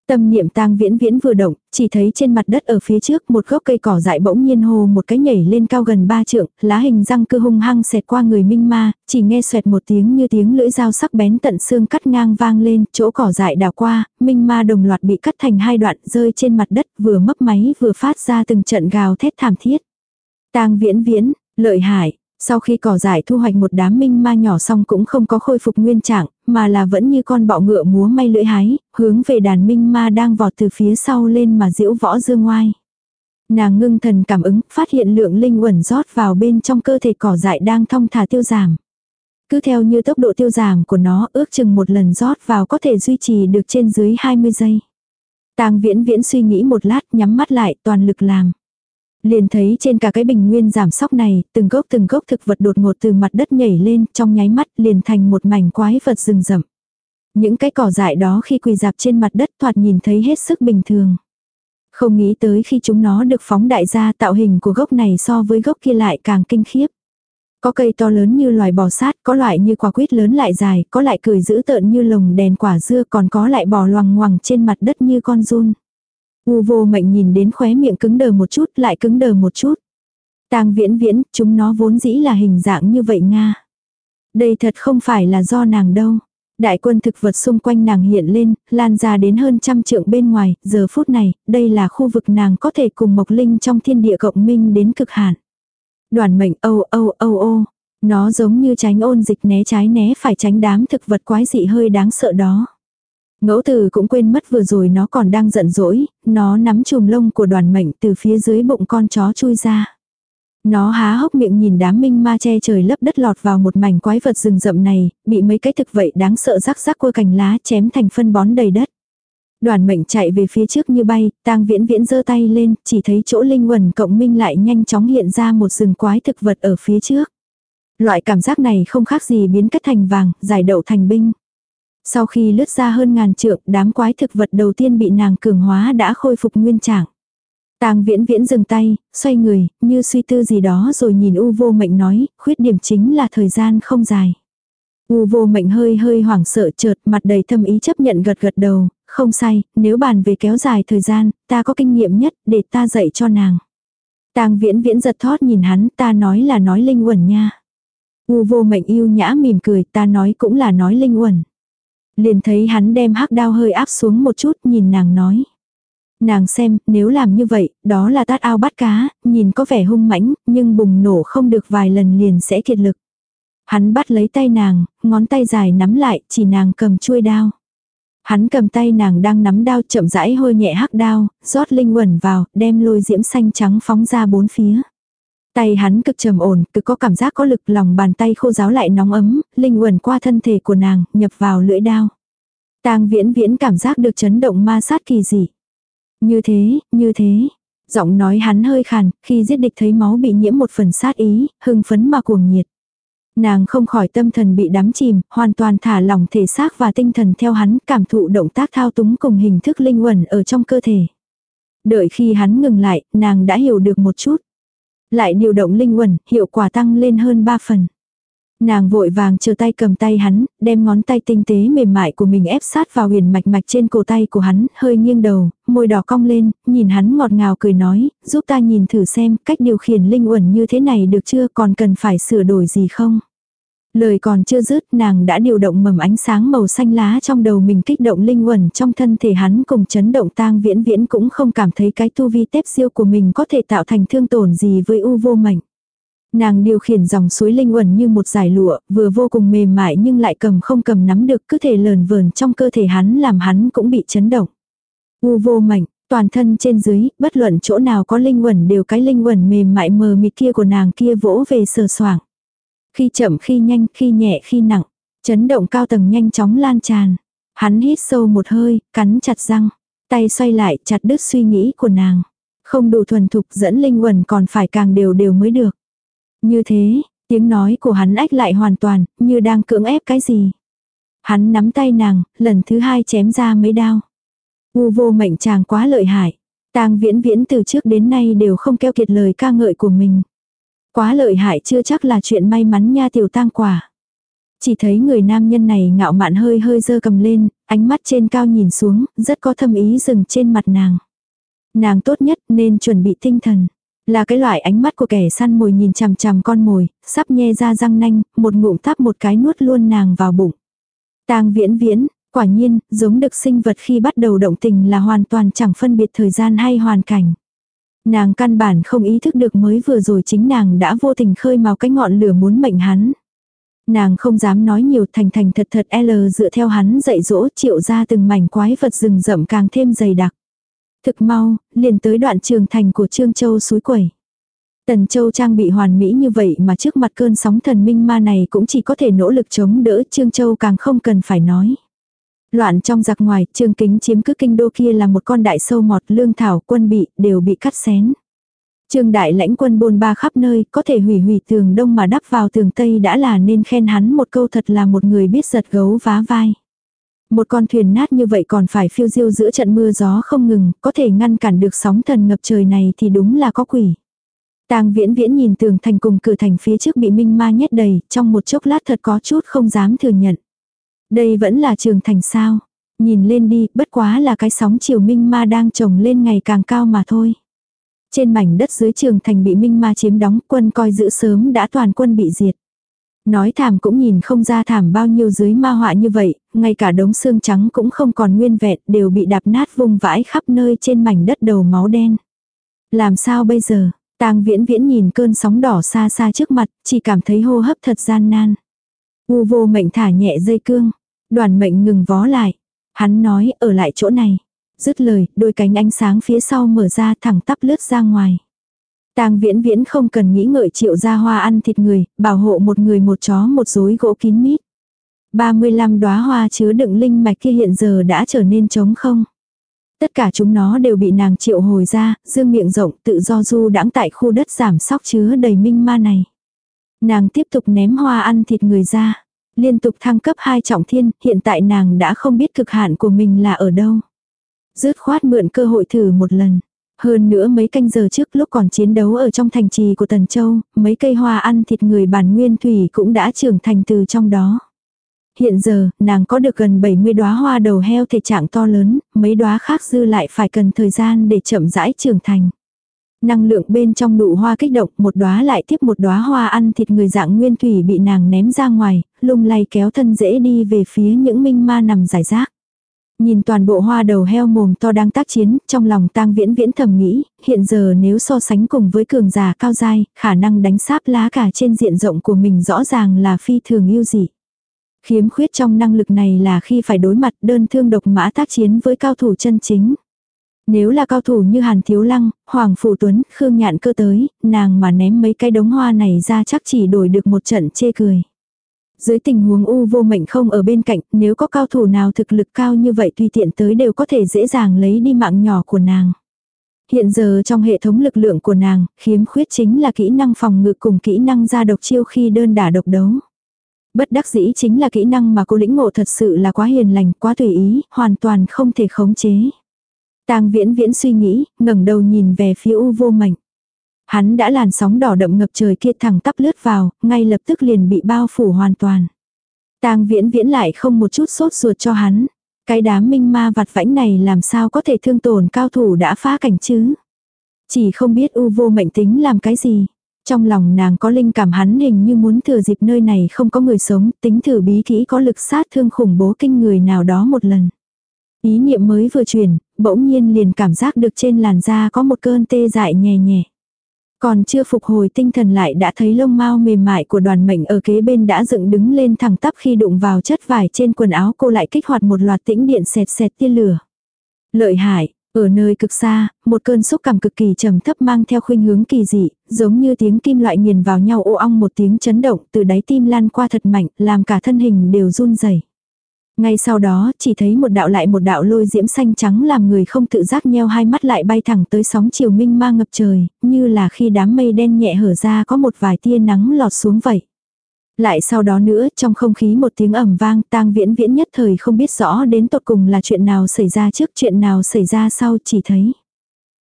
Tâm niệm tang viễn viễn vừa động, chỉ thấy trên mặt đất ở phía trước một gốc cây cỏ dại bỗng nhiên hồ một cái nhảy lên cao gần ba trượng, lá hình răng cưa hung hăng xẹt qua người minh ma, chỉ nghe xoẹt một tiếng như tiếng lưỡi dao sắc bén tận xương cắt ngang vang lên, chỗ cỏ dại đào qua, minh ma đồng loạt bị cắt thành hai đoạn rơi trên mặt đất vừa mấp máy vừa phát ra từng trận gào thét thảm thiết. tang viễn viễn, lợi hại, sau khi cỏ dại thu hoạch một đám minh ma nhỏ xong cũng không có khôi phục nguyên trạng, mà là vẫn như con bọ ngựa múa may lưỡi hái, hướng về đàn minh ma đang vọt từ phía sau lên mà diễu võ dương ngoai. Nàng ngưng thần cảm ứng, phát hiện lượng linh uẩn rót vào bên trong cơ thể cỏ dại đang thong thả tiêu giảm. Cứ theo như tốc độ tiêu giảm của nó ước chừng một lần rót vào có thể duy trì được trên dưới 20 giây. Tang viễn viễn suy nghĩ một lát nhắm mắt lại toàn lực làm. Liền thấy trên cả cái bình nguyên giảm sóc này, từng gốc từng gốc thực vật đột ngột từ mặt đất nhảy lên, trong nháy mắt liền thành một mảnh quái vật rừng rậm. Những cái cỏ dại đó khi quỳ dạp trên mặt đất thoạt nhìn thấy hết sức bình thường. Không nghĩ tới khi chúng nó được phóng đại ra tạo hình của gốc này so với gốc kia lại càng kinh khiếp. Có cây to lớn như loài bò sát, có loại như quả quýt lớn lại dài, có lại cười dữ tợn như lồng đèn quả dưa còn có lại bò loằng ngoằng trên mặt đất như con run. U vô mệnh nhìn đến khóe miệng cứng đờ một chút lại cứng đờ một chút. tang viễn viễn, chúng nó vốn dĩ là hình dạng như vậy Nga. Đây thật không phải là do nàng đâu. Đại quân thực vật xung quanh nàng hiện lên, lan ra đến hơn trăm trượng bên ngoài, giờ phút này, đây là khu vực nàng có thể cùng Mộc Linh trong thiên địa cộng minh đến cực hạn. Đoàn mệnh âu âu âu ô, nó giống như tránh ôn dịch né trái né phải tránh đám thực vật quái dị hơi đáng sợ đó. Ngẫu từ cũng quên mất vừa rồi nó còn đang giận dỗi, nó nắm chùm lông của đoàn mệnh từ phía dưới bụng con chó chui ra. Nó há hốc miệng nhìn đám minh ma che trời lấp đất lọt vào một mảnh quái vật rừng rậm này, bị mấy cái thực vậy đáng sợ rắc rắc qua cành lá chém thành phân bón đầy đất. Đoàn mệnh chạy về phía trước như bay, tang viễn viễn giơ tay lên, chỉ thấy chỗ linh quần cộng minh lại nhanh chóng hiện ra một rừng quái thực vật ở phía trước. Loại cảm giác này không khác gì biến kết thành vàng, giải đậu thành binh. Sau khi lướt ra hơn ngàn trượng, đám quái thực vật đầu tiên bị nàng cường hóa đã khôi phục nguyên trạng. Tang viễn viễn dừng tay, xoay người, như suy tư gì đó rồi nhìn u vô mệnh nói, khuyết điểm chính là thời gian không dài. U vô mệnh hơi hơi hoảng sợ chợt mặt đầy thâm ý chấp nhận gật gật đầu, không sai, nếu bàn về kéo dài thời gian, ta có kinh nghiệm nhất để ta dạy cho nàng. Tang viễn viễn giật thót nhìn hắn, ta nói là nói linh uẩn nha. U vô mệnh yêu nhã mỉm cười, ta nói cũng là nói linh uẩn. Liền thấy hắn đem hắc đao hơi áp xuống một chút nhìn nàng nói. Nàng xem, nếu làm như vậy, đó là tát ao bắt cá, nhìn có vẻ hung mãnh, nhưng bùng nổ không được vài lần liền sẽ kiệt lực. Hắn bắt lấy tay nàng, ngón tay dài nắm lại, chỉ nàng cầm chuôi đao. Hắn cầm tay nàng đang nắm đao chậm rãi hôi nhẹ hắc đao, rót linh quẩn vào, đem lôi diễm xanh trắng phóng ra bốn phía. Tay hắn cực trầm ổn, cực có cảm giác có lực lòng bàn tay khô giáo lại nóng ấm, linh quẩn qua thân thể của nàng, nhập vào lưỡi đao. Tang viễn viễn cảm giác được chấn động ma sát kỳ dị. Như thế, như thế. Giọng nói hắn hơi khàn, khi giết địch thấy máu bị nhiễm một phần sát ý, hưng phấn mà cuồng nhiệt. Nàng không khỏi tâm thần bị đắm chìm, hoàn toàn thả lỏng thể xác và tinh thần theo hắn, cảm thụ động tác thao túng cùng hình thức linh quẩn ở trong cơ thể. Đợi khi hắn ngừng lại, nàng đã hiểu được một chút. Lại điều động linh quẩn, hiệu quả tăng lên hơn 3 phần. Nàng vội vàng chờ tay cầm tay hắn, đem ngón tay tinh tế mềm mại của mình ép sát vào huyền mạch mạch trên cổ tay của hắn, hơi nghiêng đầu, môi đỏ cong lên, nhìn hắn ngọt ngào cười nói, giúp ta nhìn thử xem cách điều khiển linh uẩn như thế này được chưa còn cần phải sửa đổi gì không. Lời còn chưa dứt nàng đã điều động mầm ánh sáng màu xanh lá trong đầu mình kích động linh quẩn trong thân thể hắn cùng chấn động tang viễn viễn cũng không cảm thấy cái tu vi tép siêu của mình có thể tạo thành thương tổn gì với u vô mệnh. Nàng điều khiển dòng suối linh quẩn như một giải lụa, vừa vô cùng mềm mại nhưng lại cầm không cầm nắm được cứ thể lờn vờn trong cơ thể hắn làm hắn cũng bị chấn động. U vô mảnh toàn thân trên dưới, bất luận chỗ nào có linh quẩn đều cái linh quẩn mềm mại mờ mịt kia của nàng kia vỗ về sờ soảng. Khi chậm khi nhanh, khi nhẹ khi nặng, chấn động cao tầng nhanh chóng lan tràn. Hắn hít sâu một hơi, cắn chặt răng, tay xoay lại chặt đứt suy nghĩ của nàng. Không đủ thuần thục dẫn linh quần còn phải càng đều đều mới được. Như thế, tiếng nói của hắn ách lại hoàn toàn, như đang cưỡng ép cái gì. Hắn nắm tay nàng, lần thứ hai chém ra mấy đao. U vô mệnh chàng quá lợi hại. tang viễn viễn từ trước đến nay đều không keo kiệt lời ca ngợi của mình. Quá lợi hại chưa chắc là chuyện may mắn nha tiểu tang quả. Chỉ thấy người nam nhân này ngạo mạn hơi hơi dơ cầm lên, ánh mắt trên cao nhìn xuống, rất có thâm ý dừng trên mặt nàng. Nàng tốt nhất nên chuẩn bị tinh thần. Là cái loại ánh mắt của kẻ săn mồi nhìn chằm chằm con mồi, sắp nhe ra răng nanh, một ngụm tắp một cái nuốt luôn nàng vào bụng. Tang viễn viễn, quả nhiên, giống được sinh vật khi bắt đầu động tình là hoàn toàn chẳng phân biệt thời gian hay hoàn cảnh. Nàng căn bản không ý thức được mới vừa rồi chính nàng đã vô tình khơi mào cái ngọn lửa muốn mệnh hắn. Nàng không dám nói nhiều thành thành thật thật L dựa theo hắn dạy dỗ triệu ra từng mảnh quái vật rừng rậm càng thêm dày đặc. Thực mau, liền tới đoạn trường thành của Trương Châu suối quẩy. Tần Châu trang bị hoàn mỹ như vậy mà trước mặt cơn sóng thần minh ma này cũng chỉ có thể nỗ lực chống đỡ Trương Châu càng không cần phải nói. Loạn trong giặc ngoài, trương kính chiếm cứ kinh đô kia là một con đại sâu mọt lương thảo quân bị, đều bị cắt xén. Trương đại lãnh quân bôn ba khắp nơi, có thể hủy hủy tường đông mà đắp vào tường tây đã là nên khen hắn một câu thật là một người biết giật gấu vá vai. Một con thuyền nát như vậy còn phải phiêu diêu giữa trận mưa gió không ngừng, có thể ngăn cản được sóng thần ngập trời này thì đúng là có quỷ. Tang viễn viễn nhìn tường thành cùng cửa thành phía trước bị minh ma nhét đầy, trong một chốc lát thật có chút không dám thừa nhận. Đây vẫn là trường thành sao. Nhìn lên đi, bất quá là cái sóng chiều minh ma đang trồng lên ngày càng cao mà thôi. Trên mảnh đất dưới trường thành bị minh ma chiếm đóng, quân coi giữ sớm đã toàn quân bị diệt. Nói thảm cũng nhìn không ra thảm bao nhiêu dưới ma họa như vậy, ngay cả đống xương trắng cũng không còn nguyên vẹn, đều bị đạp nát vung vãi khắp nơi trên mảnh đất đầu máu đen. Làm sao bây giờ? Tang viễn viễn nhìn cơn sóng đỏ xa xa trước mặt, chỉ cảm thấy hô hấp thật gian nan. U vô mệnh thả nhẹ dây cương. Đoàn mệnh ngừng vó lại. Hắn nói ở lại chỗ này. Dứt lời, đôi cánh ánh sáng phía sau mở ra thẳng tắp lướt ra ngoài. Tang viễn viễn không cần nghĩ ngợi triệu ra hoa ăn thịt người, bảo hộ một người một chó một rối gỗ kín mít. 35 đóa hoa chứa đựng linh mạch kia hiện giờ đã trở nên trống không. Tất cả chúng nó đều bị nàng triệu hồi ra, dương miệng rộng tự do du đãng tại khu đất giảm sóc chứa đầy minh ma này. Nàng tiếp tục ném hoa ăn thịt người ra. Liên tục thăng cấp hai trọng thiên, hiện tại nàng đã không biết cực hạn của mình là ở đâu. Dứt khoát mượn cơ hội thử một lần. Hơn nữa mấy canh giờ trước lúc còn chiến đấu ở trong thành trì của Tần Châu, mấy cây hoa ăn thịt người bản nguyên thủy cũng đã trưởng thành từ trong đó. Hiện giờ, nàng có được gần 70 đóa hoa đầu heo thể trạng to lớn, mấy đóa khác dư lại phải cần thời gian để chậm rãi trưởng thành. Năng lượng bên trong nụ hoa kích động, một đóa lại tiếp một đóa hoa ăn thịt người dạng nguyên thủy bị nàng ném ra ngoài, lung lay kéo thân dễ đi về phía những minh ma nằm giải rác. Nhìn toàn bộ hoa đầu heo mồm to đang tác chiến, trong lòng tang viễn viễn thầm nghĩ, hiện giờ nếu so sánh cùng với cường giả cao dai, khả năng đánh sáp lá cả trên diện rộng của mình rõ ràng là phi thường yêu dị. Khiếm khuyết trong năng lực này là khi phải đối mặt đơn thương độc mã tác chiến với cao thủ chân chính. Nếu là cao thủ như Hàn Thiếu Lăng, Hoàng Phủ Tuấn, Khương Nhạn cơ tới, nàng mà ném mấy cái đống hoa này ra chắc chỉ đổi được một trận chê cười. Dưới tình huống u vô mệnh không ở bên cạnh, nếu có cao thủ nào thực lực cao như vậy tùy tiện tới đều có thể dễ dàng lấy đi mạng nhỏ của nàng. Hiện giờ trong hệ thống lực lượng của nàng, khiếm khuyết chính là kỹ năng phòng ngự cùng kỹ năng ra độc chiêu khi đơn đả độc đấu. Bất đắc dĩ chính là kỹ năng mà cô lĩnh ngộ thật sự là quá hiền lành, quá tùy ý, hoàn toàn không thể khống chế. Tang viễn viễn suy nghĩ, ngẩng đầu nhìn về phía u vô mệnh. Hắn đã làn sóng đỏ đậm ngập trời kia thẳng tắp lướt vào, ngay lập tức liền bị bao phủ hoàn toàn. Tang viễn viễn lại không một chút sốt ruột cho hắn. Cái đám minh ma vặt vãnh này làm sao có thể thương tổn cao thủ đã phá cảnh chứ. Chỉ không biết u vô mệnh tính làm cái gì. Trong lòng nàng có linh cảm hắn hình như muốn thừa dịp nơi này không có người sống, tính thử bí kỹ có lực sát thương khủng bố kinh người nào đó một lần. Ý niệm mới vừa chuyển, bỗng nhiên liền cảm giác được trên làn da có một cơn tê dại nhẹ nhẹ. Còn chưa phục hồi tinh thần lại đã thấy lông mau mềm mại của đoàn mệnh ở kế bên đã dựng đứng lên thẳng tắp khi đụng vào chất vải trên quần áo cô lại kích hoạt một loạt tĩnh điện sẹt sẹt tiên lửa. Lợi hại, ở nơi cực xa, một cơn xúc cảm cực kỳ trầm thấp mang theo khuynh hướng kỳ dị, giống như tiếng kim loại nghiền vào nhau ô ong một tiếng chấn động từ đáy tim lan qua thật mạnh, làm cả thân hình đều run rẩy. Ngay sau đó, chỉ thấy một đạo lại một đạo lôi diễm xanh trắng làm người không tự giác nheo hai mắt lại bay thẳng tới sóng chiều minh ma ngập trời, như là khi đám mây đen nhẹ hở ra có một vài tia nắng lọt xuống vậy. Lại sau đó nữa, trong không khí một tiếng ầm vang, tang viễn viễn nhất thời không biết rõ đến tột cùng là chuyện nào xảy ra trước chuyện nào xảy ra sau chỉ thấy.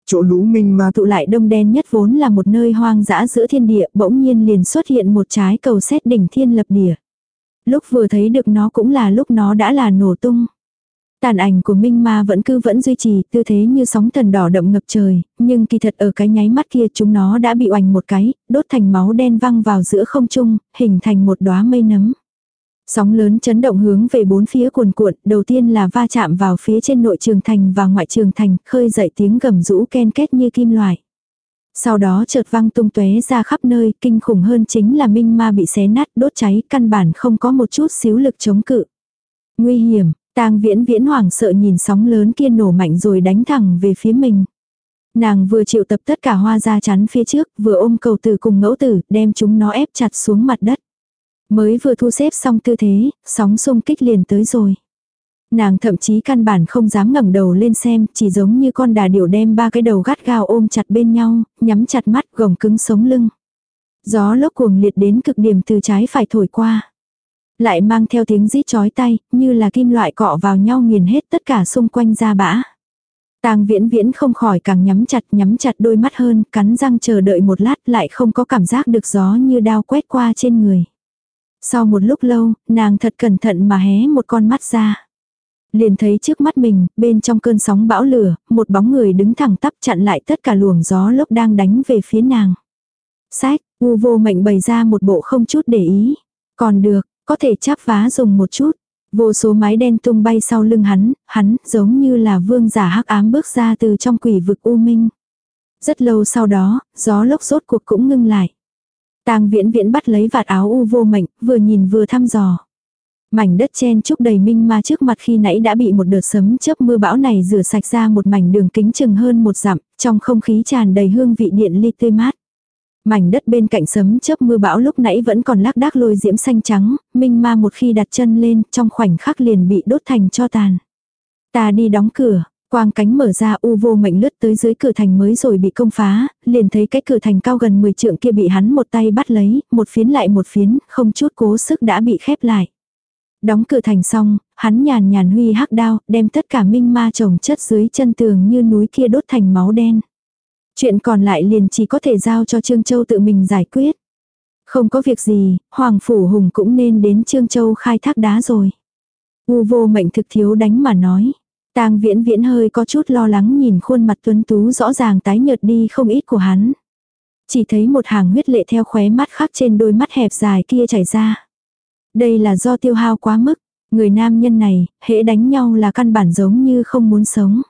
Chỗ lũ minh ma tụ lại đông đen nhất vốn là một nơi hoang dã giữa thiên địa, bỗng nhiên liền xuất hiện một trái cầu xét đỉnh thiên lập địa. Lúc vừa thấy được nó cũng là lúc nó đã là nổ tung. Tàn ảnh của Minh Ma vẫn cứ vẫn duy trì tư thế như sóng thần đỏ đậm ngập trời, nhưng kỳ thật ở cái nháy mắt kia chúng nó đã bị oành một cái, đốt thành máu đen văng vào giữa không trung, hình thành một đóa mây nấm. Sóng lớn chấn động hướng về bốn phía cuồn cuộn, đầu tiên là va chạm vào phía trên nội trường thành và ngoại trường thành, khơi dậy tiếng gầm rũ ken két như kim loại. Sau đó chợt văng tung tóe ra khắp nơi, kinh khủng hơn chính là minh ma bị xé nát đốt cháy, căn bản không có một chút xíu lực chống cự. Nguy hiểm, tang viễn viễn hoảng sợ nhìn sóng lớn kia nổ mạnh rồi đánh thẳng về phía mình. Nàng vừa triệu tập tất cả hoa ra chắn phía trước, vừa ôm cầu tử cùng ngẫu tử, đem chúng nó ép chặt xuống mặt đất. Mới vừa thu xếp xong tư thế, sóng xung kích liền tới rồi. Nàng thậm chí căn bản không dám ngẩng đầu lên xem, chỉ giống như con đà điểu đem ba cái đầu gắt gao ôm chặt bên nhau, nhắm chặt mắt gồng cứng sống lưng. Gió lốc cuồng liệt đến cực điểm từ trái phải thổi qua. Lại mang theo tiếng rít chói tay, như là kim loại cọ vào nhau nghiền hết tất cả xung quanh ra bã. Tang viễn viễn không khỏi càng nhắm chặt nhắm chặt đôi mắt hơn, cắn răng chờ đợi một lát lại không có cảm giác được gió như đao quét qua trên người. Sau một lúc lâu, nàng thật cẩn thận mà hé một con mắt ra. Liền thấy trước mắt mình, bên trong cơn sóng bão lửa, một bóng người đứng thẳng tắp chặn lại tất cả luồng gió lốc đang đánh về phía nàng. Sách, u vô mệnh bày ra một bộ không chút để ý. Còn được, có thể chắp vá dùng một chút. Vô số mái đen tung bay sau lưng hắn, hắn giống như là vương giả hắc ám bước ra từ trong quỷ vực u minh. Rất lâu sau đó, gió lốc rốt cuộc cũng ngưng lại. Tang viễn viễn bắt lấy vạt áo u vô mệnh, vừa nhìn vừa thăm dò. Mảnh đất chen chúc đầy minh ma trước mặt khi nãy đã bị một đợt sấm chớp mưa bão này rửa sạch ra một mảnh đường kính chừng hơn một dặm, trong không khí tràn đầy hương vị điện ly tươi mát. Mảnh đất bên cạnh sấm chớp mưa bão lúc nãy vẫn còn lác đác lôi diễm xanh trắng, minh ma một khi đặt chân lên trong khoảnh khắc liền bị đốt thành cho tàn. Ta đi đóng cửa, Quang cánh mở ra u vô mệnh lướt tới dưới cửa thành mới rồi bị công phá, liền thấy cái cửa thành cao gần 10 trượng kia bị hắn một tay bắt lấy, một phiến lại một phiến, không chút cố sức đã bị khép lại. Đóng cửa thành xong, hắn nhàn nhàn huy hắc đao, đem tất cả minh ma trồng chất dưới chân tường như núi kia đốt thành máu đen. Chuyện còn lại liền chỉ có thể giao cho Trương Châu tự mình giải quyết. Không có việc gì, Hoàng Phủ Hùng cũng nên đến Trương Châu khai thác đá rồi. U vô mệnh thực thiếu đánh mà nói. Tang viễn viễn hơi có chút lo lắng nhìn khuôn mặt tuấn tú rõ ràng tái nhợt đi không ít của hắn. Chỉ thấy một hàng huyết lệ theo khóe mắt khắc trên đôi mắt hẹp dài kia chảy ra. Đây là do tiêu hao quá mức. Người nam nhân này, hễ đánh nhau là căn bản giống như không muốn sống.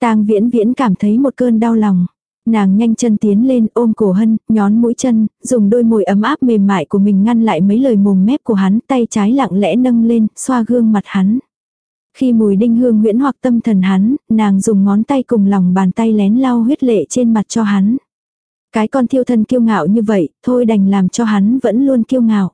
Tang viễn viễn cảm thấy một cơn đau lòng. Nàng nhanh chân tiến lên ôm cổ hân, nhón mũi chân, dùng đôi môi ấm áp mềm mại của mình ngăn lại mấy lời mồm mép của hắn, tay trái lặng lẽ nâng lên, xoa gương mặt hắn. Khi mùi đinh hương huyễn hoặc tâm thần hắn, nàng dùng ngón tay cùng lòng bàn tay lén lau huyết lệ trên mặt cho hắn. Cái con thiêu thân kiêu ngạo như vậy, thôi đành làm cho hắn vẫn luôn kiêu ngạo.